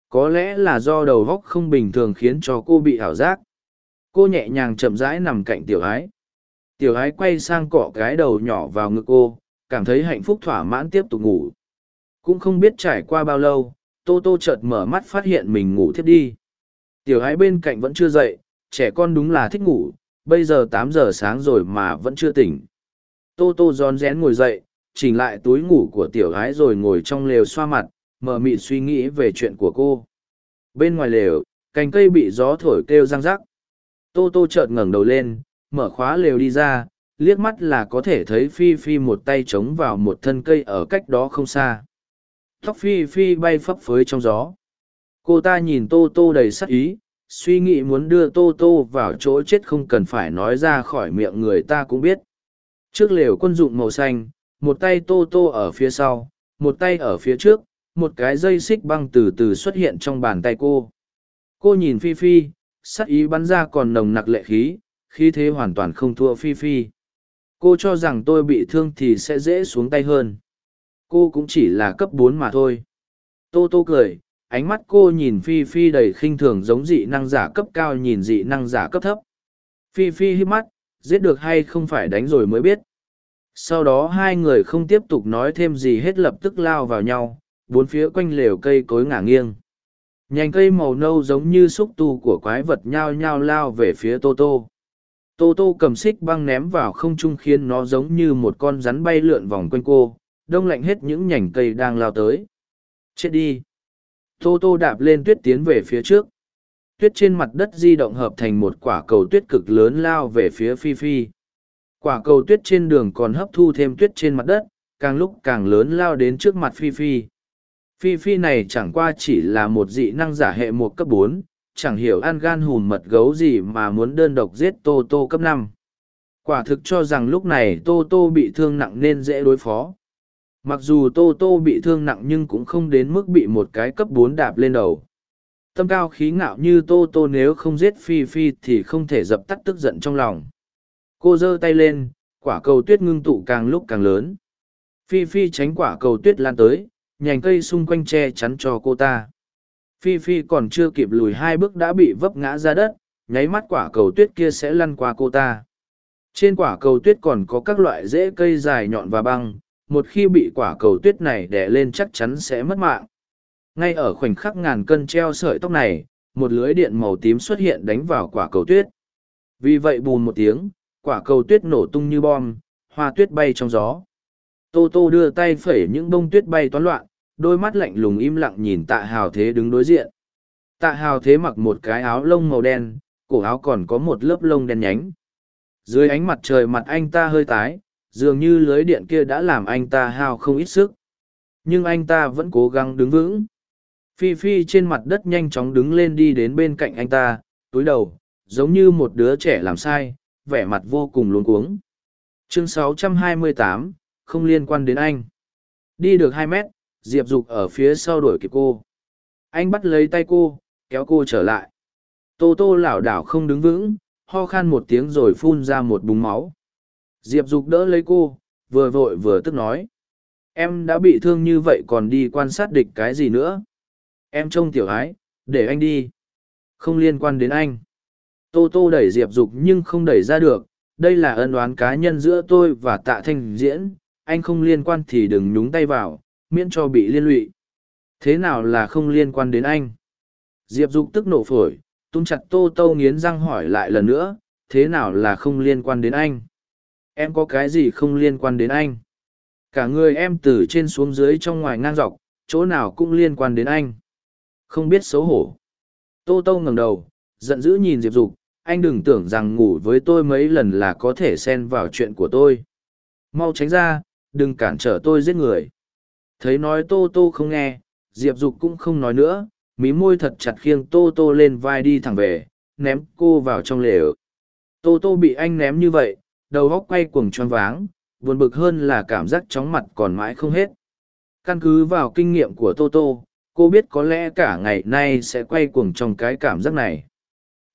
Speaker 1: Có lẽ là do đầu góc không bình thường khiến cho cô bị ảo giác. Cô nhẹ nhàng chậm rãi nằm cạnh tiểu ái. Tiểu ái quay sang cọ cái đầu nhỏ vào ngực cô, cảm thấy hạnh phúc thỏa mãn tiếp tục ngủ. Cũng không biết trải qua bao lâu, Tô Tô chợt mở mắt phát hiện mình ngủ thiếp đi. Tiểu ái bên cạnh vẫn chưa dậy, trẻ con đúng là thích ngủ, bây giờ tám giờ sáng rồi mà vẫn chưa tỉnh. Tô Tô giòn rén ngồi dậy, chỉnh lại túi ngủ của tiểu ái rồi ngồi trong lều xoa mặt, mờ mịt suy nghĩ về chuyện của cô. Bên ngoài lều, cành cây bị gió thổi kêu răng rắc. Tô Tô chợt ngẩng đầu lên, mở khóa lều đi ra, liếc mắt là có thể thấy Phi Phi một tay chống vào một thân cây ở cách đó không xa. Tóc Phi Phi bay phấp phới trong gió. Cô ta nhìn Tô Tô đầy sắc ý, suy nghĩ muốn đưa Tô Tô vào chỗ chết không cần phải nói ra khỏi miệng người ta cũng biết. Trước lều quân dụng màu xanh, một tay Tô Tô ở phía sau, một tay ở phía trước, một cái dây xích băng từ từ xuất hiện trong bàn tay cô. Cô nhìn Phi Phi, sắc ý bắn ra còn nồng nặc lệ khí, khí thế hoàn toàn không thua Phi Phi. Cô cho rằng tôi bị thương thì sẽ dễ xuống tay hơn. Cô cũng chỉ là cấp bốn mà thôi. Tô Tô cười, ánh mắt cô nhìn Phi Phi đầy khinh thường giống dị năng giả cấp cao nhìn dị năng giả cấp thấp. Phi Phi hít mắt, giết được hay không phải đánh rồi mới biết. Sau đó hai người không tiếp tục nói thêm gì hết lập tức lao vào nhau, bốn phía quanh lều cây cối ngả nghiêng. Nhành cây màu nâu giống như xúc tu của quái vật nhao nhao lao về phía Tô Tô. Tô Tô cầm xích băng ném vào không trung khiến nó giống như một con rắn bay lượn vòng quanh cô, đông lạnh hết những nhành cây đang lao tới. Chết đi! Tô Tô đạp lên tuyết tiến về phía trước. Tuyết trên mặt đất di động hợp thành một quả cầu tuyết cực lớn lao về phía Phi Phi. Quả cầu tuyết trên đường còn hấp thu thêm tuyết trên mặt đất, càng lúc càng lớn lao đến trước mặt Phi Phi. Phi Phi này chẳng qua chỉ là một dị năng giả hệ một cấp bốn, chẳng hiểu ăn gan hùn mật gấu gì mà muốn đơn độc giết Tô Tô cấp năm. Quả thực cho rằng lúc này Tô Tô bị thương nặng nên dễ đối phó. Mặc dù Tô Tô bị thương nặng nhưng cũng không đến mức bị một cái cấp bốn đạp lên đầu. Tâm cao khí ngạo như Tô Tô nếu không giết Phi Phi thì không thể dập tắt tức giận trong lòng. Cô giơ tay lên, quả cầu tuyết ngưng tụ càng lúc càng lớn. Phi Phi tránh quả cầu tuyết lan tới, nhành cây xung quanh che chắn cho cô ta. Phi Phi còn chưa kịp lùi hai bước đã bị vấp ngã ra đất, nháy mắt quả cầu tuyết kia sẽ lăn qua cô ta. Trên quả cầu tuyết còn có các loại rễ cây dài nhọn và băng, một khi bị quả cầu tuyết này đè lên chắc chắn sẽ mất mạng. Ngay ở khoảnh khắc ngàn cân treo sợi tóc này, một lưới điện màu tím xuất hiện đánh vào quả cầu tuyết. Vì vậy bùn một tiếng, quả cầu tuyết nổ tung như bom, hoa tuyết bay trong gió. Tô Tô đưa tay phẩy những bông tuyết bay toán loạn, đôi mắt lạnh lùng im lặng nhìn tạ hào thế đứng đối diện. Tạ hào thế mặc một cái áo lông màu đen, cổ áo còn có một lớp lông đen nhánh. Dưới ánh mặt trời mặt anh ta hơi tái, dường như lưới điện kia đã làm anh ta hao không ít sức. Nhưng anh ta vẫn cố gắng đứng vững. Phi Phi trên mặt đất nhanh chóng đứng lên đi đến bên cạnh anh ta, túi đầu, giống như một đứa trẻ làm sai, vẻ mặt vô cùng luống cuống. Chương 628, không liên quan đến anh. Đi được hai mét, Diệp Dục ở phía sau đuổi kịp cô. Anh bắt lấy tay cô, kéo cô trở lại. Tô tô lảo đảo không đứng vững, ho khan một tiếng rồi phun ra một búng máu. Diệp Dục đỡ lấy cô, vừa vội vừa tức nói. Em đã bị thương như vậy còn đi quan sát địch cái gì nữa? Em trông tiểu ái, để anh đi. Không liên quan đến anh. Tô Tô đẩy Diệp Dục nhưng không đẩy ra được, đây là ân oán cá nhân giữa tôi và tạ thanh diễn, anh không liên quan thì đừng nhúng tay vào, miễn cho bị liên lụy. Thế nào là không liên quan đến anh? Diệp Dục tức nổ phổi, tung chặt Tô Tô nghiến răng hỏi lại lần nữa, thế nào là không liên quan đến anh? Em có cái gì không liên quan đến anh? Cả người em từ trên xuống dưới trong ngoài ngang dọc, chỗ nào cũng liên quan đến anh. Không biết xấu hổ. Tô Tô ngẩng đầu, giận dữ nhìn Diệp Dục, anh đừng tưởng rằng ngủ với tôi mấy lần là có thể xen vào chuyện của tôi mau tránh ra đừng cản trở tôi giết người thấy nói tô tô không nghe, diệp dục cũng không nói nữa, mí môi thật chặt khiêng tô tô lên vai đi thẳng về, ném cô vào trong lều. Tô tô bị anh ném như vậy, đầu góc quay cuồng choáng váng, buồn bực hơn là cảm giác chóng mặt còn mãi không hết. Căn cứ vào kinh nghiệm của tô tô, cô biết có lẽ cả ngày nay sẽ quay cuồng trong cái cảm giác này.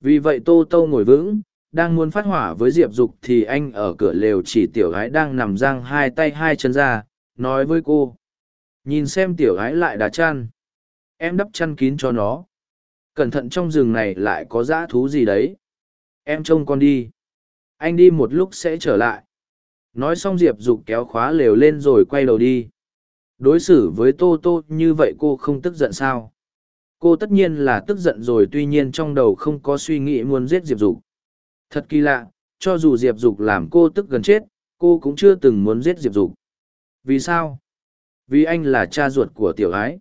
Speaker 1: Vì vậy tô tô ngồi vững, đang muốn phát hỏa với diệp dục thì anh ở cửa lều chỉ tiểu gái đang nằm giang hai tay hai chân ra, nói với cô nhìn xem tiểu ái lại đá chăn. Em đắp chăn kín cho nó. Cẩn thận trong rừng này lại có dã thú gì đấy. Em trông con đi. Anh đi một lúc sẽ trở lại. Nói xong diệp dục kéo khóa lều lên rồi quay đầu đi. Đối xử với tô tô như vậy cô không tức giận sao? Cô tất nhiên là tức giận rồi, tuy nhiên trong đầu không có suy nghĩ muốn giết diệp dục. Thật kỳ lạ, cho dù diệp dục làm cô tức gần chết, cô cũng chưa từng muốn giết diệp dục. Vì sao? Vì anh là cha ruột của tiểu ái.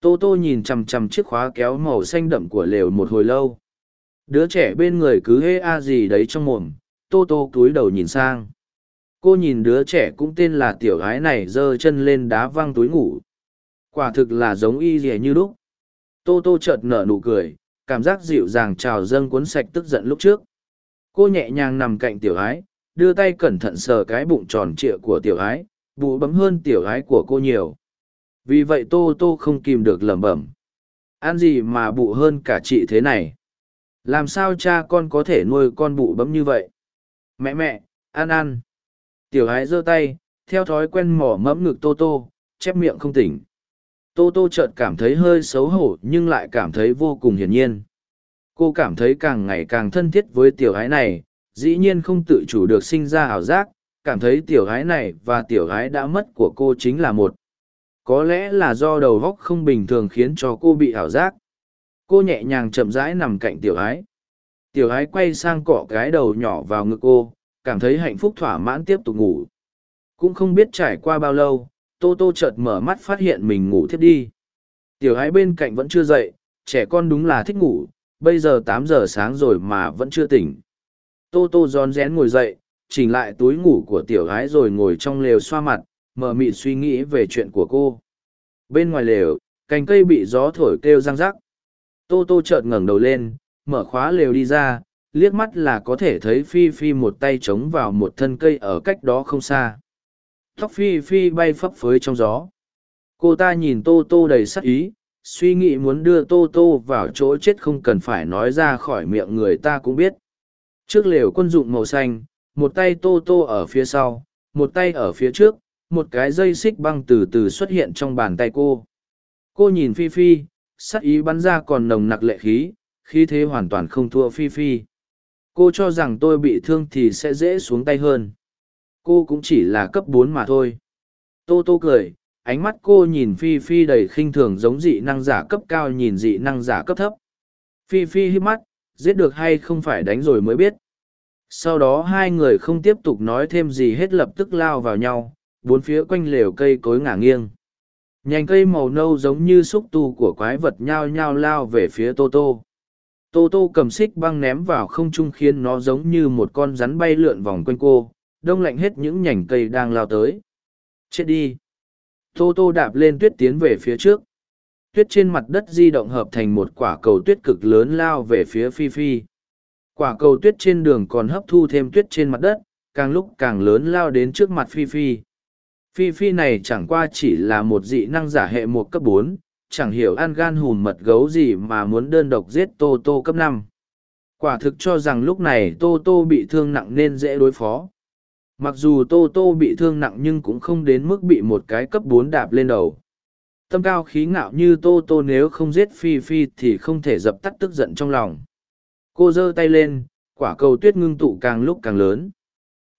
Speaker 1: Tô tô nhìn chằm chằm chiếc khóa kéo màu xanh đậm của lều một hồi lâu. Đứa trẻ bên người cứ hê a gì đấy trong mồm, tô tô cúi đầu nhìn sang. Cô nhìn đứa trẻ cũng tên là tiểu gái này giơ chân lên đá văng túi ngủ. Quả thực là giống y rìa như lúc. Tô tô chợt nở nụ cười, cảm giác dịu dàng trào dâng cuốn sạch tức giận lúc trước. Cô nhẹ nhàng nằm cạnh tiểu gái đưa tay cẩn thận sờ cái bụng tròn trịa của tiểu gái bụ bấm hơn tiểu gái của cô nhiều. Vì vậy tô tô không kìm được lẩm bẩm. Ăn gì mà bụ hơn cả chị thế này? Làm sao cha con có thể nuôi con bụ bấm như vậy? Mẹ mẹ, ăn ăn. Tiểu gái giơ tay, theo thói quen mỏ mẫm ngực tô tô, chép miệng không tỉnh. Tô tô chợt cảm thấy hơi xấu hổ nhưng lại cảm thấy vô cùng hiển nhiên. Cô cảm thấy càng ngày càng thân thiết với tiểu gái này, dĩ nhiên không tự chủ được sinh ra ảo giác cảm thấy tiểu gái này và tiểu gái đã mất của cô chính là một. Có lẽ là do đầu góc không bình thường khiến cho cô bị ảo giác. Cô nhẹ nhàng chậm rãi nằm cạnh tiểu gái. Tiểu gái quay sang cọ cái đầu nhỏ vào ngực cô, cảm thấy hạnh phúc thỏa mãn tiếp tục ngủ. Cũng không biết trải qua bao lâu, tô tô chợt mở mắt phát hiện mình ngủ thiếp đi. Tiểu gái bên cạnh vẫn chưa dậy, trẻ con đúng là thích ngủ, bây giờ tám giờ sáng rồi mà vẫn chưa tỉnh. Tô tô rón rén ngồi dậy chỉnh lại túi ngủ của tiểu gái rồi ngồi trong lều xoa mặt, mờ mịt suy nghĩ về chuyện của cô. Bên ngoài lều, cành cây bị gió thổi kêu răng rắc. Tô tô chợt ngẩng đầu lên, mở khóa lều đi ra, liếc mắt là có thể thấy phi phi một tay trống vào một thân cây ở cách đó không xa. Tóc phi phi bay phấp phới trong gió. Cô ta nhìn tô tô đầy sắc ý, suy nghĩ muốn đưa tô tô vào chỗ chết không cần phải nói ra khỏi miệng người ta cũng biết. Trước lều quân dụng màu xanh một tay tô tô ở phía sau, một tay ở phía trước, một cái dây xích băng từ từ xuất hiện trong bàn tay cô. Cô nhìn phi phi, sắc ý bắn ra còn nồng nặc lệ khí khí thế hoàn toàn không thua phi phi. Cô cho rằng tôi bị thương thì sẽ dễ xuống tay hơn. Cô cũng chỉ là cấp bốn mà thôi. Tô tô cười, ánh mắt cô nhìn phi phi đầy khinh thường giống dị năng giả cấp cao nhìn dị năng giả cấp thấp. Phi phi hít mắt, giết được hay không phải đánh rồi mới biết sau đó hai người không tiếp tục nói thêm gì hết lập tức lao vào nhau, bốn phía quanh lều cây cối ngả nghiêng. Nhành cây màu nâu giống như xúc tu của quái vật nhao nhao lao về phía tô tô. Tô tô cầm xích băng ném vào không trung khiến nó giống như một con rắn bay lượn vòng quanh cô, đông lạnh hết những nhành cây đang lao tới. Chết đi. Tô tô đạp lên tuyết tiến về phía trước. Tuyết trên mặt đất di động hợp thành một quả cầu tuyết cực lớn lao về phía phi phi quả cầu tuyết trên đường còn hấp thu thêm tuyết trên mặt đất càng lúc càng lớn lao đến trước mặt phi phi Phi Phi này chẳng qua chỉ là một dị năng giả hệ một cấp bốn, chẳng hiểu ăn gan hùn mật gấu gì mà muốn đơn độc giết Tô Tô cấp năm. Quả thực cho rằng lúc này Tô Tô bị thương nặng nên dễ đối phó. Mặc dù Tô Tô bị thương nặng nhưng cũng không đến mức bị một cái cấp bốn đạp lên đầu. Tâm cao khí ngạo như Tô Tô nếu không giết Phi Phi thì không thể dập tắt tức giận trong lòng. Cô giơ tay lên, quả cầu tuyết ngưng tụ càng lúc càng lớn.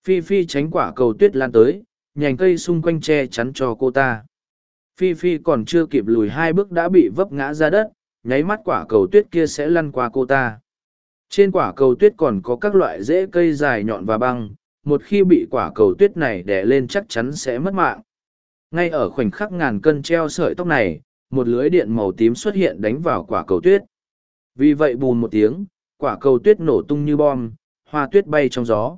Speaker 1: Phi Phi tránh quả cầu tuyết lan tới, nhành cây xung quanh che chắn cho cô ta. Phi phi còn chưa kịp lùi hai bước đã bị vấp ngã ra đất nháy mắt quả cầu tuyết kia sẽ lăn qua cô ta. Trên quả cầu tuyết còn có các loại rễ cây dài nhọn và băng một khi bị quả cầu tuyết này đè lên chắc chắn sẽ mất mạng. Ngay ở khoảnh khắc ngàn cân treo sợi tóc này một lưới điện màu tím xuất hiện đánh vào quả cầu tuyết. Vì vậy bùn một tiếng quả cầu tuyết nổ tung như bom hoa tuyết bay trong gió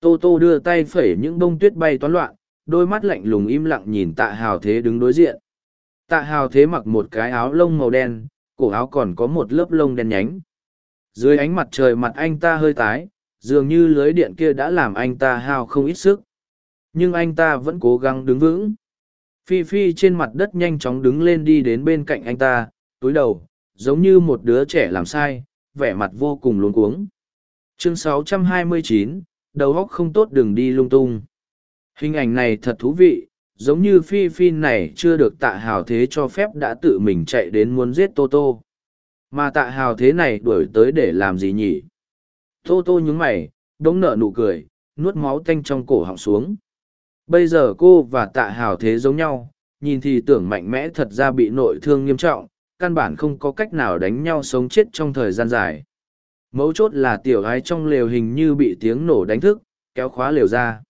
Speaker 1: tô tô đưa tay phẩy những bông tuyết bay toán loạn đôi mắt lạnh lùng im lặng nhìn tạ hào thế đứng đối diện. Tạ hào thế mặc một cái áo lông màu đen, cổ áo còn có một lớp lông đen nhánh. Dưới ánh mặt trời mặt anh ta hơi tái, dường như lưới điện kia đã làm anh ta hao không ít sức. Nhưng anh ta vẫn cố gắng đứng vững. Phi Phi trên mặt đất nhanh chóng đứng lên đi đến bên cạnh anh ta, túi đầu, giống như một đứa trẻ làm sai, vẻ mặt vô cùng luống cuống. Chương 629, đầu óc không tốt đừng đi lung tung. Hình ảnh này thật thú vị, giống như Phi Phi này chưa được tạ hào thế cho phép đã tự mình chạy đến muốn giết Tô Tô. Mà tạ hào thế này đuổi tới để làm gì nhỉ? Tô Tô nhúng mày, đống nở nụ cười, nuốt máu tanh trong cổ họng xuống. Bây giờ cô và tạ hào thế giống nhau, nhìn thì tưởng mạnh mẽ thật ra bị nội thương nghiêm trọng, căn bản không có cách nào đánh nhau sống chết trong thời gian dài. Mấu chốt là tiểu gái trong lều hình như bị tiếng nổ đánh thức, kéo khóa lều ra.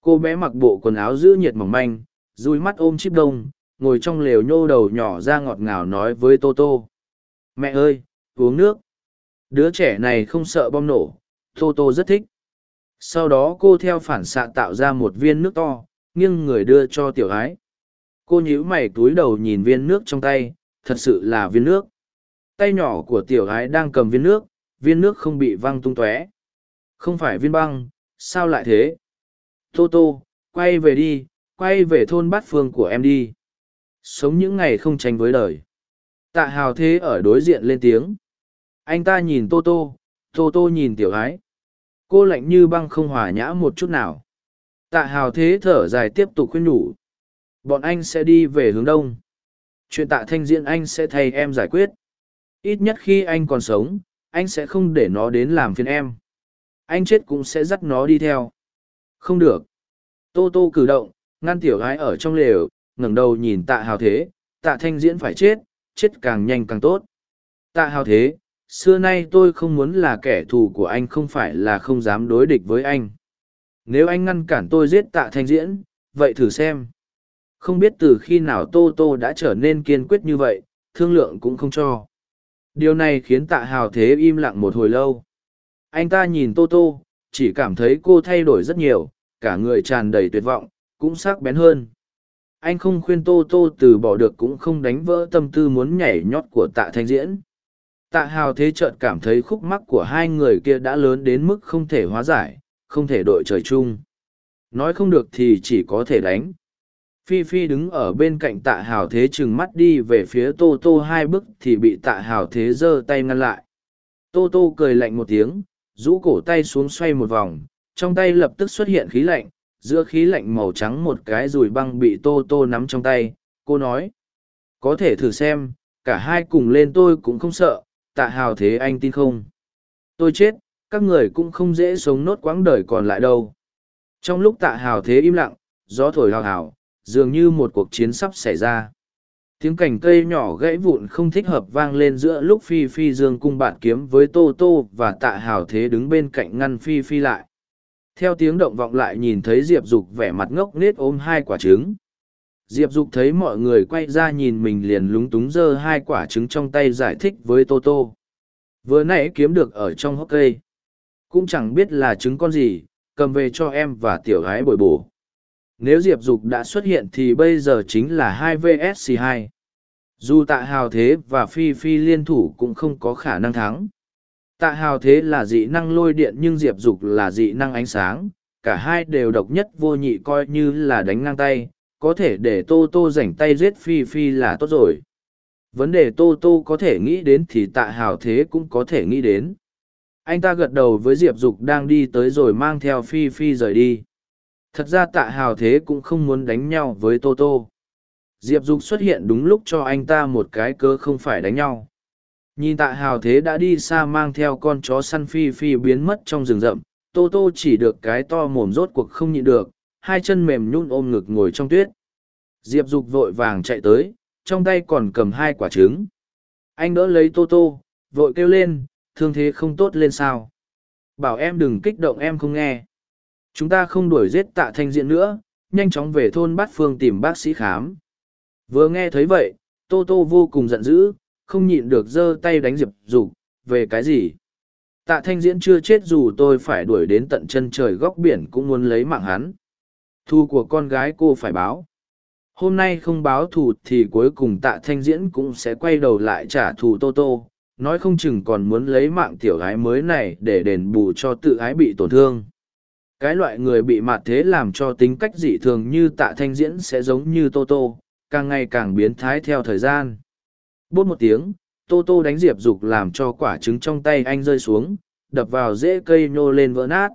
Speaker 1: Cô bé mặc bộ quần áo giữ nhiệt mỏng manh, dùi mắt ôm chip đông, ngồi trong lều nhô đầu nhỏ ra ngọt ngào nói với Tô Tô. Mẹ ơi, uống nước. Đứa trẻ này không sợ bom nổ, Tô Tô rất thích. Sau đó cô theo phản xạ tạo ra một viên nước to, nghiêng người đưa cho tiểu gái. Cô nhíu mày túi đầu nhìn viên nước trong tay, thật sự là viên nước. Tay nhỏ của tiểu gái đang cầm viên nước, viên nước không bị văng tung tóe. Không phải viên băng, sao lại thế? Tô Tô, quay về đi, quay về thôn bát phương của em đi. Sống những ngày không tranh với đời. Tạ hào thế ở đối diện lên tiếng. Anh ta nhìn Tô Tô, Tô Tô nhìn tiểu gái. Cô lạnh như băng không hòa nhã một chút nào. Tạ hào thế thở dài tiếp tục khuyên nhủ. Bọn anh sẽ đi về hướng đông. Chuyện tạ thanh diễn anh sẽ thay em giải quyết. Ít nhất khi anh còn sống, anh sẽ không để nó đến làm phiền em. Anh chết cũng sẽ dắt nó đi theo. Không được. Tô tô cử động, ngăn tiểu gái ở trong lều, ngẩng đầu nhìn tạ hào thế, tạ thanh diễn phải chết, chết càng nhanh càng tốt. Tạ hào thế, xưa nay tôi không muốn là kẻ thù của anh không phải là không dám đối địch với anh. Nếu anh ngăn cản tôi giết tạ thanh diễn, vậy thử xem. Không biết từ khi nào Tô Tô đã trở nên kiên quyết như vậy, thương lượng cũng không cho. Điều này khiến tạ hào thế im lặng một hồi lâu. Anh ta nhìn Tô Tô, chỉ cảm thấy cô thay đổi rất nhiều, cả người tràn đầy tuyệt vọng, cũng sắc bén hơn. Anh không khuyên Tô Tô từ bỏ được cũng không đánh vỡ tâm tư muốn nhảy nhót của tạ thanh diễn. Tạ hào thế chợt cảm thấy khúc mắc của hai người kia đã lớn đến mức không thể hóa giải, không thể đội trời chung. Nói không được thì chỉ có thể đánh. Phi Phi đứng ở bên cạnh tạ hào thế chừng mắt đi về phía Tô Tô hai bước thì bị tạ hào thế giơ tay ngăn lại. Tô Tô cười lạnh một tiếng, rũ cổ tay xuống xoay một vòng, trong tay lập tức xuất hiện khí lạnh, giữa khí lạnh màu trắng một cái rùi băng bị Tô Tô nắm trong tay, cô nói. Có thể thử xem, cả hai cùng lên tôi cũng không sợ, tạ hào thế anh tin không? Tôi chết, các người cũng không dễ sống nốt quãng đời còn lại đâu. Trong lúc tạ hào thế im lặng, gió thổi hào hào, dường như một cuộc chiến sắp xảy ra. Tiếng cành cây nhỏ gãy vụn không thích hợp vang lên giữa lúc Phi Phi dương cung bạn kiếm với Tô Tô và tạ hào thế đứng bên cạnh ngăn Phi Phi lại. Theo tiếng động vọng lại nhìn thấy Diệp Dục vẻ mặt ngốc nết ôm hai quả trứng. Diệp Dục thấy mọi người quay ra nhìn mình liền lúng túng giơ hai quả trứng trong tay giải thích với Tô Tô. Vừa nãy kiếm được ở trong hốc cây. Cũng chẳng biết là trứng con gì, cầm về cho em và tiểu gái bồi bổ nếu diệp dục đã xuất hiện thì bây giờ chính là hai VSC hai. dù tạ hào thế và phi phi liên thủ cũng không có khả năng thắng. Tạ hào thế là dị năng lôi điện nhưng diệp dục là dị năng ánh sáng. Cả hai đều độc nhất vô nhị coi như là đánh ngang tay. Có thể để tô tô rảnh tay giết phi phi là tốt rồi. Vấn đề tô tô có thể nghĩ đến thì tạ hào thế cũng có thể nghĩ đến. Anh ta gật đầu với diệp dục đang đi tới rồi mang theo phi phi rời đi. Thật ra tạ hào thế cũng không muốn đánh nhau với Tô Tô. Diệp Dục xuất hiện đúng lúc cho anh ta một cái cơ không phải đánh nhau. Nhìn tạ hào thế đã đi xa mang theo con chó săn phi phi biến mất trong rừng rậm, Tô Tô chỉ được cái to mồm rốt cuộc không nhịn được, hai chân mềm nhún ôm ngực ngồi trong tuyết. Diệp Dục vội vàng chạy tới, trong tay còn cầm hai quả trứng. Anh đỡ lấy Tô Tô, vội kêu lên, thương thế không tốt lên sao. Bảo em đừng kích động em không nghe. Chúng ta không đuổi giết tạ thanh diện nữa, nhanh chóng về thôn bát phương tìm bác sĩ khám. Vừa nghe thấy vậy, Tô Tô vô cùng giận dữ, không nhịn được giơ tay đánh Diệp Dục, về cái gì? Tạ thanh diễn chưa chết dù tôi phải đuổi đến tận chân trời góc biển cũng muốn lấy mạng hắn. Thu của con gái cô phải báo. Hôm nay không báo thù thì cuối cùng tạ thanh diễn cũng sẽ quay đầu lại trả thù Tô Tô, nói không chừng còn muốn lấy mạng tiểu gái mới này để đền bù cho tự ái bị tổn thương. Cái loại người bị mạt thế làm cho tính cách dị thường như tạ thanh diễn sẽ giống như Tô Tô, càng ngày càng biến thái theo thời gian. Bốt một tiếng, Tô Tô đánh Diệp Dục làm cho quả trứng trong tay anh rơi xuống, đập vào rễ cây nhô lên vỡ nát.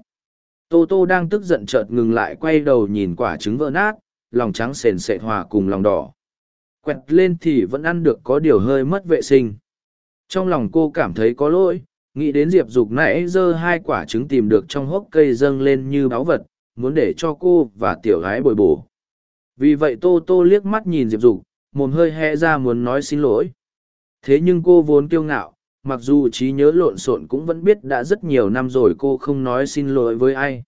Speaker 1: Tô Tô đang tức giận chợt ngừng lại quay đầu nhìn quả trứng vỡ nát, lòng trắng sền sệt hòa cùng lòng đỏ. Quẹt lên thì vẫn ăn được có điều hơi mất vệ sinh. Trong lòng cô cảm thấy có lỗi, nghĩ đến Diệp Dục nãy giơ hai quả trứng tìm được trong hốc cây dâng lên như báu vật, muốn để cho cô và tiểu gái bồi bổ. Vì vậy Tô Tô liếc mắt nhìn Diệp Dục, mồm hơi hẹ ra muốn nói xin lỗi. Thế nhưng cô vốn kiêu ngạo, mặc dù trí nhớ lộn xộn cũng vẫn biết đã rất nhiều năm rồi cô không nói xin lỗi với ai.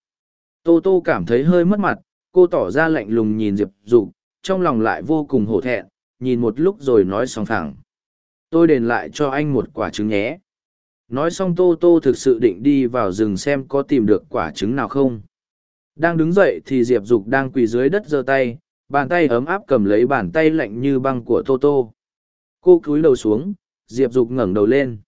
Speaker 1: Tô Tô cảm thấy hơi mất mặt, cô tỏ ra lạnh lùng nhìn Diệp Dục, trong lòng lại vô cùng hổ thẹn, nhìn một lúc rồi nói song thẳng. Tôi đền lại cho anh một quả trứng nhé. Nói xong Tô Tô thực sự định đi vào rừng xem có tìm được quả trứng nào không. Đang đứng dậy thì Diệp Dục đang quỳ dưới đất giơ tay, bàn tay ấm áp cầm lấy bàn tay lạnh như băng của Tô Tô. Cô cúi đầu xuống, Diệp Dục ngẩng đầu lên.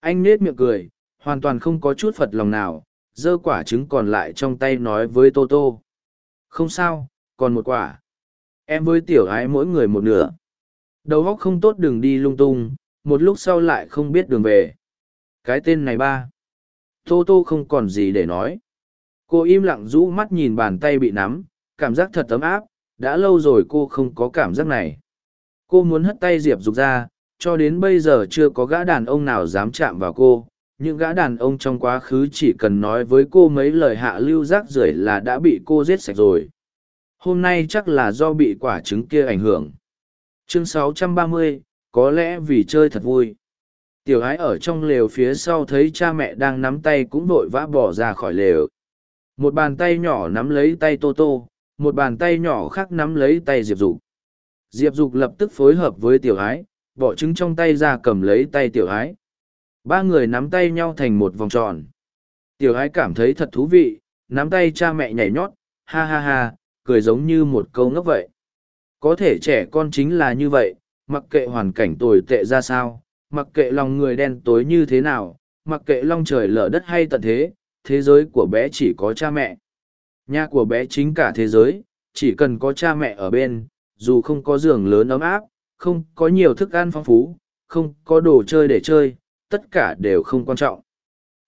Speaker 1: Anh nết miệng cười, hoàn toàn không có chút phật lòng nào, giơ quả trứng còn lại trong tay nói với Tô Tô. Không sao, còn một quả. Em với tiểu ái mỗi người một nửa. Đầu óc không tốt đừng đi lung tung, một lúc sau lại không biết đường về. Cái tên này ba. Tô Tô không còn gì để nói. Cô im lặng rũ mắt nhìn bàn tay bị nắm, cảm giác thật ấm áp, đã lâu rồi cô không có cảm giác này. Cô muốn hất tay Diệp Dục ra, cho đến bây giờ chưa có gã đàn ông nào dám chạm vào cô. Những gã đàn ông trong quá khứ chỉ cần nói với cô mấy lời hạ lưu rác rưởi là đã bị cô giết sạch rồi. Hôm nay chắc là do bị quả trứng kia ảnh hưởng. Chương 630, có lẽ vì chơi thật vui. Tiểu ái ở trong lều phía sau thấy cha mẹ đang nắm tay cũng vội vã bỏ ra khỏi lều. Một bàn tay nhỏ nắm lấy tay Tô Tô, một bàn tay nhỏ khác nắm lấy tay Diệp Dục. Diệp Dục lập tức phối hợp với tiểu ái, bỏ trứng trong tay ra cầm lấy tay tiểu ái. Ba người nắm tay nhau thành một vòng tròn. Tiểu ái cảm thấy thật thú vị, nắm tay cha mẹ nhảy nhót, ha ha ha, cười giống như một câu ngốc vậy. Có thể trẻ con chính là như vậy, mặc kệ hoàn cảnh tồi tệ ra sao, mặc kệ lòng người đen tối như thế nào, mặc kệ long trời lở đất hay tận thế, thế giới của bé chỉ có cha mẹ. Nhà của bé chính cả thế giới, chỉ cần có cha mẹ ở bên, dù không có giường lớn ấm áp, không có nhiều thức ăn phong phú, không có đồ chơi để chơi, tất cả đều không quan trọng.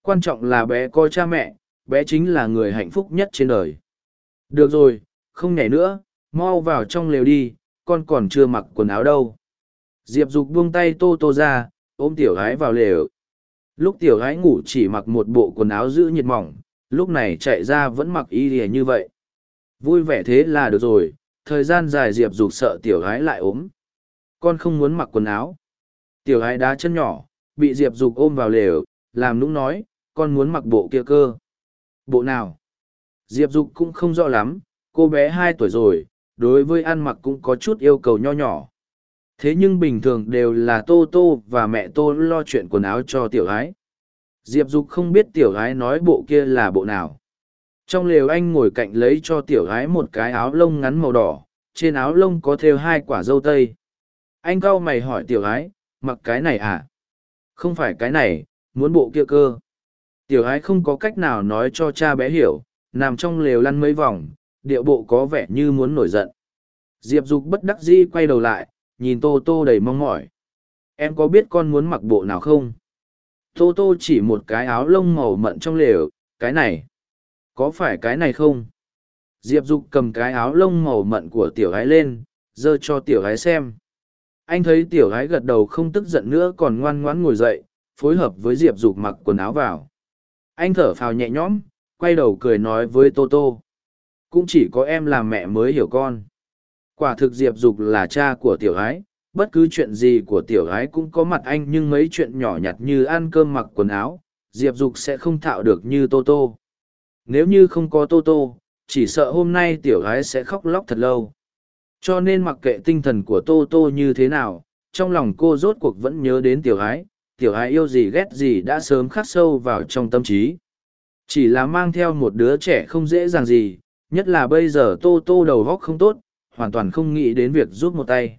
Speaker 1: Quan trọng là bé có cha mẹ, bé chính là người hạnh phúc nhất trên đời. Được rồi, không nhảy nữa, mau vào trong lều đi, con còn chưa mặc quần áo đâu. Diệp Dục buông tay tô tô ra, ôm tiểu gái vào lều. Lúc tiểu gái ngủ chỉ mặc một bộ quần áo giữ nhiệt mỏng, lúc này chạy ra vẫn mặc y lìa như vậy. Vui vẻ thế là được rồi, thời gian dài Diệp Dục sợ tiểu gái lại ốm. Con không muốn mặc quần áo. Tiểu gái đá chân nhỏ, bị Diệp Dục ôm vào lều, làm nũng nói, con muốn mặc bộ kia cơ. Bộ nào? Diệp Dục cũng không rõ lắm, cô bé hai tuổi rồi, đối với ăn mặc cũng có chút yêu cầu nho nhỏ. Thế nhưng bình thường đều là Tô Tô và mẹ Tô lo chuyện quần áo cho tiểu gái. Diệp Dục không biết tiểu gái nói bộ kia là bộ nào. Trong lều anh ngồi cạnh lấy cho tiểu gái một cái áo lông ngắn màu đỏ, trên áo lông có thêu hai quả dâu tây. Anh cau mày hỏi tiểu gái, mặc cái này à? Không phải cái này, muốn bộ kia cơ. Tiểu gái không có cách nào nói cho cha bé hiểu, nằm trong lều lăn mấy vòng, điệu bộ có vẻ như muốn nổi giận. Diệp Dục bất đắc dĩ quay đầu lại, nhìn Tô Tô đầy mong mỏi. Em có biết con muốn mặc bộ nào không? Tô Tô chỉ một cái áo lông màu mận trong lều, cái này. Có phải cái này không? Diệp Dục cầm cái áo lông màu mận của tiểu gái lên, giơ cho tiểu gái xem. Anh thấy tiểu gái gật đầu không tức giận nữa còn ngoan ngoãn ngồi dậy, phối hợp với Diệp Dục mặc quần áo vào. Anh thở phào nhẹ nhõm, quay đầu cười nói với Tô Tô. Cũng chỉ có em làm mẹ mới hiểu con. Quả thực Diệp Dục là cha của tiểu gái, bất cứ chuyện gì của tiểu gái cũng có mặt anh nhưng mấy chuyện nhỏ nhặt như ăn cơm mặc quần áo, Diệp Dục sẽ không thạo được như Tô Tô. Nếu như không có Tô Tô, chỉ sợ hôm nay tiểu gái sẽ khóc lóc thật lâu. Cho nên mặc kệ tinh thần của Tô Tô như thế nào, trong lòng cô rốt cuộc vẫn nhớ đến tiểu gái, tiểu gái yêu gì ghét gì đã sớm khắc sâu vào trong tâm trí. Chỉ là mang theo một đứa trẻ không dễ dàng gì, Nhất là bây giờ Tô Tô đầu góc không tốt, hoàn toàn không nghĩ đến việc giúp một tay.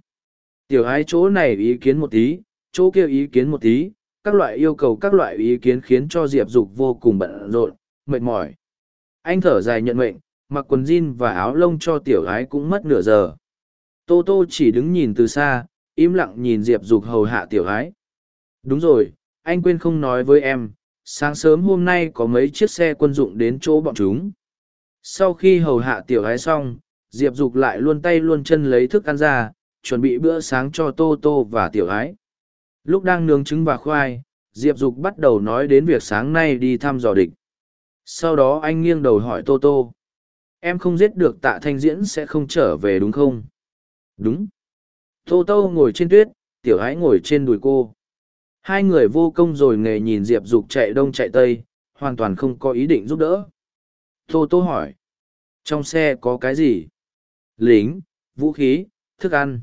Speaker 1: Tiểu ái chỗ này ý kiến một tí, chỗ kia ý kiến một tí, các loại yêu cầu các loại ý kiến khiến cho Diệp Dục vô cùng bận rộn, mệt mỏi. Anh thở dài nhận mệnh, mặc quần jean và áo lông cho tiểu ái cũng mất nửa giờ. Tô Tô chỉ đứng nhìn từ xa, im lặng nhìn Diệp Dục hầu hạ tiểu ái. Đúng rồi, anh quên không nói với em, sáng sớm hôm nay có mấy chiếc xe quân dụng đến chỗ bọn chúng. Sau khi hầu hạ tiểu ái xong, Diệp Dục lại luôn tay luôn chân lấy thức ăn ra, chuẩn bị bữa sáng cho Tô Tô và tiểu ái. Lúc đang nướng trứng và khoai, Diệp Dục bắt đầu nói đến việc sáng nay đi thăm dò địch. Sau đó anh nghiêng đầu hỏi Tô Tô. Em không giết được tạ thanh diễn sẽ không trở về đúng không? Đúng. Tô Tô ngồi trên tuyết, tiểu ái ngồi trên đùi cô. Hai người vô công rồi nghề nhìn Diệp Dục chạy đông chạy tây, hoàn toàn không có ý định giúp đỡ. Tô Tô hỏi. Trong xe có cái gì? Lính, vũ khí, thức ăn.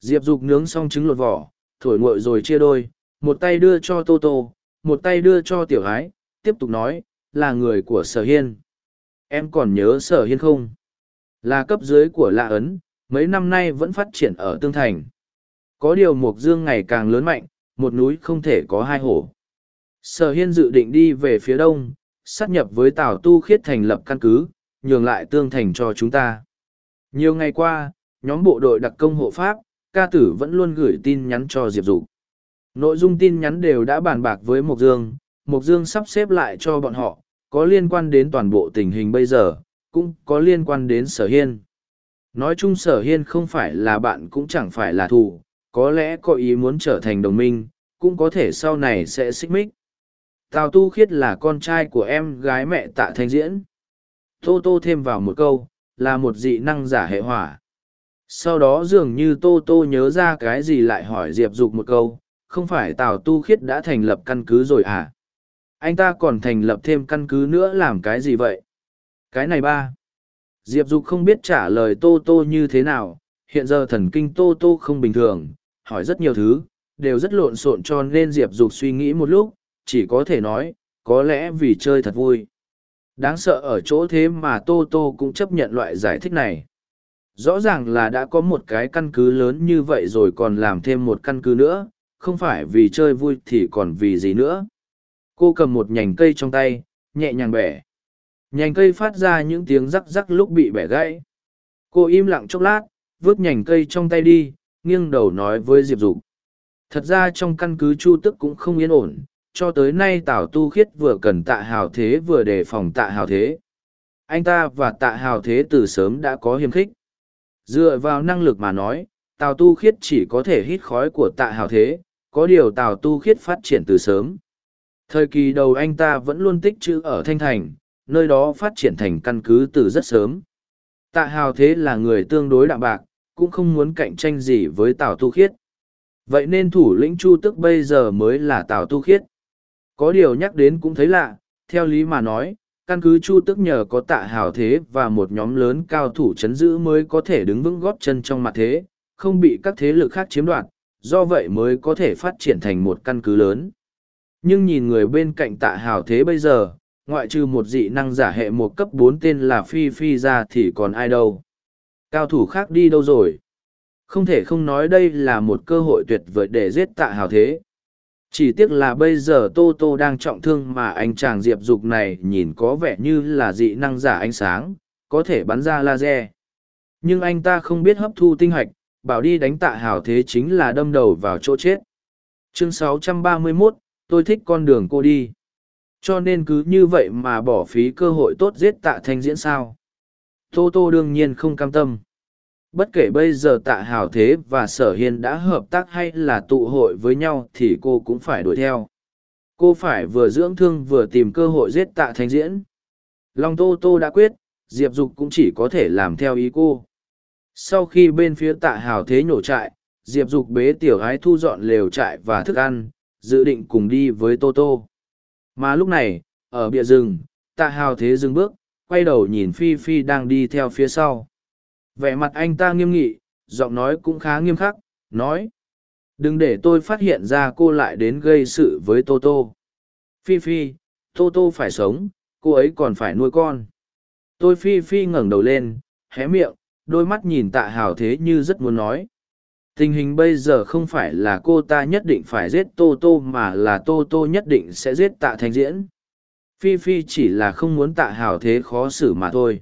Speaker 1: Diệp Dục nướng xong trứng lột vỏ, thổi nguội rồi chia đôi, một tay đưa cho Tô Tô, một tay đưa cho tiểu ái, tiếp tục nói, là người của sở hiên. Em còn nhớ sở hiên không? Là cấp dưới của lạ ấn, mấy năm nay vẫn phát triển ở Tương Thành. Có điều Mộc Dương ngày càng lớn mạnh, một núi không thể có hai hổ. Sở hiên dự định đi về phía đông, sát nhập với Tào Tu Khiết thành lập căn cứ, nhường lại Tương Thành cho chúng ta. Nhiều ngày qua, nhóm bộ đội đặc công hộ Pháp, ca tử vẫn luôn gửi tin nhắn cho Diệp Dục. Nội dung tin nhắn đều đã bàn bạc với Mộc Dương, Mộc Dương sắp xếp lại cho bọn họ, có liên quan đến toàn bộ tình hình bây giờ, cũng có liên quan đến sở hiên. Nói chung sở hiên không phải là bạn cũng chẳng phải là thù, có lẽ có ý muốn trở thành đồng minh, cũng có thể sau này sẽ xích mích. Tào Tu Khiết là con trai của em gái mẹ tạ thanh diễn. Tô Tô thêm vào một câu, là một dị năng giả hệ hỏa. Sau đó dường như Tô Tô nhớ ra cái gì lại hỏi Diệp Dục một câu, không phải Tào Tu Khiết đã thành lập căn cứ rồi à? Anh ta còn thành lập thêm căn cứ nữa làm cái gì vậy? Cái này ba. Diệp Dục không biết trả lời Tô Tô như thế nào, hiện giờ thần kinh Tô Tô không bình thường, hỏi rất nhiều thứ, đều rất lộn xộn cho nên Diệp Dục suy nghĩ một lúc, chỉ có thể nói, có lẽ vì chơi thật vui. Đáng sợ ở chỗ thế mà Tô Tô cũng chấp nhận loại giải thích này. Rõ ràng là đã có một cái căn cứ lớn như vậy rồi còn làm thêm một căn cứ nữa, không phải vì chơi vui thì còn vì gì nữa. Cô cầm một nhành cây trong tay, nhẹ nhàng bẻ. Nhành cây phát ra những tiếng rắc rắc lúc bị bẻ gãy. Cô im lặng chốc lát, vứt nhành cây trong tay đi, nghiêng đầu nói với Diệp Dục. Thật ra trong căn cứ Chu Tức cũng không yên ổn, cho tới nay Tào Tu Khiết vừa cần tạ hào thế vừa đề phòng tạ hào thế. Anh ta và tạ hào thế từ sớm đã có hiềm khích. Dựa vào năng lực mà nói, Tào Tu Khiết chỉ có thể hít khói của tạ hào thế, có điều Tào Tu Khiết phát triển từ sớm. Thời kỳ đầu anh ta vẫn luôn tích chữ ở Thanh Thành, nơi đó phát triển thành căn cứ từ rất sớm. Tạ hào thế là người tương đối đạm bạc, cũng không muốn cạnh tranh gì với Tào Tu Khiết. Vậy nên thủ lĩnh Chu Tức bây giờ mới là Tào Tu Khiết. Có điều nhắc đến cũng thấy lạ, theo lý mà nói, căn cứ Chu Tức nhờ có tạ hào thế và một nhóm lớn cao thủ chấn giữ mới có thể đứng vững góp chân trong mặt thế, không bị các thế lực khác chiếm đoạt, do vậy mới có thể phát triển thành một căn cứ lớn. Nhưng nhìn người bên cạnh tạ hào thế bây giờ, ngoại trừ một dị năng giả hệ một cấp bốn tên là Phi Phi ra thì còn ai đâu. Cao thủ khác đi đâu rồi? Không thể không nói đây là một cơ hội tuyệt vời để giết tạ hào thế. Chỉ tiếc là bây giờ Tô Tô đang trọng thương mà anh chàng Diệp Dục này nhìn có vẻ như là dị năng giả ánh sáng, có thể bắn ra laser. Nhưng anh ta không biết hấp thu tinh hạch, bảo đi đánh tạ hào thế chính là đâm đầu vào chỗ chết. Chương 631, tôi thích con đường cô đi. Cho nên cứ như vậy mà bỏ phí cơ hội tốt giết tạ thanh diễn sao. Tô Tô đương nhiên không cam tâm. Bất kể bây giờ tạ hào thế và sở hiên đã hợp tác hay là tụ hội với nhau thì cô cũng phải đuổi theo. Cô phải vừa dưỡng thương vừa tìm cơ hội giết tạ thanh diễn. Long Tô Tô đã quyết, Diệp Dục cũng chỉ có thể làm theo ý cô. Sau khi bên phía tạ hào thế nhổ trại, Diệp Dục bế tiểu ái thu dọn lều trại và thức ăn, dự định cùng đi với Tô Tô. Mà lúc này, ở bìa rừng, tạ hào thế dừng bước, quay đầu nhìn Phi Phi đang đi theo phía sau. Vẻ mặt anh ta nghiêm nghị, giọng nói cũng khá nghiêm khắc, nói. Đừng để tôi phát hiện ra cô lại đến gây sự với Tô Tô. Phi Phi, Tô Tô phải sống, cô ấy còn phải nuôi con. tôi phi phi ngẩng đầu lên hé miệng đôi mắt nhìn tạ hào thế như rất muốn nói tình hình bây giờ không phải là cô ta nhất định phải giết tô tô mà là tô tô nhất định sẽ giết tạ thanh diễn phi phi chỉ là không muốn tạ hào thế khó xử mà thôi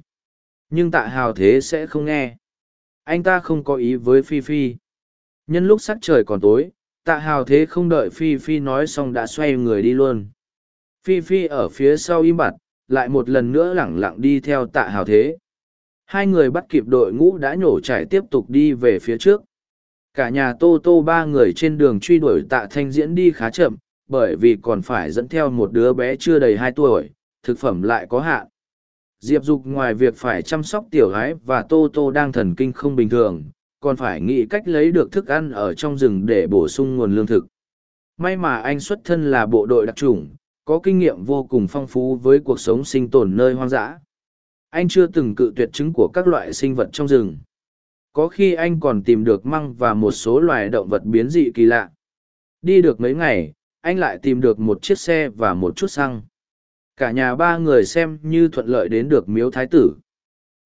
Speaker 1: nhưng tạ hào thế sẽ không nghe. Anh ta không có ý với phi phi. Nhân lúc sắc trời còn tối, tạ hào thế không đợi phi phi nói xong đã xoay người đi luôn. Phi phi ở phía sau im bặt, lại một lần nữa lẳng lặng đi theo tạ hào thế. Hai người bắt kịp đội ngũ đã nhổ trải tiếp tục đi về phía trước. Cả nhà tô tô ba người trên đường truy đuổi tạ thanh diễn đi khá chậm, bởi vì còn phải dẫn theo một đứa bé chưa đầy hai tuổi, thực phẩm lại có hạn diệp dục ngoài việc phải chăm sóc tiểu gái và tô tô đang thần kinh không bình thường còn phải nghĩ cách lấy được thức ăn ở trong rừng để bổ sung nguồn lương thực. May mà anh xuất thân là bộ đội đặc chủng, có kinh nghiệm vô cùng phong phú với cuộc sống sinh tồn nơi hoang dã. Anh chưa từng cự tuyệt chứng của các loại sinh vật trong rừng. Có khi anh còn tìm được măng và một số loài động vật biến dị kỳ lạ. Đi được mấy ngày anh lại tìm được một chiếc xe và một chút xăng cả nhà ba người xem như thuận lợi đến được miếu thái tử.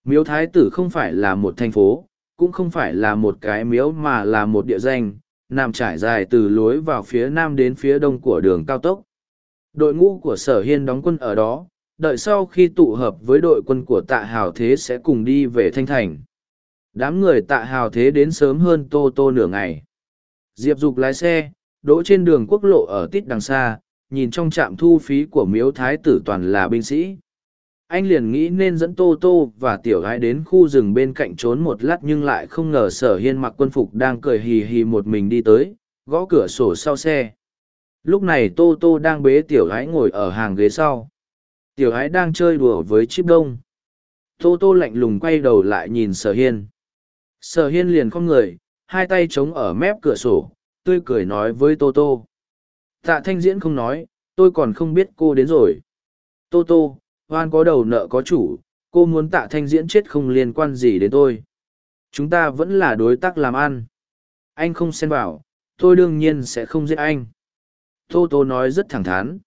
Speaker 1: Miếu thái tử không phải là một thành phố, cũng không phải là một cái miếu mà là một địa danh, nằm trải dài từ lối vào phía nam đến phía đông của đường cao tốc. Đội ngũ của sở hiên đóng quân ở đó, đợi sau khi tụ hợp với đội quân của tạ hào thế sẽ cùng đi về thanh thành. Đám người tạ hào thế đến sớm hơn tô tô nửa ngày. Diệp dục lái xe, đỗ trên đường quốc lộ ở tít đằng xa nhìn trong trạm thu phí của miếu thái tử toàn là binh sĩ. Anh liền nghĩ nên dẫn tô tô và tiểu gái đến khu rừng bên cạnh trốn một lát nhưng lại không ngờ sở hiên mặc quân phục đang cười hì hì một mình đi tới, gõ cửa sổ sau xe. Lúc này tô tô đang bế tiểu gái ngồi ở hàng ghế sau. Tiểu gái đang chơi đùa với chip đông. Tô tô lạnh lùng quay đầu lại nhìn sở hiên. Sở hiên liền không người, hai tay chống ở mép cửa sổ, tươi cười nói với tô tô tạ thanh diễn không nói, tôi còn không biết cô đến rồi. Tô tô, hoan có đầu nợ có chủ, cô muốn tạ thanh diễn chết không liên quan gì đến tôi. Chúng ta vẫn là đối tác làm ăn. Anh không xen vào, tôi đương nhiên sẽ không giết anh. Tô tô nói rất thẳng thắn.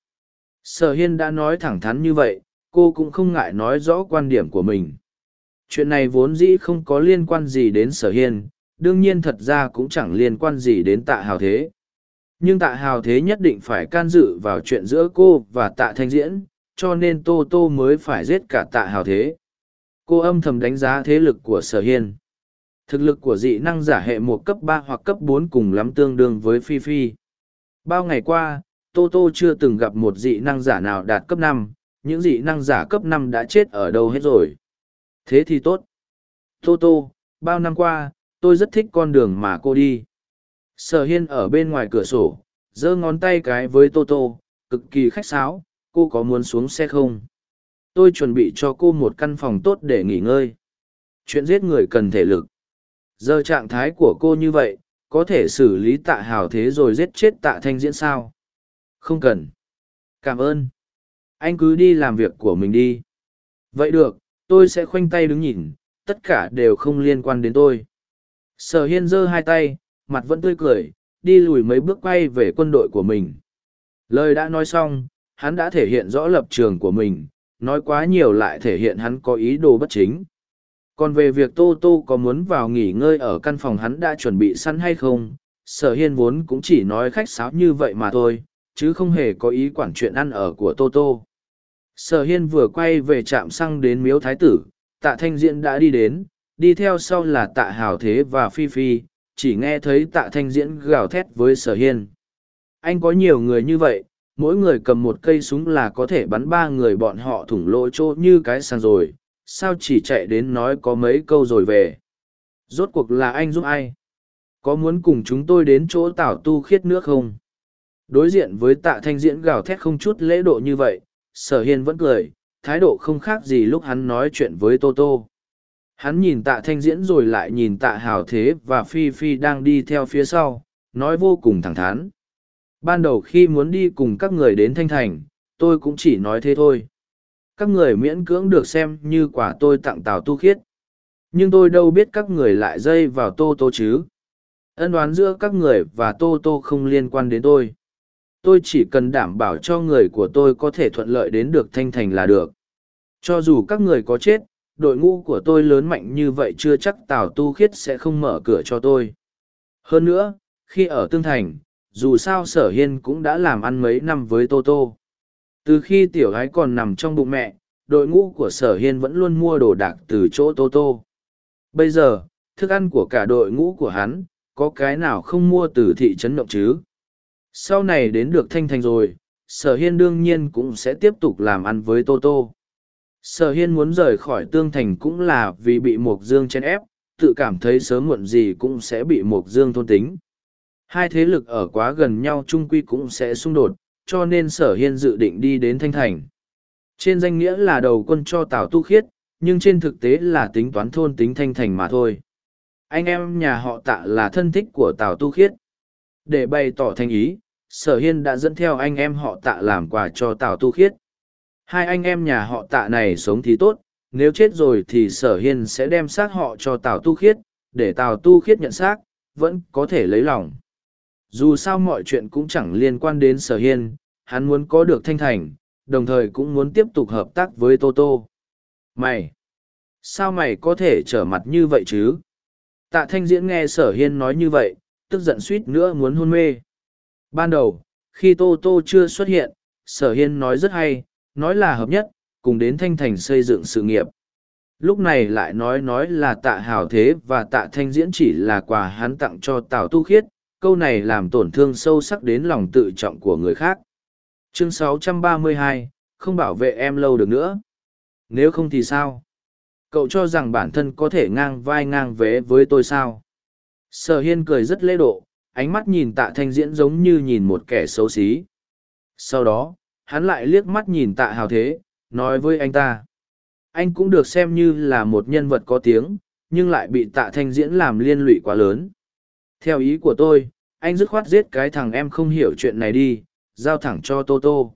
Speaker 1: Sở hiên đã nói thẳng thắn như vậy, cô cũng không ngại nói rõ quan điểm của mình. Chuyện này vốn dĩ không có liên quan gì đến sở hiên, đương nhiên thật ra cũng chẳng liên quan gì đến tạ hào thế nhưng tạ hào thế nhất định phải can dự vào chuyện giữa cô và tạ thanh diễn, cho nên tô tô mới phải giết cả tạ hào thế. Cô âm thầm đánh giá thế lực của sở hiên. Thực lực của dị năng giả hệ một cấp ba hoặc cấp bốn cùng lắm tương đương với phi phi. Bao ngày qua, tô tô chưa từng gặp một dị năng giả nào đạt cấp năm. Những dị năng giả cấp năm đã chết ở đâu hết rồi? Thế thì tốt. Tô tô, bao năm qua, tôi rất thích con đường mà cô đi sở hiên ở bên ngoài cửa sổ, giơ ngón tay cái với tô tô, cực kỳ khách sáo, cô có muốn xuống xe không? Tôi chuẩn bị cho cô một căn phòng tốt để nghỉ ngơi. Chuyện giết người cần thể lực. Giờ trạng thái của cô như vậy, có thể xử lý tạ hào thế rồi giết chết tạ thanh diễn sao? Không cần. Cảm ơn. Anh cứ đi làm việc của mình đi. Vậy được, tôi sẽ khoanh tay đứng nhìn, tất cả đều không liên quan đến tôi. Sở hiên giơ hai tay mặt vẫn tươi cười, đi lùi mấy bước quay về quân đội của mình. Lời đã nói xong, hắn đã thể hiện rõ lập trường của mình, nói quá nhiều lại thể hiện hắn có ý đồ bất chính. Còn về việc tô tô có muốn vào nghỉ ngơi ở căn phòng hắn đã chuẩn bị sẵn hay không, sở hiên vốn cũng chỉ nói khách sáo như vậy mà thôi, chứ không hề có ý quản chuyện ăn ở của tô tô. Sở hiên vừa quay về trạm xăng đến miếu thái tử, tạ thanh diễn đã đi đến, đi theo sau là tạ hào thế và phi phi chỉ nghe thấy tạ thanh diễn gào thét với sở hiên. Anh có nhiều người như vậy, mỗi người cầm một cây súng là có thể bắn ba người bọn họ thủng lỗ chỗ như cái sàn rồi, sao chỉ chạy đến nói có mấy câu rồi về? Rốt cuộc là anh giúp ai? Có muốn cùng chúng tôi đến chỗ tảo tu khiết nước không? Đối diện với tạ thanh diễn gào thét không chút lễ độ như vậy, sở hiên vẫn cười, thái độ không khác gì lúc hắn nói chuyện với tô tô hắn nhìn tạ thanh diễn rồi lại nhìn tạ hào thế và phi phi đang đi theo phía sau, nói vô cùng thẳng thắn. Ban đầu khi muốn đi cùng các người đến thanh thành, tôi cũng chỉ nói thế thôi. Các người miễn cưỡng được xem như quả tôi tặng tào tu khiết. Nhưng tôi đâu biết các người lại dây vào tô tô chứ. Ân đoán giữa các người và tô tô không liên quan đến tôi. Tôi chỉ cần đảm bảo cho người của tôi có thể thuận lợi đến được thanh thành là được. Cho dù các người có chết đội ngũ của tôi lớn mạnh như vậy chưa chắc tào tu khiết sẽ không mở cửa cho tôi. Hơn nữa, khi ở tương thành, dù sao sở hiên cũng đã làm ăn mấy năm với tô tô. Từ khi tiểu gái còn nằm trong bụng mẹ, đội ngũ của sở hiên vẫn luôn mua đồ đạc từ chỗ tô tô. Bây giờ, thức ăn của cả đội ngũ của hắn, có cái nào không mua từ thị trấn động chứ? Sau này đến được thanh thành rồi, sở hiên đương nhiên cũng sẽ tiếp tục làm ăn với tô tô sở hiên muốn rời khỏi tương thành cũng là vì bị mộc dương chen ép, tự cảm thấy sớm muộn gì cũng sẽ bị mộc dương thôn tính. Hai thế lực ở quá gần nhau trung quy cũng sẽ xung đột, cho nên sở hiên dự định đi đến thanh thành. Trên danh nghĩa là đầu quân cho tào tu khiết, nhưng trên thực tế là tính toán thôn tính thanh thành mà thôi. Anh em nhà họ tạ là thân thích của tào tu khiết. Để bày tỏ thành ý, sở hiên đã dẫn theo anh em họ tạ làm quà cho tào tu khiết hai anh em nhà họ tạ này sống thì tốt, nếu chết rồi thì sở hiên sẽ đem xác họ cho tào tu khiết, để tào tu khiết nhận xác, vẫn có thể lấy lòng. Dù sao mọi chuyện cũng chẳng liên quan đến sở hiên, hắn muốn có được thanh thành, đồng thời cũng muốn tiếp tục hợp tác với tô tô. Mày! Sao mày có thể trở mặt như vậy chứ? Tạ thanh diễn nghe sở hiên nói như vậy, tức giận suýt nữa muốn hôn mê. Ban đầu, khi tô tô chưa xuất hiện, sở hiên nói rất hay nói là hợp nhất cùng đến thanh thành xây dựng sự nghiệp. Lúc này lại nói nói là tạ hào thế và tạ thanh diễn chỉ là quà hắn tặng cho tào tu khiết câu này làm tổn thương sâu sắc đến lòng tự trọng của người khác. Chương 632, không bảo vệ em lâu được nữa. Nếu không thì sao? Cậu cho rằng bản thân có thể ngang vai ngang vế với tôi sao? Sở hiên cười rất lễ độ ánh mắt nhìn tạ thanh diễn giống như nhìn một kẻ xấu xí. Sau đó hắn lại liếc mắt nhìn tạ hào thế, nói với anh ta. Anh cũng được xem như là một nhân vật có tiếng, nhưng lại bị tạ thanh diễn làm liên lụy quá lớn. Theo ý của tôi, anh dứt khoát giết cái thằng em không hiểu chuyện này đi, giao thẳng cho tô tô.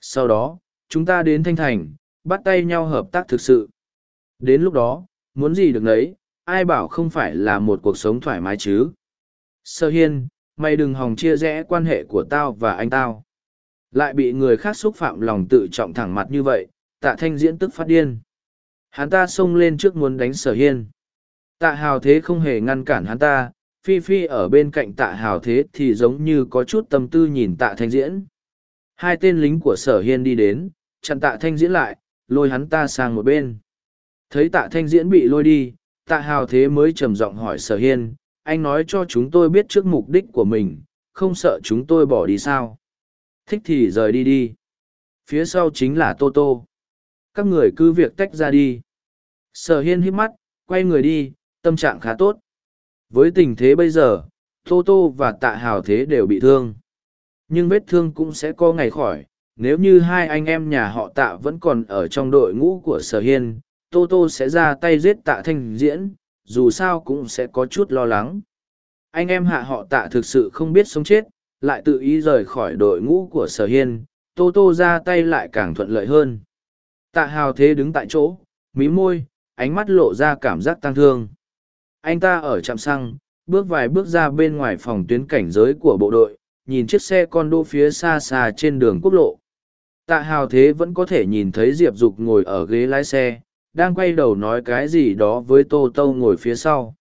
Speaker 1: Sau đó, chúng ta đến thanh thành, bắt tay nhau hợp tác thực sự. Đến lúc đó, muốn gì được nấy, ai bảo không phải là một cuộc sống thoải mái chứ? Sơ hiên, mày đừng hòng chia rẽ quan hệ của tao và anh tao lại bị người khác xúc phạm lòng tự trọng thẳng mặt như vậy, tạ thanh diễn tức phát điên. Hắn ta xông lên trước muốn đánh sở hiên. Tạ hào thế không hề ngăn cản hắn ta, phi phi ở bên cạnh tạ hào thế thì giống như có chút tâm tư nhìn tạ thanh diễn. Hai tên lính của sở hiên đi đến, chặn tạ thanh diễn lại, lôi hắn ta sang một bên. Thấy tạ thanh diễn bị lôi đi, tạ hào thế mới trầm giọng hỏi sở hiên, anh nói cho chúng tôi biết trước mục đích của mình, không sợ chúng tôi bỏ đi sao? Thích thì rời đi đi. Phía sau chính là tô tô. Các người cứ việc tách ra đi. Sở hiên hít mắt, quay người đi, tâm trạng khá tốt. Với tình thế bây giờ, tô tô và tạ hào thế đều bị thương. Nhưng vết thương cũng sẽ có ngày khỏi, nếu như hai anh em nhà họ tạ vẫn còn ở trong đội ngũ của sở hiên, tô tô sẽ ra tay giết tạ thanh diễn, dù sao cũng sẽ có chút lo lắng. Anh em hạ họ tạ thực sự không biết sống chết lại tự ý rời khỏi đội ngũ của sở hiên, tô tô ra tay lại càng thuận lợi hơn. Tạ hào thế đứng tại chỗ, mí môi, ánh mắt lộ ra cảm giác tăng thương. Anh ta ở trạm xăng, bước vài bước ra bên ngoài phòng tuyến cảnh giới của bộ đội, nhìn chiếc xe con đô phía xa xa trên đường quốc lộ. Tạ hào thế vẫn có thể nhìn thấy diệp dục ngồi ở ghế lái xe, đang quay đầu nói cái gì đó với tô tô ngồi phía sau.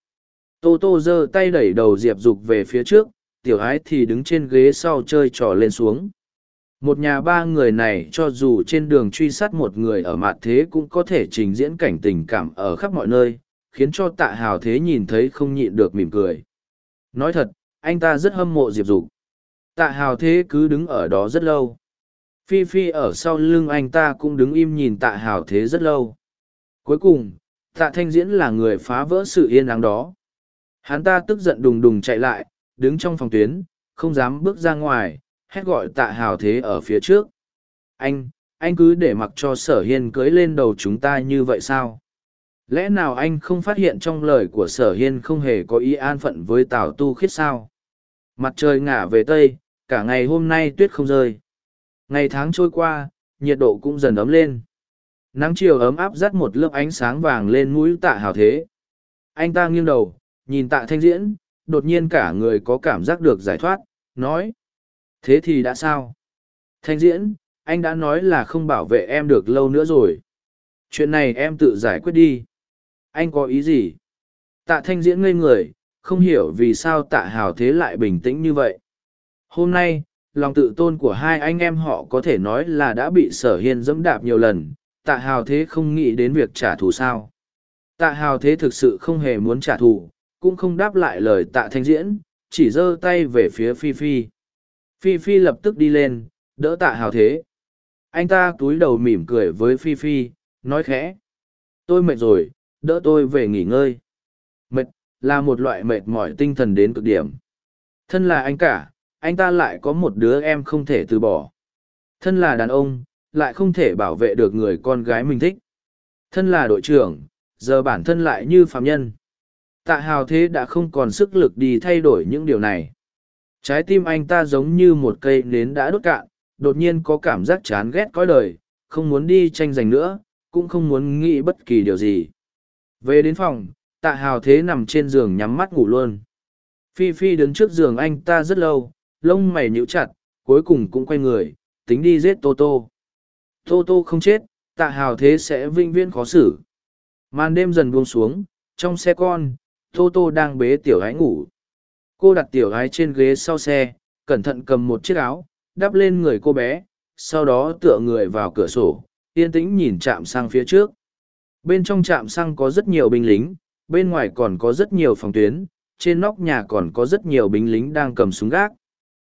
Speaker 1: Tô tô giơ tay đẩy đầu diệp dục về phía trước tiểu ái thì đứng trên ghế sau chơi trò lên xuống. Một nhà ba người này cho dù trên đường truy sát một người ở mặt thế cũng có thể trình diễn cảnh tình cảm ở khắp mọi nơi, khiến cho tạ hào thế nhìn thấy không nhịn được mỉm cười. Nói thật, anh ta rất hâm mộ diệp dục. Tạ hào thế cứ đứng ở đó rất lâu. Phi phi ở sau lưng anh ta cũng đứng im nhìn tạ hào thế rất lâu. Cuối cùng, tạ thanh diễn là người phá vỡ sự yên ắng đó. Hắn ta tức giận đùng đùng chạy lại đứng trong phòng tuyến, không dám bước ra ngoài, hét gọi tạ hào thế ở phía trước. Anh anh cứ để mặc cho sở hiên cưới lên đầu chúng ta như vậy sao? Lẽ nào anh không phát hiện trong lời của sở hiên không hề có ý an phận với tào tu khiết sao? Mặt trời ngả về tây, cả ngày hôm nay tuyết không rơi. Ngày tháng trôi qua, nhiệt độ cũng dần ấm lên. Nắng chiều ấm áp dắt một lớp ánh sáng vàng lên mũi tạ hào thế. Anh ta nghiêng đầu, nhìn tạ thanh diễn đột nhiên cả người có cảm giác được giải thoát, nói, thế thì đã sao? Thanh diễn, anh đã nói là không bảo vệ em được lâu nữa rồi. Chuyện này em tự giải quyết đi. Anh có ý gì? Tạ thanh diễn ngây người, không hiểu vì sao tạ hào thế lại bình tĩnh như vậy. Hôm nay, lòng tự tôn của hai anh em họ có thể nói là đã bị sở hiên dẫm đạp nhiều lần, tạ hào thế không nghĩ đến việc trả thù sao? Tạ hào thế thực sự không hề muốn trả thù cũng không đáp lại lời tạ thanh diễn, chỉ giơ tay về phía phi phi. Phi phi lập tức đi lên, đỡ tạ hào thế. Anh ta túi đầu mỉm cười với phi phi, nói khẽ. Tôi mệt rồi, đỡ tôi về nghỉ ngơi. Mệt là một loại mệt mỏi tinh thần đến cực điểm. Thân là anh cả, anh ta lại có một đứa em không thể từ bỏ. Thân là đàn ông, lại không thể bảo vệ được người con gái mình thích. Thân là đội trưởng, giờ bản thân lại như phạm nhân tạ hào thế đã không còn sức lực đi thay đổi những điều này. Trái tim anh ta giống như một cây nến đã đốt cạn, đột nhiên có cảm giác chán ghét cõi đời, không muốn đi tranh giành nữa, cũng không muốn nghĩ bất kỳ điều gì. Về đến phòng, tạ hào thế nằm trên giường nhắm mắt ngủ luôn. Phi phi đứng trước giường anh ta rất lâu, lông mày nhíu chặt, cuối cùng cũng quay người, tính đi giết tô tô. Tô tô không chết, tạ hào thế sẽ vinh viễn khó xử. Màn đêm dần buông xuống, trong xe con tô tô đang bế tiểu gái ngủ. Cô đặt tiểu gái trên ghế sau xe, cẩn thận cầm một chiếc áo, đắp lên người cô bé, sau đó tựa người vào cửa sổ, yên tĩnh nhìn chạm sang phía trước. Bên trong trạm xăng có rất nhiều binh lính, bên ngoài còn có rất nhiều phòng tuyến, trên nóc nhà còn có rất nhiều binh lính đang cầm súng gác.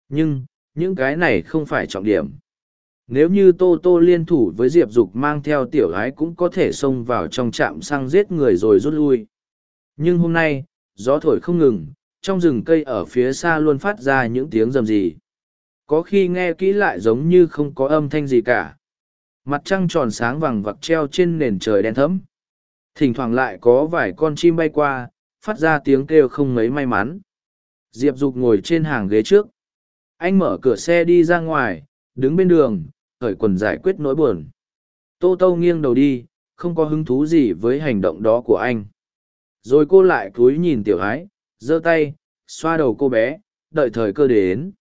Speaker 1: Nhưng, những cái này không phải trọng điểm. Nếu như tô tô liên thủ với diệp dục mang theo tiểu gái cũng có thể xông vào trong trạm xăng giết người rồi rút lui nhưng hôm nay, gió thổi không ngừng, trong rừng cây ở phía xa luôn phát ra những tiếng rầm rì. Có khi nghe kỹ lại giống như không có âm thanh gì cả. Mặt trăng tròn sáng vàng vặc treo trên nền trời đen thẫm. Thỉnh thoảng lại có vài con chim bay qua, phát ra tiếng kêu không mấy may mắn. Diệp dục ngồi trên hàng ghế trước. Anh mở cửa xe đi ra ngoài, đứng bên đường khởi quần giải quyết nỗi buồn. Tô tô nghiêng đầu đi, không có hứng thú gì với hành động đó của anh rồi cô lại cúi nhìn tiểu ái, giơ tay, xoa đầu cô bé, đợi thời cơ đến.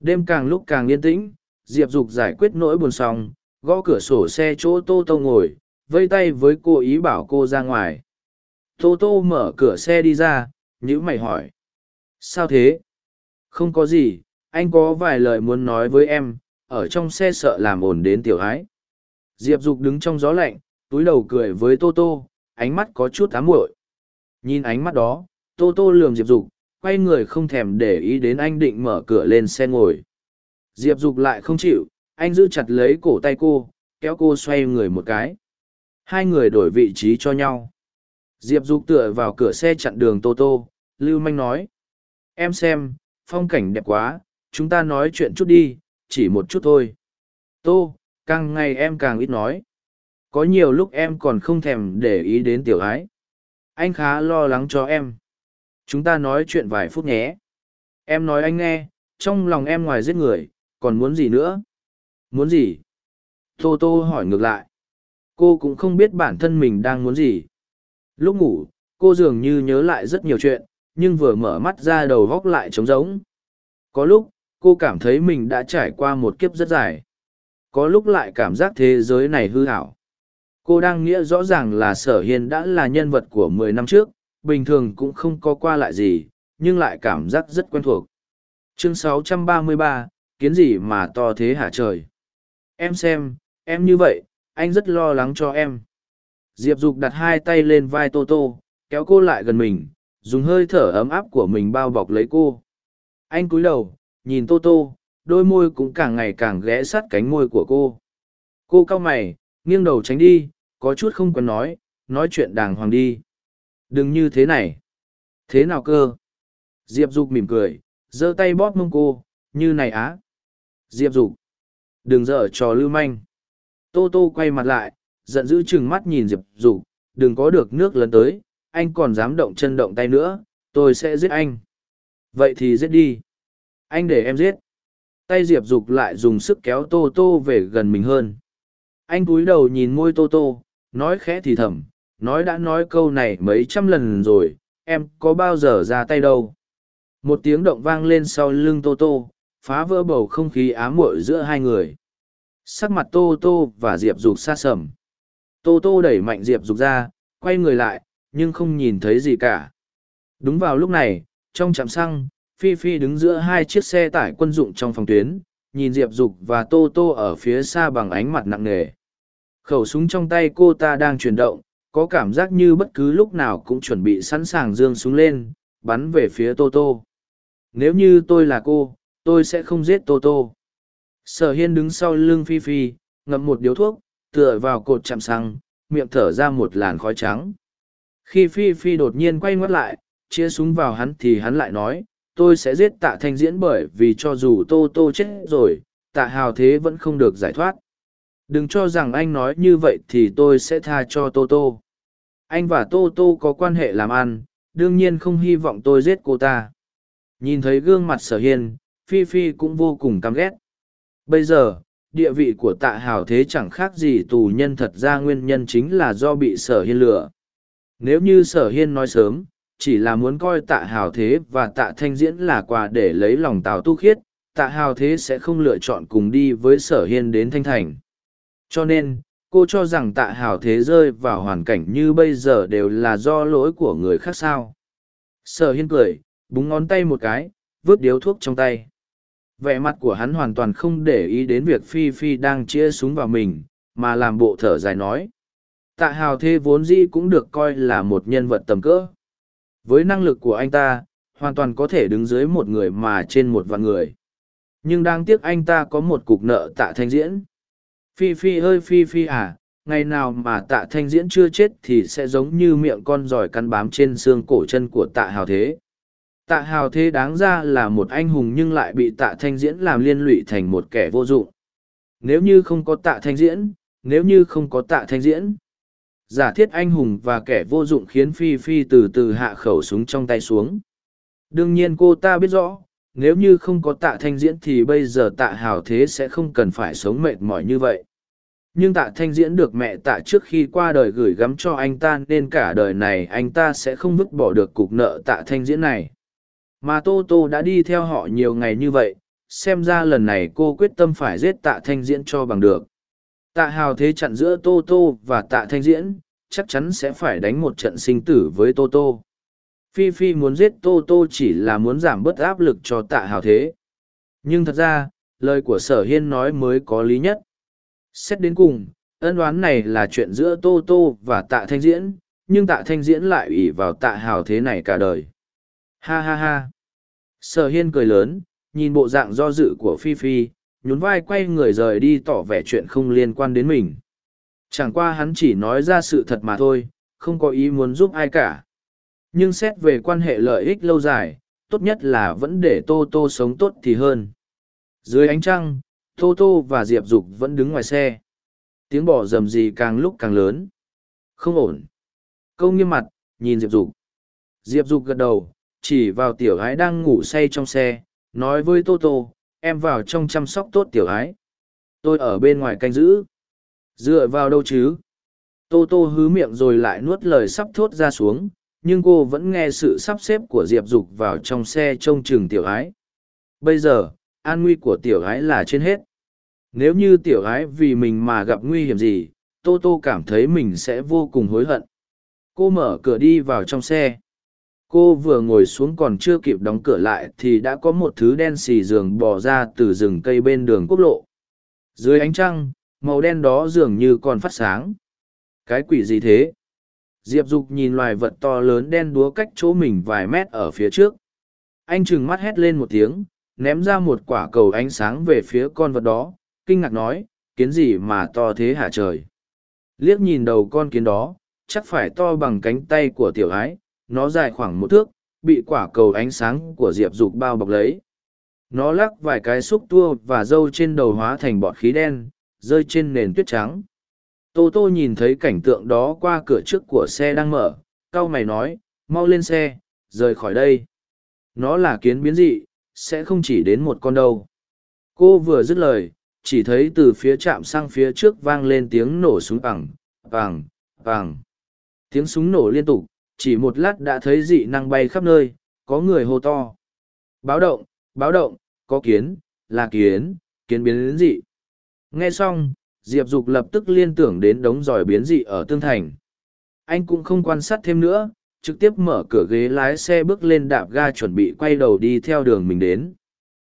Speaker 1: Đêm càng lúc càng yên tĩnh, diệp dục giải quyết nỗi buồn xong, gõ cửa sổ xe chỗ tô tô ngồi, vây tay với cô ý bảo cô ra ngoài. Tô tô mở cửa xe đi ra, nhữ mày hỏi. Sao thế? Không có gì, anh có vài lời muốn nói với em, ở trong xe sợ làm ồn đến tiểu ái. Diệp dục đứng trong gió lạnh, túi đầu cười với tô tô, ánh mắt có chút ám muội nhìn ánh mắt đó, tô tô lườm diệp dục, quay người không thèm để ý đến anh định mở cửa lên xe ngồi. Diệp dục lại không chịu, anh giữ chặt lấy cổ tay cô, kéo cô xoay người một cái. Hai người đổi vị trí cho nhau. Diệp dục tựa vào cửa xe chặn đường tô tô, lưu manh nói. Em xem, phong cảnh đẹp quá, chúng ta nói chuyện chút đi, chỉ một chút thôi. Tô, càng ngày em càng ít nói. Có nhiều lúc em còn không thèm để ý đến tiểu ái anh khá lo lắng cho em. Chúng ta nói chuyện vài phút nhé. Em nói anh nghe, trong lòng em ngoài giết người, còn muốn gì nữa? Muốn gì? Tô tô hỏi ngược lại. Cô cũng không biết bản thân mình đang muốn gì. Lúc ngủ, cô dường như nhớ lại rất nhiều chuyện, nhưng vừa mở mắt ra đầu góc lại trống rỗng. Có lúc, cô cảm thấy mình đã trải qua một kiếp rất dài. Có lúc lại cảm giác thế giới này hư hảo cô đang nghĩa rõ ràng là sở hiên đã là nhân vật của mười năm trước bình thường cũng không có qua lại gì nhưng lại cảm giác rất quen thuộc. Chương 633, kiến gì mà to thế hả trời? Em xem em như vậy anh rất lo lắng cho em. Diệp dục đặt hai tay lên vai tô tô kéo cô lại gần mình dùng hơi thở ấm áp của mình bao bọc lấy cô. Anh cúi đầu nhìn tô tô đôi môi cũng càng ngày càng ghé sát cánh môi của cô. Cô cau mày nghiêng đầu tránh đi có chút không cần nói nói chuyện đàng hoàng đi. Đừng như thế này. Thế nào cơ? Diệp dục mỉm cười, giơ tay bóp mông cô, như này á. Diệp dục, đừng dở trò lưu manh. Tô tô quay mặt lại, giận dữ chừng mắt nhìn diệp dục, đừng có được nước lớn tới, anh còn dám động chân động tay nữa, tôi sẽ giết anh. Vậy thì giết đi. Anh để em giết. Tay diệp dục lại dùng sức kéo tô tô về gần mình hơn. Anh cúi đầu nhìn môi tô tô nói khẽ thì thầm nói đã nói câu này mấy trăm lần rồi em có bao giờ ra tay đâu một tiếng động vang lên sau lưng tô tô phá vỡ bầu không khí ám muội giữa hai người sắc mặt tô tô và diệp dục xa sầm Tô Tô đẩy mạnh Diệp Dục ra, quay người lại, nhưng không nhìn thấy gì cả. Đúng vào lúc này, trong trạm xăng, Phi Phi đứng giữa hai chiếc xe tải quân dụng trong phòng tuyến, nhìn Diệp Dục và Tô Tô ở phía xa bằng ánh mặt nặng nề. Khẩu súng trong tay cô ta đang chuyển động, có cảm giác như bất cứ lúc nào cũng chuẩn bị sẵn sàng dương súng lên, bắn về phía Tô Tô. Nếu như tôi là cô, tôi sẽ không giết Tô Tô. Sở Hiên đứng sau lưng Phi Phi, ngậm một điếu thuốc, tựa vào cột chạm xăng, miệng thở ra một làn khói trắng. Khi Phi Phi đột nhiên quay ngoắt lại, chia súng vào hắn thì hắn lại nói, tôi sẽ giết tạ thanh diễn bởi vì cho dù Tô Tô chết rồi, tạ hào thế vẫn không được giải thoát. Đừng cho rằng anh nói như vậy thì tôi sẽ tha cho Tô Tô. Anh và Tô Tô có quan hệ làm ăn, đương nhiên không hy vọng tôi giết cô ta. Nhìn thấy gương mặt sở hiên, Phi Phi cũng vô cùng căm ghét. Bây giờ, địa vị của tạ hào thế chẳng khác gì tù nhân thật ra nguyên nhân chính là do bị sở hiên lừa. Nếu như sở hiên nói sớm, chỉ là muốn coi tạ hào thế và tạ thanh diễn là quà để lấy lòng tào tu khiết, tạ hào thế sẽ không lựa chọn cùng đi với sở hiên đến thanh thành. Cho nên, cô cho rằng tạ hào thế rơi vào hoàn cảnh như bây giờ đều là do lỗi của người khác sao. Sở hiên cười, búng ngón tay một cái, vứt điếu thuốc trong tay. Vẻ mặt của hắn hoàn toàn không để ý đến việc Phi Phi đang chia súng vào mình, mà làm bộ thở dài nói. Tạ hào thế vốn dĩ cũng được coi là một nhân vật tầm cỡ. Với năng lực của anh ta, hoàn toàn có thể đứng dưới một người mà trên một vạn người. Nhưng đáng tiếc anh ta có một cục nợ tạ thanh diễn. Phi Phi ơi Phi Phi à, ngày nào mà tạ thanh diễn chưa chết thì sẽ giống như miệng con giỏi cắn bám trên xương cổ chân của tạ hào thế. Tạ hào thế đáng ra là một anh hùng nhưng lại bị tạ thanh diễn làm liên lụy thành một kẻ vô dụng. Nếu như không có tạ thanh diễn nếu như không có tạ thanh diễn giả thiết anh hùng và kẻ vô dụng khiến phi phi từ từ hạ khẩu súng trong tay xuống. Đương nhiên cô ta biết rõ nếu như không có tạ thanh diễn thì bây giờ tạ hào thế sẽ không cần phải sống mệt mỏi như vậy. Nhưng tạ thanh diễn được mẹ tạ trước khi qua đời gửi gắm cho anh ta nên cả đời này anh ta sẽ không vứt bỏ được cục nợ tạ thanh diễn này. Mà tô tô đã đi theo họ nhiều ngày như vậy, xem ra lần này cô quyết tâm phải giết tạ thanh diễn cho bằng được. Tạ hào thế chặn giữa tô tô và tạ thanh diễn, chắc chắn sẽ phải đánh một trận sinh tử với tô tô phi phi muốn giết tô tô chỉ là muốn giảm bớt áp lực cho tạ hào thế nhưng thật ra lời của sở hiên nói mới có lý nhất xét đến cùng ân oán này là chuyện giữa tô tô và tạ thanh diễn nhưng tạ thanh diễn lại ủy vào tạ hào thế này cả đời Ha ha ha. Sở hiên cười lớn, nhìn bộ dạng do dự của Phi Phi, nhún vai quay người rời đi tỏ vẻ chuyện không liên quan đến mình. Chẳng qua hắn chỉ nói ra sự thật mà thôi, không có ý muốn giúp ai cả. Nhưng xét về quan hệ lợi ích lâu dài, tốt nhất là vẫn để Tô Tô sống tốt thì hơn. Dưới ánh trăng, Tô Tô và Diệp Dục vẫn đứng ngoài xe. Tiếng bỏ rầm gì càng lúc càng lớn. Không ổn. Câu nghiêm mặt, nhìn Diệp Dục. Diệp Dục gật đầu, chỉ vào tiểu gái đang ngủ say trong xe, nói với Tô Tô, em vào trong chăm sóc tốt tiểu gái. Tôi ở bên ngoài canh giữ. Dựa vào đâu chứ? Tô Tô hứ miệng rồi lại nuốt lời sắp thốt ra xuống, nhưng cô vẫn nghe sự sắp xếp của Diệp Dục vào trong xe trông chừng tiểu Ái. Bây giờ, an nguy của tiểu Ái là trên hết. Nếu như tiểu Ái vì mình mà gặp nguy hiểm gì, Tô Tô cảm thấy mình sẽ vô cùng hối hận. Cô mở cửa đi vào trong xe cô vừa ngồi xuống còn chưa kịp đóng cửa lại thì đã có một thứ đen xì giường bò ra từ rừng cây bên đường quốc lộ dưới ánh trăng màu đen đó dường như còn phát sáng cái quỷ gì thế diệp dục nhìn loài vật to lớn đen đúa cách chỗ mình vài mét ở phía trước anh trừng mắt hét lên một tiếng ném ra một quả cầu ánh sáng về phía con vật đó kinh ngạc nói kiến gì mà to thế hả trời liếc nhìn đầu con kiến đó chắc phải to bằng cánh tay của tiểu ái nó dài khoảng một thước, bị quả cầu ánh sáng của Diệp Dục bao bọc lấy. Nó lắc vài cái xúc tua và râu trên đầu hóa thành bọt khí đen, rơi trên nền tuyết trắng. Tô Tô nhìn thấy cảnh tượng đó qua cửa trước của xe đang mở, cau mày nói, mau lên xe, rời khỏi đây. Nó là kiến biến dị, sẽ không chỉ đến một con đâu. Cô vừa dứt lời, chỉ thấy từ phía trạm sang phía trước vang lên tiếng nổ súng bằng, bằng, bằng. Tiếng súng nổ liên tục, chỉ một lát đã thấy dị năng bay khắp nơi, có người hô to. Báo động, báo động, có kiến, là kiến, kiến biến dị. Nghe xong, diệp dục lập tức liên tưởng đến đống giỏi biến dị ở tương thành. Anh cũng không quan sát thêm nữa, trực tiếp mở cửa ghế lái xe bước lên đạp ga chuẩn bị quay đầu đi theo đường mình đến.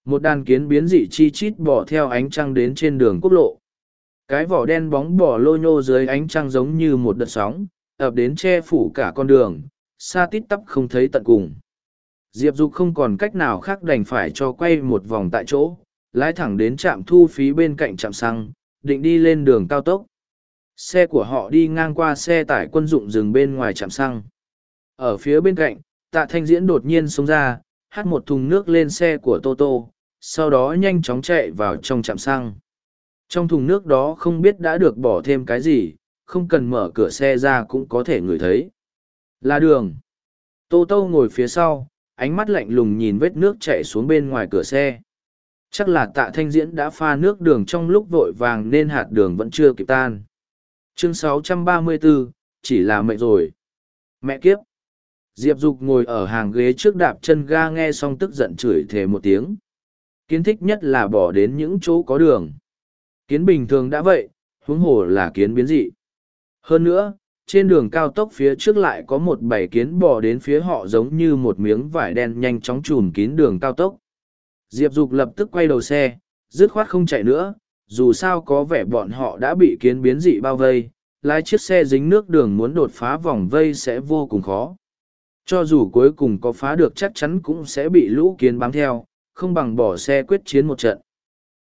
Speaker 1: Một đàn kiến biến dị chi chít bỏ theo ánh trăng đến trên đường quốc lộ. Cái vỏ đen bóng bỏ lô nhô dưới ánh trăng giống như một đợt sóng, ập đến che phủ cả con đường, xa tít tắp không thấy tận cùng. Diệp dục không còn cách nào khác đành phải cho quay một vòng tại chỗ, lái thẳng đến trạm thu phí bên cạnh trạm xăng định đi lên đường cao tốc. Xe của họ đi ngang qua xe tải quân dụng dừng bên ngoài trạm xăng. Ở phía bên cạnh, tạ thanh diễn đột nhiên xông ra hắt một thùng nước lên xe của toto sau đó nhanh chóng chạy vào trong trạm xăng. Trong thùng nước đó không biết đã được bỏ thêm cái gì, không cần mở cửa xe ra cũng có thể ngửi thấy. Là đường. Tô tô ngồi phía sau, ánh mắt lạnh lùng nhìn vết nước chạy xuống bên ngoài cửa xe chắc là tạ thanh diễn đã pha nước đường trong lúc vội vàng nên hạt đường vẫn chưa kịp tan. Chương 634, chỉ là mệnh rồi. Mẹ kiếp. Diệp dục ngồi ở hàng ghế trước đạp chân ga nghe xong tức giận chửi thề một tiếng. Kiến thích nhất là bỏ đến những chỗ có đường. Kiến bình thường đã vậy huống hồ là kiến biến dị. Hơn nữa trên đường cao tốc phía trước lại có một bảy kiến bò đến phía họ giống như một miếng vải đen nhanh chóng chùm kín đường cao tốc diệp dục lập tức quay đầu xe, dứt khoát không chạy nữa, dù sao có vẻ bọn họ đã bị kiến biến dị bao vây, lái chiếc xe dính nước đường muốn đột phá vòng vây sẽ vô cùng khó. Cho dù cuối cùng có phá được chắc chắn cũng sẽ bị lũ kiến bám theo, không bằng bỏ xe quyết chiến một trận.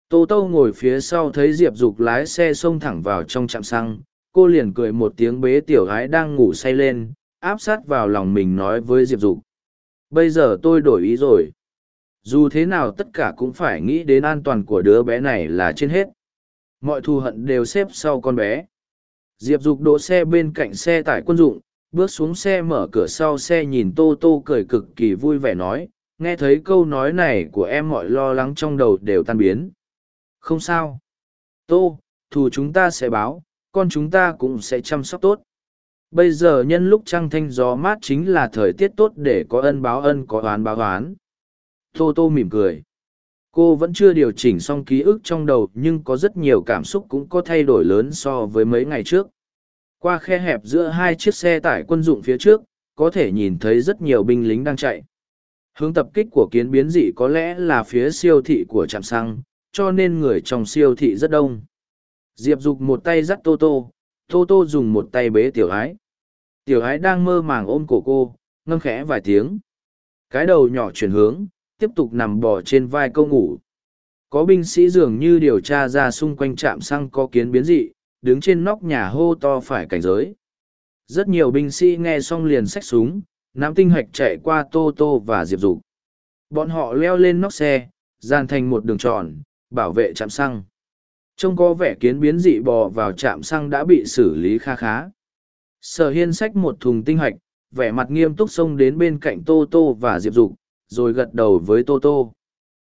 Speaker 1: Tô tô ngồi phía sau thấy diệp dục lái xe xông thẳng vào trong trạm xăng, cô liền cười một tiếng bế tiểu gái đang ngủ say lên, áp sát vào lòng mình nói với diệp dục. Bây giờ tôi đổi ý rồi dù thế nào tất cả cũng phải nghĩ đến an toàn của đứa bé này là trên hết. Mọi thù hận đều xếp sau con bé. Diệp dục đỗ xe bên cạnh xe tải quân dụng, bước xuống xe mở cửa sau xe nhìn tô tô cười cực kỳ vui vẻ nói, nghe thấy câu nói này của em mọi lo lắng trong đầu đều tan biến. Không sao. Tô, thù chúng ta sẽ báo, con chúng ta cũng sẽ chăm sóc tốt. Bây giờ nhân lúc trăng thanh gió mát chính là thời tiết tốt để có ân báo ân, có oán báo oán tô tô mỉm cười. Cô vẫn chưa điều chỉnh xong ký ức trong đầu, nhưng có rất nhiều cảm xúc cũng có thay đổi lớn so với mấy ngày trước. Qua khe hẹp giữa hai chiếc xe tải quân dụng phía trước, có thể nhìn thấy rất nhiều binh lính đang chạy. Hướng tập kích của kiến biến dị có lẽ là phía siêu thị của trạm xăng, cho nên người trong siêu thị rất đông. Diệp dục một tay dắt tô tô tô tô dùng một tay bế tiểu ái. Tiểu ái đang mơ màng ôm cổ cô, ngâm khẽ vài tiếng. Cái đầu nhỏ chuyển hướng tiếp tục nằm bò trên vai câu ngủ. Có binh sĩ dường như điều tra ra xung quanh trạm xăng có kiến biến dị, đứng trên nóc nhà hô to phải cảnh giới. Rất nhiều binh sĩ nghe xong liền xách súng, nắm tinh hạch chạy qua tô tô và diệp dục. Bọn họ leo lên nóc xe gian thành một đường tròn, bảo vệ trạm xăng. Trông có vẻ kiến biến dị bò vào trạm xăng đã bị xử lý kha khá. Sở hiên xách một thùng tinh hạch, vẻ mặt nghiêm túc xông đến bên cạnh tô tô và diệp dục rồi gật đầu với tô tô.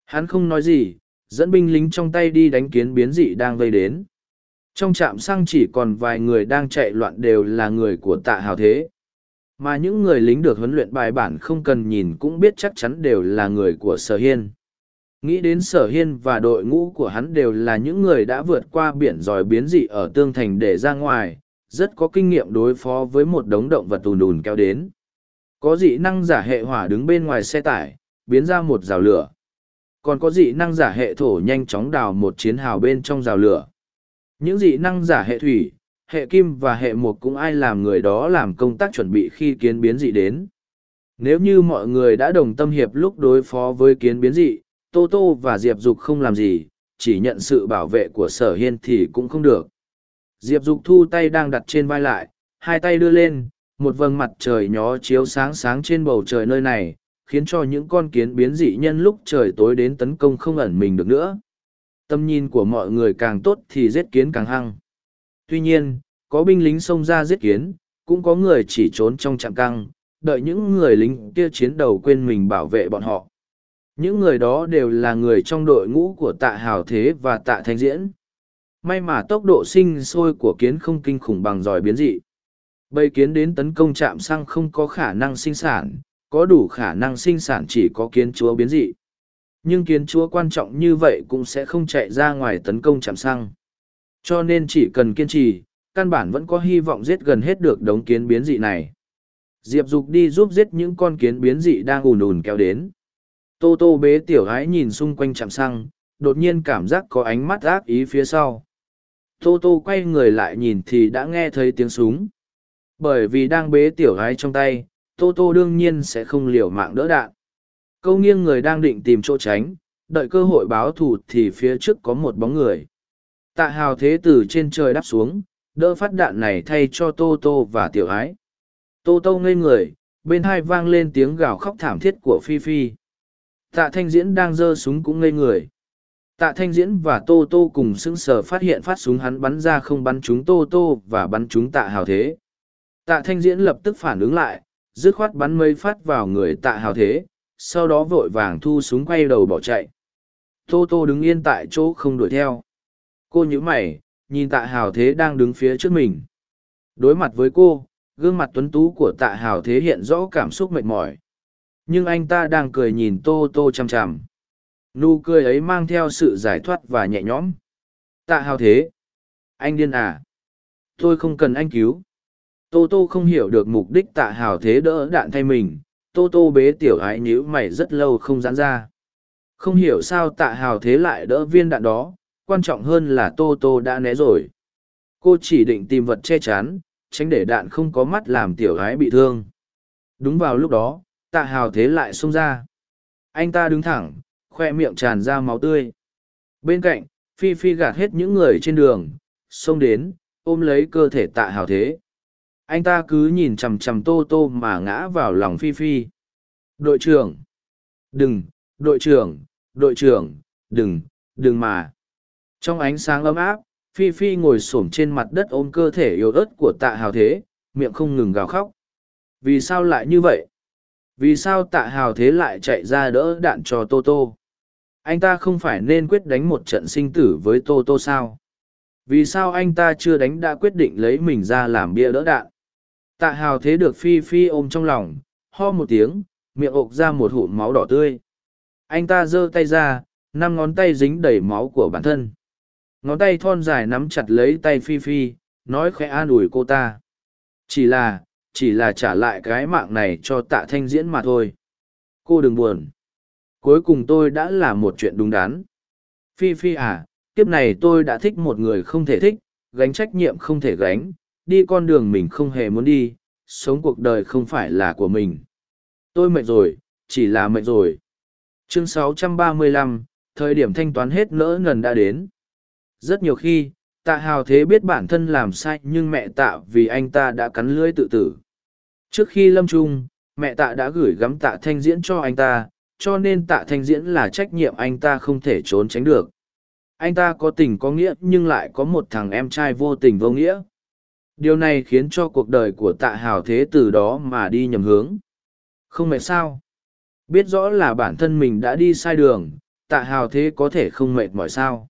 Speaker 1: Hắn không nói gì, dẫn binh lính trong tay đi đánh kiến biến dị đang vây đến. Trong trạm xăng chỉ còn vài người đang chạy loạn đều là người của tạ hào thế. Mà những người lính được huấn luyện bài bản không cần nhìn cũng biết chắc chắn đều là người của sở hiên. Nghĩ đến sở hiên và đội ngũ của hắn đều là những người đã vượt qua biển giỏi biến dị ở tương thành để ra ngoài, rất có kinh nghiệm đối phó với một đống động vật tùn đùn kéo đến có dị năng giả hệ hỏa đứng bên ngoài xe tải, biến ra một rào lửa. Còn có dị năng giả hệ thổ nhanh chóng đào một chiến hào bên trong rào lửa. Những dị năng giả hệ thủy, hệ kim và hệ mục cũng ai làm người đó làm công tác chuẩn bị khi kiến biến dị đến. Nếu như mọi người đã đồng tâm hiệp lúc đối phó với kiến biến dị, tô tô và diệp dục không làm gì, chỉ nhận sự bảo vệ của sở hiên thì cũng không được. Diệp dục thu tay đang đặt trên vai lại, hai tay đưa lên một vầng mặt trời nhó chiếu sáng sáng trên bầu trời nơi này, khiến cho những con kiến biến dị nhân lúc trời tối đến tấn công không ẩn mình được nữa. Tâm nhìn của mọi người càng tốt thì giết kiến càng hăng. Tuy nhiên, có binh lính xông ra giết kiến, cũng có người chỉ trốn trong trạm căng, đợi những người lính kia chiến đầu quên mình bảo vệ bọn họ. Những người đó đều là người trong đội ngũ của tạ hào thế và tạ thanh diễn. May mà tốc độ sinh sôi của kiến không kinh khủng bằng giỏi biến dị bầy kiến đến tấn công chạm xăng không có khả năng sinh sản có đủ khả năng sinh sản chỉ có kiến chúa biến dị nhưng kiến chúa quan trọng như vậy cũng sẽ không chạy ra ngoài tấn công chạm xăng Cho nên chỉ cần kiên trì, căn bản vẫn có hy vọng giết gần hết được đống kiến biến dị này. Diệp Dục đi giúp giết những con kiến biến dị đang ùn ùn kéo đến. Tô tô bế tiểu gái nhìn xung quanh chạm xăng, đột nhiên cảm giác có ánh mắt ác ý phía sau. Tô tô quay người lại nhìn thì đã nghe thấy tiếng súng. Bởi vì đang bế tiểu gái trong tay, tô tô đương nhiên sẽ không liều mạng đỡ đạn. Câu nghiêng người đang định tìm chỗ tránh, đợi cơ hội báo thù thì phía trước có một bóng người. Tạ hào thế từ trên trời đáp xuống, đỡ phát đạn này thay cho tô tô và tiểu ái. Tô tô ngây người, bên hai vang lên tiếng gào khóc thảm thiết của Phi Phi. Tạ thanh diễn đang giơ súng cũng ngây người. Tạ thanh diễn và tô tô cùng sững sờ phát hiện phát súng hắn bắn ra không bắn chúng tô tô và bắn chúng tạ hào thế. Tạ thanh diễn lập tức phản ứng lại, dứt khoát bắn mây phát vào người tạ hào thế, sau đó vội vàng thu súng quay đầu bỏ chạy. Tô tô đứng yên tại chỗ không đuổi theo. Cô nhíu mày, nhìn tạ hào thế đang đứng phía trước mình. Đối mặt với cô, gương mặt tuấn tú của tạ hào thế hiện rõ cảm xúc mệt mỏi. Nhưng anh ta đang cười nhìn tô tô chằm chằm. Nụ cười ấy mang theo sự giải thoát và nhẹ nhõm. Tạ hào thế. Anh điên à? Tôi không cần anh cứu. Tô tô không hiểu được mục đích tạ hào thế đỡ đạn thay mình. Tô tô bế tiểu ái nhíu mày rất lâu không giãn ra. Không hiểu sao tạ hào thế lại đỡ viên đạn đó, quan trọng hơn là tô tô đã né rồi cô chỉ định tìm vật che chắn tránh để đạn không có mắt làm tiểu gái bị thương đúng vào lúc đó tạ hào thế lại xông ra anh ta đứng thẳng khoe miệng tràn ra máu tươi bên cạnh phi phi gạt hết những người trên đường xông đến ôm lấy cơ thể tạ hào thế anh ta cứ nhìn chằm chằm tô tô mà ngã vào lòng phi phi đội trưởng đừng đội trưởng đội trưởng đừng đừng mà trong ánh sáng ấm áp, Phi Phi ngồi xổm trên mặt đất ôm cơ thể yếu ớt của tạ hào thế, miệng không ngừng gào khóc. Vì sao lại như vậy? Vì sao tạ hào thế lại chạy ra đỡ đạn cho Tô Tô? Anh ta không phải nên quyết đánh một trận sinh tử với Tô Tô sao? Vì sao anh ta chưa đánh đã quyết định lấy mình ra làm bia đỡ đạn? Tạ hào thế được Phi Phi ôm trong lòng, ho một tiếng, miệng ộc ra một hụt máu đỏ tươi. Anh ta giơ tay ra, năm ngón tay dính đầy máu của bản thân. Ngón tay thon dài nắm chặt lấy tay phi phi nói khẽ an ủi cô ta. Chỉ là chỉ là trả lại cái mạng này cho tạ thanh diễn mà thôi. Cô đừng buồn. Cuối cùng tôi đã làm một chuyện đúng đắn. Phi phi à kiếp này tôi đã thích một người không thể thích gánh trách nhiệm không thể gánh đi con đường mình không hề muốn đi sống cuộc đời không phải là của mình tôi mệt rồi chỉ là mệt rồi chương 635, thời điểm thanh toán hết nỡ nần đã đến rất nhiều khi, tạ hào thế biết bản thân làm sai nhưng mẹ tạ vì anh ta đã cắn lưỡi tự tử. Trước khi lâm trung, mẹ tạ đã gửi gắm tạ thanh diễn cho anh ta, cho nên tạ thanh diễn là trách nhiệm anh ta không thể trốn tránh được. Anh ta có tình có nghĩa nhưng lại có một thằng em trai vô tình vô nghĩa. Điều này khiến cho cuộc đời của tạ hào thế từ đó mà đi nhầm hướng. Không mệt sao? Biết rõ là bản thân mình đã đi sai đường, tạ hào thế có thể không mệt mỏi sao?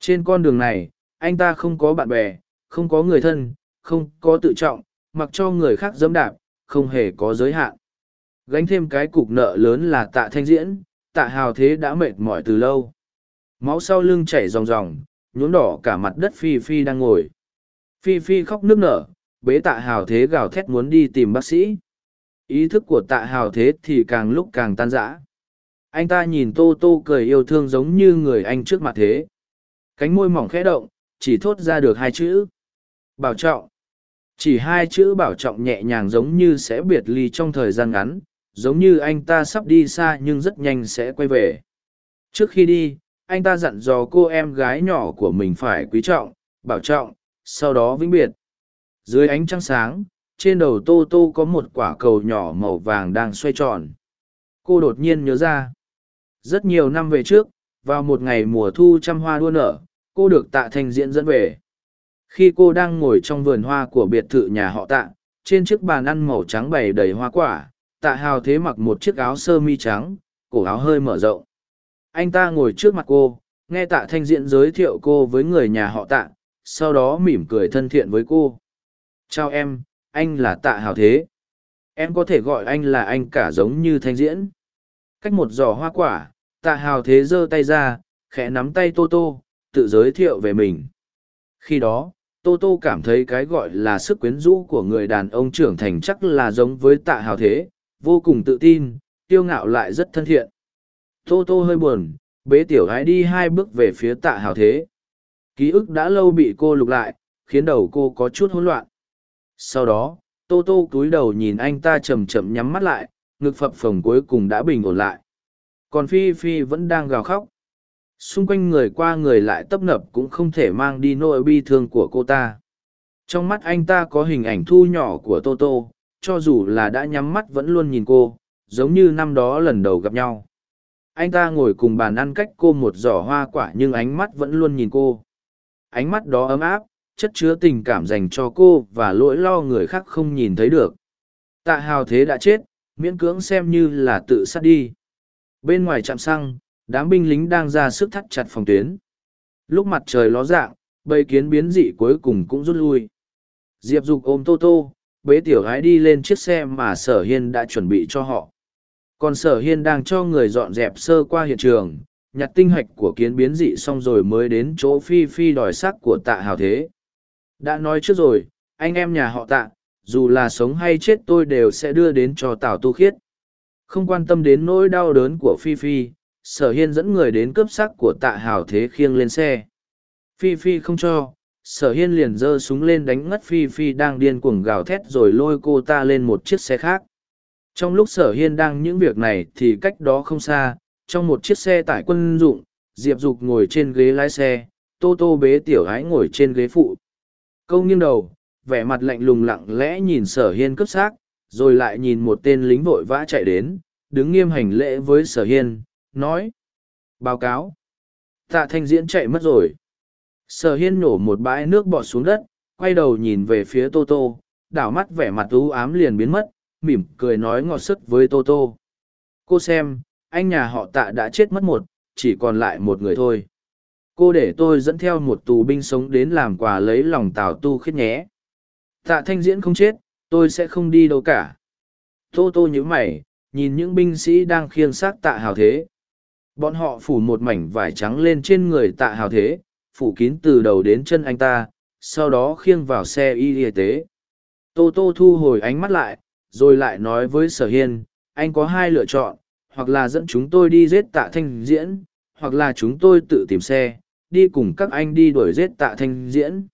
Speaker 1: Trên con đường này, anh ta không có bạn bè, không có người thân, không có tự trọng, mặc cho người khác dẫm đạp, không hề có giới hạn. Gánh thêm cái cục nợ lớn là tạ thanh diễn, tạ hào thế đã mệt mỏi từ lâu. Máu sau lưng chảy ròng ròng, nhuốm đỏ cả mặt đất Phi Phi đang ngồi. Phi Phi khóc nước nở, bế tạ hào thế gào thét muốn đi tìm bác sĩ. Ý thức của tạ hào thế thì càng lúc càng tan rã. Anh ta nhìn Tô Tô cười yêu thương giống như người anh trước mặt thế. Cánh môi mỏng khẽ động, chỉ thốt ra được hai chữ. Bảo trọng. Chỉ hai chữ bảo trọng nhẹ nhàng giống như sẽ biệt ly trong thời gian ngắn, giống như anh ta sắp đi xa nhưng rất nhanh sẽ quay về. Trước khi đi, anh ta dặn dò cô em gái nhỏ của mình phải quý trọng, bảo trọng, sau đó vĩnh biệt. Dưới ánh trăng sáng, trên đầu tô tô có một quả cầu nhỏ màu vàng đang xoay tròn. Cô đột nhiên nhớ ra. Rất nhiều năm về trước, vào một ngày mùa thu trăm hoa đua nở, cô được tạ thanh diễn dẫn về khi cô đang ngồi trong vườn hoa của biệt thự nhà họ tạ trên chiếc bàn ăn màu trắng bày đầy hoa quả tạ hào thế mặc một chiếc áo sơ mi trắng cổ áo hơi mở rộng anh ta ngồi trước mặt cô nghe tạ thanh diễn giới thiệu cô với người nhà họ tạ sau đó mỉm cười thân thiện với cô chào em anh là tạ hào thế em có thể gọi anh là anh cả giống như thanh diễn cách một giỏ hoa quả tạ hào thế giơ tay ra khẽ nắm tay tô tô tự giới thiệu về mình Khi đó, Tô Tô cảm thấy cái gọi là sức quyến rũ của người đàn ông trưởng thành chắc là giống với tạ hào thế, vô cùng tự tin, tiêu ngạo lại rất thân thiện. Tô Tô hơi buồn, bế tiểu gái đi hai bước về phía tạ hào thế. Ký ức đã lâu bị cô lục lại, khiến đầu cô có chút hỗn loạn. Sau đó, Tô Tô cúi đầu nhìn anh ta chậm chậm nhắm mắt lại, ngực phập phồng cuối cùng đã bình ổn lại. Còn Phi Phi vẫn đang gào khóc. Xung quanh người qua người lại tấp nập cũng không thể mang đi nỗi bi thương của cô ta. Trong mắt anh ta có hình ảnh thu nhỏ của Tô Tô, cho dù là đã nhắm mắt vẫn luôn nhìn cô, giống như năm đó lần đầu gặp nhau. Anh ta ngồi cùng bàn ăn cách cô một giỏ hoa quả nhưng ánh mắt vẫn luôn nhìn cô. Ánh mắt đó ấm áp, chất chứa tình cảm dành cho cô và lỗi lo người khác không nhìn thấy được. Tạ hào thế đã chết, miễn cưỡng xem như là tự sát đi. Bên ngoài trạm xăng, đám binh lính đang ra sức thắt chặt phòng tuyến. Lúc mặt trời ló dạng, bầy kiến biến dị cuối cùng cũng rút lui. Diệp Dục ôm Tô Tô, bế tiểu gái đi lên chiếc xe mà Sở Hiên đã chuẩn bị cho họ. Còn Sở Hiên đang cho người dọn dẹp sơ qua hiện trường, nhặt tinh hạch của kiến biến dị xong rồi mới đến chỗ Phi Phi đòi xác của tạ hào thế. Đã nói trước rồi, anh em nhà họ tạ, dù là sống hay chết tôi đều sẽ đưa đến cho Tào Tu Khiết. Không quan tâm đến nỗi đau đớn của Phi Phi, sở hiên dẫn người đến cướp sắc của tạ hào thế khiêng lên xe. Phi Phi không cho, sở hiên liền giơ súng lên đánh ngất Phi Phi đang điên cuồng gào thét rồi lôi cô ta lên một chiếc xe khác. Trong lúc sở hiên đang những việc này thì cách đó không xa, trong một chiếc xe tải quân dụng, Diệp Dục ngồi trên ghế lái xe, Tô Tô bế tiểu gái ngồi trên ghế phụ. Câu nghiêng đầu, vẻ mặt lạnh lùng lặng lẽ nhìn sở hiên cướp xác, rồi lại nhìn một tên lính vội vã chạy đến, đứng nghiêm hành lễ với sở hiên, nói. Báo cáo. Tạ thanh diễn chạy mất rồi. Sở hiên nổ một bãi nước bọt xuống đất, quay đầu nhìn về phía Tô Tô, đảo mắt vẻ mặt u ám liền biến mất, mỉm cười nói ngọt sức với Tô Tô. Cô xem, anh nhà họ tạ đã chết mất một, chỉ còn lại một người thôi. Cô để tôi dẫn theo một tù binh sống đến làm quà lấy lòng tào tu khiết nhé. Tạ thanh diễn không chết, tôi sẽ không đi đâu cả. Tô tô nhíu mày, nhìn những binh sĩ đang khiêng xác tạ hào thế. Bọn họ phủ một mảnh vải trắng lên trên người tạ hào thế, phủ kín từ đầu đến chân anh ta, sau đó khiêng vào xe y y tế. Tô tô thu hồi ánh mắt lại, rồi lại nói với sở hiên, anh có hai lựa chọn, hoặc là dẫn chúng tôi đi giết tạ thanh diễn, hoặc là chúng tôi tự tìm xe, đi cùng các anh đi đuổi giết tạ thanh diễn.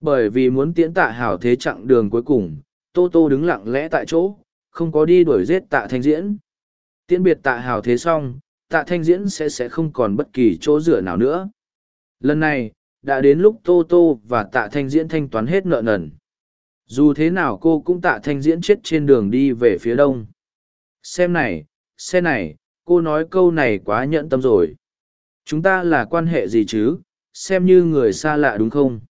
Speaker 1: Bởi vì muốn tiễn tạ hảo thế chặng đường cuối cùng, Tô Tô đứng lặng lẽ tại chỗ, không có đi đuổi giết tạ thanh diễn. Tiễn biệt tạ hảo thế xong, tạ thanh diễn sẽ sẽ không còn bất kỳ chỗ dựa nào nữa. Lần này, đã đến lúc Tô Tô và tạ thanh diễn thanh toán hết nợ nần. Dù thế nào cô cũng tạ thanh diễn chết trên đường đi về phía đông. Xem này, xe này, cô nói câu này quá nhẫn tâm rồi. Chúng ta là quan hệ gì chứ, xem như người xa lạ đúng không?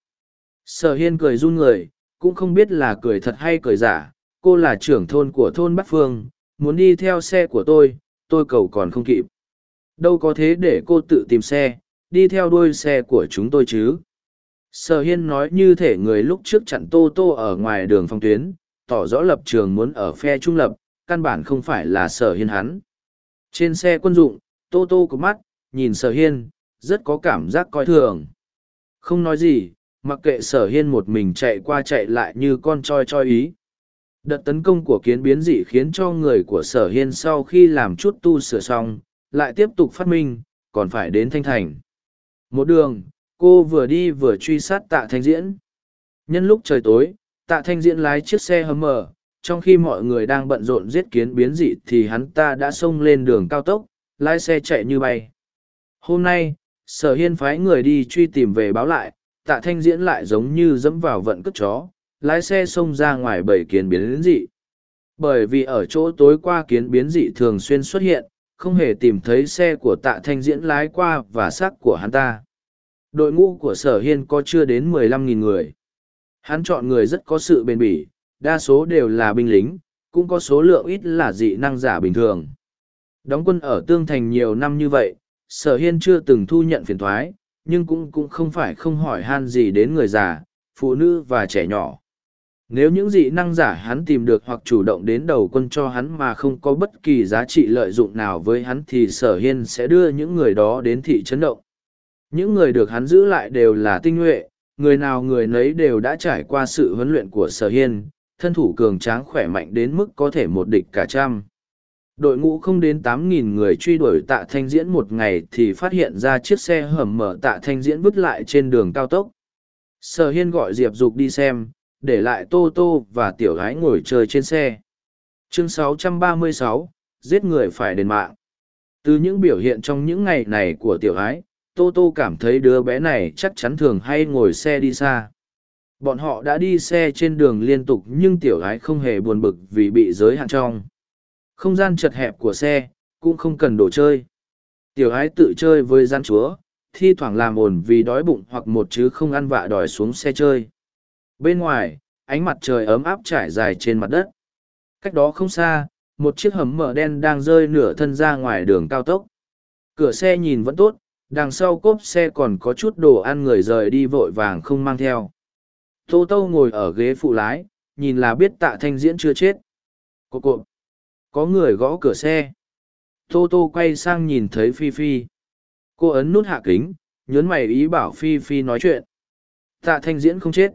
Speaker 1: Sở hiên cười run người, cũng không biết là cười thật hay cười giả, cô là trưởng thôn của thôn Bắc Phương, muốn đi theo xe của tôi, tôi cầu còn không kịp. Đâu có thế để cô tự tìm xe, đi theo đuôi xe của chúng tôi chứ. Sở hiên nói như thể người lúc trước chặn tô tô ở ngoài đường phong tuyến, tỏ rõ lập trường muốn ở phe trung lập, căn bản không phải là sở hiên hắn. Trên xe quân dụng, tô tô có mắt, nhìn sở hiên, rất có cảm giác coi thường. Không nói gì, mặc kệ sở hiên một mình chạy qua chạy lại như con choi choi ý. Đợt tấn công của kiến biến dị khiến cho người của sở hiên sau khi làm chút tu sửa xong, lại tiếp tục phát minh, còn phải đến thanh thành. Một đường, cô vừa đi vừa truy sát tạ thanh diễn. Nhân lúc trời tối, tạ thanh diễn lái chiếc xe hầm mở, trong khi mọi người đang bận rộn giết kiến biến dị thì hắn ta đã xông lên đường cao tốc, lái xe chạy như bay. Hôm nay, sở hiên phái người đi truy tìm về báo lại, tạ thanh diễn lại giống như dẫm vào vận cất chó, lái xe xông ra ngoài bảy kiến biến dị. Bởi vì ở chỗ tối qua kiến biến dị thường xuyên xuất hiện, không hề tìm thấy xe của tạ thanh diễn lái qua và xác của hắn ta. Đội ngũ của sở hiên có chưa đến mười lăm nghìn người. Hắn chọn người rất có sự bền bỉ, đa số đều là binh lính, cũng có số lượng ít là dị năng giả bình thường. Đóng quân ở Tương Thành nhiều năm như vậy, sở hiên chưa từng thu nhận phiền thoái, nhưng cũng cũng không phải không hỏi han gì đến người già, phụ nữ và trẻ nhỏ. Nếu những dị năng giả hắn tìm được hoặc chủ động đến đầu quân cho hắn mà không có bất kỳ giá trị lợi dụng nào với hắn thì sở hiên sẽ đưa những người đó đến thị trấn động. Những người được hắn giữ lại đều là tinh nhuệ, người nào người nấy đều đã trải qua sự huấn luyện của sở hiên, thân thủ cường tráng khỏe mạnh đến mức có thể một địch cả trăm. Đội ngũ không đến tám nghìn người truy đuổi tạ thanh diễn một ngày thì phát hiện ra chiếc xe hầm mở tạ thanh diễn vứt lại trên đường cao tốc. Sở hiên gọi Diệp Dục đi xem, để lại Tô Tô và tiểu gái ngồi chơi trên xe. Chương 636, giết người phải đền mạng. Từ những biểu hiện trong những ngày này của tiểu gái, Tô Tô cảm thấy đứa bé này chắc chắn thường hay ngồi xe đi xa. Bọn họ đã đi xe trên đường liên tục nhưng tiểu gái không hề buồn bực vì bị giới hạn trong. Không gian chật hẹp của xe, cũng không cần đồ chơi. Tiểu gái tự chơi với gian chúa, thi thoảng làm ồn vì đói bụng hoặc một chứ không ăn vạ đòi xuống xe chơi. Bên ngoài, ánh mặt trời ấm áp trải dài trên mặt đất. Cách đó không xa, một chiếc hầm mở đen đang rơi nửa thân ra ngoài đường cao tốc. Cửa xe nhìn vẫn tốt, đằng sau cốp xe còn có chút đồ ăn người rời đi vội vàng không mang theo. Tô Tô ngồi ở ghế phụ lái, nhìn là biết tạ thanh diễn chưa chết. Cô cộp. Có người gõ cửa xe. Tô Tô quay sang nhìn thấy Phi Phi. Cô ấn nút hạ kính, nhớn mày ý bảo Phi Phi nói chuyện. Tạ thanh diễn không chết.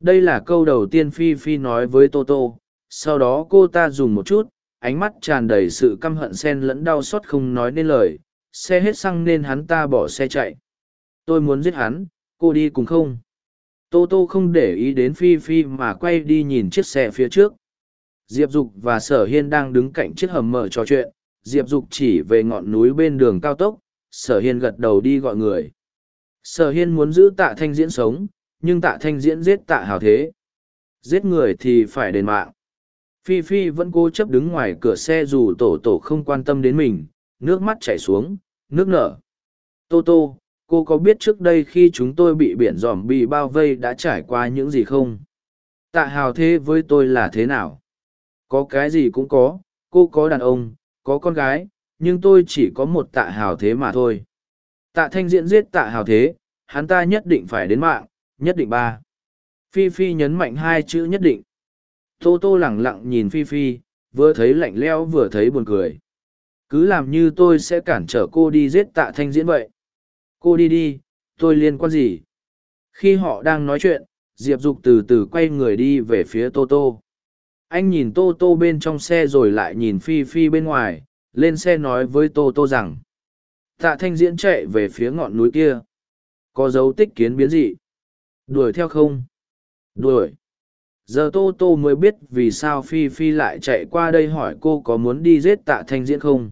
Speaker 1: Đây là câu đầu tiên Phi Phi nói với Tô Tô. Sau đó cô ta dùng một chút, ánh mắt tràn đầy sự căm hận xen lẫn đau xót không nói nên lời. Xe hết xăng nên hắn ta bỏ xe chạy. Tôi muốn giết hắn, cô đi cùng không? Tô Tô không để ý đến Phi Phi mà quay đi nhìn chiếc xe phía trước. Diệp Dục và Sở Hiên đang đứng cạnh chiếc hầm mở trò chuyện. Diệp Dục chỉ về ngọn núi bên đường cao tốc, Sở Hiên gật đầu đi gọi người. Sở Hiên muốn giữ tạ thanh diễn sống, nhưng tạ thanh diễn giết tạ hào thế. Giết người thì phải đền mạng. Phi Phi vẫn cố chấp đứng ngoài cửa xe dù tổ tổ không quan tâm đến mình, nước mắt chảy xuống, nước nở. Tô Tô, cô có biết trước đây khi chúng tôi bị biển dòm bị bao vây đã trải qua những gì không? Tạ hào thế với tôi là thế nào? Có cái gì cũng có, cô có đàn ông, có con gái, nhưng tôi chỉ có một tạ hào thế mà thôi. Tạ thanh diễn giết tạ hào thế, hắn ta nhất định phải đến mạng, nhất định ba. Phi phi nhấn mạnh hai chữ nhất định. Tô tô lẳng lặng nhìn phi phi, vừa thấy lạnh lẽo vừa thấy buồn cười. Cứ làm như tôi sẽ cản trở cô đi giết tạ thanh diễn vậy cô đi đi, tôi liên quan gì? Khi họ đang nói chuyện, diệp dục từ từ quay người đi về phía tô tô. Anh nhìn tô tô bên trong xe rồi lại nhìn phi phi bên ngoài, lên xe nói với tô tô rằng, tạ thanh diễn chạy về phía ngọn núi kia. Có dấu tích kiến biến dị. Đuổi theo không? Đuổi. Giờ tô tô mới biết vì sao phi phi lại chạy qua đây hỏi cô có muốn đi giết tạ thanh diễn không.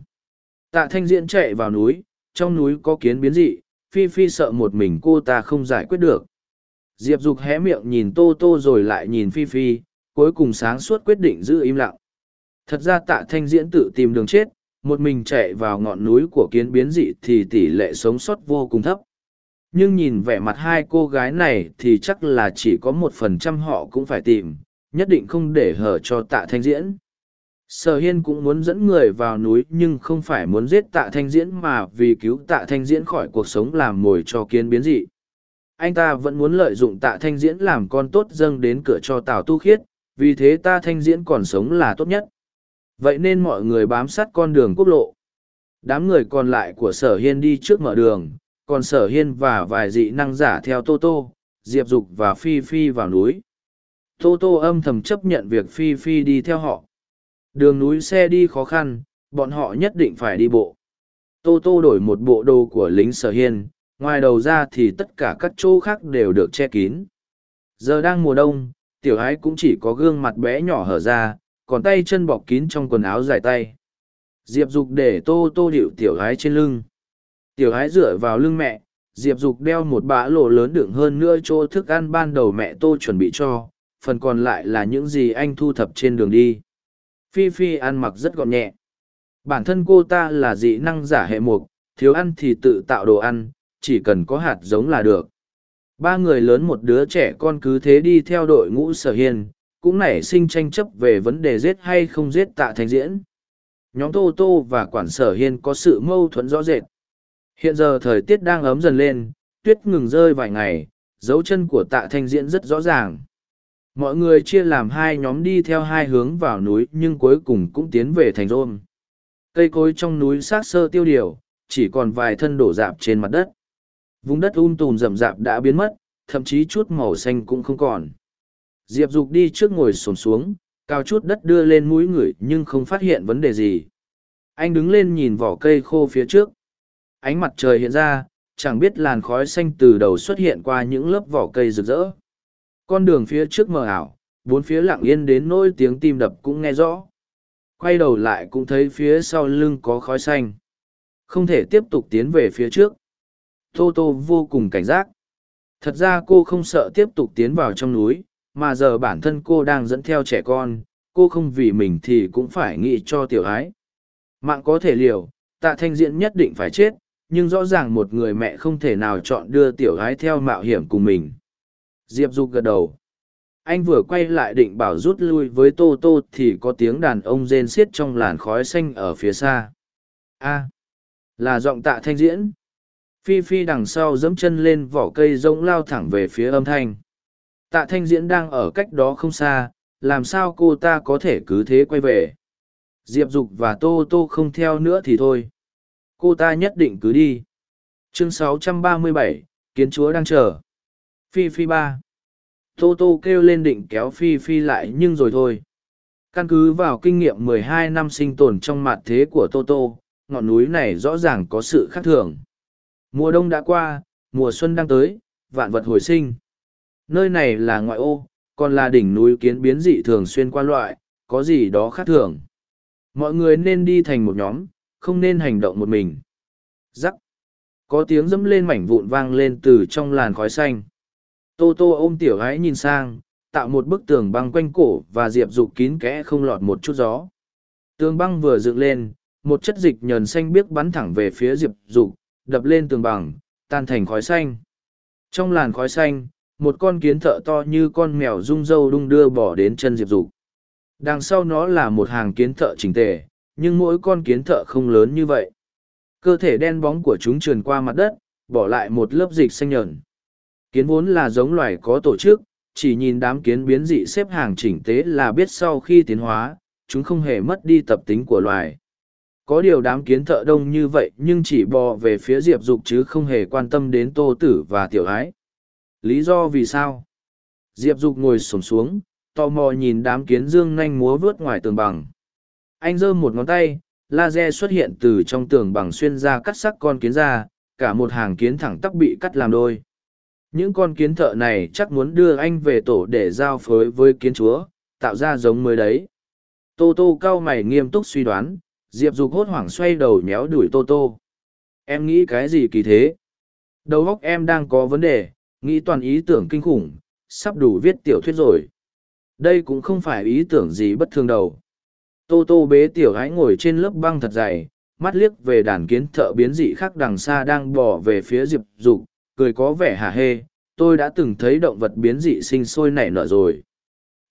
Speaker 1: Tạ thanh diễn chạy vào núi, trong núi có kiến biến dị phi phi sợ một mình cô ta không giải quyết được. Diệp dục hé miệng nhìn tô tô rồi lại nhìn phi phi, cuối cùng sáng suốt quyết định giữ im lặng. Thật ra tạ thanh diễn tự tìm đường chết, một mình chạy vào ngọn núi của kiến biến dị thì tỷ lệ sống sót vô cùng thấp. Nhưng nhìn vẻ mặt hai cô gái này thì chắc là chỉ có một phần trăm họ cũng phải tìm, nhất định không để hở cho tạ thanh diễn sở hiên cũng muốn dẫn người vào núi nhưng không phải muốn giết tạ thanh diễn mà vì cứu tạ thanh diễn khỏi cuộc sống làm mồi cho kiến biến dị. Anh ta vẫn muốn lợi dụng tạ thanh diễn làm con tốt dâng đến cửa cho tào tu khiết, vì thế ta thanh diễn còn sống là tốt nhất. Vậy nên mọi người bám sát con đường quốc lộ. Đám người còn lại của sở hiên đi trước mở đường, còn sở hiên và vài dị năng giả theo tô tô, diệp dục và phi phi vào núi. Tô tô âm thầm chấp nhận việc phi phi đi theo họ. Đường núi xe đi khó khăn, bọn họ nhất định phải đi bộ. Tô Tô đổi một bộ đồ của lính sở hiên, ngoài đầu ra thì tất cả các chỗ khác đều được che kín. Giờ đang mùa đông, tiểu ái cũng chỉ có gương mặt bé nhỏ hở ra, còn tay chân bọc kín trong quần áo dài tay. Diệp Dục để Tô Tô điệu tiểu ái trên lưng. Tiểu ái dựa vào lưng mẹ, Diệp Dục đeo một bã lộ lớn đựng hơn nữa chỗ thức ăn ban đầu mẹ Tô chuẩn bị cho, phần còn lại là những gì anh thu thập trên đường đi. Phi Phi ăn mặc rất gọn nhẹ. Bản thân cô ta là dị năng giả hệ mục, thiếu ăn thì tự tạo đồ ăn, chỉ cần có hạt giống là được. Ba người lớn một đứa trẻ con cứ thế đi theo đội ngũ sở hiên, cũng nảy sinh tranh chấp về vấn đề giết hay không giết tạ thanh diễn. Nhóm Tô Tô và quản sở hiên có sự mâu thuẫn rõ rệt. Hiện giờ thời tiết đang ấm dần lên, tuyết ngừng rơi vài ngày, dấu chân của tạ thanh diễn rất rõ ràng mọi người chia làm hai nhóm đi theo hai hướng vào núi nhưng cuối cùng cũng tiến về thành rôm cây cối trong núi xác sơ tiêu điều chỉ còn vài thân đổ rạp trên mặt đất vùng đất um tùm rậm rạp đã biến mất thậm chí chút màu xanh cũng không còn. Diệp Dục đi trước ngồi sồn xuống, cao chút đất đưa lên mũi người nhưng không phát hiện vấn đề gì. Anh đứng lên nhìn vỏ cây khô phía trước. Ánh mặt trời hiện ra, chẳng biết làn khói xanh từ đầu xuất hiện qua những lớp vỏ cây rực rỡ. Con đường phía trước mờ ảo, bốn phía lặng yên đến nỗi tiếng tim đập cũng nghe rõ. Quay đầu lại cũng thấy phía sau lưng có khói xanh. Không thể tiếp tục tiến về phía trước. Tô Tô vô cùng cảnh giác. Thật ra cô không sợ tiếp tục tiến vào trong núi, mà giờ bản thân cô đang dẫn theo trẻ con, cô không vì mình thì cũng phải nghĩ cho tiểu ái. Mạng có thể liều, tạ thanh diễn nhất định phải chết, nhưng rõ ràng một người mẹ không thể nào chọn đưa tiểu gái theo mạo hiểm cùng mình. Diệp Dục gật đầu. Anh vừa quay lại định bảo rút lui với Tô Tô thì có tiếng đàn ông rên xiết trong làn khói xanh ở phía xa. a là giọng tạ thanh diễn. Phi Phi đằng sau giẫm chân lên vỏ cây rỗng lao thẳng về phía âm thanh. Tạ thanh diễn đang ở cách đó không xa, làm sao cô ta có thể cứ thế quay về. Diệp Dục và Tô Tô không theo nữa thì thôi. Cô ta nhất định cứ đi. Chương 637, Kiến Chúa đang chờ. Phi Phi ba. Tô Tô kêu lên định kéo Phi Phi lại nhưng rồi thôi. Căn cứ vào kinh nghiệm 12 năm sinh tồn trong mặt thế của Tô Tô, ngọn núi này rõ ràng có sự khác thường. Mùa đông đã qua, mùa xuân đang tới, vạn vật hồi sinh. Nơi này là ngoại ô, còn là đỉnh núi kiến biến dị thường xuyên qua loại, có gì đó khác thường. Mọi người nên đi thành một nhóm, không nên hành động một mình. Giắc! Có tiếng dẫm lên mảnh vụn vang lên từ trong làn khói xanh. Tô tô ôm tiểu gái nhìn sang, tạo một bức tường băng quanh cổ và diệp dục kín kẽ không lọt một chút gió. Tường băng vừa dựng lên, một chất dịch nhờn xanh biếc bắn thẳng về phía diệp dục, đập lên tường bằng, tan thành khói xanh. Trong làn khói xanh, một con kiến thợ to như con mèo rung râu đung đưa bỏ đến chân diệp dục. Đằng sau nó là một hàng kiến thợ chỉnh tề, nhưng mỗi con kiến thợ không lớn như vậy. Cơ thể đen bóng của chúng trườn qua mặt đất, bỏ lại một lớp dịch xanh nhờn. Kiến vốn là giống loài có tổ chức, chỉ nhìn đám kiến biến dị xếp hàng chỉnh tế là biết sau khi tiến hóa, chúng không hề mất đi tập tính của loài. Có điều đám kiến thợ đông như vậy nhưng chỉ bò về phía diệp dục chứ không hề quan tâm đến tô tử và tiểu ái. Lý do vì sao? Diệp dục ngồi sổm xuống, tò mò nhìn đám kiến dương nanh múa vớt ngoài tường bằng. Anh giơ một ngón tay, laser xuất hiện từ trong tường bằng xuyên ra cắt sắc con kiến ra, cả một hàng kiến thẳng tắp bị cắt làm đôi. Những con kiến thợ này chắc muốn đưa anh về tổ để giao phối với kiến chúa, tạo ra giống mới đấy. Tô Tô cao mày nghiêm túc suy đoán, Diệp Dục hốt hoảng xoay đầu nhéo đuổi Tô Tô. Em nghĩ cái gì kỳ thế? Đầu óc em đang có vấn đề, nghĩ toàn ý tưởng kinh khủng, sắp đủ viết tiểu thuyết rồi. Đây cũng không phải ý tưởng gì bất thường đâu. Tô Tô bế tiểu gái ngồi trên lớp băng thật dày, mắt liếc về đàn kiến thợ biến dị khác đằng xa đang bỏ về phía Diệp Dục, cười có vẻ hả hê, tôi đã từng thấy động vật biến dị sinh sôi nảy nở rồi.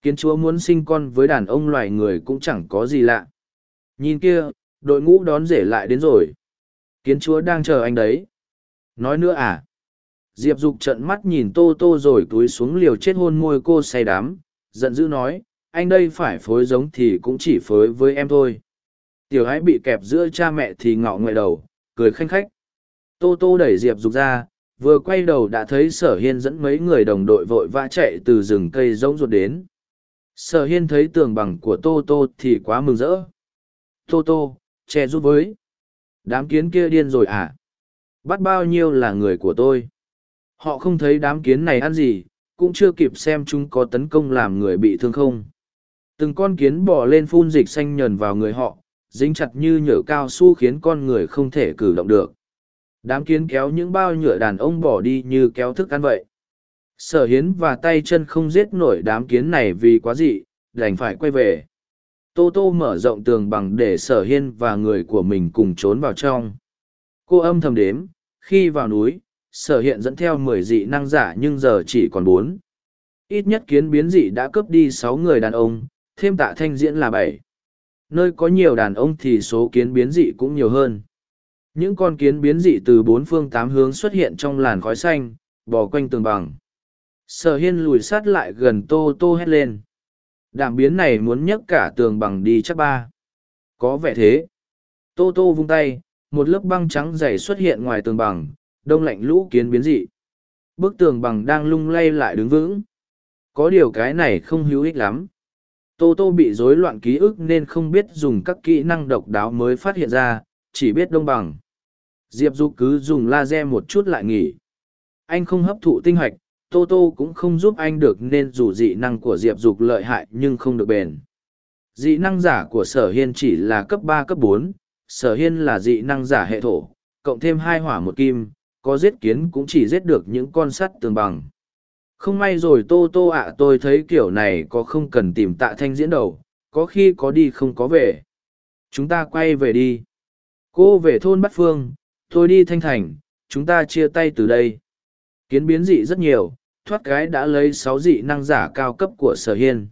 Speaker 1: Kiến chúa muốn sinh con với đàn ông loài người cũng chẳng có gì lạ. Nhìn kia, đội ngũ đón rể lại đến rồi. Kiến chúa đang chờ anh đấy. Nói nữa à? Diệp Dục trận mắt nhìn Tô Tô rồi túi xuống liều chết hôn môi cô say đắm, giận dữ nói, anh đây phải phối giống thì cũng chỉ phối với em thôi. Tiểu ái bị kẹp giữa cha mẹ thì ngọ ngoại đầu, cười khanh khách. Tô Tô đẩy Diệp Dục ra, vừa quay đầu đã thấy sở hiên dẫn mấy người đồng đội vội vã chạy từ rừng cây rỗng ruột đến. Sở hiên thấy tường bằng của tô tô thì quá mừng rỡ. Tô tô, che giúp với. Đám kiến kia điên rồi à? Bắt bao nhiêu là người của tôi? Họ không thấy đám kiến này ăn gì, cũng chưa kịp xem chúng có tấn công làm người bị thương không. Từng con kiến bỏ lên phun dịch xanh nhờn vào người họ, dính chặt như nhựa cao su khiến con người không thể cử động được đám kiến kéo những bao nhựa đàn ông bỏ đi như kéo thức ăn vậy. Sở hiến và tay chân không giết nổi đám kiến này vì quá dị, đành phải quay về. Tô tô mở rộng tường bằng để sở hiên và người của mình cùng trốn vào trong. Cô âm thầm đếm, khi vào núi, sở hiện dẫn theo mười dị năng giả nhưng giờ chỉ còn bốn. Ít nhất kiến biến dị đã cướp đi sáu người đàn ông, thêm tạ thanh diễn là bảy. Nơi có nhiều đàn ông thì số kiến biến dị cũng nhiều hơn những con kiến biến dị từ bốn phương tám hướng xuất hiện trong làn khói xanh, bò quanh tường bằng. Sở hiên lùi sát lại gần tô tô hét lên. Đạm biến này muốn nhấc cả tường bằng đi chắc ba. Có vẻ thế. Tô tô vung tay, một lớp băng trắng dày xuất hiện ngoài tường bằng, đông lạnh lũ kiến biến dị. bức tường bằng đang lung lay lại đứng vững có điều cái này không hữu ích lắm tô tô bị rối loạn ký ức nên không biết dùng các kỹ năng độc đáo mới phát hiện ra chỉ biết đông bằng. Diệp dục cứ dùng laser một chút lại nghỉ. Anh không hấp thụ tinh hoạch tô tô cũng không giúp anh được nên dù dị năng của diệp dục lợi hại nhưng không được bền. Dị năng giả của sở hiên chỉ là cấp ba, cấp bốn. Sở hiên là dị năng giả hệ thổ, cộng thêm hai hỏa một kim, có giết kiến cũng chỉ giết được những con sắt tường bằng. Không may rồi tô tô ạ, tôi thấy kiểu này có không cần tìm tạ thanh diễn đầu, có khi có đi không có về. Chúng ta quay về đi cô về thôn bát phương, tôi đi thanh thành, chúng ta chia tay từ đây. Kiến biến dị rất nhiều, thoát cái đã lấy sáu dị năng giả cao cấp của sở hiên.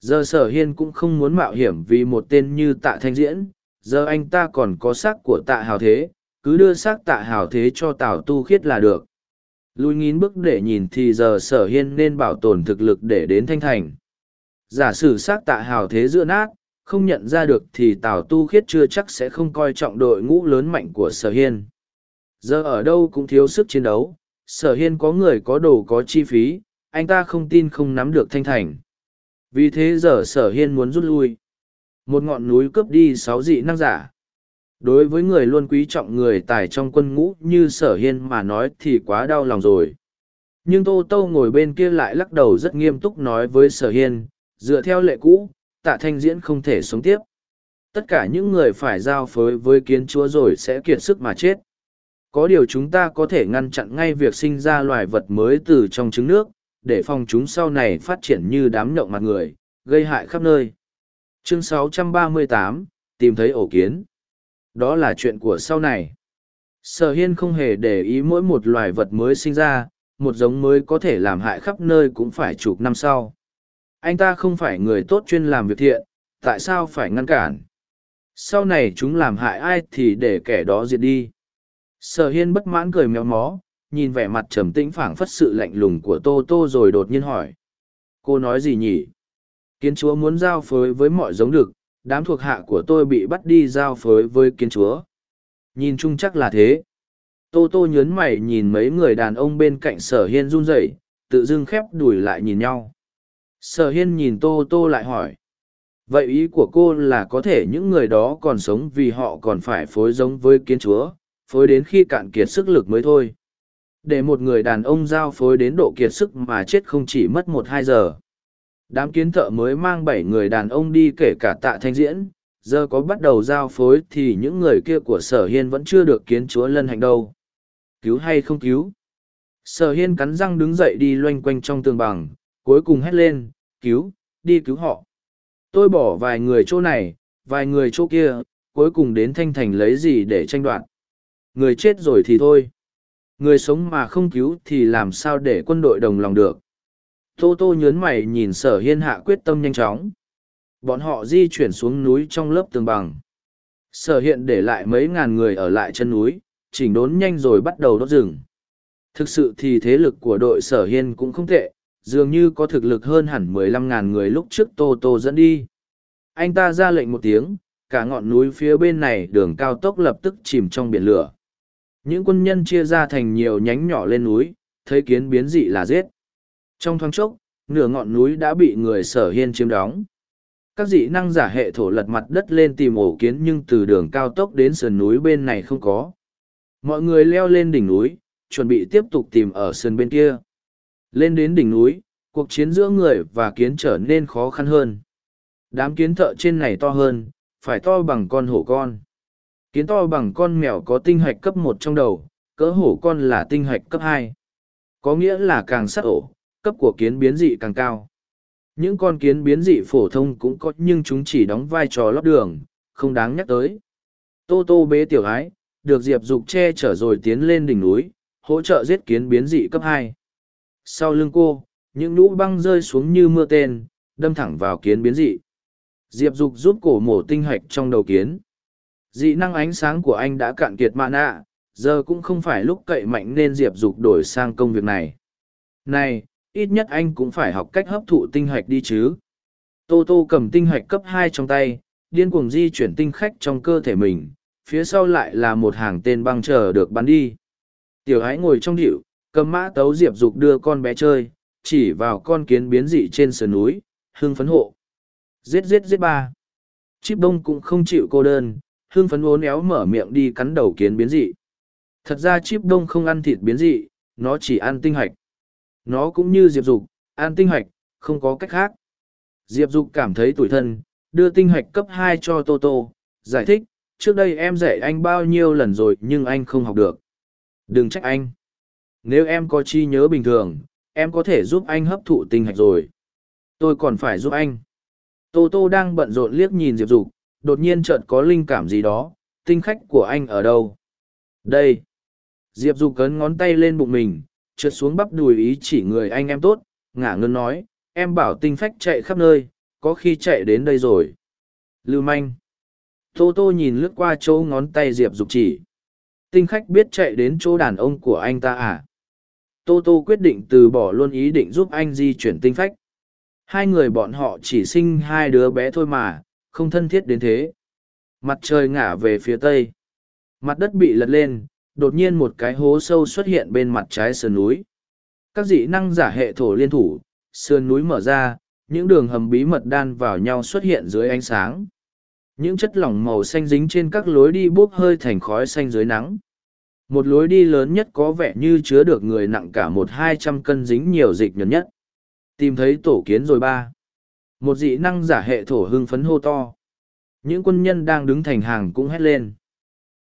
Speaker 1: Giờ sở hiên cũng không muốn mạo hiểm vì một tên như tạ thanh diễn, giờ anh ta còn có xác của tạ hào thế, cứ đưa xác tạ hào thế cho tào tu khiết là được. Lùi nghìn bước để nhìn thì giờ sở hiên nên bảo tồn thực lực để đến thanh thành. Giả sử xác tạ hào thế giữa nát không nhận ra được thì tào tu khiết chưa chắc sẽ không coi trọng đội ngũ lớn mạnh của sở hiên. Giờ ở đâu cũng thiếu sức chiến đấu, sở hiên có người có đồ có chi phí, anh ta không tin không nắm được thanh thành. Vì thế giờ sở hiên muốn rút lui. Một ngọn núi cướp đi sáu dị năng giả. Đối với người luôn quý trọng người tài trong quân ngũ như sở hiên mà nói thì quá đau lòng rồi. Nhưng tô tô ngồi bên kia lại lắc đầu rất nghiêm túc nói với sở hiên, dựa theo lệ cũ tạ thanh diễn không thể sống tiếp. Tất cả những người phải giao phối với kiến chúa rồi sẽ kiệt sức mà chết. Có điều chúng ta có thể ngăn chặn ngay việc sinh ra loài vật mới từ trong trứng nước để phòng chúng sau này phát triển như đám nhộng mặt người gây hại khắp nơi. Chương 638, tìm thấy ổ kiến. Đó là chuyện của sau này. Sở hiên không hề để ý mỗi một loài vật mới sinh ra một giống mới có thể làm hại khắp nơi cũng phải chục năm sau anh ta không phải người tốt chuyên làm việc thiện, tại sao phải ngăn cản? Sau này chúng làm hại ai thì để kẻ đó diệt đi. Sở hiên bất mãn cười méo mó, nhìn vẻ mặt trầm tĩnh phảng phất sự lạnh lùng của tô tô rồi đột nhiên hỏi. Cô nói gì nhỉ? Kiến chúa muốn giao phối với mọi giống đực, đám thuộc hạ của tôi bị bắt đi giao phối với kiến chúa. Nhìn chung chắc là thế. Tô tô nhớn mày nhìn mấy người đàn ông bên cạnh sở hiên run rẩy, tự dưng khép đùi lại nhìn nhau sở hiên nhìn tô tô lại hỏi. Vậy ý của cô là có thể những người đó còn sống vì họ còn phải phối giống với kiến chúa, phối đến khi cạn kiệt sức lực mới thôi. Để một người đàn ông giao phối đến độ kiệt sức mà chết không chỉ mất một hai giờ. Đám kiến thợ mới mang bảy người đàn ông đi kể cả tạ thanh diễn. Giờ có bắt đầu giao phối thì những người kia của sở hiên vẫn chưa được kiến chúa lân hạnh đâu. Cứu hay không cứu? Sở hiên cắn răng đứng dậy đi loanh quanh trong tường bằng cuối cùng hét lên, cứu, đi cứu họ. Tôi bỏ vài người chỗ này, vài người chỗ kia, cuối cùng đến thanh thành lấy gì để tranh đoạt. Người chết rồi thì thôi. Người sống mà không cứu thì làm sao để quân đội đồng lòng được. Tô tô nhớn mày nhìn sở hiên hạ quyết tâm nhanh chóng. Bọn họ di chuyển xuống núi trong lớp tường bằng. Sở hiện để lại mấy ngàn người ở lại chân núi, chỉnh đốn nhanh rồi bắt đầu đốt rừng. Thực sự thì thế lực của đội sở hiên cũng không tệ dường như có thực lực hơn hẳn mười lăm ngàn người lúc trước tô tô dẫn đi. Anh ta ra lệnh một tiếng, cả ngọn núi phía bên này đường cao tốc lập tức chìm trong biển lửa. Những quân nhân chia ra thành nhiều nhánh nhỏ lên núi, thấy kiến biến dị là giết. Trong thoáng chốc, nửa ngọn núi đã bị người sở hiên chiếm đóng. Các dị năng giả hệ thổ lật mặt đất lên tìm ổ kiến nhưng từ đường cao tốc đến sườn núi bên này không có. Mọi người leo lên đỉnh núi, chuẩn bị tiếp tục tìm ở sườn bên kia lên đến đỉnh núi, cuộc chiến giữa người và kiến trở nên khó khăn hơn. Đám kiến thợ trên này to hơn, phải to bằng con hổ con. Kiến to bằng con mèo có tinh hạch cấp một trong đầu, cỡ hổ con là tinh hạch cấp hai. Có nghĩa là càng sắc ổ, cấp của kiến biến dị càng cao. Những con kiến biến dị phổ thông cũng có nhưng chúng chỉ đóng vai trò lót đường, không đáng nhắc tới. Tô tô bế tiểu ái, được diệp dục che chở rồi tiến lên đỉnh núi, hỗ trợ giết kiến biến dị cấp hai sau lưng cô, những lũ băng rơi xuống như mưa tên, đâm thẳng vào kiến biến dị. Diệp dục giúp cổ mổ tinh hạch trong đầu kiến. Dị năng ánh sáng của anh đã cạn kiệt mạ nạ giờ cũng không phải lúc cậy mạnh nên diệp dục đổi sang công việc này. Này, ít nhất anh cũng phải học cách hấp thụ tinh hạch đi chứ. Tô tô cầm tinh hạch cấp hai trong tay, điên cuồng di chuyển tinh khách trong cơ thể mình, phía sau lại là một hàng tên băng chờ được bắn đi. Tiểu ái ngồi trong điệu Cầm mã tấu diệp dục đưa con bé chơi, chỉ vào con kiến biến dị trên sườn núi, hưng phấn hộ. Giết giết giết ba. Chip đông cũng không chịu cô đơn, hưng phấn ốn éo mở miệng đi cắn đầu kiến biến dị. Thật ra chip đông không ăn thịt biến dị, nó chỉ ăn tinh hạch. Nó cũng như diệp dục, ăn tinh hạch, không có cách khác. Diệp dục cảm thấy tủi thân, đưa tinh hạch cấp hai cho Toto, giải thích, trước đây em dạy anh bao nhiêu lần rồi nhưng anh không học được. Đừng trách anh. Nếu em có chi nhớ bình thường, em có thể giúp anh hấp thụ tinh hạch rồi. Tôi còn phải giúp anh. Tô Tô đang bận rộn liếc nhìn Diệp Dục, đột nhiên chợt có linh cảm gì đó, tinh khách của anh ở đâu? Đây. Diệp Dục cấn ngón tay lên bụng mình, trượt xuống bắp đùi ý chỉ người anh em tốt, ngả ngân nói, em bảo tinh phách chạy khắp nơi, có khi chạy đến đây rồi. Lưu manh. Tô Tô nhìn lướt qua chỗ ngón tay Diệp Dục chỉ. Tinh khách biết chạy đến chỗ đàn ông của anh ta à? Tô Tô quyết định từ bỏ luôn ý định giúp anh di chuyển tinh phách. Hai người bọn họ chỉ sinh hai đứa bé thôi mà, không thân thiết đến thế. Mặt trời ngả về phía tây. Mặt đất bị lật lên, đột nhiên một cái hố sâu xuất hiện bên mặt trái sườn núi. Các dị năng giả hệ thổ liên thủ, sườn núi mở ra, những đường hầm bí mật đan vào nhau xuất hiện dưới ánh sáng. Những chất lỏng màu xanh dính trên các lối đi bốc hơi thành khói xanh dưới nắng. Một lối đi lớn nhất có vẻ như chứa được người nặng cả một hai trăm cân dính nhiều dịch nhẫn nhất. Tìm thấy tổ kiến rồi ba. Một dị năng giả hệ thổ hưng phấn hô to. Những quân nhân đang đứng thành hàng cũng hét lên.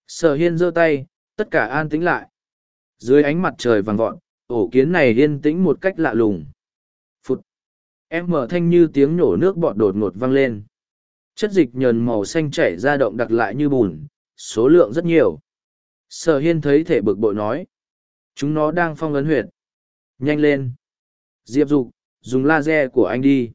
Speaker 1: Sở hiên giơ tay, tất cả an tĩnh lại. Dưới ánh mặt trời vàng vọt, ổ kiến này yên tĩnh một cách lạ lùng. Phụt. Em mở thanh như tiếng nổ nước bọt đột ngột vang lên. Chất dịch nhờn màu xanh chảy ra động đặc lại như bùn, số lượng rất nhiều. Sở hiên thấy thể bực bội nói. Chúng nó đang phong ấn huyệt. Nhanh lên. Diệp dục, dùng laser của anh đi.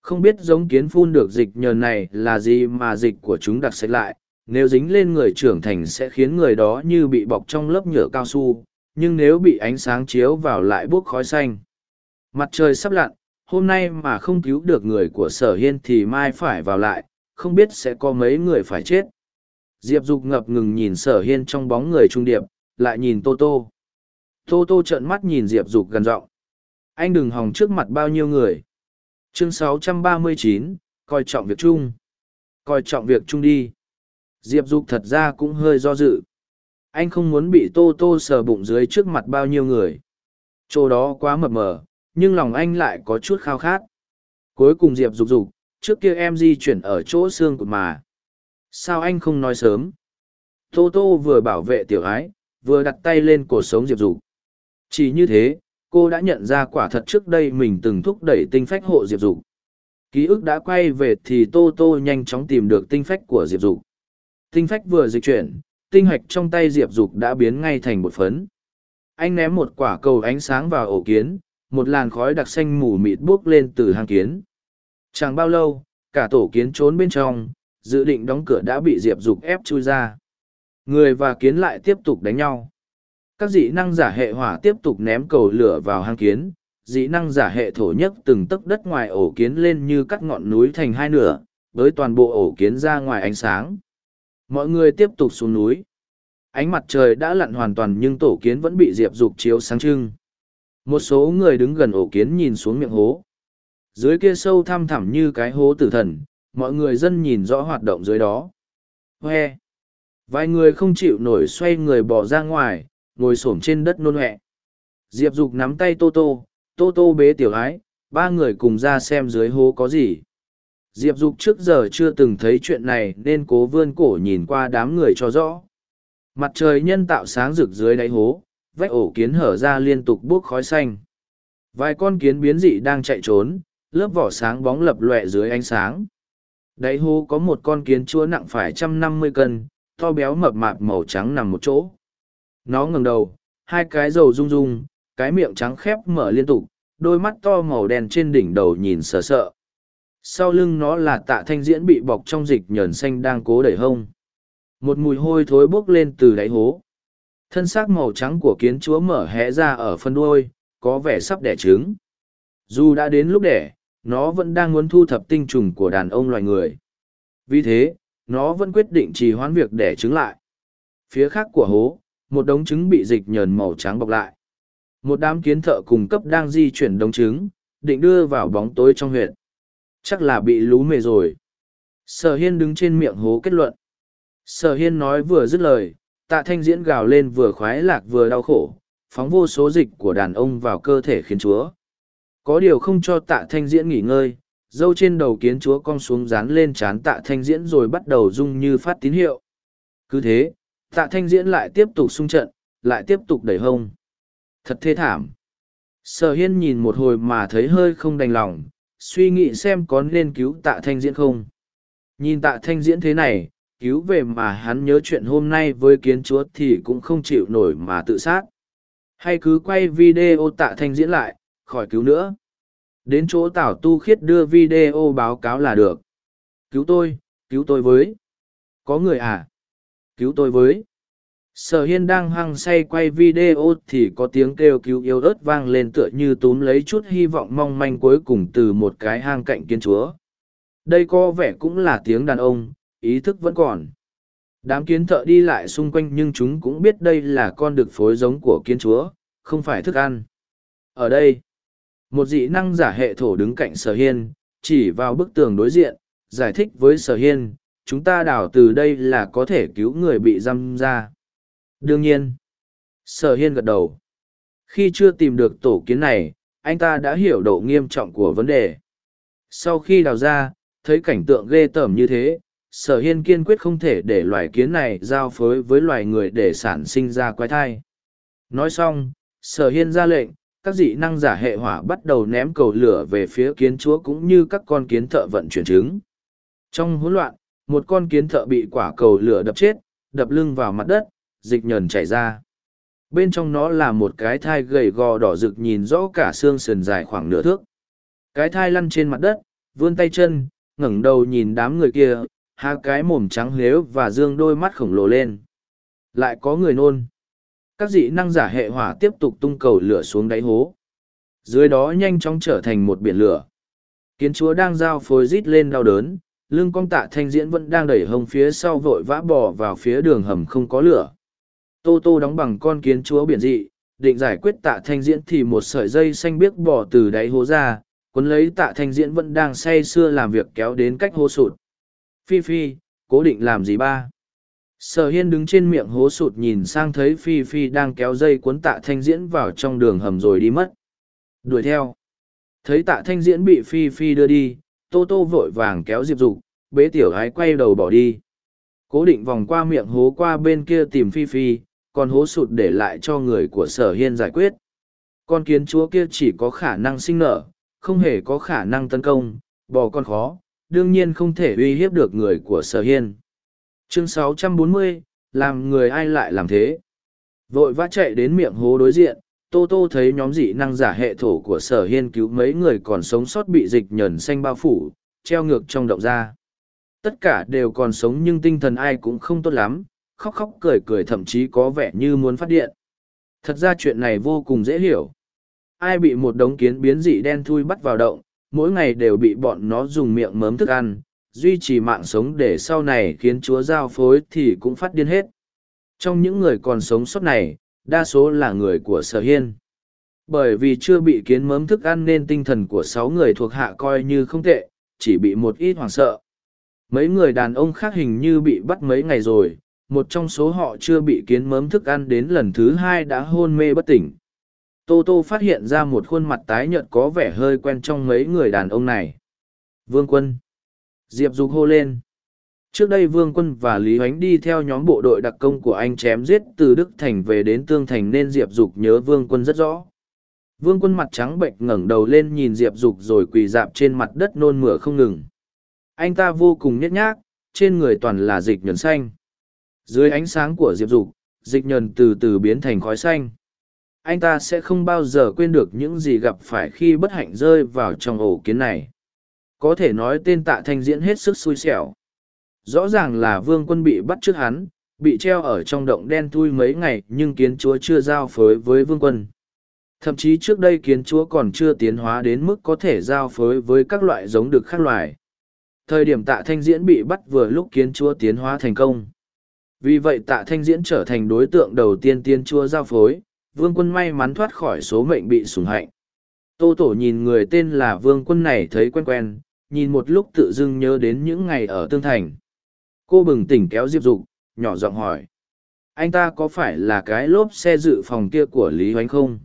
Speaker 1: Không biết giống kiến phun được dịch nhờn này là gì mà dịch của chúng đặc sạch lại. Nếu dính lên người trưởng thành sẽ khiến người đó như bị bọc trong lớp nhựa cao su, nhưng nếu bị ánh sáng chiếu vào lại bốc khói xanh. Mặt trời sắp lặn, hôm nay mà không cứu được người của sở hiên thì mai phải vào lại, không biết sẽ có mấy người phải chết. Diệp Dục ngập ngừng nhìn sở hiên trong bóng người trung điệp, lại nhìn Tô Tô. Tô Tô trợn mắt nhìn Diệp Dục gần giọng Anh đừng hòng trước mặt bao nhiêu người. Chương 639, coi trọng việc chung. Coi trọng việc chung đi. Diệp Dục thật ra cũng hơi do dự. Anh không muốn bị Tô Tô sờ bụng dưới trước mặt bao nhiêu người. Chỗ đó quá mập mờ, nhưng lòng anh lại có chút khao khát. Cuối cùng Diệp Dục Dục, trước kia em di chuyển ở chỗ xương của mà sao anh không nói sớm? Tô tô vừa bảo vệ tiểu ái, vừa đặt tay lên cổ sống diệp dục. Chỉ như thế, cô đã nhận ra quả thật trước đây mình từng thúc đẩy tinh phách hộ diệp dục. Ký ức đã quay về thì tô tô nhanh chóng tìm được tinh phách của diệp dục. Tinh phách vừa dịch chuyển, tinh hạch trong tay diệp dục đã biến ngay thành một phấn. Anh ném một quả cầu ánh sáng vào ổ kiến, một làn khói đặc xanh mù mịt buốc lên từ hang kiến. Chẳng bao lâu, cả tổ kiến trốn bên trong dự định đóng cửa đã bị diệp dục ép chui ra. Người và kiến lại tiếp tục đánh nhau. Các dị năng giả hệ hỏa tiếp tục ném cầu lửa vào hang kiến. Dị năng giả hệ thổ nhất từng tấc đất ngoài ổ kiến lên như cắt ngọn núi thành hai nửa, với toàn bộ ổ kiến ra ngoài ánh sáng. Mọi người tiếp tục xuống núi. Ánh mặt trời đã lặn hoàn toàn nhưng tổ kiến vẫn bị diệp dục chiếu sáng trưng. Một số người đứng gần ổ kiến nhìn xuống miệng hố. Dưới kia sâu thăm thẳm như cái hố tử thần mọi người dân nhìn rõ hoạt động dưới đó. Hoe! Vài người không chịu nổi xoay người bỏ ra ngoài, ngồi xổm trên đất nôn huệ Diệp Dục nắm tay Tô Tô, Tô Tô bế tiểu ái, ba người cùng ra xem dưới hố có gì. Diệp Dục trước giờ chưa từng thấy chuyện này nên cố vươn cổ nhìn qua đám người cho rõ. Mặt trời nhân tạo sáng rực dưới đáy hố, vách ổ kiến hở ra liên tục bốc khói xanh. Vài con kiến biến dị đang chạy trốn, lớp vỏ sáng bóng lập lọe dưới ánh sáng. Đáy hố có một con kiến chúa nặng phải trăm năm mươi cân, to béo mập mạp màu trắng nằm một chỗ. Nó ngẩng đầu, hai cái dầu rung rung, cái miệng trắng khép mở liên tục, đôi mắt to màu đen trên đỉnh đầu nhìn sợ sợ. Sau lưng nó là tạ thanh diễn bị bọc trong dịch nhờn xanh đang cố đẩy hông. Một mùi hôi thối bốc lên từ đáy hố. Thân xác màu trắng của kiến chúa mở hé ra ở phân đuôi, có vẻ sắp đẻ trứng. Dù đã đến lúc đẻ, nó vẫn đang muốn thu thập tinh trùng của đàn ông loài người. Vì thế, nó vẫn quyết định trì hoãn việc để trứng lại. Phía khác của hố, một đống trứng bị dịch nhờn màu trắng bọc lại. Một đám kiến thợ cùng cấp đang di chuyển đống trứng, định đưa vào bóng tối trong huyện. Chắc là bị lú mề rồi. Sở hiên đứng trên miệng hố kết luận. Sở hiên nói vừa dứt lời, tạ thanh diễn gào lên vừa khoái lạc vừa đau khổ, phóng vô số dịch của đàn ông vào cơ thể khiến chúa. Có điều không cho tạ thanh diễn nghỉ ngơi, dâu trên đầu kiến chúa cong xuống dán lên trán tạ thanh diễn rồi bắt đầu rung như phát tín hiệu. Cứ thế, tạ thanh diễn lại tiếp tục xung trận, lại tiếp tục đẩy hông. Thật thê thảm. Sở hiên nhìn một hồi mà thấy hơi không đành lòng, suy nghĩ xem có nên cứu tạ thanh diễn không. Nhìn tạ thanh diễn thế này, cứu về mà hắn nhớ chuyện hôm nay với kiến chúa thì cũng không chịu nổi mà tự sát. Hay cứ quay video tạ thanh diễn lại, khỏi cứu nữa. Đến chỗ Tảo Tu Khiết đưa video báo cáo là được. Cứu tôi, cứu tôi với. Có người à? Cứu tôi với. Sở hiên đang hăng say quay video thì có tiếng kêu cứu yếu ớt vang lên tựa như túm lấy chút hy vọng mong manh cuối cùng từ một cái hang cạnh kiến chúa. Đây có vẻ cũng là tiếng đàn ông, ý thức vẫn còn. Đám kiến thợ đi lại xung quanh nhưng chúng cũng biết đây là con được phối giống của kiến chúa, không phải thức ăn. Ở đây, một dị năng giả hệ thổ đứng cạnh sở hiên, chỉ vào bức tường đối diện, giải thích với sở hiên, chúng ta đào từ đây là có thể cứu người bị giam ra. Đương nhiên, sở hiên gật đầu. Khi chưa tìm được tổ kiến này, anh ta đã hiểu độ nghiêm trọng của vấn đề. Sau khi đào ra, thấy cảnh tượng ghê tởm như thế, sở hiên kiên quyết không thể để loài kiến này giao phối với loài người để sản sinh ra quái thai. Nói xong, sở hiên ra lệnh, các dị năng giả hệ hỏa bắt đầu ném cầu lửa về phía kiến chúa cũng như các con kiến thợ vận chuyển trứng. Trong hỗn loạn, một con kiến thợ bị quả cầu lửa đập chết, đập lưng vào mặt đất, dịch nhờn chảy ra. Bên trong nó là một cái thai gầy gò đỏ rực nhìn rõ cả xương sườn dài khoảng nửa thước. Cái thai lăn trên mặt đất, vươn tay chân, ngẩng đầu nhìn đám người kia, hai cái mồm trắng lếu và dương đôi mắt khổng lồ lên. Lại có người nôn các dị năng giả hệ hỏa tiếp tục tung cầu lửa xuống đáy hố. Dưới đó nhanh chóng trở thành một biển lửa. Kiến chúa đang giao phối rít lên đau đớn, lưng cong tạ thanh diễn vẫn đang đẩy hông phía sau vội vã bò vào phía đường hầm không có lửa. Tô tô đóng bằng con kiến chúa biển dị, định giải quyết tạ thanh diễn thì một sợi dây xanh biếc bò từ đáy hố ra, cuốn lấy tạ thanh diễn vẫn đang say sưa làm việc kéo đến cách hố sụt. Phi Phi, cố định làm gì ba? Sở hiên đứng trên miệng hố sụt nhìn sang thấy phi phi đang kéo dây cuốn tạ thanh diễn vào trong đường hầm rồi đi mất. Đuổi theo. Thấy tạ thanh diễn bị phi phi đưa đi, tô tô vội vàng kéo diệp dục, bế tiểu ái quay đầu bỏ đi. Cố định vòng qua miệng hố qua bên kia tìm phi phi, còn hố sụt để lại cho người của sở hiên giải quyết. Con kiến chúa kia chỉ có khả năng sinh nở, không hề có khả năng tấn công, bò con khó, đương nhiên không thể uy hiếp được người của sở hiên chương 640, làm người ai lại làm thế? Vội vã chạy đến miệng hố đối diện tô tô thấy nhóm dị năng giả hệ thổ của sở hiên cứu mấy người còn sống sót bị dịch nhờn xanh bao phủ treo ngược trong động ra. Tất cả đều còn sống nhưng tinh thần ai cũng không tốt lắm khóc khóc cười cười thậm chí có vẻ như muốn phát điện. Thật ra chuyện này vô cùng dễ hiểu. Ai bị một đống kiến biến dị đen thui bắt vào động mỗi ngày đều bị bọn nó dùng miệng mớm thức ăn duy trì mạng sống để sau này khiến chúa giao phối thì cũng phát điên hết. Trong những người còn sống sót này, đa số là người của sở hiên. Bởi vì chưa bị kiến mớm thức ăn nên tinh thần của sáu người thuộc hạ coi như không tệ, chỉ bị một ít hoảng sợ. Mấy người đàn ông khác hình như bị bắt mấy ngày rồi, một trong số họ chưa bị kiến mớm thức ăn đến lần thứ hai đã hôn mê bất tỉnh. Tô tô phát hiện ra một khuôn mặt tái nhợt có vẻ hơi quen trong mấy người đàn ông này. Vương quân Diệp Dục hô lên. Trước đây Vương Quân và Lý Hoánh đi theo nhóm bộ đội đặc công của anh chém giết từ Đức Thành về đến Tương Thành nên Diệp Dục nhớ Vương Quân rất rõ. Vương Quân mặt trắng bệnh ngẩng đầu lên nhìn Diệp Dục rồi quỳ dạp trên mặt đất nôn mửa không ngừng. Anh ta vô cùng nhét nhác, trên người toàn là dịch nhờn xanh. Dưới ánh sáng của Diệp Dục, dịch nhờn từ từ biến thành khói xanh. Anh ta sẽ không bao giờ quên được những gì gặp phải khi bất hạnh rơi vào trong ổ kiến này có thể nói tên tạ thanh diễn hết sức xui xẻo. Rõ ràng là vương quân bị bắt trước hắn, bị treo ở trong động đen thui mấy ngày nhưng kiến chúa chưa giao phối với vương quân. Thậm chí trước đây kiến chúa còn chưa tiến hóa đến mức có thể giao phối với các loại giống được khác loài. Thời điểm tạ thanh diễn bị bắt vừa lúc kiến chúa tiến hóa thành công. Vì vậy tạ thanh diễn trở thành đối tượng đầu tiên tiên chúa giao phối, vương quân may mắn thoát khỏi số mệnh bị sủng hạnh. Tô Tổ nhìn người tên là vương quân này thấy quen quen, nhìn một lúc tự dưng nhớ đến những ngày ở Tương Thành. Cô bừng tỉnh kéo Diệp Dục, nhỏ giọng hỏi. Anh ta có phải là cái lốp xe dự phòng kia của Lý Hoánh không?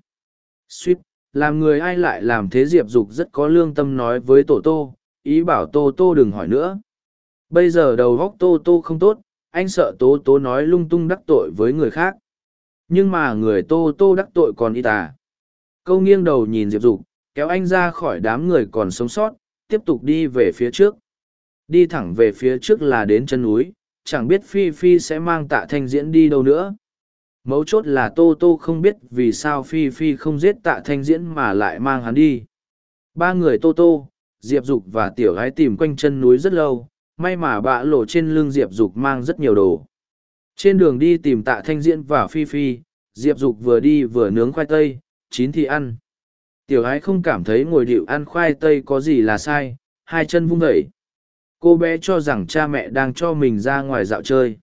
Speaker 1: Suýt, làm người ai lại làm thế Diệp Dục rất có lương tâm nói với Tổ Tô, ý bảo Tô Tô đừng hỏi nữa. Bây giờ đầu góc Tô Tô không tốt, anh sợ Tô Tô nói lung tung đắc tội với người khác. Nhưng mà người Tô Tô đắc tội còn y tà. Câu nghiêng đầu nhìn Diệp Dục, kéo anh ra khỏi đám người còn sống sót, tiếp tục đi về phía trước. Đi thẳng về phía trước là đến chân núi, chẳng biết Phi Phi sẽ mang tạ thanh diễn đi đâu nữa. Mấu chốt là Tô Tô không biết vì sao Phi Phi không giết tạ thanh diễn mà lại mang hắn đi. Ba người Tô Tô, Diệp Dục và Tiểu Gái tìm quanh chân núi rất lâu, may mà bạ lộ trên lưng Diệp Dục mang rất nhiều đồ. Trên đường đi tìm tạ thanh diễn và Phi Phi, Diệp Dục vừa đi vừa nướng khoai tây, chín thì ăn. Tiểu Ái không cảm thấy ngồi điệu ăn khoai tây có gì là sai, hai chân vung vẩy. Cô bé cho rằng cha mẹ đang cho mình ra ngoài dạo chơi.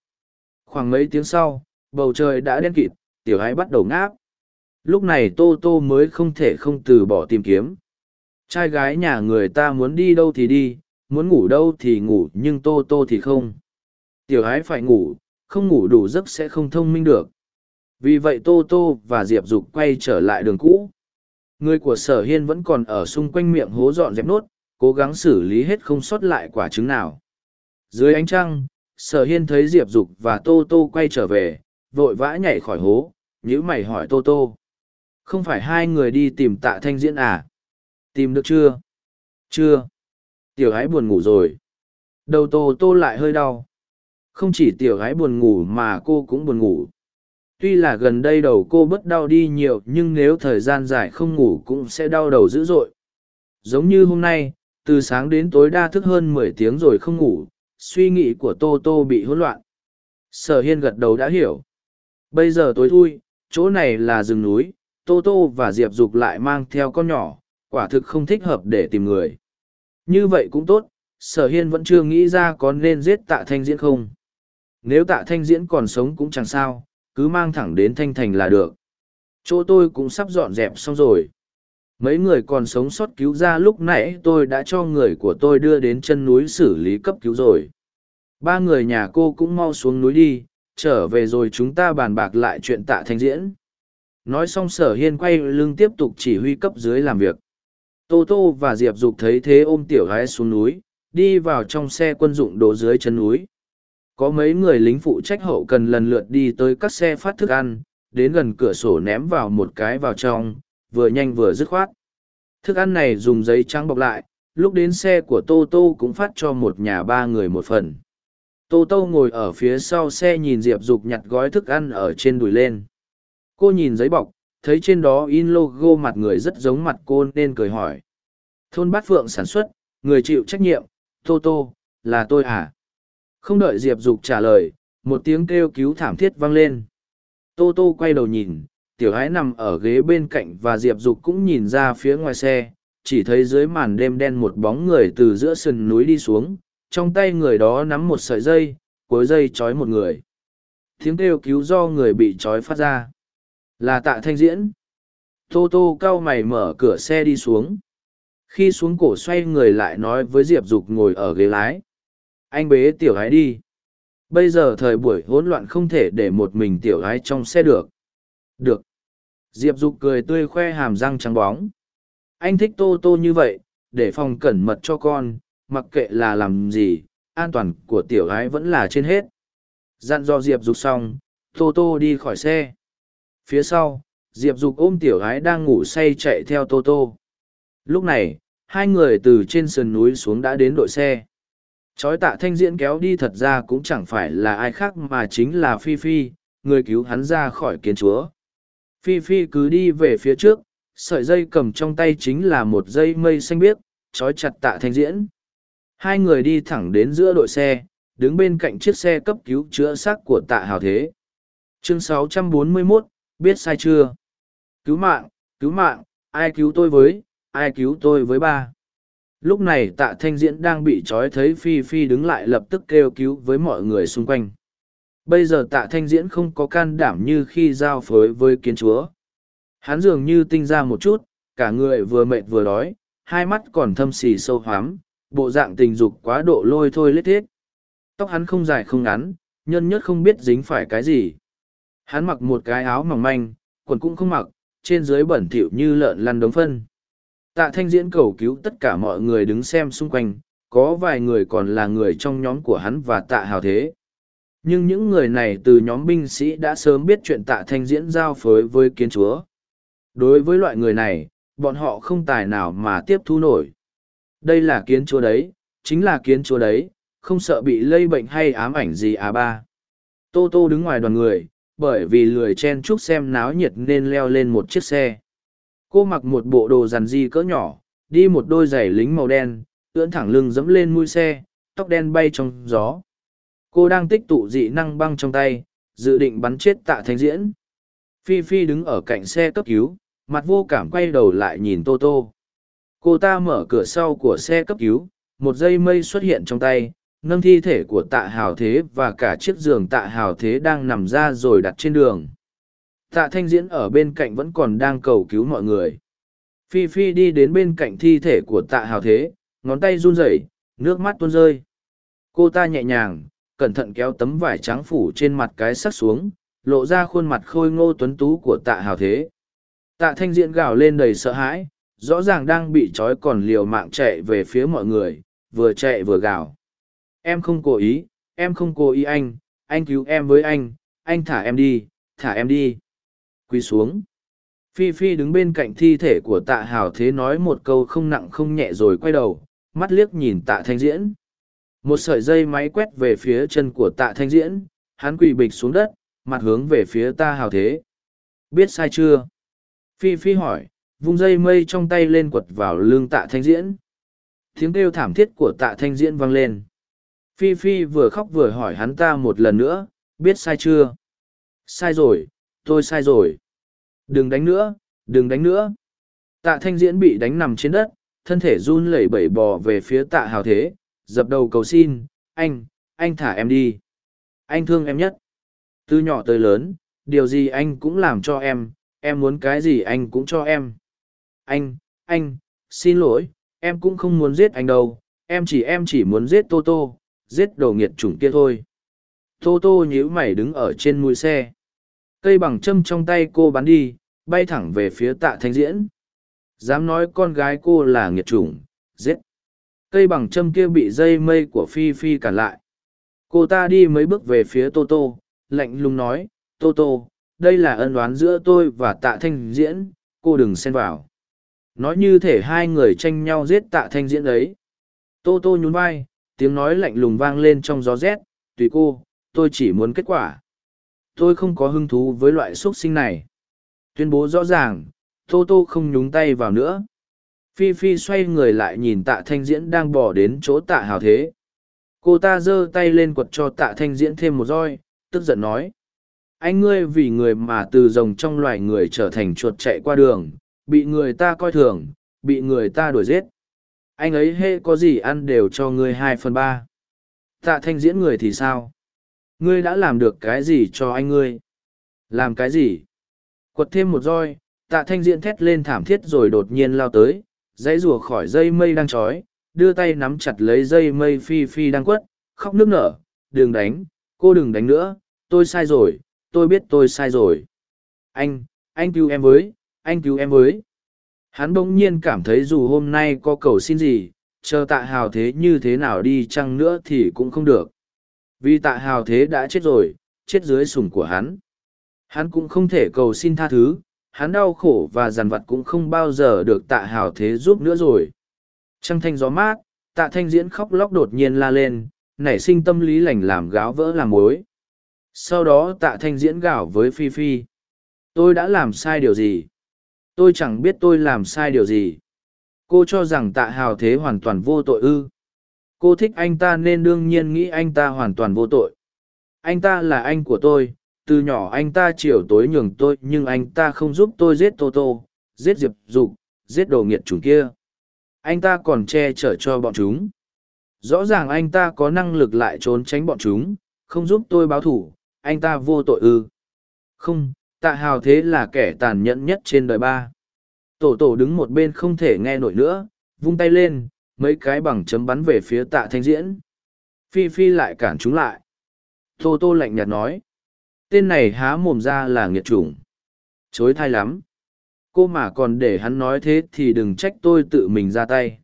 Speaker 1: Khoảng mấy tiếng sau, bầu trời đã đen kịt, tiểu Ái bắt đầu ngáp. Lúc này Tô Tô mới không thể không từ bỏ tìm kiếm, trai gái nhà người ta muốn đi đâu thì đi muốn ngủ đâu thì ngủ nhưng tô tô thì không tiểu ái phải ngủ không ngủ đủ giấc sẽ không thông minh được vì vậy tô tô và diệp dục quay trở lại đường cũ người của sở hiên vẫn còn ở xung quanh miệng hố dọn dẹp nốt, cố gắng xử lý hết không sót lại quả trứng nào dưới ánh trăng, sở hiên thấy diệp dục và tô tô quay trở về, vội vã nhảy khỏi hố nhữ mày hỏi tô tô không phải hai người đi tìm tạ thanh diễn à Tìm được chưa? Chưa. Tiểu gái buồn ngủ rồi. Đầu tô tô lại hơi đau. Không chỉ tiểu gái buồn ngủ mà cô cũng buồn ngủ. Tuy là gần đây đầu cô bớt đau đi nhiều nhưng nếu thời gian dài không ngủ cũng sẽ đau đầu dữ dội. Giống như hôm nay, từ sáng đến tối đa thức hơn mười tiếng rồi không ngủ, suy nghĩ của Tô Tô bị hỗn loạn. Sở Hiên gật đầu đã hiểu. Bây giờ tối thui, chỗ này là rừng núi, Tô Tô và Diệp Dục lại mang theo con nhỏ, quả thực không thích hợp để tìm người. Như vậy cũng tốt, sở hiên vẫn chưa nghĩ ra có nên giết tạ thanh diễn không. Nếu tạ thanh diễn còn sống cũng chẳng sao, cứ mang thẳng đến thanh thành là được. Chỗ tôi cũng sắp dọn dẹp xong rồi. Mấy người còn sống sót cứu ra lúc nãy tôi đã cho người của tôi đưa đến chân núi xử lý cấp cứu rồi. Ba người nhà cô cũng mau xuống núi đi, trở về rồi chúng ta bàn bạc lại chuyện tạ thanh diễn. Nói xong sở hiên quay lưng tiếp tục chỉ huy cấp dưới làm việc. Tô Tô và Diệp Dục thấy thế ôm tiểu gái xuống núi, đi vào trong xe quân dụng đổ dưới chân núi. Có mấy người lính phụ trách hậu cần lần lượt đi tới các xe phát thức ăn, đến gần cửa sổ ném vào một cái vào trong, vừa nhanh vừa dứt khoát. Thức ăn này dùng giấy trắng bọc lại, lúc đến xe của Tô Tô cũng phát cho một nhà ba người một phần. Tô Tô ngồi ở phía sau xe nhìn Diệp Dục nhặt gói thức ăn ở trên đùi lên. Cô nhìn giấy bọc, thấy trên đó in logo mặt người rất giống mặt cô nên cười hỏi. Thôn Bát Phượng sản xuất, người chịu trách nhiệm, Tô Tô, là tôi à? Không đợi Diệp Dục trả lời, một tiếng kêu cứu thảm thiết vang lên. Tô Tô quay đầu nhìn, tiểu hái nằm ở ghế bên cạnh và Diệp Dục cũng nhìn ra phía ngoài xe, chỉ thấy dưới màn đêm đen một bóng người từ giữa sườn núi đi xuống, trong tay người đó nắm một sợi dây, cuối dây trói một người. Tiếng kêu cứu do người bị trói phát ra. Là tạ thanh diễn. Tô tô cao mày mở cửa xe đi xuống. Khi xuống cổ xoay người lại nói với Diệp Dục ngồi ở ghế lái. Anh bế tiểu gái đi. Bây giờ thời buổi hỗn loạn không thể để một mình tiểu gái trong xe được. Được. Diệp Dục cười tươi khoe hàm răng trắng bóng. Anh thích tô tô như vậy, để phòng cẩn mật cho con, mặc kệ là làm gì, an toàn của tiểu gái vẫn là trên hết. Dặn dò Diệp Dục xong, tô tô đi khỏi xe phía sau diệp dục ôm tiểu gái đang ngủ say chạy theo tô tô lúc này hai người từ trên sườn núi xuống đã đến đội xe trói tạ thanh diễn kéo đi thật ra cũng chẳng phải là ai khác mà chính là phi phi người cứu hắn ra khỏi kiến chúa. Phi phi cứ đi về phía trước sợi dây cầm trong tay chính là một dây mây xanh biếc trói chặt tạ thanh diễn. Hai người đi thẳng đến giữa đội xe đứng bên cạnh chiếc xe cấp cứu chữa xác của tạ hào thế. Chương 641, biết sai chưa? Cứu mạng cứu mạng ai cứu tôi với ai cứu tôi với ba? Lúc này tạ thanh diễn đang bị trói thấy phi phi đứng lại lập tức kêu cứu với mọi người xung quanh bây giờ tạ thanh diễn không có can đảm như khi giao phối với kiến chúa Hắn dường như tinh ra một chút, cả người vừa mệt vừa đói, hai mắt còn thâm xì sâu hoám, bộ dạng tình dục quá độ lôi thôi lết thiết. Tóc hắn không dài không ngắn, nhân nhất không biết dính phải cái gì. Hắn mặc một cái áo mỏng manh, quần cũng không mặc, trên dưới bẩn thỉu như lợn lăn đống phân. Tạ thanh diễn cầu cứu tất cả mọi người đứng xem xung quanh, có vài người còn là người trong nhóm của hắn và tạ hào thế. Nhưng những người này từ nhóm binh sĩ đã sớm biết chuyện tạ thanh diễn giao phối với kiến chúa. Đối với loại người này, bọn họ không tài nào mà tiếp thu nổi. Đây là kiến chúa đấy, chính là kiến chúa đấy, không sợ bị lây bệnh hay ám ảnh gì à ba. Tô Tô đứng ngoài đoàn người, bởi vì lười chen chúc xem náo nhiệt nên leo lên một chiếc xe. Cô mặc một bộ đồ rằn di cỡ nhỏ, đi một đôi giày lính màu đen, ưỡn thẳng lưng dẫm lên mũi xe, tóc đen bay trong gió. Cô đang tích tụ dị năng băng trong tay, dự định bắn chết tạ thanh diễn. Phi Phi đứng ở cạnh xe cấp cứu, mặt vô cảm quay đầu lại nhìn Tô Tô. Cô ta mở cửa sau của xe cấp cứu, một dây mây xuất hiện trong tay, nâng thi thể của tạ hào thế và cả chiếc giường tạ hào thế đang nằm ra rồi đặt trên đường. Tạ thanh diễn ở bên cạnh vẫn còn đang cầu cứu mọi người. Phi Phi đi đến bên cạnh thi thể của tạ hào thế, ngón tay run rẩy, nước mắt tuôn rơi. Cô ta nhẹ nhàng, cẩn thận kéo tấm vải trắng phủ trên mặt cái sắt xuống, lộ ra khuôn mặt khôi ngô tuấn tú của tạ hào thế. Tạ thanh Diễn gào lên đầy sợ hãi, rõ ràng đang bị trói còn liều mạng chạy về phía mọi người, vừa chạy vừa gào. Em không cố ý, em không cố ý anh, anh cứu em với anh, anh thả em đi, thả em đi quỳ xuống. Phi Phi đứng bên cạnh thi thể của tạ hào thế nói một câu không nặng không nhẹ rồi quay đầu, mắt liếc nhìn tạ thanh diễn. Một sợi dây máy quét về phía chân của tạ thanh diễn, hắn quỳ bịch xuống đất, mặt hướng về phía ta hào thế. Biết sai chưa? Phi Phi hỏi, vung dây mây trong tay lên quật vào lưng tạ thanh diễn. Tiếng kêu thảm thiết của tạ thanh diễn vang lên. Phi Phi vừa khóc vừa hỏi hắn ta một lần nữa, biết sai chưa? Sai rồi, tôi sai rồi. Đừng đánh nữa, đừng đánh nữa. Tạ thanh diễn bị đánh nằm trên đất, thân thể run lẩy bẩy bò về phía tạ hào thế, dập đầu cầu xin, anh, anh thả em đi. Anh thương em nhất. Từ nhỏ tới lớn, điều gì anh cũng làm cho em, em muốn cái gì anh cũng cho em. Anh, anh, xin lỗi, em cũng không muốn giết anh đâu, em chỉ em chỉ muốn giết Tô Tô, giết đồ nghiệt chủng kia thôi. Tô Tô nhíu mày đứng ở trên mũi xe. Cây bằng châm trong tay cô bắn đi, bay thẳng về phía tạ thanh diễn. Dám nói con gái cô là nghiệt chủng, giết. Cây bằng châm kia bị dây mây của Phi Phi cản lại. Cô ta đi mấy bước về phía Tô Tô, lạnh lùng nói, Tô Tô, đây là ân oán giữa tôi và tạ thanh diễn, cô đừng xen vào. Nói như thể hai người tranh nhau giết tạ thanh diễn ấy. Tô Tô nhún vai, tiếng nói lạnh lùng vang lên trong gió rét, tùy cô, tôi chỉ muốn kết quả. Tôi không có hứng thú với loại xuất sinh này. Tuyên bố rõ ràng, Tô Tô không nhúng tay vào nữa. Phi Phi xoay người lại nhìn tạ thanh diễn đang bỏ đến chỗ tạ hào thế. Cô ta giơ tay lên quật cho tạ thanh diễn thêm một roi, tức giận nói. Anh ngươi vì người mà từ rồng trong loài người trở thành chuột chạy qua đường, bị người ta coi thường, bị người ta đuổi giết. Anh ấy hễ có gì ăn đều cho ngươi hai phần ba. Tạ thanh diễn người thì sao? Ngươi đã làm được cái gì cho anh ngươi? Làm cái gì? Quật thêm một roi, tạ thanh diễn thét lên thảm thiết rồi đột nhiên lao tới, dãy rùa khỏi dây mây đang trói, đưa tay nắm chặt lấy dây mây phi phi đang quất, khóc nước nở, đừng đánh, cô đừng đánh nữa, tôi sai rồi, tôi biết tôi sai rồi. Anh, anh cứu em với, anh cứu em với. Hắn bỗng nhiên cảm thấy dù hôm nay có cầu xin gì, chờ tạ hào thế như thế nào đi chăng nữa thì cũng không được. Vì tạ hào thế đã chết rồi, chết dưới sủng của hắn. Hắn cũng không thể cầu xin tha thứ, hắn đau khổ và dằn vặt cũng không bao giờ được tạ hào thế giúp nữa rồi. Trăng thanh gió mát, tạ thanh diễn khóc lóc đột nhiên la lên, nảy sinh tâm lý lành làm gáo vỡ làm mối. Sau đó tạ thanh diễn gào với Phi Phi. Tôi đã làm sai điều gì? Tôi chẳng biết tôi làm sai điều gì. Cô cho rằng tạ hào thế hoàn toàn vô tội ư. Cô thích anh ta nên đương nhiên nghĩ anh ta hoàn toàn vô tội. Anh ta là anh của tôi, từ nhỏ anh ta chiều tối nhường tôi, nhưng anh ta không giúp tôi giết tô tô, giết diệp dục, giết đồ nghiệt chủng kia. Anh ta còn che chở cho bọn chúng. Rõ ràng anh ta có năng lực lại trốn tránh bọn chúng, không giúp tôi báo thủ, anh ta vô tội ư. Không, tạ hào thế là kẻ tàn nhẫn nhất trên đời ba. Tổ tổ đứng một bên không thể nghe nổi nữa, vung tay lên, mấy cái bằng chấm bắn về phía tạ thanh diễn. Phi phi lại cản chúng lại. Tô tô lạnh nhạt nói tên này há mồm ra là nghiệt chủng. Chối thai lắm. Cô mà còn để hắn nói thế thì đừng trách tôi tự mình ra tay.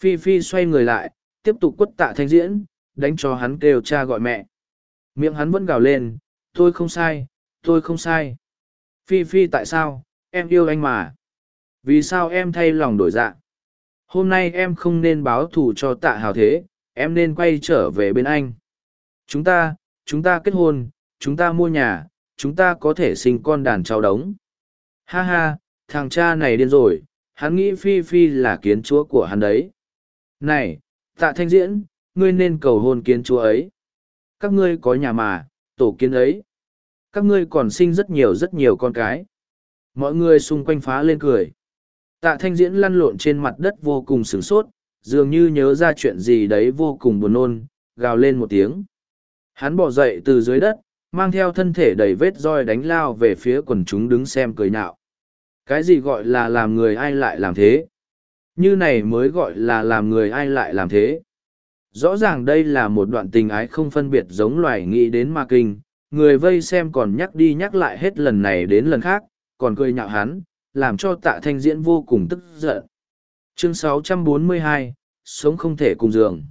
Speaker 1: Phi phi xoay người lại, tiếp tục quất tạ thanh diễn, đánh cho hắn kêu cha gọi mẹ. Miệng hắn vẫn gào lên, tôi không sai, tôi không sai. Phi phi, tại sao? Em yêu anh mà. Vì sao em thay lòng đổi dạ? Hôm nay em không nên báo thù cho tạ hào thế, em nên quay trở về bên anh. Chúng ta chúng ta kết hôn chúng ta mua nhà, chúng ta có thể sinh con đàn cháu đống. Ha ha, thằng cha này điên rồi, hắn nghĩ phi phi là kiến chúa của hắn đấy. Này, tạ thanh diễn, ngươi nên cầu hôn kiến chúa ấy. Các ngươi có nhà mà, tổ kiến ấy. Các ngươi còn sinh rất nhiều rất nhiều con cái. Mọi người xung quanh phá lên cười. Tạ thanh diễn lăn lộn trên mặt đất vô cùng sửng sốt, dường như nhớ ra chuyện gì đấy vô cùng buồn nôn, gào lên một tiếng. Hắn bỏ dậy từ dưới đất mang theo thân thể đầy vết roi đánh lao về phía quần chúng đứng xem cười nhạo. Cái gì gọi là làm người ai lại làm thế? Như này mới gọi là làm người ai lại làm thế? Rõ ràng đây là một đoạn tình ái không phân biệt giống loài nghĩ đến ma kinh. Người vây xem còn nhắc đi nhắc lại hết lần này đến lần khác còn cười nhạo hắn làm cho tạ thanh diễn vô cùng tức giận. Chương 642, sống không thể cùng giường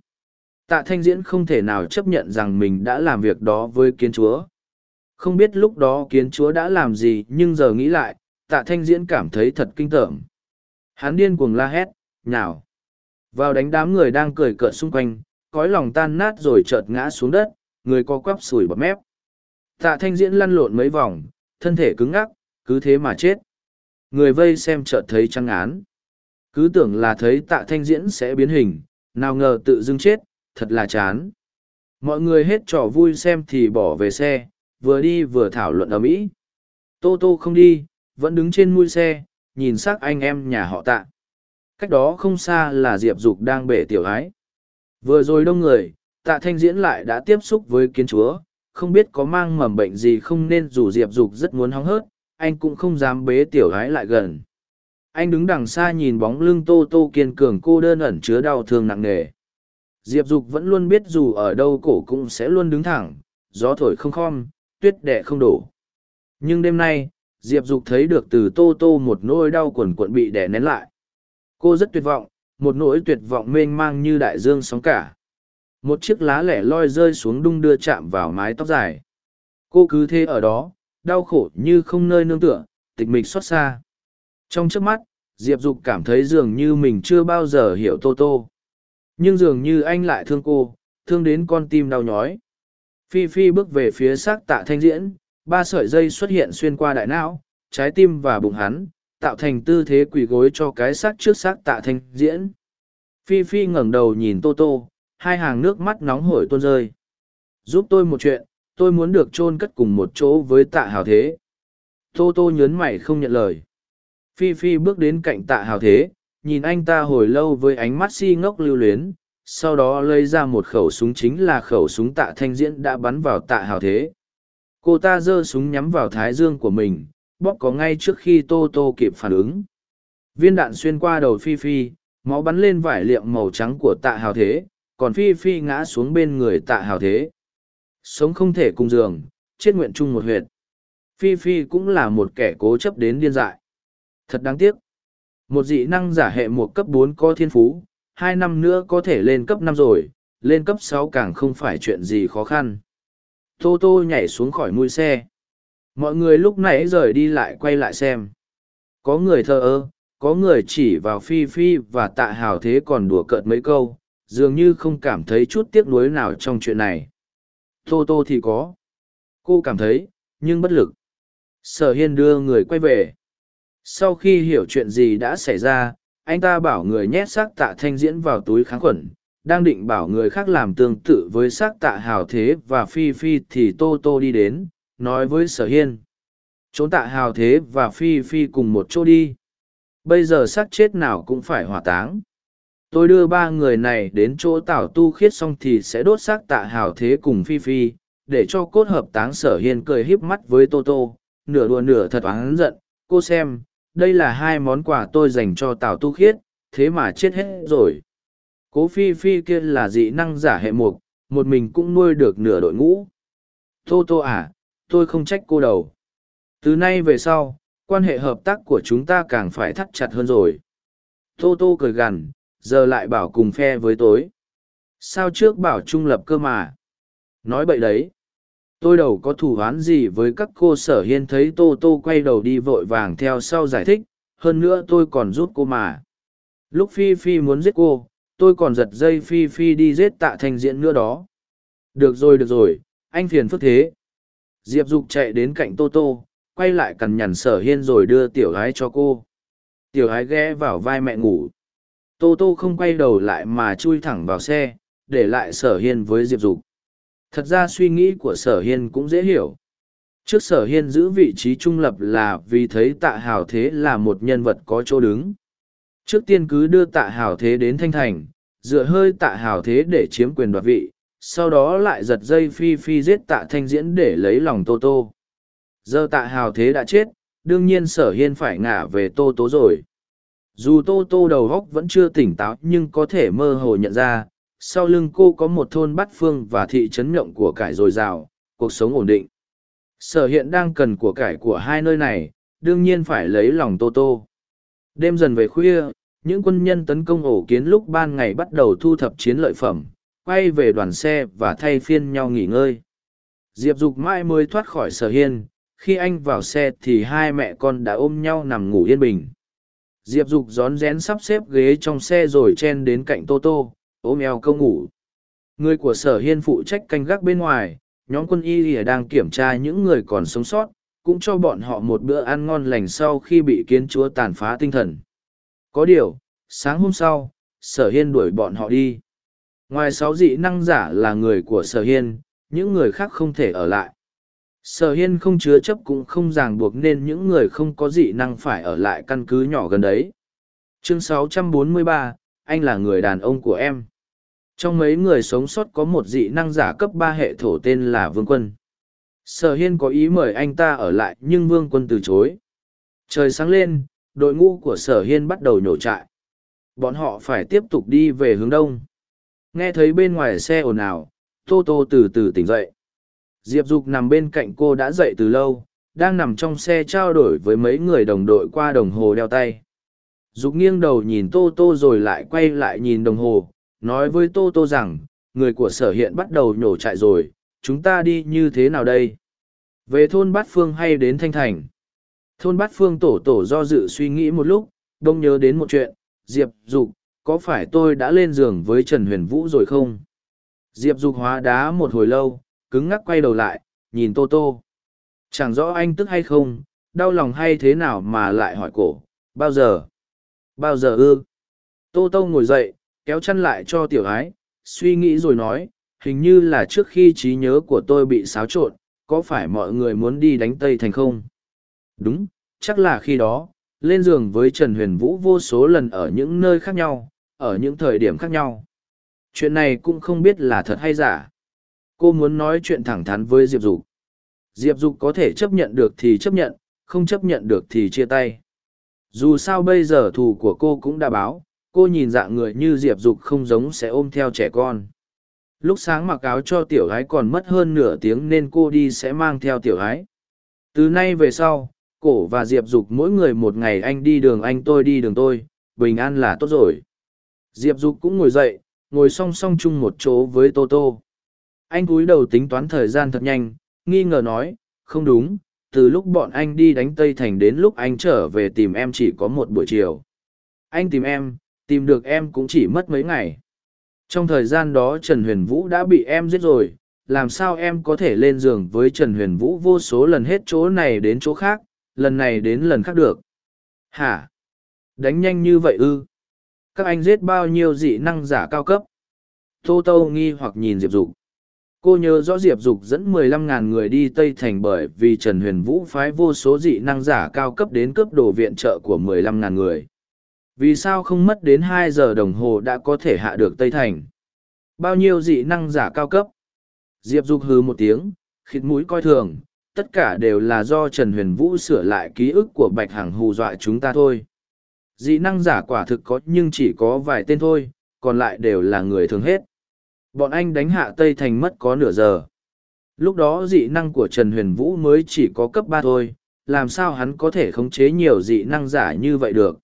Speaker 1: tạ thanh diễn không thể nào chấp nhận rằng mình đã làm việc đó với kiến chúa. Không biết lúc đó kiến chúa đã làm gì, nhưng giờ nghĩ lại, tạ thanh diễn cảm thấy thật kinh tởm. Hắn điên cuồng la hét, nhào! Vào đánh đám người đang cười cợt xung quanh, cõi lòng tan nát rồi chợt ngã xuống đất, người co quắp sủi bọt mép. Tạ thanh diễn lăn lộn mấy vòng, thân thể cứng ngắc, cứ thế mà chết. Người vây xem chợt thấy trăng án. Cứ tưởng là thấy tạ thanh diễn sẽ biến hình, nào ngờ tự dưng chết thật là chán. Mọi người hết trò vui xem thì bỏ về xe, vừa đi vừa thảo luận ở mỹ. Tô tô không đi, vẫn đứng trên mui xe, nhìn s ắ c anh em nhà họ tạ. Cách đó không xa là diệp dục đang bể tiểu ái. Vừa rồi đông người, tạ thanh diễn lại đã tiếp xúc với kiến chúa. Không biết có mang mầm bệnh gì không nên dù diệp dục rất muốn hóng hớt, anh cũng không dám bế tiểu gái lại gần. Anh đứng đằng xa nhìn bóng lưng tô tô kiên cường cô đơn ẩn chứa đau thương nặng nề diệp dục vẫn luôn biết dù ở đâu cổ cũng sẽ luôn đứng thẳng, gió thổi không khom, tuyết đẻ không đổ. Nhưng đêm nay, diệp dục thấy được từ tô tô một nỗi đau quần quận bị đè nén lại. Cô rất tuyệt vọng, một nỗi tuyệt vọng mênh mang như đại dương sóng cả. Một chiếc lá lẻ loi rơi xuống đung đưa chạm vào mái tóc dài. Cô cứ thế ở đó, đau khổ như không nơi nương tựa, tịch mịch xót xa. Trong trước mắt, diệp dục cảm thấy dường như mình chưa bao giờ hiểu tô tô nhưng dường như anh lại thương cô, thương đến con tim đau nhói. Phi phi bước về phía xác tạ thanh diễn, ba sợi dây xuất hiện xuyên qua đại não, trái tim và bụng hắn, tạo thành tư thế quỳ gối cho cái xác trước xác tạ thanh diễn. Phi phi ngẩng đầu nhìn tô tô, hai hàng nước mắt nóng hổi tuôn rơi. Giúp tôi một chuyện, tôi muốn được chôn cất cùng một chỗ với tạ hào thế. Tô tô nhớn mày không nhận lời. Phi phi bước đến cạnh tạ hào thế nhìn anh ta hồi lâu với ánh mắt si ngốc lưu luyến, sau đó lấy ra một khẩu súng chính là khẩu súng tạ thanh diễn đã bắn vào tạ hào thế. Cô ta giơ súng nhắm vào thái dương của mình, bóp có ngay trước khi tô tô kịp phản ứng. Viên đạn xuyên qua đầu phi phi, máu bắn lên vải liệm màu trắng của tạ hào thế, còn phi phi ngã xuống bên người tạ hào thế. Sống không thể cùng giường, chết nguyện chung một huyệt. Phi phi cũng là một kẻ cố chấp đến điên dại. Thật đáng tiếc một dị năng giả hệ một cấp bốn có thiên phú, hai năm nữa có thể lên cấp năm rồi, lên cấp sáu càng không phải chuyện gì khó khăn. Tô tô nhảy xuống khỏi mũi xe. Mọi người lúc nãy rời đi lại quay lại xem. Có người thờ ơ, có người chỉ vào phi phi và tạ hào thế còn đùa cợt mấy câu, dường như không cảm thấy chút tiếc nuối nào trong chuyện này. Tô tô thì có. Cô cảm thấy, nhưng bất lực. Sở hiên đưa người quay về sau khi hiểu chuyện gì đã xảy ra anh ta bảo người nhét xác tạ thanh diễn vào túi kháng khuẩn đang định bảo người khác làm tương tự với xác tạ hào thế và phi phi thì tô tô đi đến nói với sở hiên. Trốn tạ hào thế và phi phi cùng một chỗ đi. Bây giờ xác chết nào cũng phải hỏa táng. Tôi đưa ba người này đến chỗ tảo tu khiết xong thì sẽ đốt xác tạ hào thế cùng phi phi để cho cốt hợp táng sở hiên cười híp mắt với tô tô. Nửa đùa nửa thật oán giận, cô xem, đây là hai món quà tôi dành cho Tào Tu Khiết, thế mà chết hết rồi. Cố Phi Phi kia là dị năng giả hệ mục, một mình cũng nuôi được nửa đội ngũ. Tô Tô à, tôi không trách cô đầu. Từ nay về sau, quan hệ hợp tác của chúng ta càng phải thắt chặt hơn rồi. Tô Tô cười gằn, giờ lại bảo cùng phe với tối. Sao trước bảo trung lập cơ mà? Nói bậy đấy. Tôi đầu có thủ oán gì với các cô sở hiên thấy Tô Tô quay đầu đi vội vàng theo sau giải thích, hơn nữa tôi còn giúp cô mà. Lúc Phi Phi muốn giết cô, tôi còn giật dây Phi Phi đi giết tạ thanh diễn nữa đó. Được rồi được rồi, anh phiền phức thế. Diệp Dục chạy đến cạnh Tô Tô, quay lại cằn nhằn sở hiên rồi đưa tiểu gái cho cô. Tiểu gái ghé vào vai mẹ ngủ. Tô Tô không quay đầu lại mà chui thẳng vào xe, để lại sở hiên với Diệp Dục. Thật ra suy nghĩ của sở hiên cũng dễ hiểu. Trước sở hiên giữ vị trí trung lập là vì thấy tạ hào thế là một nhân vật có chỗ đứng. Trước tiên cứ đưa tạ hào thế đến thanh thành, dựa hơi tạ hào thế để chiếm quyền đoạt vị, sau đó lại giật dây phi phi giết tạ thanh diễn để lấy lòng tô tô. Giờ tạ hào thế đã chết, đương nhiên sở hiên phải ngả về tô tố rồi. Dù tô tô đầu góc vẫn chưa tỉnh táo nhưng có thể mơ hồ nhận ra, sau lưng cô có một thôn bát phương và thị trấn nhộng của cải dồi dào, cuộc sống ổn định. Sở hiện đang cần của cải của hai nơi này, đương nhiên phải lấy lòng Tô Tô. Đêm dần về khuya, những quân nhân tấn công ổ kiến lúc ban ngày bắt đầu thu thập chiến lợi phẩm, quay về đoàn xe và thay phiên nhau nghỉ ngơi. Diệp Dục mãi mới thoát khỏi sở hiên, khi anh vào xe thì hai mẹ con đã ôm nhau nằm ngủ yên bình. Diệp Dục rón rén sắp xếp ghế trong xe rồi chen đến cạnh Tô Tô, ôm eo câu ngủ. Người của sở hiên phụ trách canh gác bên ngoài, nhóm quân y lìa đang kiểm tra những người còn sống sót, cũng cho bọn họ một bữa ăn ngon lành sau khi bị kiến chúa tàn phá tinh thần. Có điều, sáng hôm sau, sở hiên đuổi bọn họ đi. Ngoài sáu dị năng giả là người của sở hiên, những người khác không thể ở lại. Sở hiên không chứa chấp cũng không ràng buộc nên những người không có dị năng phải ở lại căn cứ nhỏ gần đấy. Chương 643, anh là người đàn ông của em. Trong mấy người sống sót có một dị năng giả cấp ba hệ thổ tên là Vương Quân. Sở Hiên có ý mời anh ta ở lại nhưng Vương Quân từ chối. Trời sáng lên, đội ngũ của Sở Hiên bắt đầu nhổ trại. Bọn họ phải tiếp tục đi về hướng đông. Nghe thấy bên ngoài xe ồn ào, Tô Tô từ từ tỉnh dậy. Diệp Dục nằm bên cạnh cô đã dậy từ lâu, đang nằm trong xe trao đổi với mấy người đồng đội qua đồng hồ đeo tay. Dục nghiêng đầu nhìn Tô Tô rồi lại quay lại nhìn đồng hồ, nói với Tô Tô rằng, người của sở hiện bắt đầu nhổ trại rồi, chúng ta đi như thế nào đây? Về thôn Bát Phương hay đến Thanh Thành? Thôn Bát Phương tổ tổ do dự suy nghĩ một lúc, đông nhớ đến một chuyện, Diệp Dục, có phải tôi đã lên giường với Trần Huyền Vũ rồi không? Diệp Dục hóa đá một hồi lâu, cứng ngắc quay đầu lại, nhìn Tô Tô. Chẳng rõ anh tức hay không, đau lòng hay thế nào mà lại hỏi cổ, bao giờ? Bao giờ ư? Tô Tô ngồi dậy, kéo chăn lại cho tiểu ái, suy nghĩ rồi nói, hình như là trước khi trí nhớ của tôi bị xáo trộn, có phải mọi người muốn đi đánh Tây Thành không? Đúng, chắc là khi đó, lên giường với Trần Huyền Vũ vô số lần ở những nơi khác nhau, ở những thời điểm khác nhau. Chuyện này cũng không biết là thật hay giả. Cô muốn nói chuyện thẳng thắn với Diệp Dục. Diệp Dục có thể chấp nhận được thì chấp nhận, không chấp nhận được thì chia tay. Dù sao bây giờ thù của cô cũng đã báo, cô nhìn dạng người như diệp dục không giống sẽ ôm theo trẻ con. Lúc sáng mặc áo cho tiểu gái còn mất hơn nửa tiếng nên cô đi sẽ mang theo tiểu gái. Từ nay về sau cổ và diệp dục mỗi người một ngày anh đi đường anh tôi đi đường tôi bình an là tốt rồi. Diệp dục cũng ngồi dậy ngồi song song chung một chỗ với tô tô. Anh cúi đầu tính toán thời gian thật nhanh nghi ngờ nói không đúng từ lúc bọn anh đi đánh tây thành đến lúc anh trở về tìm em chỉ có một buổi chiều. Anh tìm em, tìm được em cũng chỉ mất mấy ngày. Trong thời gian đó trần huyền vũ đã bị em giết rồi, làm sao em có thể lên giường với trần huyền vũ vô số lần hết chỗ này đến chỗ khác, lần này đến lần khác được? Hả? Đánh nhanh như vậy ư? Các anh giết bao nhiêu dị năng giả cao cấp? Tô tô nghi hoặc nhìn diệp dục cô nhớ rõ diệp dục dẫn mười lăm ngàn người đi tây thành bởi vì trần huyền vũ phái vô số dị năng giả cao cấp đến cướp đồ viện trợ của mười lăm ngàn người vì sao không mất đến hai giờ đồng hồ đã có thể hạ được Tây Thành? Bao nhiêu dị năng giả cao cấp? Diệp Dục hừ một tiếng, khịt mũi coi thường, tất cả đều là do Trần Huyền Vũ sửa lại ký ức của Bạch Hằng hù dọa chúng ta thôi. Dị năng giả quả thực có nhưng chỉ có vài tên thôi, còn lại đều là người thường hết. Bọn anh đánh hạ Tây Thành mất có nửa giờ. Lúc đó dị năng của Trần Huyền Vũ mới chỉ có cấp ba thôi, làm sao hắn có thể khống chế nhiều dị năng giả như vậy được.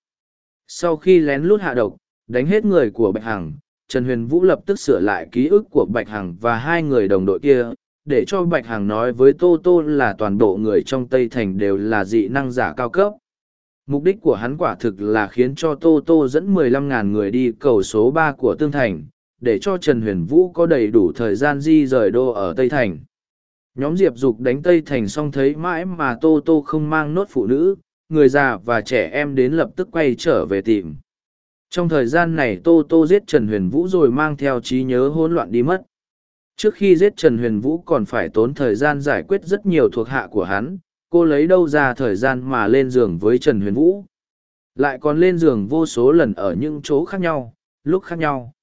Speaker 1: Sau khi lén lút hạ độc, đánh hết người của Bạch Hằng, Trần Huyền Vũ lập tức sửa lại ký ức của Bạch Hằng và hai người đồng đội kia, để cho Bạch Hằng nói với Tô Tô là toàn bộ người trong Tây Thành đều là dị năng giả cao cấp. Mục đích của hắn quả thực là khiến cho Tô Tô dẫn 15.000 người đi cầu số ba của Tương Thành, để cho Trần Huyền Vũ có đầy đủ thời gian di rời đô ở Tây Thành. Nhóm Diệp Dục đánh Tây Thành xong thấy mãi mà Tô Tô không mang nốt phụ nữ, người già và trẻ em đến lập tức quay trở về tìm. Trong thời gian này Tô Tô giết Trần Huyền Vũ rồi mang theo trí nhớ hỗn loạn đi mất. Trước khi giết Trần Huyền Vũ còn phải tốn thời gian giải quyết rất nhiều thuộc hạ của hắn, cô lấy đâu ra thời gian mà lên giường với Trần Huyền Vũ. Lại còn lên giường vô số lần ở những chỗ khác nhau, lúc khác nhau.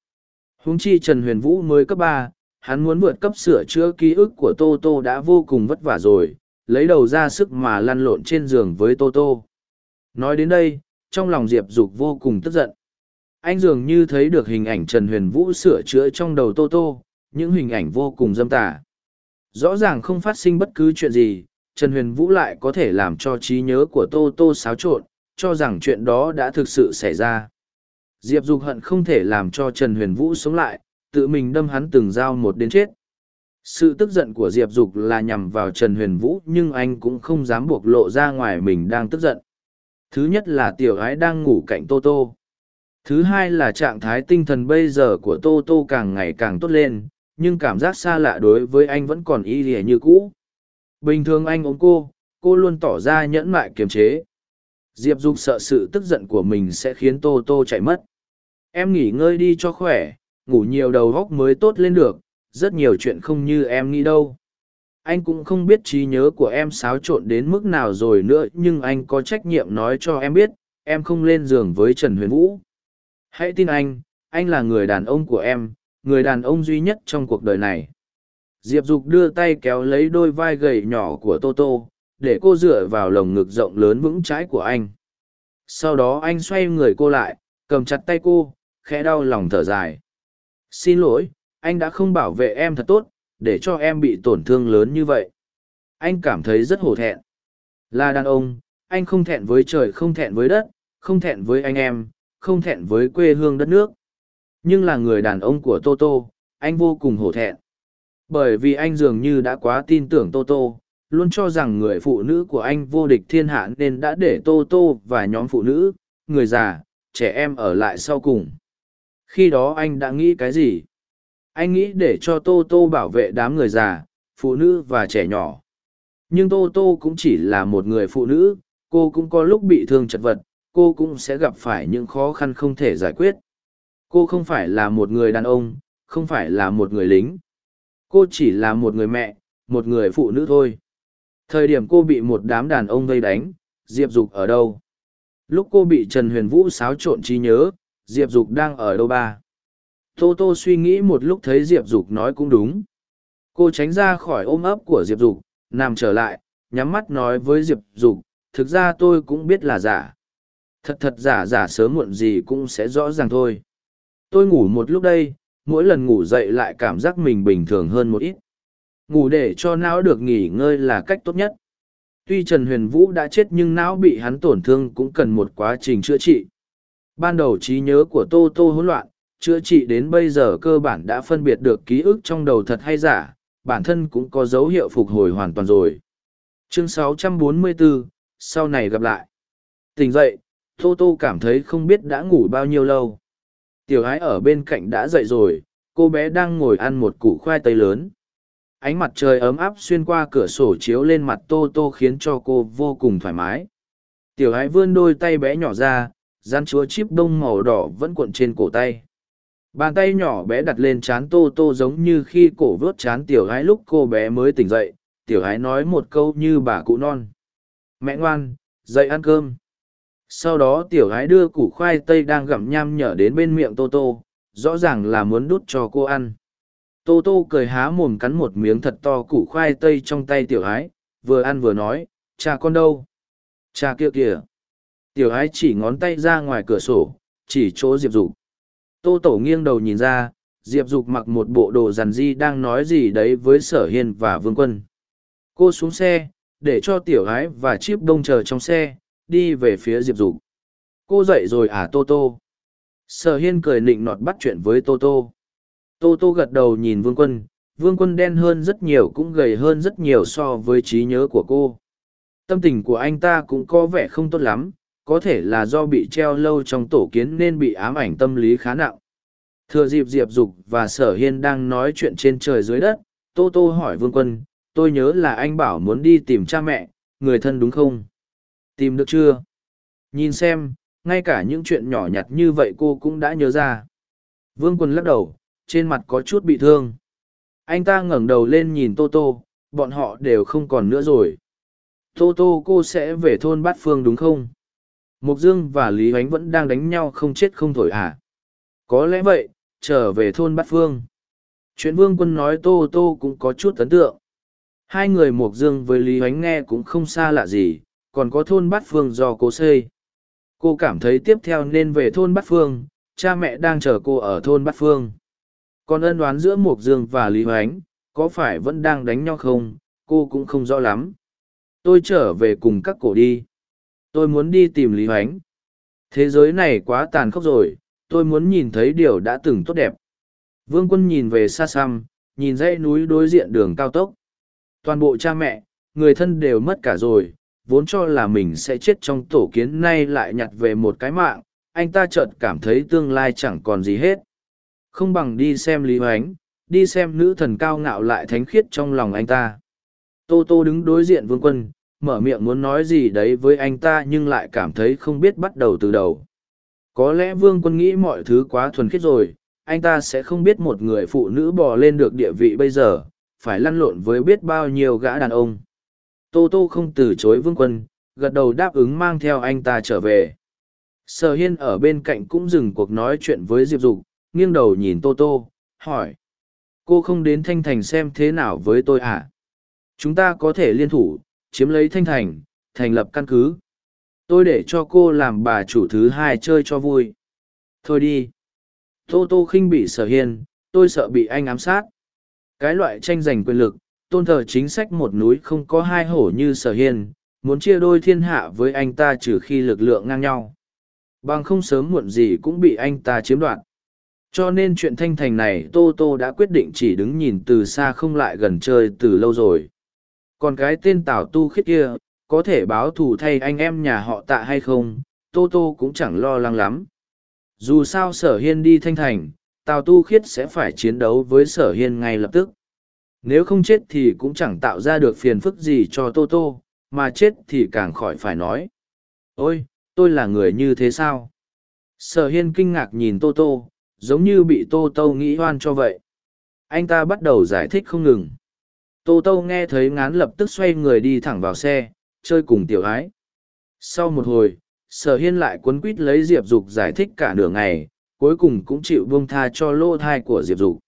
Speaker 1: Huống chi Trần Huyền Vũ mới cấp ba, hắn muốn vượt cấp sửa chữa ký ức của Tô Tô đã vô cùng vất vả rồi, lấy đầu ra sức mà lăn lộn trên giường với Tô Tô. Nói đến đây, trong lòng Diệp Dục vô cùng tức giận. Anh dường như thấy được hình ảnh Trần Huyền Vũ sửa chữa trong đầu Tô Tô, những hình ảnh vô cùng dâm tà. Rõ ràng không phát sinh bất cứ chuyện gì, Trần Huyền Vũ lại có thể làm cho trí nhớ của Tô Tô xáo trộn, cho rằng chuyện đó đã thực sự xảy ra. Diệp Dục hận không thể làm cho Trần Huyền Vũ sống lại, tự mình đâm hắn từng dao một đến chết. Sự tức giận của Diệp Dục là nhằm vào Trần Huyền Vũ nhưng anh cũng không dám buộc lộ ra ngoài mình đang tức giận. Thứ nhất là tiểu gái đang ngủ cạnh Tô Tô. Thứ hai là trạng thái tinh thần bây giờ của Tô Tô càng ngày càng tốt lên, nhưng cảm giác xa lạ đối với anh vẫn còn y lìa như cũ. Bình thường anh ôm cô, cô luôn tỏ ra nhẫn mại kiềm chế. Diệp Dục sợ sự tức giận của mình sẽ khiến Tô Tô chạy mất. Em nghỉ ngơi đi cho khỏe, ngủ nhiều đầu góc mới tốt lên được, rất nhiều chuyện không như em nghĩ đâu. Anh cũng không biết trí nhớ của em xáo trộn đến mức nào rồi nữa nhưng anh có trách nhiệm nói cho em biết, em không lên giường với Trần Huyền Vũ. Hãy tin anh, anh là người đàn ông của em, người đàn ông duy nhất trong cuộc đời này. Diệp Dục đưa tay kéo lấy đôi vai gầy nhỏ của Toto, để cô dựa vào lồng ngực rộng lớn vững chãi của anh. Sau đó anh xoay người cô lại, cầm chặt tay cô, khẽ đau lòng thở dài. Xin lỗi, anh đã không bảo vệ em thật tốt, để cho em bị tổn thương lớn như vậy. Anh cảm thấy rất hổ thẹn. Là đàn ông, anh không thẹn với trời không thẹn với đất, không thẹn với anh em, không thẹn với quê hương đất nước. Nhưng là người đàn ông của Toto, anh vô cùng hổ thẹn. Bởi vì anh dường như đã quá tin tưởng Toto, luôn cho rằng người phụ nữ của anh vô địch thiên hạ nên đã để Tô Tô và nhóm phụ nữ, người già, trẻ em ở lại sau cùng. Khi đó anh đã nghĩ cái gì? Anh nghĩ để cho Tô Tô bảo vệ đám người già, phụ nữ và trẻ nhỏ. Nhưng Tô Tô cũng chỉ là một người phụ nữ, cô cũng có lúc bị thương chật vật, cô cũng sẽ gặp phải những khó khăn không thể giải quyết cô không phải là một người đàn ông không phải là một người lính cô chỉ là một người mẹ một người phụ nữ thôi thời điểm cô bị một đám đàn ông vây đánh, diệp dục ở đâu? Lúc cô bị trần huyền vũ xáo trộn trí nhớ, diệp dục đang ở đâu ba? Tô tô suy nghĩ một lúc thấy diệp dục nói cũng đúng. Cô tránh ra khỏi ôm ấp của diệp dục, nằm trở lại, nhắm mắt nói với diệp dục, thực ra tôi cũng biết là giả. Thật thật giả giả sớm muộn gì cũng sẽ rõ ràng thôi. Tôi ngủ một lúc đây, mỗi lần ngủ dậy lại cảm giác mình bình thường hơn một ít ngủ để cho não được nghỉ ngơi là cách tốt nhất. Tuy trần huyền vũ đã chết nhưng não bị hắn tổn thương cũng cần một quá trình chữa trị. Ban đầu trí nhớ của tô tô hỗn loạn chữa trị đến bây giờ cơ bản đã phân biệt được ký ức trong đầu thật hay giả bản thân cũng có dấu hiệu phục hồi hoàn toàn rồi. Chương 644, sau này gặp lại. Tỉnh dậy tô tô cảm thấy không biết đã ngủ bao nhiêu lâu. Tiểu ái ở bên cạnh đã dậy rồi cô bé đang ngồi ăn một củ khoai tây lớn ánh mặt trời ấm áp xuyên qua cửa sổ chiếu lên mặt tô tô khiến cho cô vô cùng thoải mái. Tiểu ái vươn đôi tay bé nhỏ ra gian chúa chip đông màu đỏ vẫn cuộn trên cổ tay. Bàn tay nhỏ bé đặt lên trán tô tô giống như khi cổ vớt chán tiểu ái lúc cô bé mới tỉnh dậy. Tiểu ái nói một câu như bà cụ non. Mẹ ngoan, dậy ăn cơm. Sau đó tiểu gái đưa củ khoai tây đang gặm nham nhở đến bên miệng tô tô, rõ ràng là muốn đút cho cô ăn tô tô cười há mồm cắn một miếng thật to củ khoai tây trong tay tiểu ái, vừa ăn vừa nói, cha con đâu? Cha kia kìa. Tiểu ái chỉ ngón tay ra ngoài cửa sổ, chỉ chỗ Diệp Dục. Tô Tổ nghiêng đầu nhìn ra, Diệp Dục mặc một bộ đồ rằn di đang nói gì đấy với Sở Hiên và Vương Quân. Cô xuống xe, để cho Tiểu ái và Chip Đông chờ trong xe, đi về phía Diệp Dục. Cô dậy rồi à Tô Tô? Sở Hiên cười nịnh nọt bắt chuyện với Tô Tô. Tô Tô gật đầu nhìn Vương Quân, Vương Quân đen hơn rất nhiều cũng gầy hơn rất nhiều so với trí nhớ của cô. Tâm tình của anh ta cũng có vẻ không tốt lắm, có thể là do bị treo lâu trong tổ kiến nên bị ám ảnh tâm lý khá nặng. Thừa dịp Diệp Dục và Sở Hiên đang nói chuyện trên trời dưới đất, Tô Tô hỏi Vương Quân, tôi nhớ là anh bảo muốn đi tìm cha mẹ, người thân đúng không? Tìm được chưa? Nhìn xem, ngay cả những chuyện nhỏ nhặt như vậy cô cũng đã nhớ ra. Vương Quân lắc đầu, trên mặt có chút bị thương. Anh ta ngẩng đầu lên nhìn Tô Tô, bọn họ đều không còn nữa rồi. Tô Tô cô sẽ về thôn Bát Phương đúng không? Mục Dương và Lý Huánh vẫn đang đánh nhau không chết không thổi à? Có lẽ vậy, trở về thôn Bát Phương. Chuyện Vương Quân nói Tô Tô cũng có chút ấn tượng. Hai người Mục Dương với Lý Huánh nghe cũng không xa lạ gì, còn có thôn Bát Phương do cô xây. Cô cảm thấy tiếp theo nên về thôn Bát Phương, cha mẹ đang chờ cô ở thôn Bát Phương. Còn ân đoán giữa mộc Dương và Lý Hoánh, có phải vẫn đang đánh nhau không, cô cũng không rõ lắm. Tôi trở về cùng các cổ đi. Tôi muốn đi tìm Lý Hoánh. Thế giới này quá tàn khốc rồi, tôi muốn nhìn thấy điều đã từng tốt đẹp. Vương quân nhìn về xa xăm, nhìn dãy núi đối diện đường cao tốc. Toàn bộ cha mẹ, người thân đều mất cả rồi, vốn cho là mình sẽ chết trong tổ kiến nay lại nhặt về một cái mạng, anh ta chợt cảm thấy tương lai chẳng còn gì hết. Không bằng đi xem Lý Hoánh, đi xem nữ thần cao ngạo lại thánh khiết trong lòng anh ta. Tô Tô đứng đối diện vương quân, mở miệng muốn nói gì đấy với anh ta nhưng lại cảm thấy không biết bắt đầu từ đầu. Có lẽ vương quân nghĩ mọi thứ quá thuần khiết rồi, anh ta sẽ không biết một người phụ nữ bò lên được địa vị bây giờ, phải lăn lộn với biết bao nhiêu gã đàn ông. Tô Tô không từ chối vương quân, gật đầu đáp ứng mang theo anh ta trở về. Sở Hiên ở bên cạnh cũng dừng cuộc nói chuyện với Diệp Dục, nghiêng đầu nhìn tô tô, hỏi, cô không đến thanh thành xem thế nào với tôi à? Chúng ta có thể liên thủ, chiếm lấy thanh thành thành lập căn cứ. Tôi để cho cô làm bà chủ thứ hai chơi cho vui. Thôi đi. Tô tô khinh bị sở hiên tôi sợ bị anh ám sát. Cái loại tranh giành quyền lực, tôn thờ chính sách một núi không có hai hổ như sở hiên muốn chia đôi thiên hạ với anh ta trừ khi lực lượng ngang nhau. Bằng không sớm muộn gì cũng bị anh ta chiếm đoạt cho nên chuyện thanh thành này tô tô đã quyết định chỉ đứng nhìn từ xa không lại gần chơi từ lâu rồi. Còn cái tên tào tu khiết kia, có thể báo thù thay anh em nhà họ tạ hay không, tô tô cũng chẳng lo lắng lắm. Dù sao sở hiên đi thanh thành, tào tu khiết sẽ phải chiến đấu với sở hiên ngay lập tức. Nếu không chết thì cũng chẳng tạo ra được phiền phức gì cho tô tô, mà chết thì càng khỏi phải nói. Ôi, tôi là người như thế sao? Sở hiên kinh ngạc nhìn tô tô giống như bị tô tô nghĩ oan cho vậy. Anh ta bắt đầu giải thích không ngừng. Tô tô nghe thấy ngán lập tức xoay người đi thẳng vào xe, chơi cùng tiểu ái. Sau một hồi, sở hiên lại quấn quít lấy diệp dục giải thích cả nửa ngày, cuối cùng cũng chịu buông tha cho lô thai của diệp dục.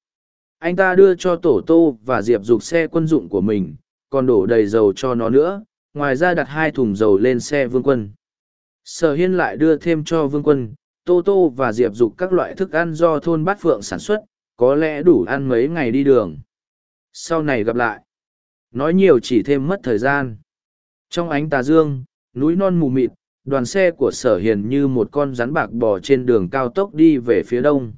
Speaker 1: Anh ta đưa cho tổ tô và diệp dục xe quân dụng của mình, còn đổ đầy dầu cho nó nữa, ngoài ra đặt hai thùng dầu lên xe vương quân. Sở hiên lại đưa thêm cho vương quân tô tô và diệp dục các loại thức ăn do thôn bát phượng sản xuất, có lẽ đủ ăn mấy ngày đi đường. Sau này gặp lại. Nói nhiều chỉ thêm mất thời gian. Trong ánh tà dương, núi non mù mịt, đoàn xe của sở hiền như một con rắn bạc bò trên đường cao tốc đi về phía đông.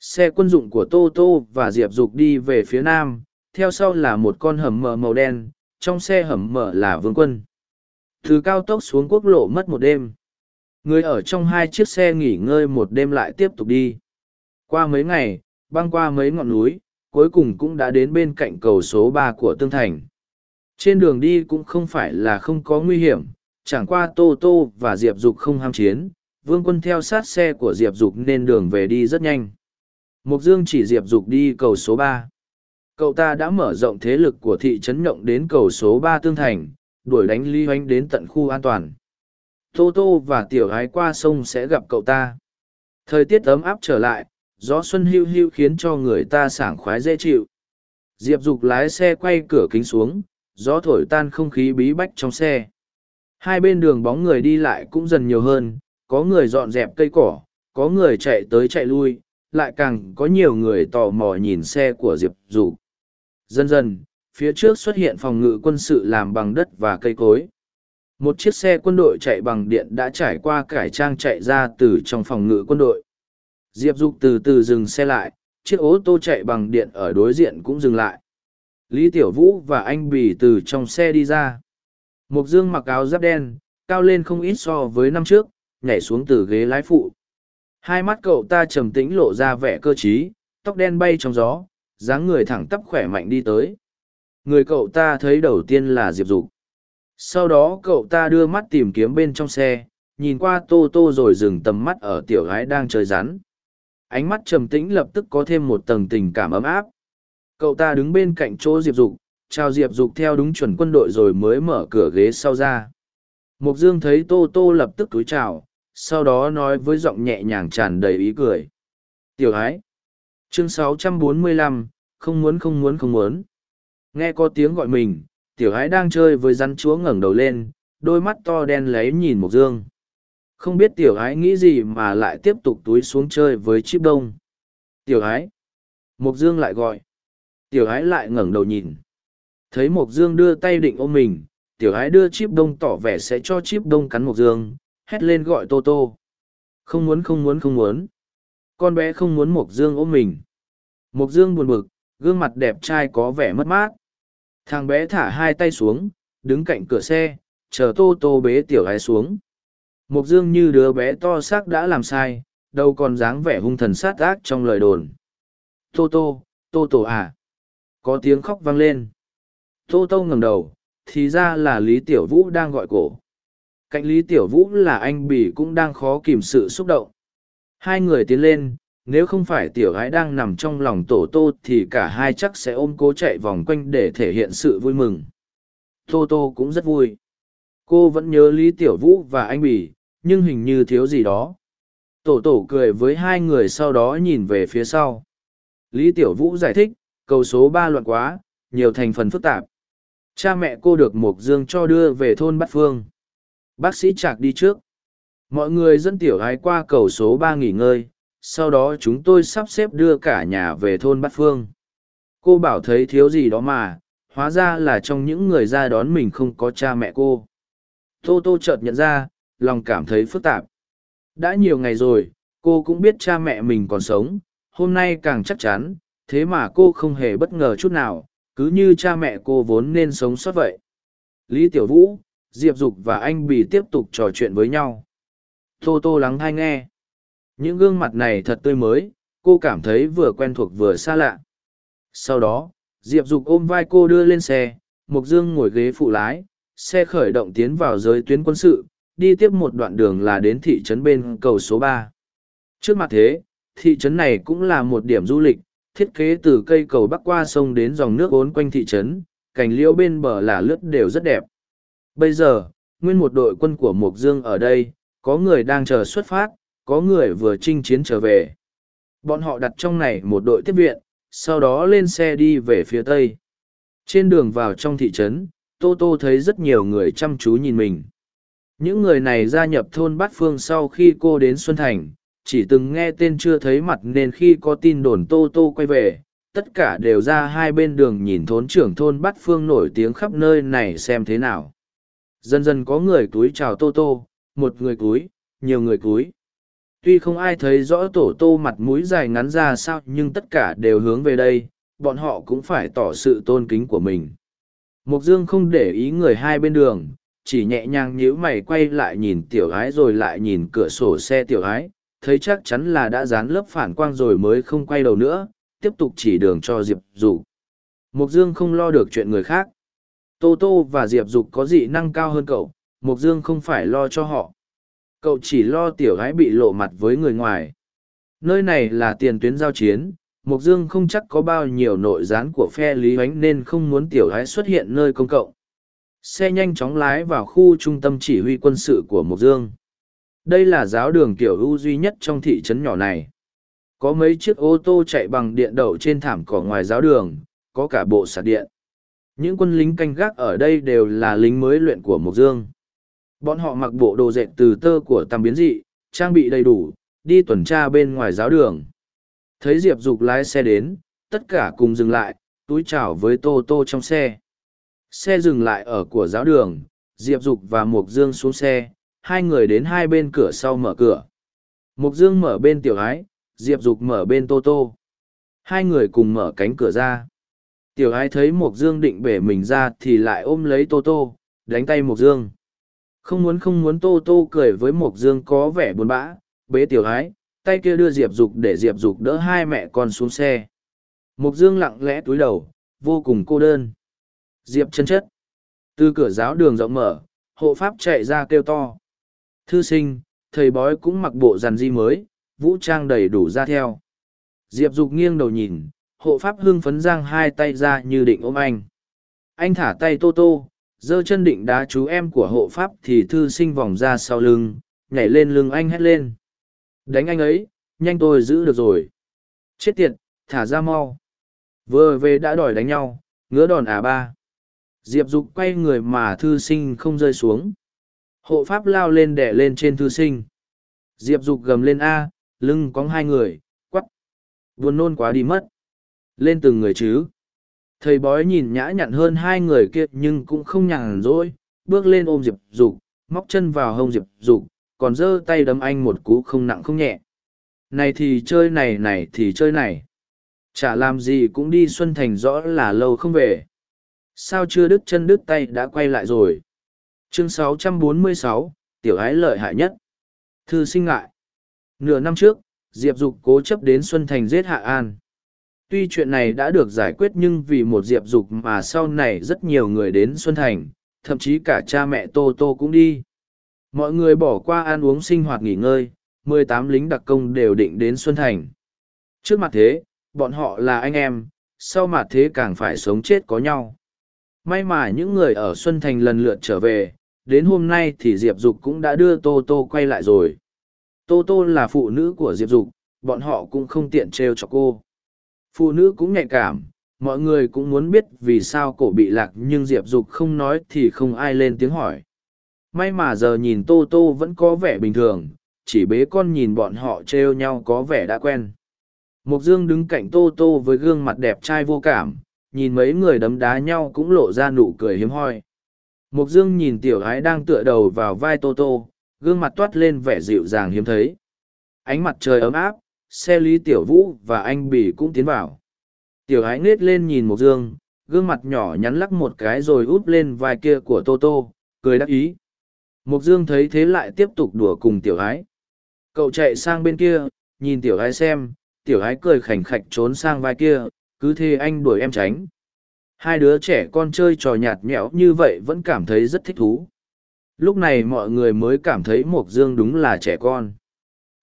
Speaker 1: Xe quân dụng của tô tô và diệp dục đi về phía nam, theo sau là một con hầm mở màu đen, trong xe hầm mở là vương quân. Từ cao tốc xuống quốc lộ mất một đêm. Người ở trong hai chiếc xe nghỉ ngơi một đêm lại tiếp tục đi. Qua mấy ngày, băng qua mấy ngọn núi, cuối cùng cũng đã đến bên cạnh cầu số ba của Tương Thành. Trên đường đi cũng không phải là không có nguy hiểm, chẳng qua Tô Tô và Diệp Dục không ham chiến, vương quân theo sát xe của Diệp Dục nên đường về đi rất nhanh. Mục Dương chỉ Diệp Dục đi cầu số ba. Cậu ta đã mở rộng thế lực của thị trấn Nhộng đến cầu số ba Tương Thành, đuổi đánh ly oanh đến tận khu an toàn. Tô Tô và Tiểu gái qua sông sẽ gặp cậu ta. Thời tiết ấm áp trở lại, gió xuân hưu hưu khiến cho người ta sảng khoái dễ chịu. Diệp Dục lái xe quay cửa kính xuống, gió thổi tan không khí bí bách trong xe hai bên đường bóng người đi lại cũng dần nhiều hơn có người dọn dẹp cây cỏ có người chạy tới chạy lui lại càng có nhiều người tò mò nhìn xe của diệp dục dần dần phía trước xuất hiện phòng ngự quân sự làm bằng đất và cây cối một chiếc xe quân đội chạy bằng điện đã trải qua cải trang chạy ra từ trong phòng ngự quân đội. Diệp dục từ từ dừng xe lại, chiếc ô tô chạy bằng điện ở đối diện cũng dừng lại. Lý tiểu vũ và anh bì từ trong xe đi ra. Mục dương mặc áo giáp đen, cao lên không ít so với năm trước, nhảy xuống từ ghế lái phụ. Hai mắt cậu ta trầm tĩnh lộ ra vẻ cơ t r í tóc đen bay trong gió, dáng người thẳng tắp khỏe mạnh đi tới. Người cậu ta thấy đầu tiên là diệp dục sau đó cậu ta đưa mắt tìm kiếm bên trong xe nhìn qua tô tô rồi dừng tầm mắt ở tiểu gái đang chơi rắn. Ánh mắt trầm tĩnh lập tức có thêm một tầng tình cảm ấm áp. Cậu ta đứng bên cạnh chỗ diệp dục chào diệp dục theo đúng chuẩn quân đội rồi mới mở cửa ghế sau ra. Mục dương thấy tô tô lập tức túi chào sau đó nói với giọng nhẹ nhàng tràn đầy ý cười. Tiểu ái chương 645, không muốn không muốn không muốn. Nghe có tiếng gọi mình tiểu ái đang chơi với rắn chúa ngẩng đầu lên, đôi mắt to đen lấy nhìn mộc dương. Không biết tiểu ái nghĩ gì mà lại tiếp tục túi xuống chơi với chip đông. Tiểu ái mộc dương lại gọi. Tiểu ái lại ngẩng đầu nhìn. Thấy mộc dương đưa tay định ôm mình, tiểu ái đưa chip đông tỏ vẻ sẽ cho chip đông cắn mộc dương, hét lên gọi tô tô. Không muốn không muốn không muốn. Con bé không muốn mộc dương ôm mình. Mộc dương buồn bực, gương mặt đẹp trai có vẻ mất mát. Thằng bé thả hai tay xuống, đứng cạnh cửa xe, chờ tô tô bế tiểu gái xuống. Mục dương như đứa bé to xác đã làm sai, đâu còn dáng vẻ hung thần sát ác trong lời đồn. Tô tô, tô tô à. Có tiếng khóc vang lên. Tô tô ngẩng đầu, thì ra là Lý Tiểu Vũ đang gọi cổ. Cạnh Lý Tiểu Vũ là anh Bỉ cũng đang khó kìm sự xúc động. Hai người tiến lên, nếu không phải tiểu gái đang nằm trong lòng tổ tô thì cả hai chắc sẽ ôm cố chạy vòng quanh để thể hiện sự vui mừng. Tô tô cũng rất vui. Cô vẫn nhớ lý tiểu vũ và anh bỉ nhưng hình như thiếu gì đó. Tổ tổ cười với hai người sau đó nhìn về phía sau. Lý tiểu vũ giải thích, cầu số ba loạn quá, nhiều thành phần phức tạp. Cha mẹ cô được mộc dương cho đưa về thôn bát phương. Bác sĩ Trạc đi trước. Mọi người dẫn tiểu gái qua cầu số ba nghỉ ngơi sau đó chúng tôi sắp xếp đưa cả nhà về thôn bát phương. Cô bảo thấy thiếu gì đó mà, hóa ra là trong những người ra đón mình không có cha mẹ cô. Tô tô chợt nhận ra, lòng cảm thấy phức tạp. Đã nhiều ngày rồi, cô cũng biết cha mẹ mình còn sống, hôm nay càng chắc chắn, thế mà cô không hề bất ngờ chút nào, cứ như cha mẹ cô vốn nên sống sót vậy. Lý tiểu vũ, diệp dục và anh bì tiếp tục trò chuyện với nhau. Tô tô lắng hay nghe những gương mặt này thật tươi mới, cô cảm thấy vừa quen thuộc vừa xa lạ. Sau đó, Diệp Dục ôm vai cô đưa lên xe, Mục Dương ngồi ghế phụ lái, xe khởi động tiến vào giới tuyến quân sự, đi tiếp một đoạn đường là đến thị trấn bên cầu số ba. Trước mặt thế, thị trấn này cũng là một điểm du lịch, thiết kế từ cây cầu bắc qua sông đến dòng nước ốn quanh thị trấn, cảnh liễu bên bờ là lướt đều rất đẹp. Bây giờ, nguyên một đội quân của Mộc Dương ở đây, có người đang chờ xuất phát, có người vừa chinh chiến trở về. Bọn họ đặt trong này một đội tiếp viện, sau đó lên xe đi về phía tây. Trên đường vào trong thị trấn, Tô Tô thấy rất nhiều người chăm chú nhìn mình. Những người này gia nhập thôn Bát Phương sau khi cô đến Xuân Thành, chỉ từng nghe tên chưa thấy mặt nên khi có tin đồn Tô Tô quay về, tất cả đều ra hai bên đường nhìn thốn trưởng thôn Bát Phương nổi tiếng khắp nơi này xem thế nào. Dần dần có người túi chào Tô Tô, một người túi, nhiều người túi tuy không ai thấy rõ tổ tô mặt mũi dài ngắn ra sao, nhưng tất cả đều hướng về đây, bọn họ cũng phải tỏ sự tôn kính của mình. Mục dương không để ý người hai bên đường, chỉ nhẹ nhàng nhíu mày quay lại nhìn tiểu gái rồi lại nhìn cửa sổ xe tiểu gái, thấy chắc chắn là đã dán lớp phản quang rồi mới không quay đầu nữa, tiếp tục chỉ đường cho diệp dục. Mục dương không lo được chuyện người khác. Tô tô và diệp dục có dị năng cao hơn cậu mục dương không phải lo cho họ cậu chỉ lo tiểu gái bị lộ mặt với người ngoài. Nơi này là tiền tuyến giao chiến mục dương không chắc có bao nhiêu nội gián của phe lý Ánh nên không muốn tiểu gái xuất hiện nơi công cộng. Xe nhanh chóng lái vào khu trung tâm chỉ huy quân sự của mục dương. Đây là giáo đường kiểu ưu duy nhất trong thị trấn nhỏ này. Có mấy chiếc ô tô chạy bằng điện đậu trên thảm cỏ ngoài giáo đường, có cả bộ sạc điện. Những quân lính canh gác ở đây đều là lính mới luyện của Mộc Dương. Bọn họ mặc bộ đồ dệt từ tơ của tầm biến dị, trang bị đầy đủ, đi tuần tra bên ngoài giáo đường. Thấy Diệp Dục lái xe đến, tất cả cùng dừng lại, túi chào với Tô Tô trong xe. Xe dừng lại ở của giáo đường, Diệp Dục và Mộc Dương xuống xe, hai người đến hai bên cửa sau mở cửa. Mộc Dương mở bên tiểu ái, Diệp Dục mở bên Tô Tô. Hai người cùng mở cánh cửa ra. Tiểu ái thấy Mộc Dương định bể mình ra thì lại ôm lấy Tô Tô, đánh tay Mộc Dương. Không muốn không muốn Tô Tô cười với Mộc Dương có vẻ buồn bã, bế tiểu ái, tay kia đưa Diệp Dục để Diệp Dục đỡ hai mẹ con xuống xe. Mộc Dương lặng lẽ túi đầu, vô cùng cô đơn. Diệp chân chất. Từ cửa giáo đường rộng mở, hộ pháp chạy ra kêu to. Thư sinh, thầy bói cũng mặc bộ dàn di mới, vũ trang đầy đủ ra theo. Diệp Dục nghiêng đầu nhìn, hộ pháp hưng phấn giang hai tay ra như định ôm anh. Anh thả tay Tô Tô, giơ chân định đá chú em của hộ pháp thì thư sinh vòng ra sau lưng, nhảy lên lưng anh hét lên. Đánh anh ấy, nhanh tôi giữ được rồi. Chết tiệt, thả ra mau. Vừa về đã đòi đánh nhau, ngứa đòn à ba. Diệp Dục quay người mà thư sinh không rơi xuống. Hộ pháp lao lên đẻ lên trên thư sinh. Diệp Dục gầm lên A, lưng có hai người, quắp Buồn nôn quá đi mất. Lên từng người chứ. Thầy bói nhìn nhã nhặn hơn hai người kia nhưng cũng không nhàn rỗi, bước lên ôm Diệp Dục, móc chân vào hông Diệp Dục, còn giơ tay đấm anh một cú không nặng không nhẹ. Này thì chơi này này thì chơi này. Chả làm gì cũng đi Xuân Thành rõ là lâu không về. Sao chưa đứt chân đứt tay đã quay lại rồi? Chương 646, Tiểu ái lợi hại nhất. Thư sinh ngại. Nửa năm trước, Diệp Dục cố chấp đến Xuân Thành giết Hạ An. Tuy chuyện này đã được giải quyết nhưng vì một Diệp Dục mà sau này rất nhiều người đến Xuân Thành, thậm chí cả cha mẹ Tô Tô cũng đi. Mọi người bỏ qua ăn uống sinh hoạt nghỉ ngơi, mười tám lính đặc công đều định đến Xuân Thành. Trước mặt thế, bọn họ là anh em, sau mặt thế càng phải sống chết có nhau. May mà những người ở Xuân Thành lần lượt trở về, đến hôm nay thì Diệp Dục cũng đã đưa Tô Tô quay lại rồi. Tô Tô là phụ nữ của Diệp Dục, bọn họ cũng không tiện trêu cho cô. Phụ nữ cũng nhạy cảm, mọi người cũng muốn biết vì sao cổ bị lạc nhưng Diệp Dục không nói thì không ai lên tiếng hỏi. May mà giờ nhìn Tô Tô vẫn có vẻ bình thường, chỉ bế con nhìn bọn họ trêu nhau có vẻ đã quen. Mục Dương đứng cạnh Tô Tô với gương mặt đẹp trai vô cảm, nhìn mấy người đấm đá nhau cũng lộ ra nụ cười hiếm hoi. Mục Dương nhìn tiểu ái đang tựa đầu vào vai Tô Tô, gương mặt toát lên vẻ dịu dàng hiếm thấy. Ánh mặt trời ấm áp, xe lý tiểu vũ và anh bỉ cũng tiến vào. Tiểu ái nết lên nhìn Mộc Dương, gương mặt nhỏ nhắn lắc một cái rồi úp lên vai kia của Tô Tô, cười đắc ý. Mộc Dương thấy thế lại tiếp tục đùa cùng tiểu ái Cậu chạy sang bên kia, nhìn tiểu ái xem, tiểu ái cười khảnh khạch trốn sang vai kia, cứ thế anh đuổi em tránh. Hai đứa trẻ con chơi trò nhạt nhẽo như vậy vẫn cảm thấy rất thích thú. Lúc này mọi người mới cảm thấy Mộc Dương đúng là trẻ con.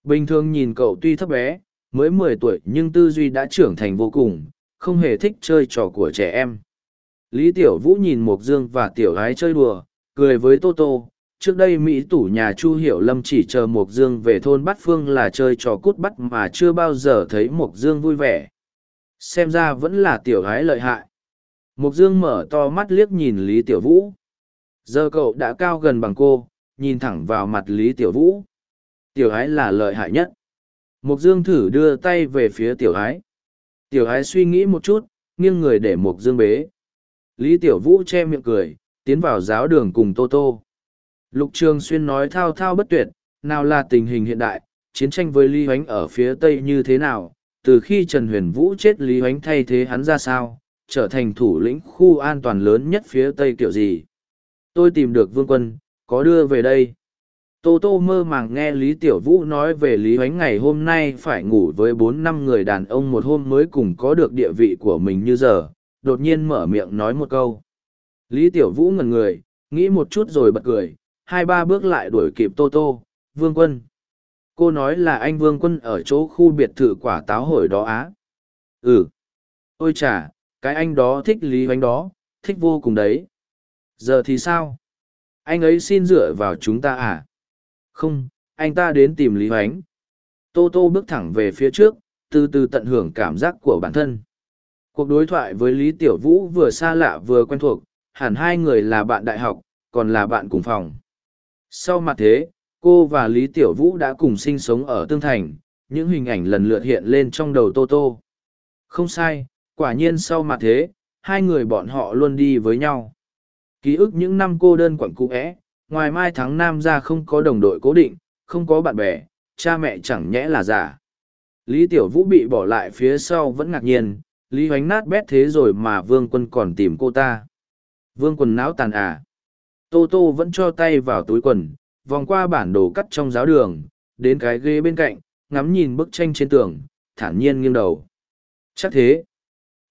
Speaker 1: Bình thường nhìn cậu tuy thấp bé, mới mười tuổi nhưng tư duy đã trưởng thành vô cùng, không hề thích chơi trò của trẻ em. Lý Tiểu Vũ nhìn Mộc Dương và Tiểu Gái chơi đùa, cười với Tô Tô. Trước đây Mỹ tủ nhà Chu Hiểu Lâm chỉ chờ Mộc Dương về thôn Bát Phương là chơi trò cút bắt mà chưa bao giờ thấy Mộc Dương vui vẻ. Xem ra vẫn là Tiểu Gái lợi hại. Mộc Dương mở to mắt liếc nhìn Lý Tiểu Vũ. Giờ cậu đã cao gần bằng cô, nhìn thẳng vào mặt Lý Tiểu Vũ. Tiểu ái là lợi hại nhất. Mục Dương thử đưa tay về phía tiểu ái. Tiểu ái suy nghĩ một chút, nghiêng người để Mục Dương bế. Lý Tiểu Vũ che miệng cười, tiến vào giáo đường cùng Tô Tô. Lục Trường Xuyên nói thao thao bất tuyệt, nào là tình hình hiện đại, chiến tranh với Lý Hoánh ở phía Tây như thế nào, từ khi Trần Huyền Vũ chết Lý Hoánh thay thế hắn ra sao, trở thành thủ lĩnh khu an toàn lớn nhất phía tây kiểu gì. Tôi tìm được vương quân, có đưa về đây. Tô Tô mơ màng nghe Lý Tiểu Vũ nói về Lý Huánh ngày hôm nay phải ngủ với bốn năm người đàn ông một hôm mới cùng có được địa vị của mình như giờ, đột nhiên mở miệng nói một câu. Lý Tiểu Vũ ngẩn người, nghĩ một chút rồi bật cười, hai ba bước lại đuổi kịp Tô Tô, Vương Quân. Cô nói là anh Vương Quân ở chỗ khu biệt thự quả táo hồi đó á. Ừ. Ôi chà, cái anh đó thích lý hoánh đó thích vô cùng đấy giờ thì sao anh ấy xin dựa vào chúng ta à không anh ta đến tìm lý hoánh tô tô bước thẳng về phía trước từ từ tận hưởng cảm giác của bản thân Cuộc đối thoại với Lý Tiểu Vũ vừa xa lạ vừa quen thuộc, hẳn hai người là bạn đại học, còn là bạn cùng phòng. Sau mặt thế, cô và Lý Tiểu Vũ đã cùng sinh sống ở Tương Thành, những hình ảnh lần lượt hiện lên trong đầu Tô Tô. Không sai, quả nhiên sau mặt thế, hai người bọn họ luôn đi với nhau. Ký ức những năm cô đơn quẩn cũ é, ngoài mai thắng nam ra không có đồng đội cố định, không có bạn bè, cha mẹ chẳng nhẽ là giả. Lý Tiểu Vũ bị bỏ lại phía sau vẫn ngạc nhiên, Lý Hoánh nát bét thế rồi mà Vương Quân còn tìm cô ta. Vương Quân não tàn à. Tô Tô vẫn cho tay vào túi quần, vòng qua bản đồ cắt trong giáo đường, đến cái ghế bên cạnh, ngắm nhìn bức tranh trên tường, thản nhiên nghiêng đầu. Chắc thế.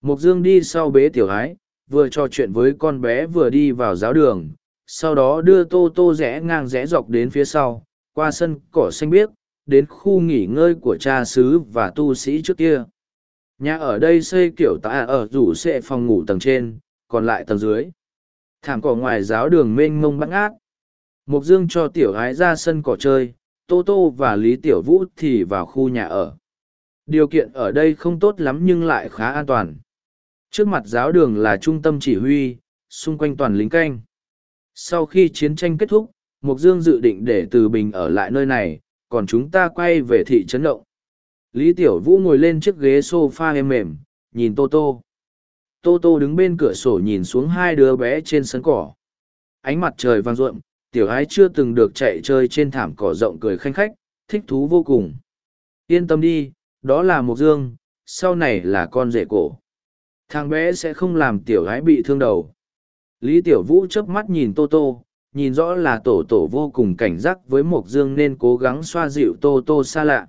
Speaker 1: Mục Dương đi sau bế tiểu ái, vừa trò chuyện với con bé vừa đi vào giáo đường, sau đó đưa Tô Tô rẽ ngang rẽ dọc đến phía sau, qua sân cỏ xanh biếc, đến khu nghỉ ngơi của cha xứ và tu sĩ trước kia. Nhà ở đây xây kiểu tạ à, ở rủ sẽ phòng ngủ tầng trên, còn lại tầng dưới. Thảm cỏ ngoài giáo đường mênh mông bắn ngát. Mục Dương cho tiểu gái ra sân cỏ chơi, Tô Tô và Lý Tiểu Vũ thì vào khu nhà ở. Điều kiện ở đây không tốt lắm nhưng lại khá an toàn. Trước mặt giáo đường là trung tâm chỉ huy, xung quanh toàn lính canh. Sau khi chiến tranh kết thúc, Mục Dương dự định để Từ Bình ở lại nơi này, còn chúng ta quay về thị trấn động. Lý Tiểu Vũ ngồi lên chiếc ghế sofa êm mềm, nhìn Tô Tô. Tô Tô đứng bên cửa sổ nhìn xuống hai đứa bé trên sân cỏ. Ánh mặt trời vang ruộm, tiểu ái chưa từng được chạy chơi trên thảm cỏ rộng cười khanh khách, thích thú vô cùng. Yên tâm đi, đó là Mộc Dương, sau này là con rể cổ. Thằng bé sẽ không làm tiểu ái bị thương đầu. Lý Tiểu Vũ chớp mắt nhìn Tô Tô, nhìn rõ là tổ tổ vô cùng cảnh giác với Mộc Dương nên cố gắng xoa dịu Tô Tô xa lạ.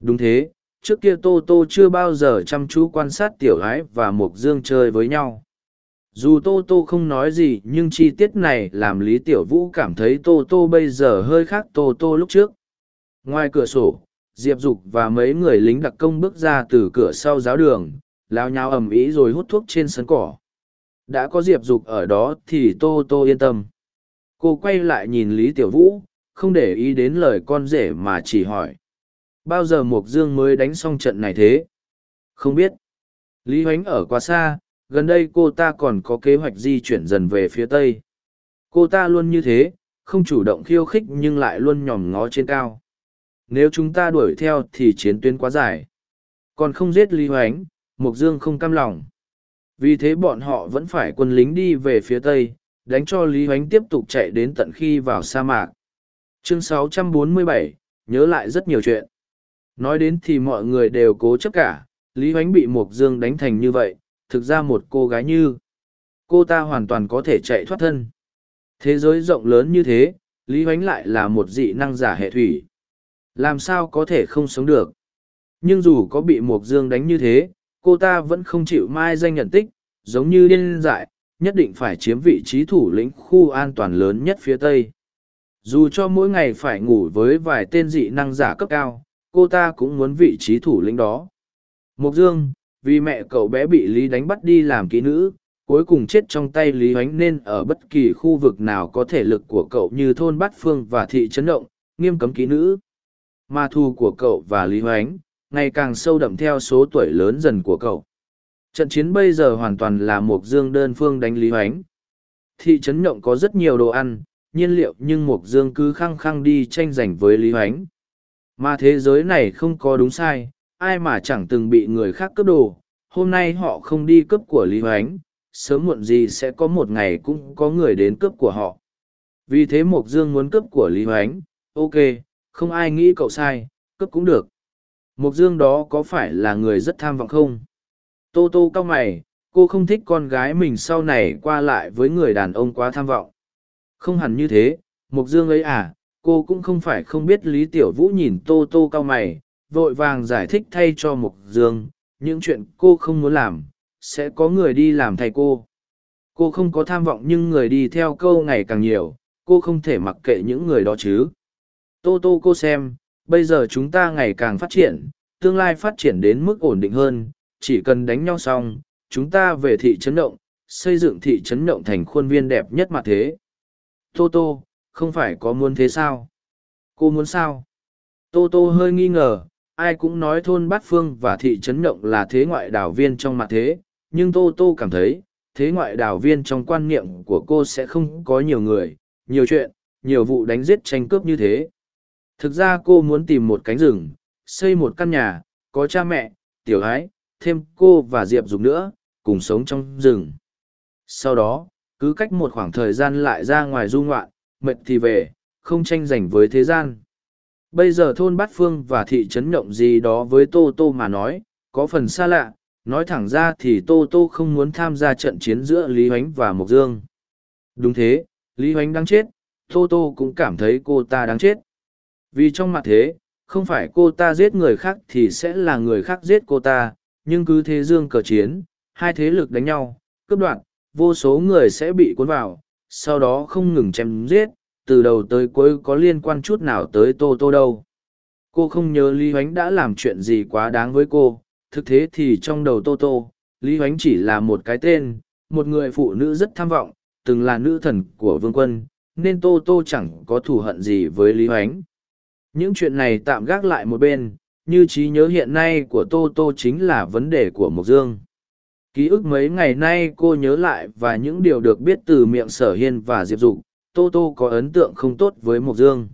Speaker 1: Đúng thế, trước kia Tô Tô chưa bao giờ chăm chú quan sát tiểu gái và Mộc Dương chơi với nhau. Dù Tô Tô không nói gì nhưng chi tiết này làm Lý Tiểu Vũ cảm thấy Tô Tô bây giờ hơi khác Tô Tô lúc trước. Ngoài cửa sổ, Diệp Dục và mấy người lính đặc công bước ra từ cửa sau giáo đường, lao nhau ầm ĩ rồi hút thuốc trên sân cỏ. Đã có Diệp Dục ở đó thì Tô Tô yên tâm. Cô quay lại nhìn Lý Tiểu Vũ, không để ý đến lời con rể mà chỉ hỏi. Bao giờ Mục Dương mới đánh xong trận này thế? Không biết. Lý Hoánh ở quá xa, gần đây cô ta còn có kế hoạch di chuyển dần về phía Tây. Cô ta luôn như thế, không chủ động khiêu khích nhưng lại luôn nhòm ngó trên cao. Nếu chúng ta đuổi theo thì chiến tuyến quá dài. Còn không giết Lý Hoánh, Mục Dương không cam lòng. Vì thế bọn họ vẫn phải quân lính đi về phía Tây, đánh cho Lý Hoánh tiếp tục chạy đến tận khi vào sa mạc. Chương 647, nhớ lại rất nhiều chuyện. Nói đến thì mọi người đều cố chấp cả, Lý Hoánh bị Mộc Dương đánh thành như vậy, thực ra một cô gái như cô ta hoàn toàn có thể chạy thoát thân. Thế giới rộng lớn như thế, Lý Hoánh lại là một dị năng giả hệ thủy. Làm sao có thể không sống được? Nhưng dù có bị Mộc Dương đánh như thế, cô ta vẫn không chịu mai danh nhận tích, giống như điên dại, nhất định phải chiếm vị trí thủ lĩnh khu an toàn lớn nhất phía Tây. Dù cho mỗi ngày phải ngủ với vài tên dị năng giả cấp cao, cô ta cũng muốn vị trí thủ lĩnh đó. Mộc Dương, vì mẹ cậu bé bị Lý đánh bắt đi làm kỹ nữ, cuối cùng chết trong tay Lý Hoánh nên ở bất kỳ khu vực nào có thể lực của cậu như thôn Bát Phương và thị trấn động, nghiêm cấm kỹ nữ. Mà thù của cậu và Lý Hoánh, ngày càng sâu đậm theo số tuổi lớn dần của cậu. Trận chiến bây giờ hoàn toàn là Mộc Dương đơn phương đánh Lý Hoánh. Thị trấn Nhộng có rất nhiều đồ ăn, nhiên liệu nhưng Mộc Dương cứ khăng khăng đi tranh giành với Lý Hoánh. Mà thế giới này không có đúng sai, ai mà chẳng từng bị người khác cướp đồ, hôm nay họ không đi cướp của Lý Hoánh, sớm muộn gì sẽ có một ngày cũng có người đến cướp của họ. Vì thế Mộc Dương muốn cướp của Lý Hoánh, ok, không ai nghĩ cậu sai, cướp cũng được. Mộc Dương đó có phải là người rất tham vọng không? Tô tô cao mày, cô không thích con gái mình sau này qua lại với người đàn ông quá tham vọng. Không hẳn như thế, Mộc Dương ấy à, cô cũng không phải không biết Lý Tiểu Vũ nhìn tô tô cao mày, vội vàng giải thích thay cho Mộc Dương, những chuyện cô không muốn làm, sẽ có người đi làm thay cô. Cô không có tham vọng nhưng người đi theo câu ngày càng nhiều, cô không thể mặc kệ những người đó chứ. Tô tô cô xem, bây giờ chúng ta ngày càng phát triển, tương lai phát triển đến mức ổn định hơn, chỉ cần đánh nhau xong, chúng ta về thị trấn động, xây dựng thị trấn động thành khuôn viên đẹp nhất mà thế. Tô Tô, không phải có muốn thế sao? Cô muốn sao? Tô Tô hơi nghi ngờ, ai cũng nói thôn Bát Phương và thị trấn động là thế ngoại đảo viên trong mặt thế, nhưng tô tô cảm thấy thế ngoại đảo viên trong quan niệm của cô sẽ không có nhiều người nhiều chuyện nhiều vụ đánh giết tranh cướp như thế thực ra cô muốn tìm một cánh rừng, xây một căn nhà, có cha mẹ, tiểu ái, thêm cô và diệp dục nữa, cùng sống trong rừng. Sau đó, cứ cách một khoảng thời gian lại ra ngoài du ngoạn, mệt thì về, không tranh giành với thế gian. Bây giờ thôn bát phương và thị trấn nhộng gì đó với tô tô mà nói, có phần xa lạ, nói thẳng ra thì tô tô không muốn tham gia trận chiến giữa lý hoánh và mộc dương. Đúng thế, lý hoánh đang chết, tô tô cũng cảm thấy cô ta đang chết vì trong mặt thế, không phải cô ta giết người khác thì sẽ là người khác giết cô ta, nhưng cứ thế dương cờ chiến, hai thế lực đánh nhau, cướp đoạt, vô số người sẽ bị cuốn vào, sau đó không ngừng chém giết, từ đầu tới cuối có liên quan chút nào tới tô tô đâu. Cô không nhớ lý hoánh đã làm chuyện gì quá đáng với cô, thực thế thì trong đầu tô tô, lý hoánh chỉ là một cái tên, một người phụ nữ rất tham vọng, từng là nữ thần của vương quân, nên tô tô chẳng có thù hận gì với lý hoánh những chuyện này tạm gác lại một bên, như trí nhớ hiện nay của tô tô chính là vấn đề của mộc dương. Ký ức mấy ngày nay cô nhớ lại và những điều được biết từ miệng sở hiên và diệp dục, tô tô có ấn tượng không tốt với mộc dương.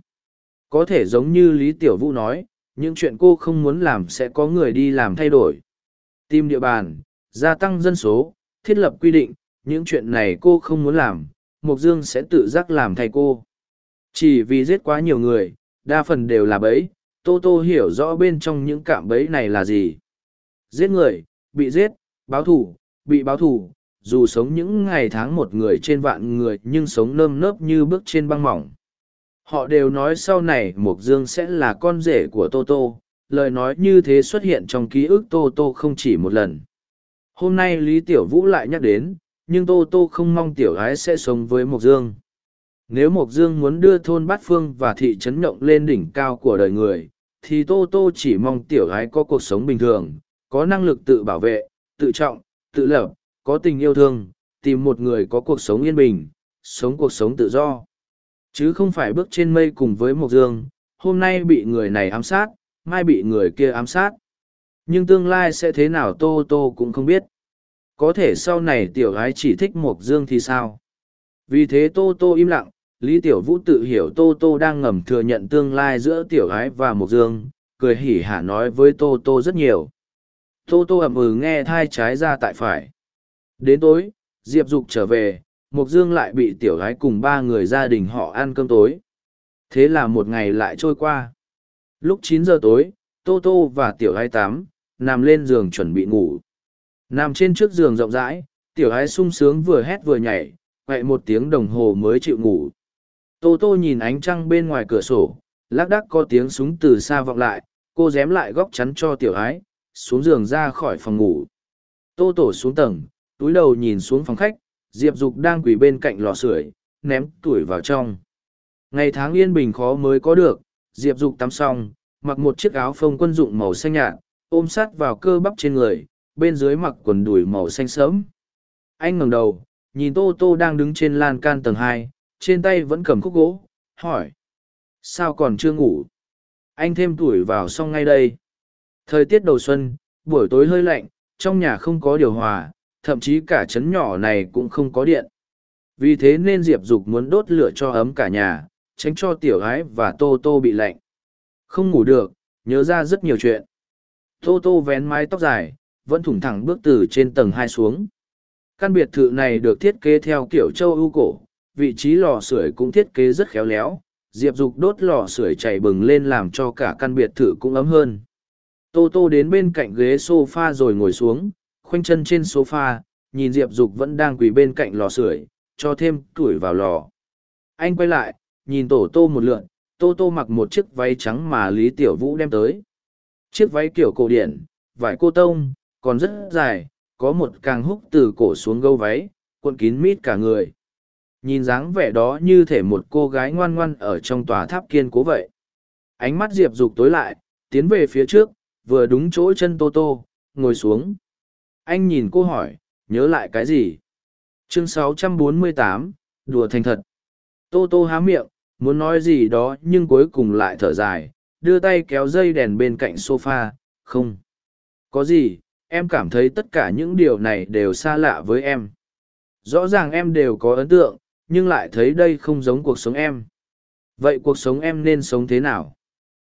Speaker 1: Có thể giống như lý tiểu vũ nói, những chuyện cô không muốn làm sẽ có người đi làm thay đổi. Tìm địa bàn, gia tăng dân số, thiết lập quy định, những chuyện này cô không muốn làm, mộc dương sẽ tự giác làm thay cô. Chỉ vì giết quá nhiều người đa phần đều là bẫy, tô tô hiểu rõ bên trong những cạm bẫy này là gì. Giết người, bị giết, báo thù, bị báo thù, dù sống những ngày tháng một người trên vạn người nhưng sống nơm nớp như bước trên băng mỏng. Họ đều nói sau này mộc dương sẽ là con rể của tô tô, lời nói như thế xuất hiện trong ký ức tô tô không chỉ một lần. Hôm nay lý tiểu vũ lại nhắc đến, nhưng tô tô không mong tiểu gái sẽ sống với mộc dương nếu mộc dương muốn đưa thôn bát phương và thị trấn nhộng lên đỉnh cao của đời người, thì tô tô chỉ mong tiểu gái có cuộc sống bình thường, có năng lực tự bảo vệ, tự trọng, tự lập, có tình yêu thương, tìm một người có cuộc sống yên bình, sống cuộc sống tự do. Chứ không phải bước trên mây cùng với mộc dương, hôm nay bị người này ám sát, mai bị người kia ám sát. Nhưng tương lai sẽ thế nào tô tô cũng không biết. Có thể sau này tiểu gái chỉ thích mộc dương thì sao? Vì thế tô tô im lặng lý tiểu vũ tự hiểu tô tô đang ngầm thừa nhận tương lai giữa tiểu Ái và mộc dương cười hỉ hả nói với tô tô rất nhiều tô tô ẩm ừ nghe thai trái ra tại phải đến tối diệp dục trở về Mộc Dương lại bị tiểu Ái cùng ba người gia đình họ ăn cơm tối. Thế là một ngày lại trôi qua. Lúc chín giờ tối, Tô Tô và tiểu Ái tắm, nằm lên giường chuẩn bị ngủ. Nằm trên chiếc giường rộng rãi, tiểu Ái sung sướng vừa hét vừa nhảy, quậy một tiếng đồng hồ mới chịu ngủ. Tô Tô nhìn ánh trăng bên ngoài cửa sổ, lác đác có tiếng súng từ xa vọng lại, cô dém lại góc chắn cho tiểu ái, xuống giường ra khỏi phòng ngủ. Tô Tổ xuống tầng, túi đầu nhìn xuống phòng khách, diệp dục đang quỳ bên cạnh lò sưởi ném tuổi vào trong ngày tháng yên bình khó mới có được diệp dục tắm xong mặc một chiếc áo phông quân dụng màu xanh nhạt ôm sát vào cơ bắp trên người bên dưới mặc quần đùi màu xanh sớm anh ngẩng đầu nhìn tô tô đang đứng trên lan can tầng hai trên tay vẫn cầm khúc gỗ, hỏi, sao còn chưa ngủ? Anh thêm tuổi vào xong ngay đây. Thời tiết đầu xuân, buổi tối hơi lạnh, trong nhà không có điều hòa, thậm chí cả trấn nhỏ này cũng không có điện. Vì thế nên diệp dục muốn đốt lửa cho ấm cả nhà, tránh cho tiểu gái và tô tô bị lạnh. Không ngủ được, nhớ ra rất nhiều chuyện. Tô tô vén mái tóc dài, vẫn thủng thẳng bước từ trên tầng hai xuống. Căn biệt thự này được thiết kế theo kiểu châu ưu cổ vị trí lò sưởi cũng thiết kế rất khéo léo diệp dục đốt lò sưởi chảy bừng lên làm cho cả căn biệt thự cũng ấm hơn tô tô đến bên cạnh ghế s o f a rồi ngồi xuống khoanh chân trên sofa, nhìn Diệp Dục vẫn đang quỳ bên cạnh lò sưởi, cho thêm tuổi vào lò. Anh quay lại, nhìn tổ tô một lượn, tô tô mặc một chiếc váy trắng mà Lý Tiểu Vũ đem tới. Chiếc váy kiểu cổ điển, vải cô tông, còn rất dài, có một càng húc từ cổ xuống gâu váy, cuộn kín mít cả người. Nhìn dáng vẻ đó như thể một cô gái ngoan ngoan ở trong tòa tháp kiên cố vậy. Ánh mắt Diệp Dục tối lại, tiến về phía trước, vừa đúng chỗ chân Tô Tô, ngồi xuống. Anh nhìn cô hỏi nhớ lại cái gì? Chương 648, đùa thành thật. Tô tô há miệng muốn nói gì đó nhưng cuối cùng lại thở dài đưa tay kéo dây đèn bên cạnh sofa không. Có gì em cảm thấy tất cả những điều này đều xa lạ với em. Rõ ràng em đều có ấn tượng nhưng lại thấy đây không giống cuộc sống em. Vậy cuộc sống em nên sống thế nào?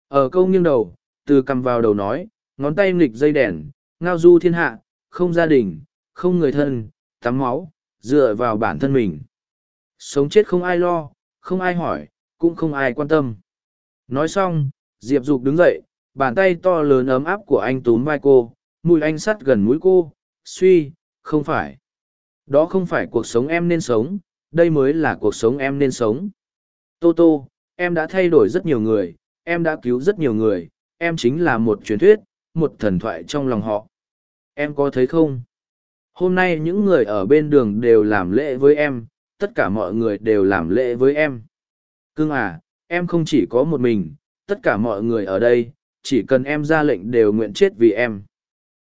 Speaker 1: Ở câu nghiêng đầu, từ cầm vào đầu nói, ngón tay nghịch dây đèn, ngao du thiên hạ, không gia đình, không người thân, tắm máu, dựa vào bản thân mình. Sống chết không ai lo, không ai hỏi, cũng không ai quan tâm. Nói xong, diệp dục đứng dậy, bàn tay to lớn ấm áp của anh túm vai cô, mùi anh sắt gần mũi cô, suy, không phải. Đó không phải cuộc sống em nên sống đây mới là cuộc sống em nên sống. Tô tô, em đã thay đổi rất nhiều người, em đã cứu rất nhiều người, em chính là một truyền thuyết, một thần thoại trong lòng họ. Em có thấy không? Hôm nay những người ở bên đường đều làm lễ với em, tất cả mọi người đều làm lễ với em. Cưng à em không chỉ có một mình, tất cả mọi người ở đây, chỉ cần em ra lệnh đều nguyện chết vì em.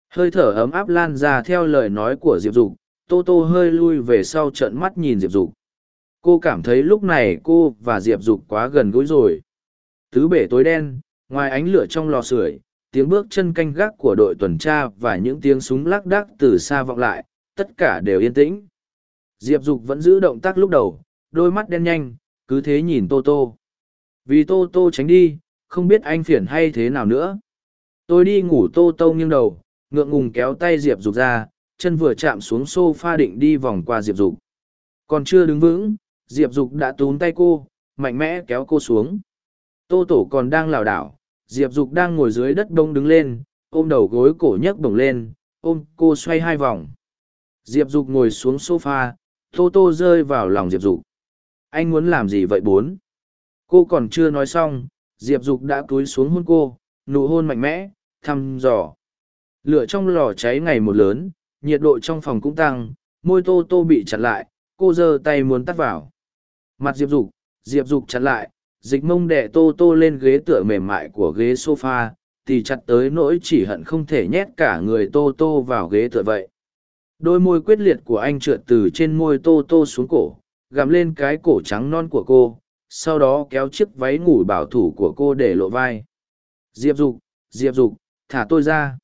Speaker 1: Hơi thở ấm áp lan ra theo lời nói của diệp dục tô tô hơi lui về sau trợn mắt nhìn diệp dục. Cô cảm thấy lúc này cô và diệp dục quá gần gũi rồi. Tứ bể tối đen, ngoài ánh lửa trong lò sưởi, tiếng bước chân canh gác của đội tuần tra và những tiếng súng lác đác từ xa vọng lại, tất cả đều yên tĩnh. Diệp dục vẫn giữ động tác lúc đầu, đôi mắt đen nhanh, cứ thế nhìn tô tô. Vì tô tô tránh đi, không biết anh phiền hay thế nào nữa. Tôi đi ngủ tô tô nghiêng đầu, ngượng ngùng kéo tay diệp dục ra chân vừa chạm xuống sofa định đi vòng qua diệp dục. Còn chưa đứng vững diệp dục đã túm tay cô mạnh mẽ kéo cô xuống. Tô tổ còn đang lảo đảo diệp dục đang ngồi dưới đất đông đứng lên ôm đầu gối cổ nhấc bổng lên ôm cô xoay hai vòng. Diệp dục ngồi xuống sofa, tô tô rơi vào lòng diệp dục. Anh muốn làm gì vậy bốn? Cô còn chưa nói xong diệp dục đã cúi xuống hôn cô nụ hôn mạnh mẽ thăm dò. Lửa trong lò cháy ngày một lớn nhiệt độ trong phòng cũng tăng môi tô tô bị chặn lại cô giơ tay muốn tắt vào. Mặt diệp dục diệp dục chặn lại dịch mông đẻ tô tô lên ghế tựa mềm mại của ghế sofa, thì chặt tới nỗi chỉ hận không thể nhét cả người tô tô vào ghế tựa vậy. Đôi môi quyết liệt của anh trượt từ trên môi tô tô xuống cổ gặm lên cái cổ trắng non của cô sau đó kéo chiếc váy ngủ bảo thủ của cô để lộ vai. Diệp dục diệp dục thả tôi ra.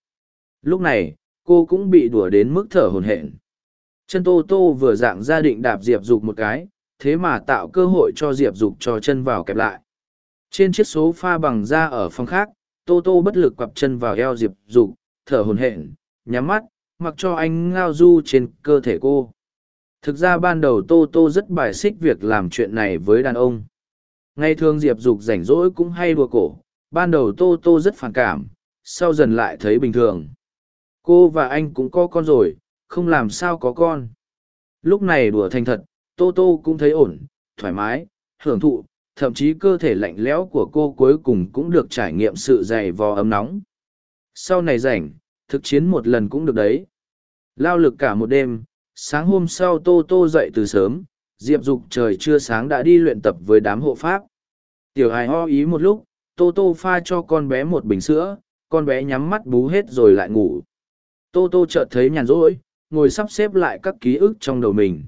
Speaker 1: Lúc này cô cũng bị đùa đến mức thở hồn hển. Chân tô tô vừa dạng ra định đạp diệp dục một cái, thế mà tạo cơ hội cho diệp dục cho chân vào kẹp lại. Trên chiếc số pha bằng da ở phòng khác, tô tô bất lực quặp chân vào eo diệp dục, thở hồn hển, nhắm mắt, mặc cho anh ngao du trên cơ thể cô. Thực ra ban đầu tô tô rất bài xích việc làm chuyện này với đàn ông. Ngày thường diệp dục rảnh rỗi cũng hay đùa cổ, ban đầu tô tô rất phản cảm, sau dần lại thấy bình thường cô và anh cũng có con rồi, không làm sao có con. Lúc này đùa thành thật, tô tô cũng thấy ổn, thoải mái, hưởng thụ, thậm chí cơ thể lạnh lẽo của cô cuối cùng cũng được trải nghiệm sự dày vò ấm nóng. Sau này rảnh, thực chiến một lần cũng được đấy. Lao lực cả một đêm, sáng hôm sau tô tô dậy từ sớm, diệp dục trời chưa sáng đã đi luyện tập với đám hộ pháp. Tiểu hài ho ý một lúc, tô tô pha cho con bé một bình sữa, con bé nhắm mắt bú hết rồi lại ngủ tô tô chợt thấy nhàn rỗi, ngồi sắp xếp lại các ký ức trong đầu mình.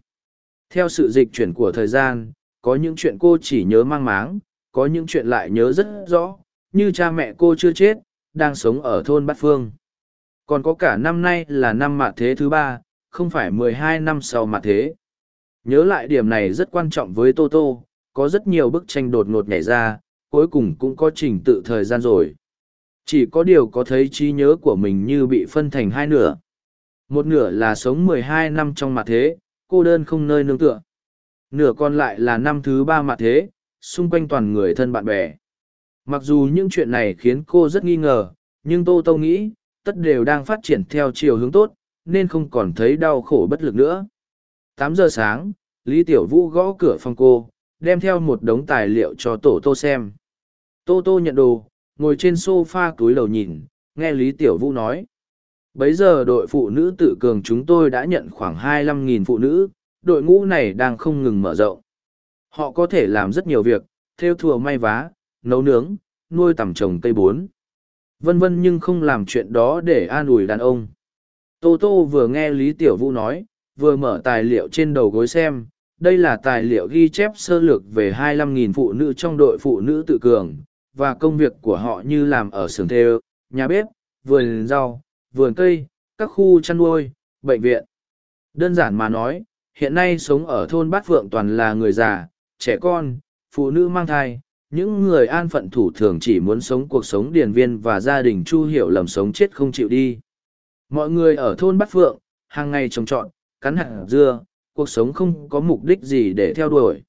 Speaker 1: Theo sự dịch chuyển của thời gian, có những chuyện cô chỉ nhớ mang máng, có những chuyện lại nhớ rất rõ, như cha mẹ cô chưa chết, đang sống ở thôn bát phương. Còn có cả năm nay là năm mạ thế thứ ba, không phải mười hai năm sau mạ thế. Nhớ lại điểm này rất quan trọng với tô tô, có rất nhiều bức tranh đột ngột nhảy ra, cuối cùng cũng có trình tự thời gian rồi chỉ có điều có thấy trí nhớ của mình như bị phân thành hai nửa. Một nửa là sống mười hai năm trong mặt thế, cô đơn không nơi nương tựa. Nửa còn lại là năm thứ ba mặt thế, xung quanh toàn người thân bạn bè. Mặc dù những chuyện này khiến cô rất nghi ngờ, nhưng tô tô nghĩ, tất đều đang phát triển theo chiều hướng tốt, nên không còn thấy đau khổ bất lực nữa. Tám giờ sáng, lý tiểu vũ gõ cửa phòng cô, đem theo một đống tài liệu cho tổ tô xem. Tô tô nhận đồ ngồi trên sofa túi lầu nhìn, nghe lý tiểu vũ nói. Bấy giờ đội phụ nữ tự cường chúng tôi đã nhận khoảng 25.000 phụ nữ, đội ngũ này đang không ngừng mở rộng. Họ có thể làm rất nhiều việc, theo thùa may vá, nấu nướng, nuôi tầm trồng cây bốn vân vân nhưng không làm chuyện đó để an ủi đàn ông. Tô tô vừa nghe lý tiểu vũ nói, vừa mở tài liệu trên đầu gối xem, đây là tài liệu ghi chép sơ lược về 25.000 phụ nữ trong đội phụ nữ tự cường và công việc của họ như làm ở xưởng thêu nhà bếp vườn rau vườn cây các khu chăn nuôi, bệnh viện. Đơn giản mà nói, hiện nay sống ở thôn Bát Phượng toàn là người già, trẻ con, phụ nữ mang thai, những người an phận thủ thường chỉ muốn sống cuộc sống điền viên và gia đình chu hiểu lầm sống chết không chịu đi. Mọi người ở thôn Bát Phượng, hàng ngày trồng trọt, cắn hạt dưa, cuộc sống không có mục đích gì để theo đuổi.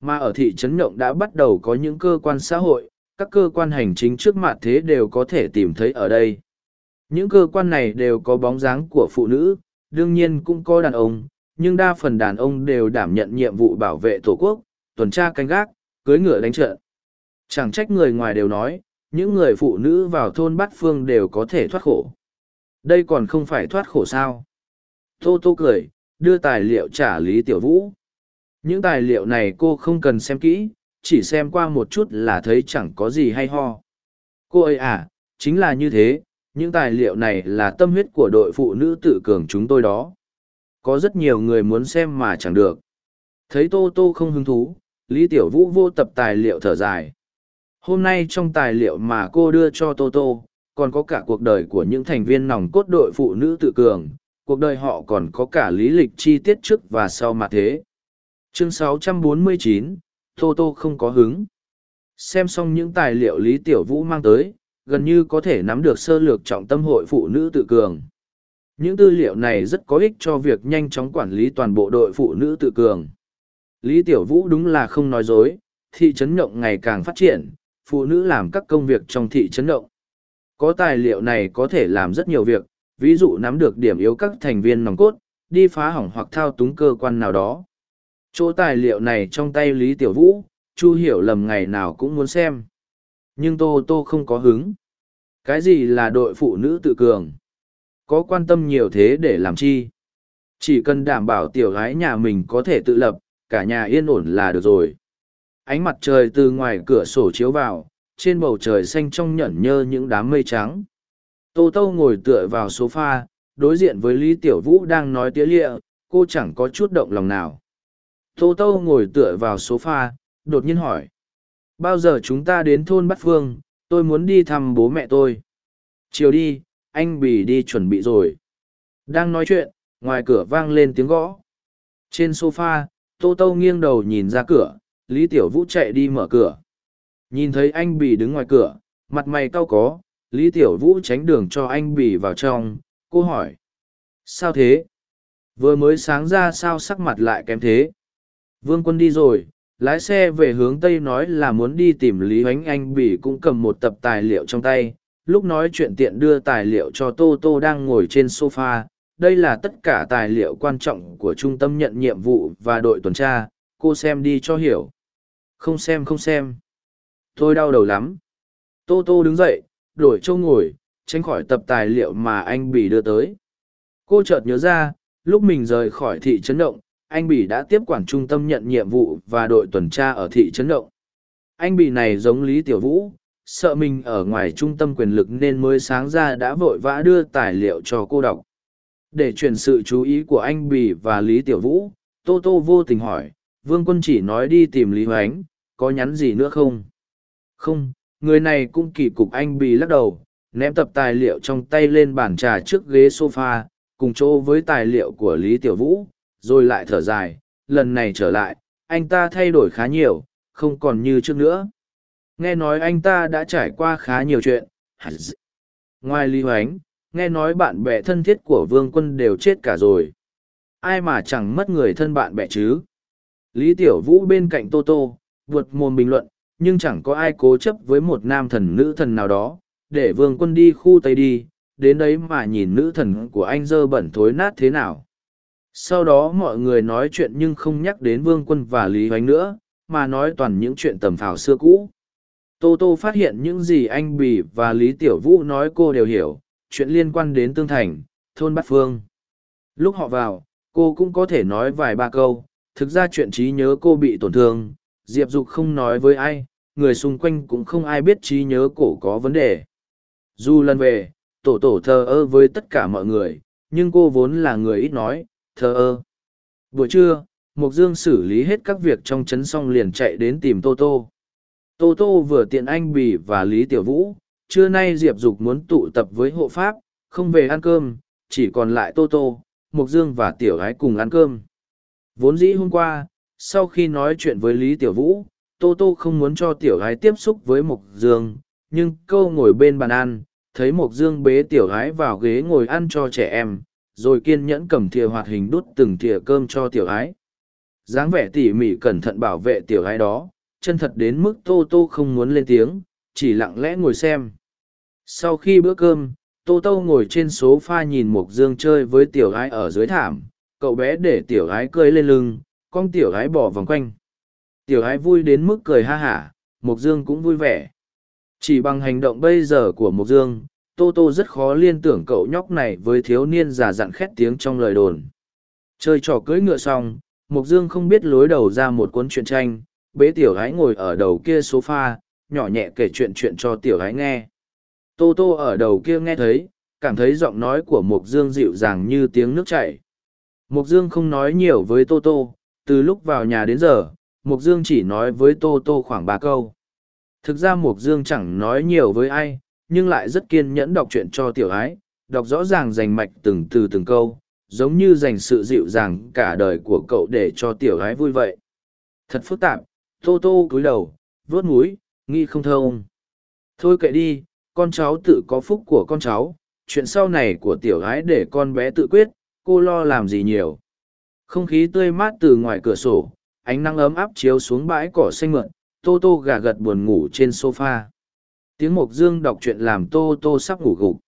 Speaker 1: Mà ở thị trấn Nhộng đã bắt đầu có những cơ quan xã hội, các cơ quan hành chính trước mặt thế đều có thể tìm thấy ở đây. Những cơ quan này đều có bóng dáng của phụ nữ, đương nhiên cũng có đàn ông, nhưng đa phần đàn ông đều đảm nhận nhiệm vụ bảo vệ tổ quốc, tuần tra canh gác, cưới ngựa đánh trận. Chẳng trách người ngoài đều nói, những người phụ nữ vào thôn Bát Phương đều có thể thoát khổ. Đây còn không phải thoát khổ sao. Tô Tô cười, đưa tài liệu trả Lý Tiểu Vũ. Những tài liệu này cô không cần xem kỹ, chỉ xem qua một chút là thấy chẳng có gì hay ho. Cô ơi à, chính là như thế, những tài liệu này là tâm huyết của đội phụ nữ tự cường chúng tôi đó. Có rất nhiều người muốn xem mà chẳng được. Thấy Tô Tô không hứng thú, Lý Tiểu Vũ vô tập tài liệu thở dài. Hôm nay trong tài liệu mà cô đưa cho Tô Tô, còn có cả cuộc đời của những thành viên nòng cốt đội phụ nữ tự cường, cuộc đời họ còn có cả lý lịch chi tiết trước và sau mà thế. Chương 649, Tô Tô không có hứng. Xem xong những tài liệu Lý Tiểu Vũ mang tới, gần như có thể nắm được sơ lược trọng tâm hội phụ nữ tự cường. Những tư liệu này rất có ích cho việc nhanh chóng quản lý toàn bộ đội phụ nữ tự cường. Lý Tiểu Vũ đúng là không nói dối, thị trấn động ngày càng phát triển, phụ nữ làm các công việc trong thị trấn động. Có tài liệu này có thể làm rất nhiều việc, ví dụ nắm được điểm yếu các thành viên nòng cốt, đi phá hỏng hoặc thao túng cơ quan nào đó. Chỗ tài liệu này trong tay Lý Tiểu Vũ, Chu hiểu lầm ngày nào cũng muốn xem. Nhưng Tô Tô không có hứng. Cái gì là đội phụ nữ tự cường? Có quan tâm nhiều thế để làm chi? Chỉ cần đảm bảo tiểu gái nhà mình có thể tự lập, cả nhà yên ổn là được rồi. Ánh mặt trời từ ngoài cửa sổ chiếu vào, trên bầu trời xanh trong nhẫn nhơ những đám mây trắng. Tô Tô ngồi tựa vào sofa, đối diện với Lý Tiểu Vũ đang nói tía lịa, cô chẳng có chút động lòng nào. Tô Tô ngồi tựa vào sofa, đột nhiên hỏi. Bao giờ chúng ta đến thôn Bát Phương, tôi muốn đi thăm bố mẹ tôi. Chiều đi, anh Bì đi chuẩn bị rồi. Đang nói chuyện, ngoài cửa vang lên tiếng gõ. Trên sofa, Tô Tô nghiêng đầu nhìn ra cửa, Lý Tiểu Vũ chạy đi mở cửa. Nhìn thấy anh Bì đứng ngoài cửa, mặt mày cau có, Lý Tiểu Vũ tránh đường cho anh Bì vào trong, cô hỏi. Sao thế? Vừa mới sáng ra sao sắc mặt lại kém thế? Vương quân đi rồi, lái xe về hướng Tây nói là muốn đi tìm Lý Hoánh Anh Bỉ cũng cầm một tập tài liệu trong tay. Lúc nói chuyện tiện đưa tài liệu cho Tô Tô đang ngồi trên sofa. Đây là tất cả tài liệu quan trọng của trung tâm nhận nhiệm vụ và đội tuần tra, cô xem đi cho hiểu. Không xem không xem. Tôi đau đầu lắm. Tô Tô đứng dậy, đổi châu ngồi, tránh khỏi tập tài liệu mà anh Bỉ đưa tới. Cô chợt nhớ ra, lúc mình rời khỏi thị trấn động, anh Bỉ đã tiếp quản trung tâm nhận nhiệm vụ và đội tuần tra ở thị trấn động. Anh Bỉ này giống Lý Tiểu Vũ, sợ mình ở ngoài trung tâm quyền lực nên mới sáng ra đã vội vã đưa tài liệu cho cô đọc. Để chuyển sự chú ý của anh Bỉ và Lý Tiểu Vũ, Tô Tô vô tình hỏi, Vương Quân chỉ nói đi tìm Lý Hoánh, có nhắn gì nữa không? Không, người này cũng kỳ cục anh Bỉ lắc đầu, ném tập tài liệu trong tay lên bàn trà trước ghế sofa, cùng chỗ với tài liệu của Lý Tiểu Vũ, rồi lại thở dài, lần này trở lại, anh ta thay đổi khá nhiều, không còn như trước nữa. Nghe nói anh ta đã trải qua khá nhiều chuyện. Ngoài Lý Hoánh, nghe nói bạn bè thân thiết của Vương Quân đều chết cả rồi. Ai mà chẳng mất người thân bạn bè chứ. Lý Tiểu Vũ bên cạnh Tô Tô, vượt mồm bình luận, nhưng chẳng có ai cố chấp với một nam thần nữ thần nào đó, để Vương Quân đi khu Tây đi, đến đấy mà nhìn nữ thần của anh dơ bẩn thối nát thế nào sau đó mọi người nói chuyện nhưng không nhắc đến vương quân và lý hoánh nữa, mà nói toàn những chuyện tầm phào xưa cũ. Tô tô phát hiện những gì anh bì và lý tiểu vũ nói cô đều hiểu, chuyện liên quan đến tương thành, thôn bát phương. Lúc họ vào, cô cũng có thể nói vài ba câu, thực ra chuyện trí nhớ cô bị tổn thương, diệp dục không nói với ai, người xung quanh cũng không ai biết trí nhớ cổ có vấn đề. Dù lần về, tổ tổ thờ ơ với tất cả mọi người, nhưng cô vốn là người ít nói thờ ơ. Buổi trưa, Mục Dương xử lý hết các việc trong trấn xong liền chạy đến tìm Tô Tô. Tô Tô vừa tiện anh Bì và Lý Tiểu Vũ, trưa nay Diệp Dục muốn tụ tập với hộ pháp, không về ăn cơm, chỉ còn lại tô tô mộc dương và tiểu gái cùng ăn cơm vốn dĩ hôm qua sau khi nói chuyện với lý tiểu vũ tô tô không muốn cho tiểu gái tiếp xúc với mộc dương nhưng câu ngồi bên bàn ăn thấy mộc dương bế tiểu gái vào ghế ngồi ăn cho trẻ em rồi kiên nhẫn cầm thìa hoạt hình đút từng thìa cơm cho tiểu gái dáng vẻ tỉ mỉ cẩn thận bảo vệ tiểu gái đó, chân thật đến mức tô tô không muốn lên tiếng, chỉ lặng lẽ ngồi xem. Sau khi bữa cơm, tô tô ngồi trên số pha nhìn mộc dương chơi với tiểu gái ở dưới thảm, cậu bé để tiểu gái cơi lên lưng, con tiểu gái bỏ vòng quanh. Tiểu gái vui đến mức cười ha hả, mộc dương cũng vui vẻ. Chỉ bằng hành động bây giờ của mộc dương tô tô rất khó liên tưởng cậu nhóc này với thiếu niên già dặn khét tiếng trong lời đồn. Chơi trò cưỡi ngựa xong, mộc dương không biết lối đầu ra một cuốn truyện tranh, bế tiểu gái ngồi ở đầu kia sofa, nhỏ nhẹ kể chuyện chuyện cho tiểu gái nghe. Tô tô ở đầu kia nghe thấy, cảm thấy giọng nói của mộc dương dịu dàng như tiếng nước chảy. Mộc dương không nói nhiều với tô tô, từ lúc vào nhà đến giờ, mộc dương chỉ nói với tô tô khoảng ba câu. Thực ra mộc dương chẳng nói nhiều với ai nhưng lại rất kiên nhẫn đọc chuyện cho tiểu ái, đọc rõ ràng rành mạch từng từ từng câu, giống như dành sự dịu dàng cả đời của cậu để cho tiểu ái vui vậy. Thật phức tạp, tô tô cúi đầu, vuốt múi nghĩ không thông thôi kệ đi, con cháu tự có phúc của con cháu, chuyện sau này của tiểu gái để con bé tự quyết, cô lo làm gì nhiều. Không khí tươi mát từ ngoài cửa sổ, ánh nắng ấm áp chiếu xuống bãi cỏ xanh mượn tô tô gà gật buồn ngủ trên sofa tiếng mộc dương đọc truyện làm tô tô sắp ngủ gục.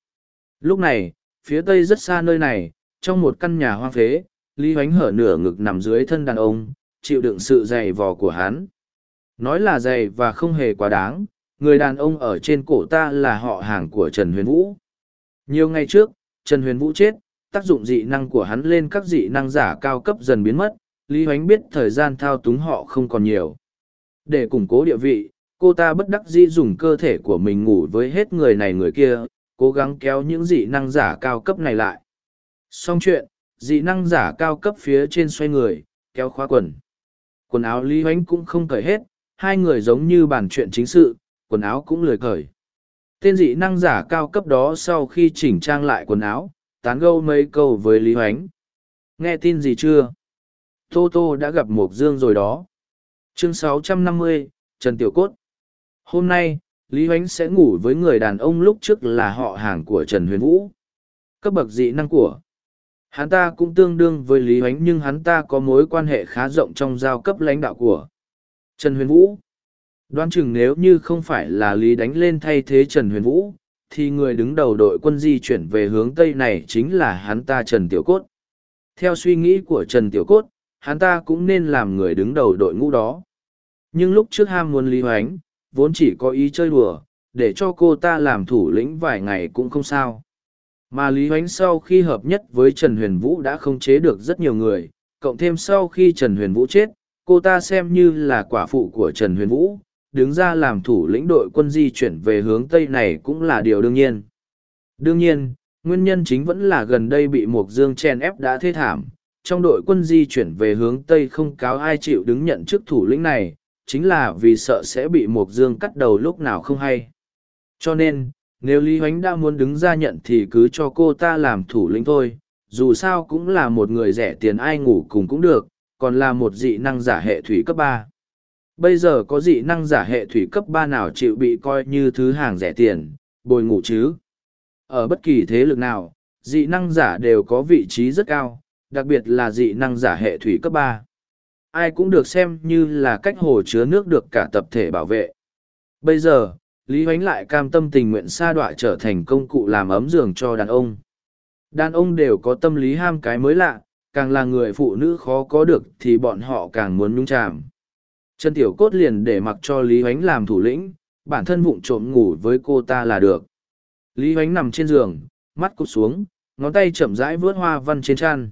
Speaker 1: Lúc này, phía tây rất xa nơi này, trong một căn nhà hoang phế, lý hoánh hở nửa ngực nằm dưới thân đàn ông, chịu đựng sự dày vò của hắn. Nói là dày và không hề quá đáng, người đàn ông ở trên cổ ta là họ hàng của trần huyền vũ. Nhiều ngày trước, trần huyền vũ chết, tác dụng dị năng của hắn lên các dị năng giả cao cấp dần biến mất, lý hoánh biết thời gian thao túng họ không còn nhiều. Để củng cố địa vị cô ta bất đắc dĩ dùng cơ thể của mình ngủ với hết người này người kia cố gắng kéo những dị năng giả cao cấp này lại. Xong chuyện dị năng giả cao cấp phía trên xoay người kéo khóa quần. Quần áo lý hoánh cũng không cởi hết hai người giống như bàn chuyện chính sự quần áo cũng lười cởi. Tên dị năng giả cao cấp đó sau khi chỉnh trang lại quần áo tán gâu mấy câu với lý hoánh. Nghe tin gì chưa? Tô tô đã gặp mộc dương rồi đó. Chương 650, trần tiểu cốt hôm nay, lý hoánh sẽ ngủ với người đàn ông lúc trước là họ hàng của trần huyền vũ. Cấp bậc dị năng của hắn ta cũng tương đương với lý hoánh nhưng hắn ta có mối quan hệ khá rộng trong giao cấp lãnh đạo của trần huyền vũ. Đoán chừng nếu như không phải là lý đánh lên thay thế trần huyền vũ, thì người đứng đầu đội quân di chuyển về hướng tây này chính là hắn ta trần tiểu cốt. Theo suy nghĩ của trần tiểu cốt, hắn ta cũng nên làm người đứng đầu đội ngũ đó. Nhưng lúc trước ham muốn lý hoánh vốn chỉ có ý chơi đùa, để cho cô ta làm thủ lĩnh vài ngày cũng không sao. Mà lý hoánh sau khi hợp nhất với trần huyền vũ đã không chế được rất nhiều người, cộng thêm sau khi trần huyền vũ chết, cô ta xem như là quả phụ của trần huyền vũ, đứng ra làm thủ lĩnh đội quân di chuyển về hướng tây này cũng là điều đương nhiên. Đương nhiên, nguyên nhân chính vẫn là gần đây bị mộc dương chen ép đã thê thảm, trong đội quân di chuyển về hướng tây không cáo ai chịu đứng nhận chức thủ lĩnh này chính là vì sợ sẽ bị mộc dương cắt đầu lúc nào không hay. Cho nên, nếu lý hoánh đã muốn đứng ra nhận thì cứ cho cô ta làm thủ lĩnh thôi, dù sao cũng là một người rẻ tiền ai ngủ cùng cũng được, còn là một dị năng giả hệ thủy cấp ba. Bây giờ có dị năng giả hệ thủy cấp ba nào chịu bị coi như thứ hàng rẻ tiền, bồi ngủ chứ? Ở bất kỳ thế lực nào, dị năng giả đều có vị trí rất cao, đặc biệt là dị năng giả hệ thủy cấp ba ai cũng được xem như là cách hồ chứa nước được cả tập thể bảo vệ. Bây giờ, lý Huánh lại cam tâm tình nguyện sa đọa trở thành công cụ làm ấm giường cho đàn ông. Đàn ông đều có tâm lý ham cái mới lạ, càng là người phụ nữ khó có được thì bọn họ càng muốn nhung chàm. Trần tiểu cốt liền để mặc cho lý Huánh làm thủ lĩnh, bản thân vụng trộm ngủ với cô ta là được. Lý Huánh nằm trên giường, mắt cụt xuống, ngón tay chậm rãi vướt hoa văn trên trán.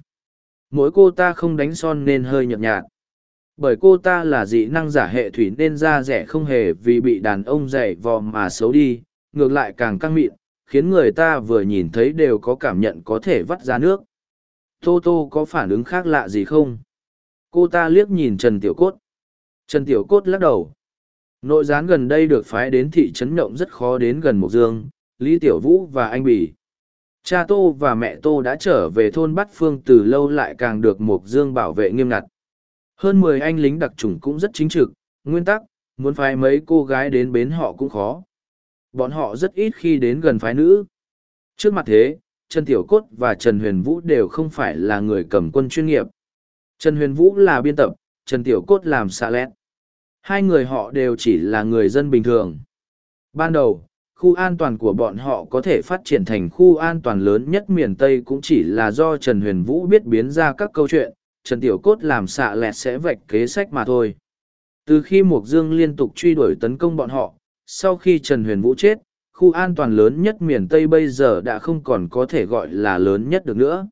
Speaker 1: Mỗi cô ta không đánh son nên hơi nhợt nhạt bởi cô ta là dị năng giả hệ thủy nên da rẻ không hề vì bị đàn ông dày vò mà xấu đi, ngược lại càng căng mịn, khiến người ta vừa nhìn thấy đều có cảm nhận có thể vắt ra nước. Tô tô có phản ứng khác lạ gì không? Cô ta liếc nhìn trần tiểu cốt. Trần tiểu cốt lắc đầu. Nội gián gần đây được phái đến thị trấn nhộng rất khó đến gần mộc dương, lý tiểu vũ và anh bỉ Cha Tô và mẹ Tô đã trở về thôn Bát Phương từ lâu lại càng được Mộc Dương bảo vệ nghiêm ngặt. Hơn mười anh lính đặc chủng cũng rất chính trực, nguyên tắc, muốn phái mấy cô gái đến bến họ cũng khó. Bọn họ rất ít khi đến gần phái nữ. Trước mặt thế, Trần Tiểu Cốt và Trần Huyền Vũ đều không phải là người cầm quân chuyên nghiệp. Trần Huyền Vũ là biên tập, Trần Tiểu Cốt làm xạ lẹt. Hai người họ đều chỉ là người dân bình thường. Ban đầu, khu an toàn của bọn họ có thể phát triển thành khu an toàn lớn nhất miền Tây cũng chỉ là do Trần Huyền Vũ biết biến ra các câu chuyện, Trần Tiểu Cốt làm xạ lẹt sẽ vạch kế sách mà thôi. Từ khi Mộc Dương liên tục truy đuổi tấn công bọn họ, sau khi Trần Huyền Vũ chết, khu an toàn lớn nhất miền Tây bây giờ đã không còn có thể gọi là lớn nhất được nữa.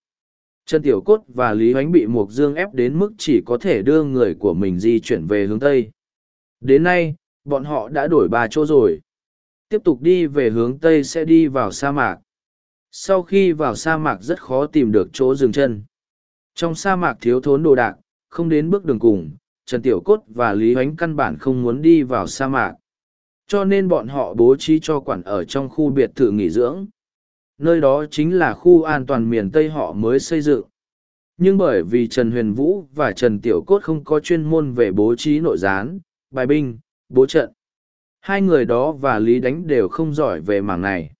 Speaker 1: Trần Tiểu Cốt và Lý Hoánh bị Mộc Dương ép đến mức chỉ có thể đưa người của mình di chuyển về hướng Tây. Đến nay, bọn họ đã đổi ba chỗ rồi. Tiếp tục đi về hướng Tây sẽ đi vào sa mạc. Sau khi vào sa mạc rất khó tìm được chỗ dừng chân. Trong sa mạc thiếu thốn đồ đạc, không đến bước đường cùng, Trần Tiểu Cốt và Lý Huánh căn bản không muốn đi vào sa mạc. Cho nên bọn họ bố trí cho quản ở trong khu biệt thự nghỉ dưỡng. Nơi đó chính là khu an toàn miền Tây họ mới xây dựng. Nhưng bởi vì Trần Huyền Vũ và Trần Tiểu Cốt không có chuyên môn về bố trí nội gián, bài binh, bố trận. Hai người đó và Lý Đánh đều không giỏi về mảng này.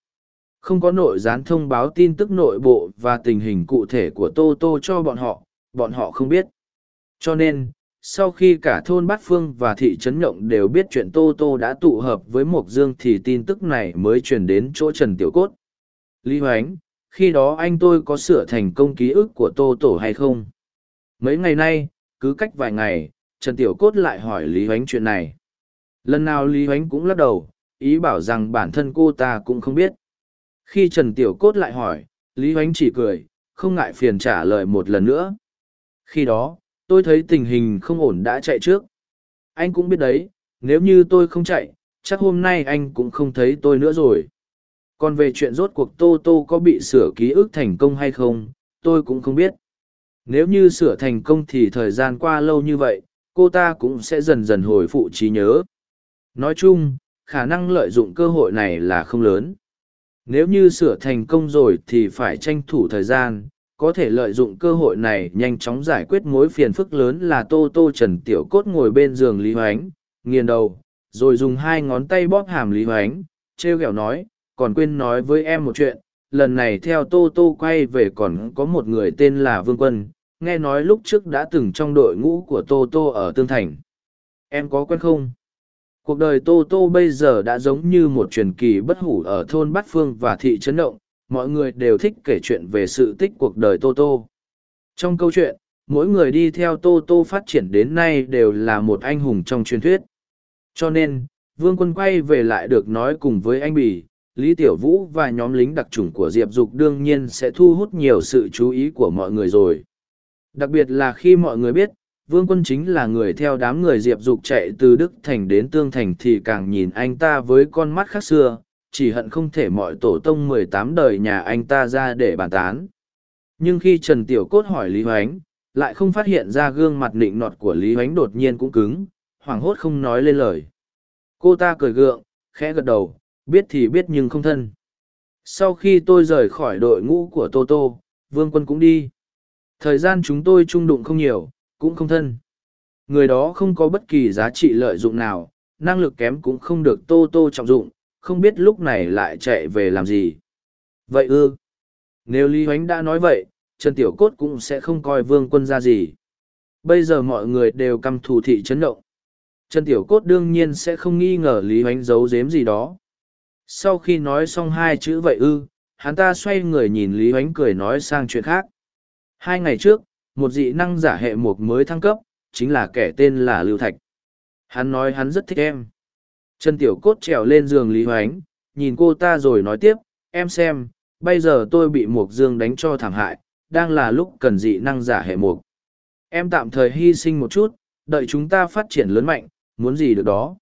Speaker 1: Không có nội gián thông báo tin tức nội bộ và tình hình cụ thể của Tô Tô cho bọn họ, bọn họ không biết. Cho nên, sau khi cả thôn Bát Phương và thị trấn Nhộng đều biết chuyện Tô Tô đã tụ hợp với Mộc Dương thì tin tức này mới truyền đến chỗ Trần Tiểu Cốt. Lý Hoánh, khi đó anh tôi có sửa thành công ký ức của Tô Tổ hay không? Mấy ngày nay, cứ cách vài ngày, Trần Tiểu Cốt lại hỏi Lý Hoánh chuyện này. Lần nào Lý Hoánh cũng lắc đầu, ý bảo rằng bản thân cô ta cũng không biết. Khi Trần Tiểu Cốt lại hỏi, Lý Hoánh chỉ cười, không ngại phiền trả lời một lần nữa. Khi đó, tôi thấy tình hình không ổn đã chạy trước. Anh cũng biết đấy, nếu như tôi không chạy, chắc hôm nay anh cũng không thấy tôi nữa rồi. Còn về chuyện rốt cuộc Tô Tô có bị sửa ký ức thành công hay không, tôi cũng không biết. Nếu như sửa thành công thì thời gian qua lâu như vậy, cô ta cũng sẽ dần dần hồi phụ trí nhớ. Nói chung, khả năng lợi dụng cơ hội này là không lớn. Nếu như sửa thành công rồi thì phải tranh thủ thời gian, có thể lợi dụng cơ hội này nhanh chóng giải quyết mối phiền phức lớn là Tô Tô Trần Tiểu Cốt ngồi bên giường Lý Hoánh, nghiền đầu, rồi dùng hai ngón tay bóp hàm Lý Hoánh, treo ghẹo nói, còn quên nói với em một chuyện, lần này theo Tô Tô quay về còn có một người tên là Vương Quân, nghe nói lúc trước đã từng trong đội ngũ của Tô Tô ở Tương Thành. Em có quen không? Cuộc đời Tô Tô bây giờ đã giống như một truyền kỳ bất hủ ở thôn Bát Phương và thị trấn Động, mọi người đều thích kể chuyện về sự tích cuộc đời Tô Tô. Trong câu chuyện, mỗi người đi theo Tô Tô phát triển đến nay đều là một anh hùng trong truyền thuyết. Cho nên, Vương Quân quay về lại được nói cùng với anh Bì, Lý Tiểu Vũ và nhóm lính đặc chủng của Diệp Dục đương nhiên sẽ thu hút nhiều sự chú ý của mọi người rồi. Đặc biệt là khi mọi người biết, Vương Quân chính là người theo đám người Diệp Dục chạy từ Đức Thành đến Tương Thành thì càng nhìn anh ta với con mắt khác xưa, chỉ hận không thể mọi tổ tông mười tám đời nhà anh ta ra để bàn tán. Nhưng khi Trần Tiểu Cốt hỏi Lý Hoánh, lại không phát hiện ra gương mặt nịnh nọt của Lý Hoánh đột nhiên cũng cứng, hoảng hốt không nói lên lời. Cô ta cười gượng, khẽ gật đầu, biết thì biết nhưng không thân. Sau khi tôi rời khỏi đội ngũ của Tô Tô, Vương Quân cũng đi. Thời gian chúng tôi chung đụng không nhiều, cũng không thân. Người đó không có bất kỳ giá trị lợi dụng nào, năng lực kém cũng không được Tô Tô trọng dụng, không biết lúc này lại chạy về làm gì. Vậy ư? Nếu Lý Huánh đã nói vậy, Trần Tiểu Cốt cũng sẽ không coi Vương Quân ra gì. Bây giờ mọi người đều căm thù thị chấn động. Trần Tiểu Cốt đương nhiên sẽ không nghi ngờ Lý Huánh giấu giếm gì đó, sau khi nói xong hai chữ vậy ư hắn ta xoay người nhìn lý Huánh cười nói sang chuyện khác hai ngày trước một dị năng giả hệ mục mới thăng cấp chính là kẻ tên là lưu thạch. Hắn nói hắn rất thích em. Trần tiểu cốt trèo lên giường lý hoánh nhìn cô ta rồi nói tiếp em xem bây giờ tôi bị mục dương đánh cho thảm hại đang là lúc cần dị năng giả hệ mục. Em tạm thời hy sinh một chút đợi chúng ta phát triển lớn mạnh muốn gì được đó.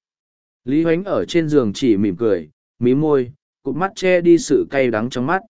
Speaker 1: Lý hoánh ở trên giường chỉ mỉm cười mí môi, cụt mắt che đi sự cay đắng trong mắt.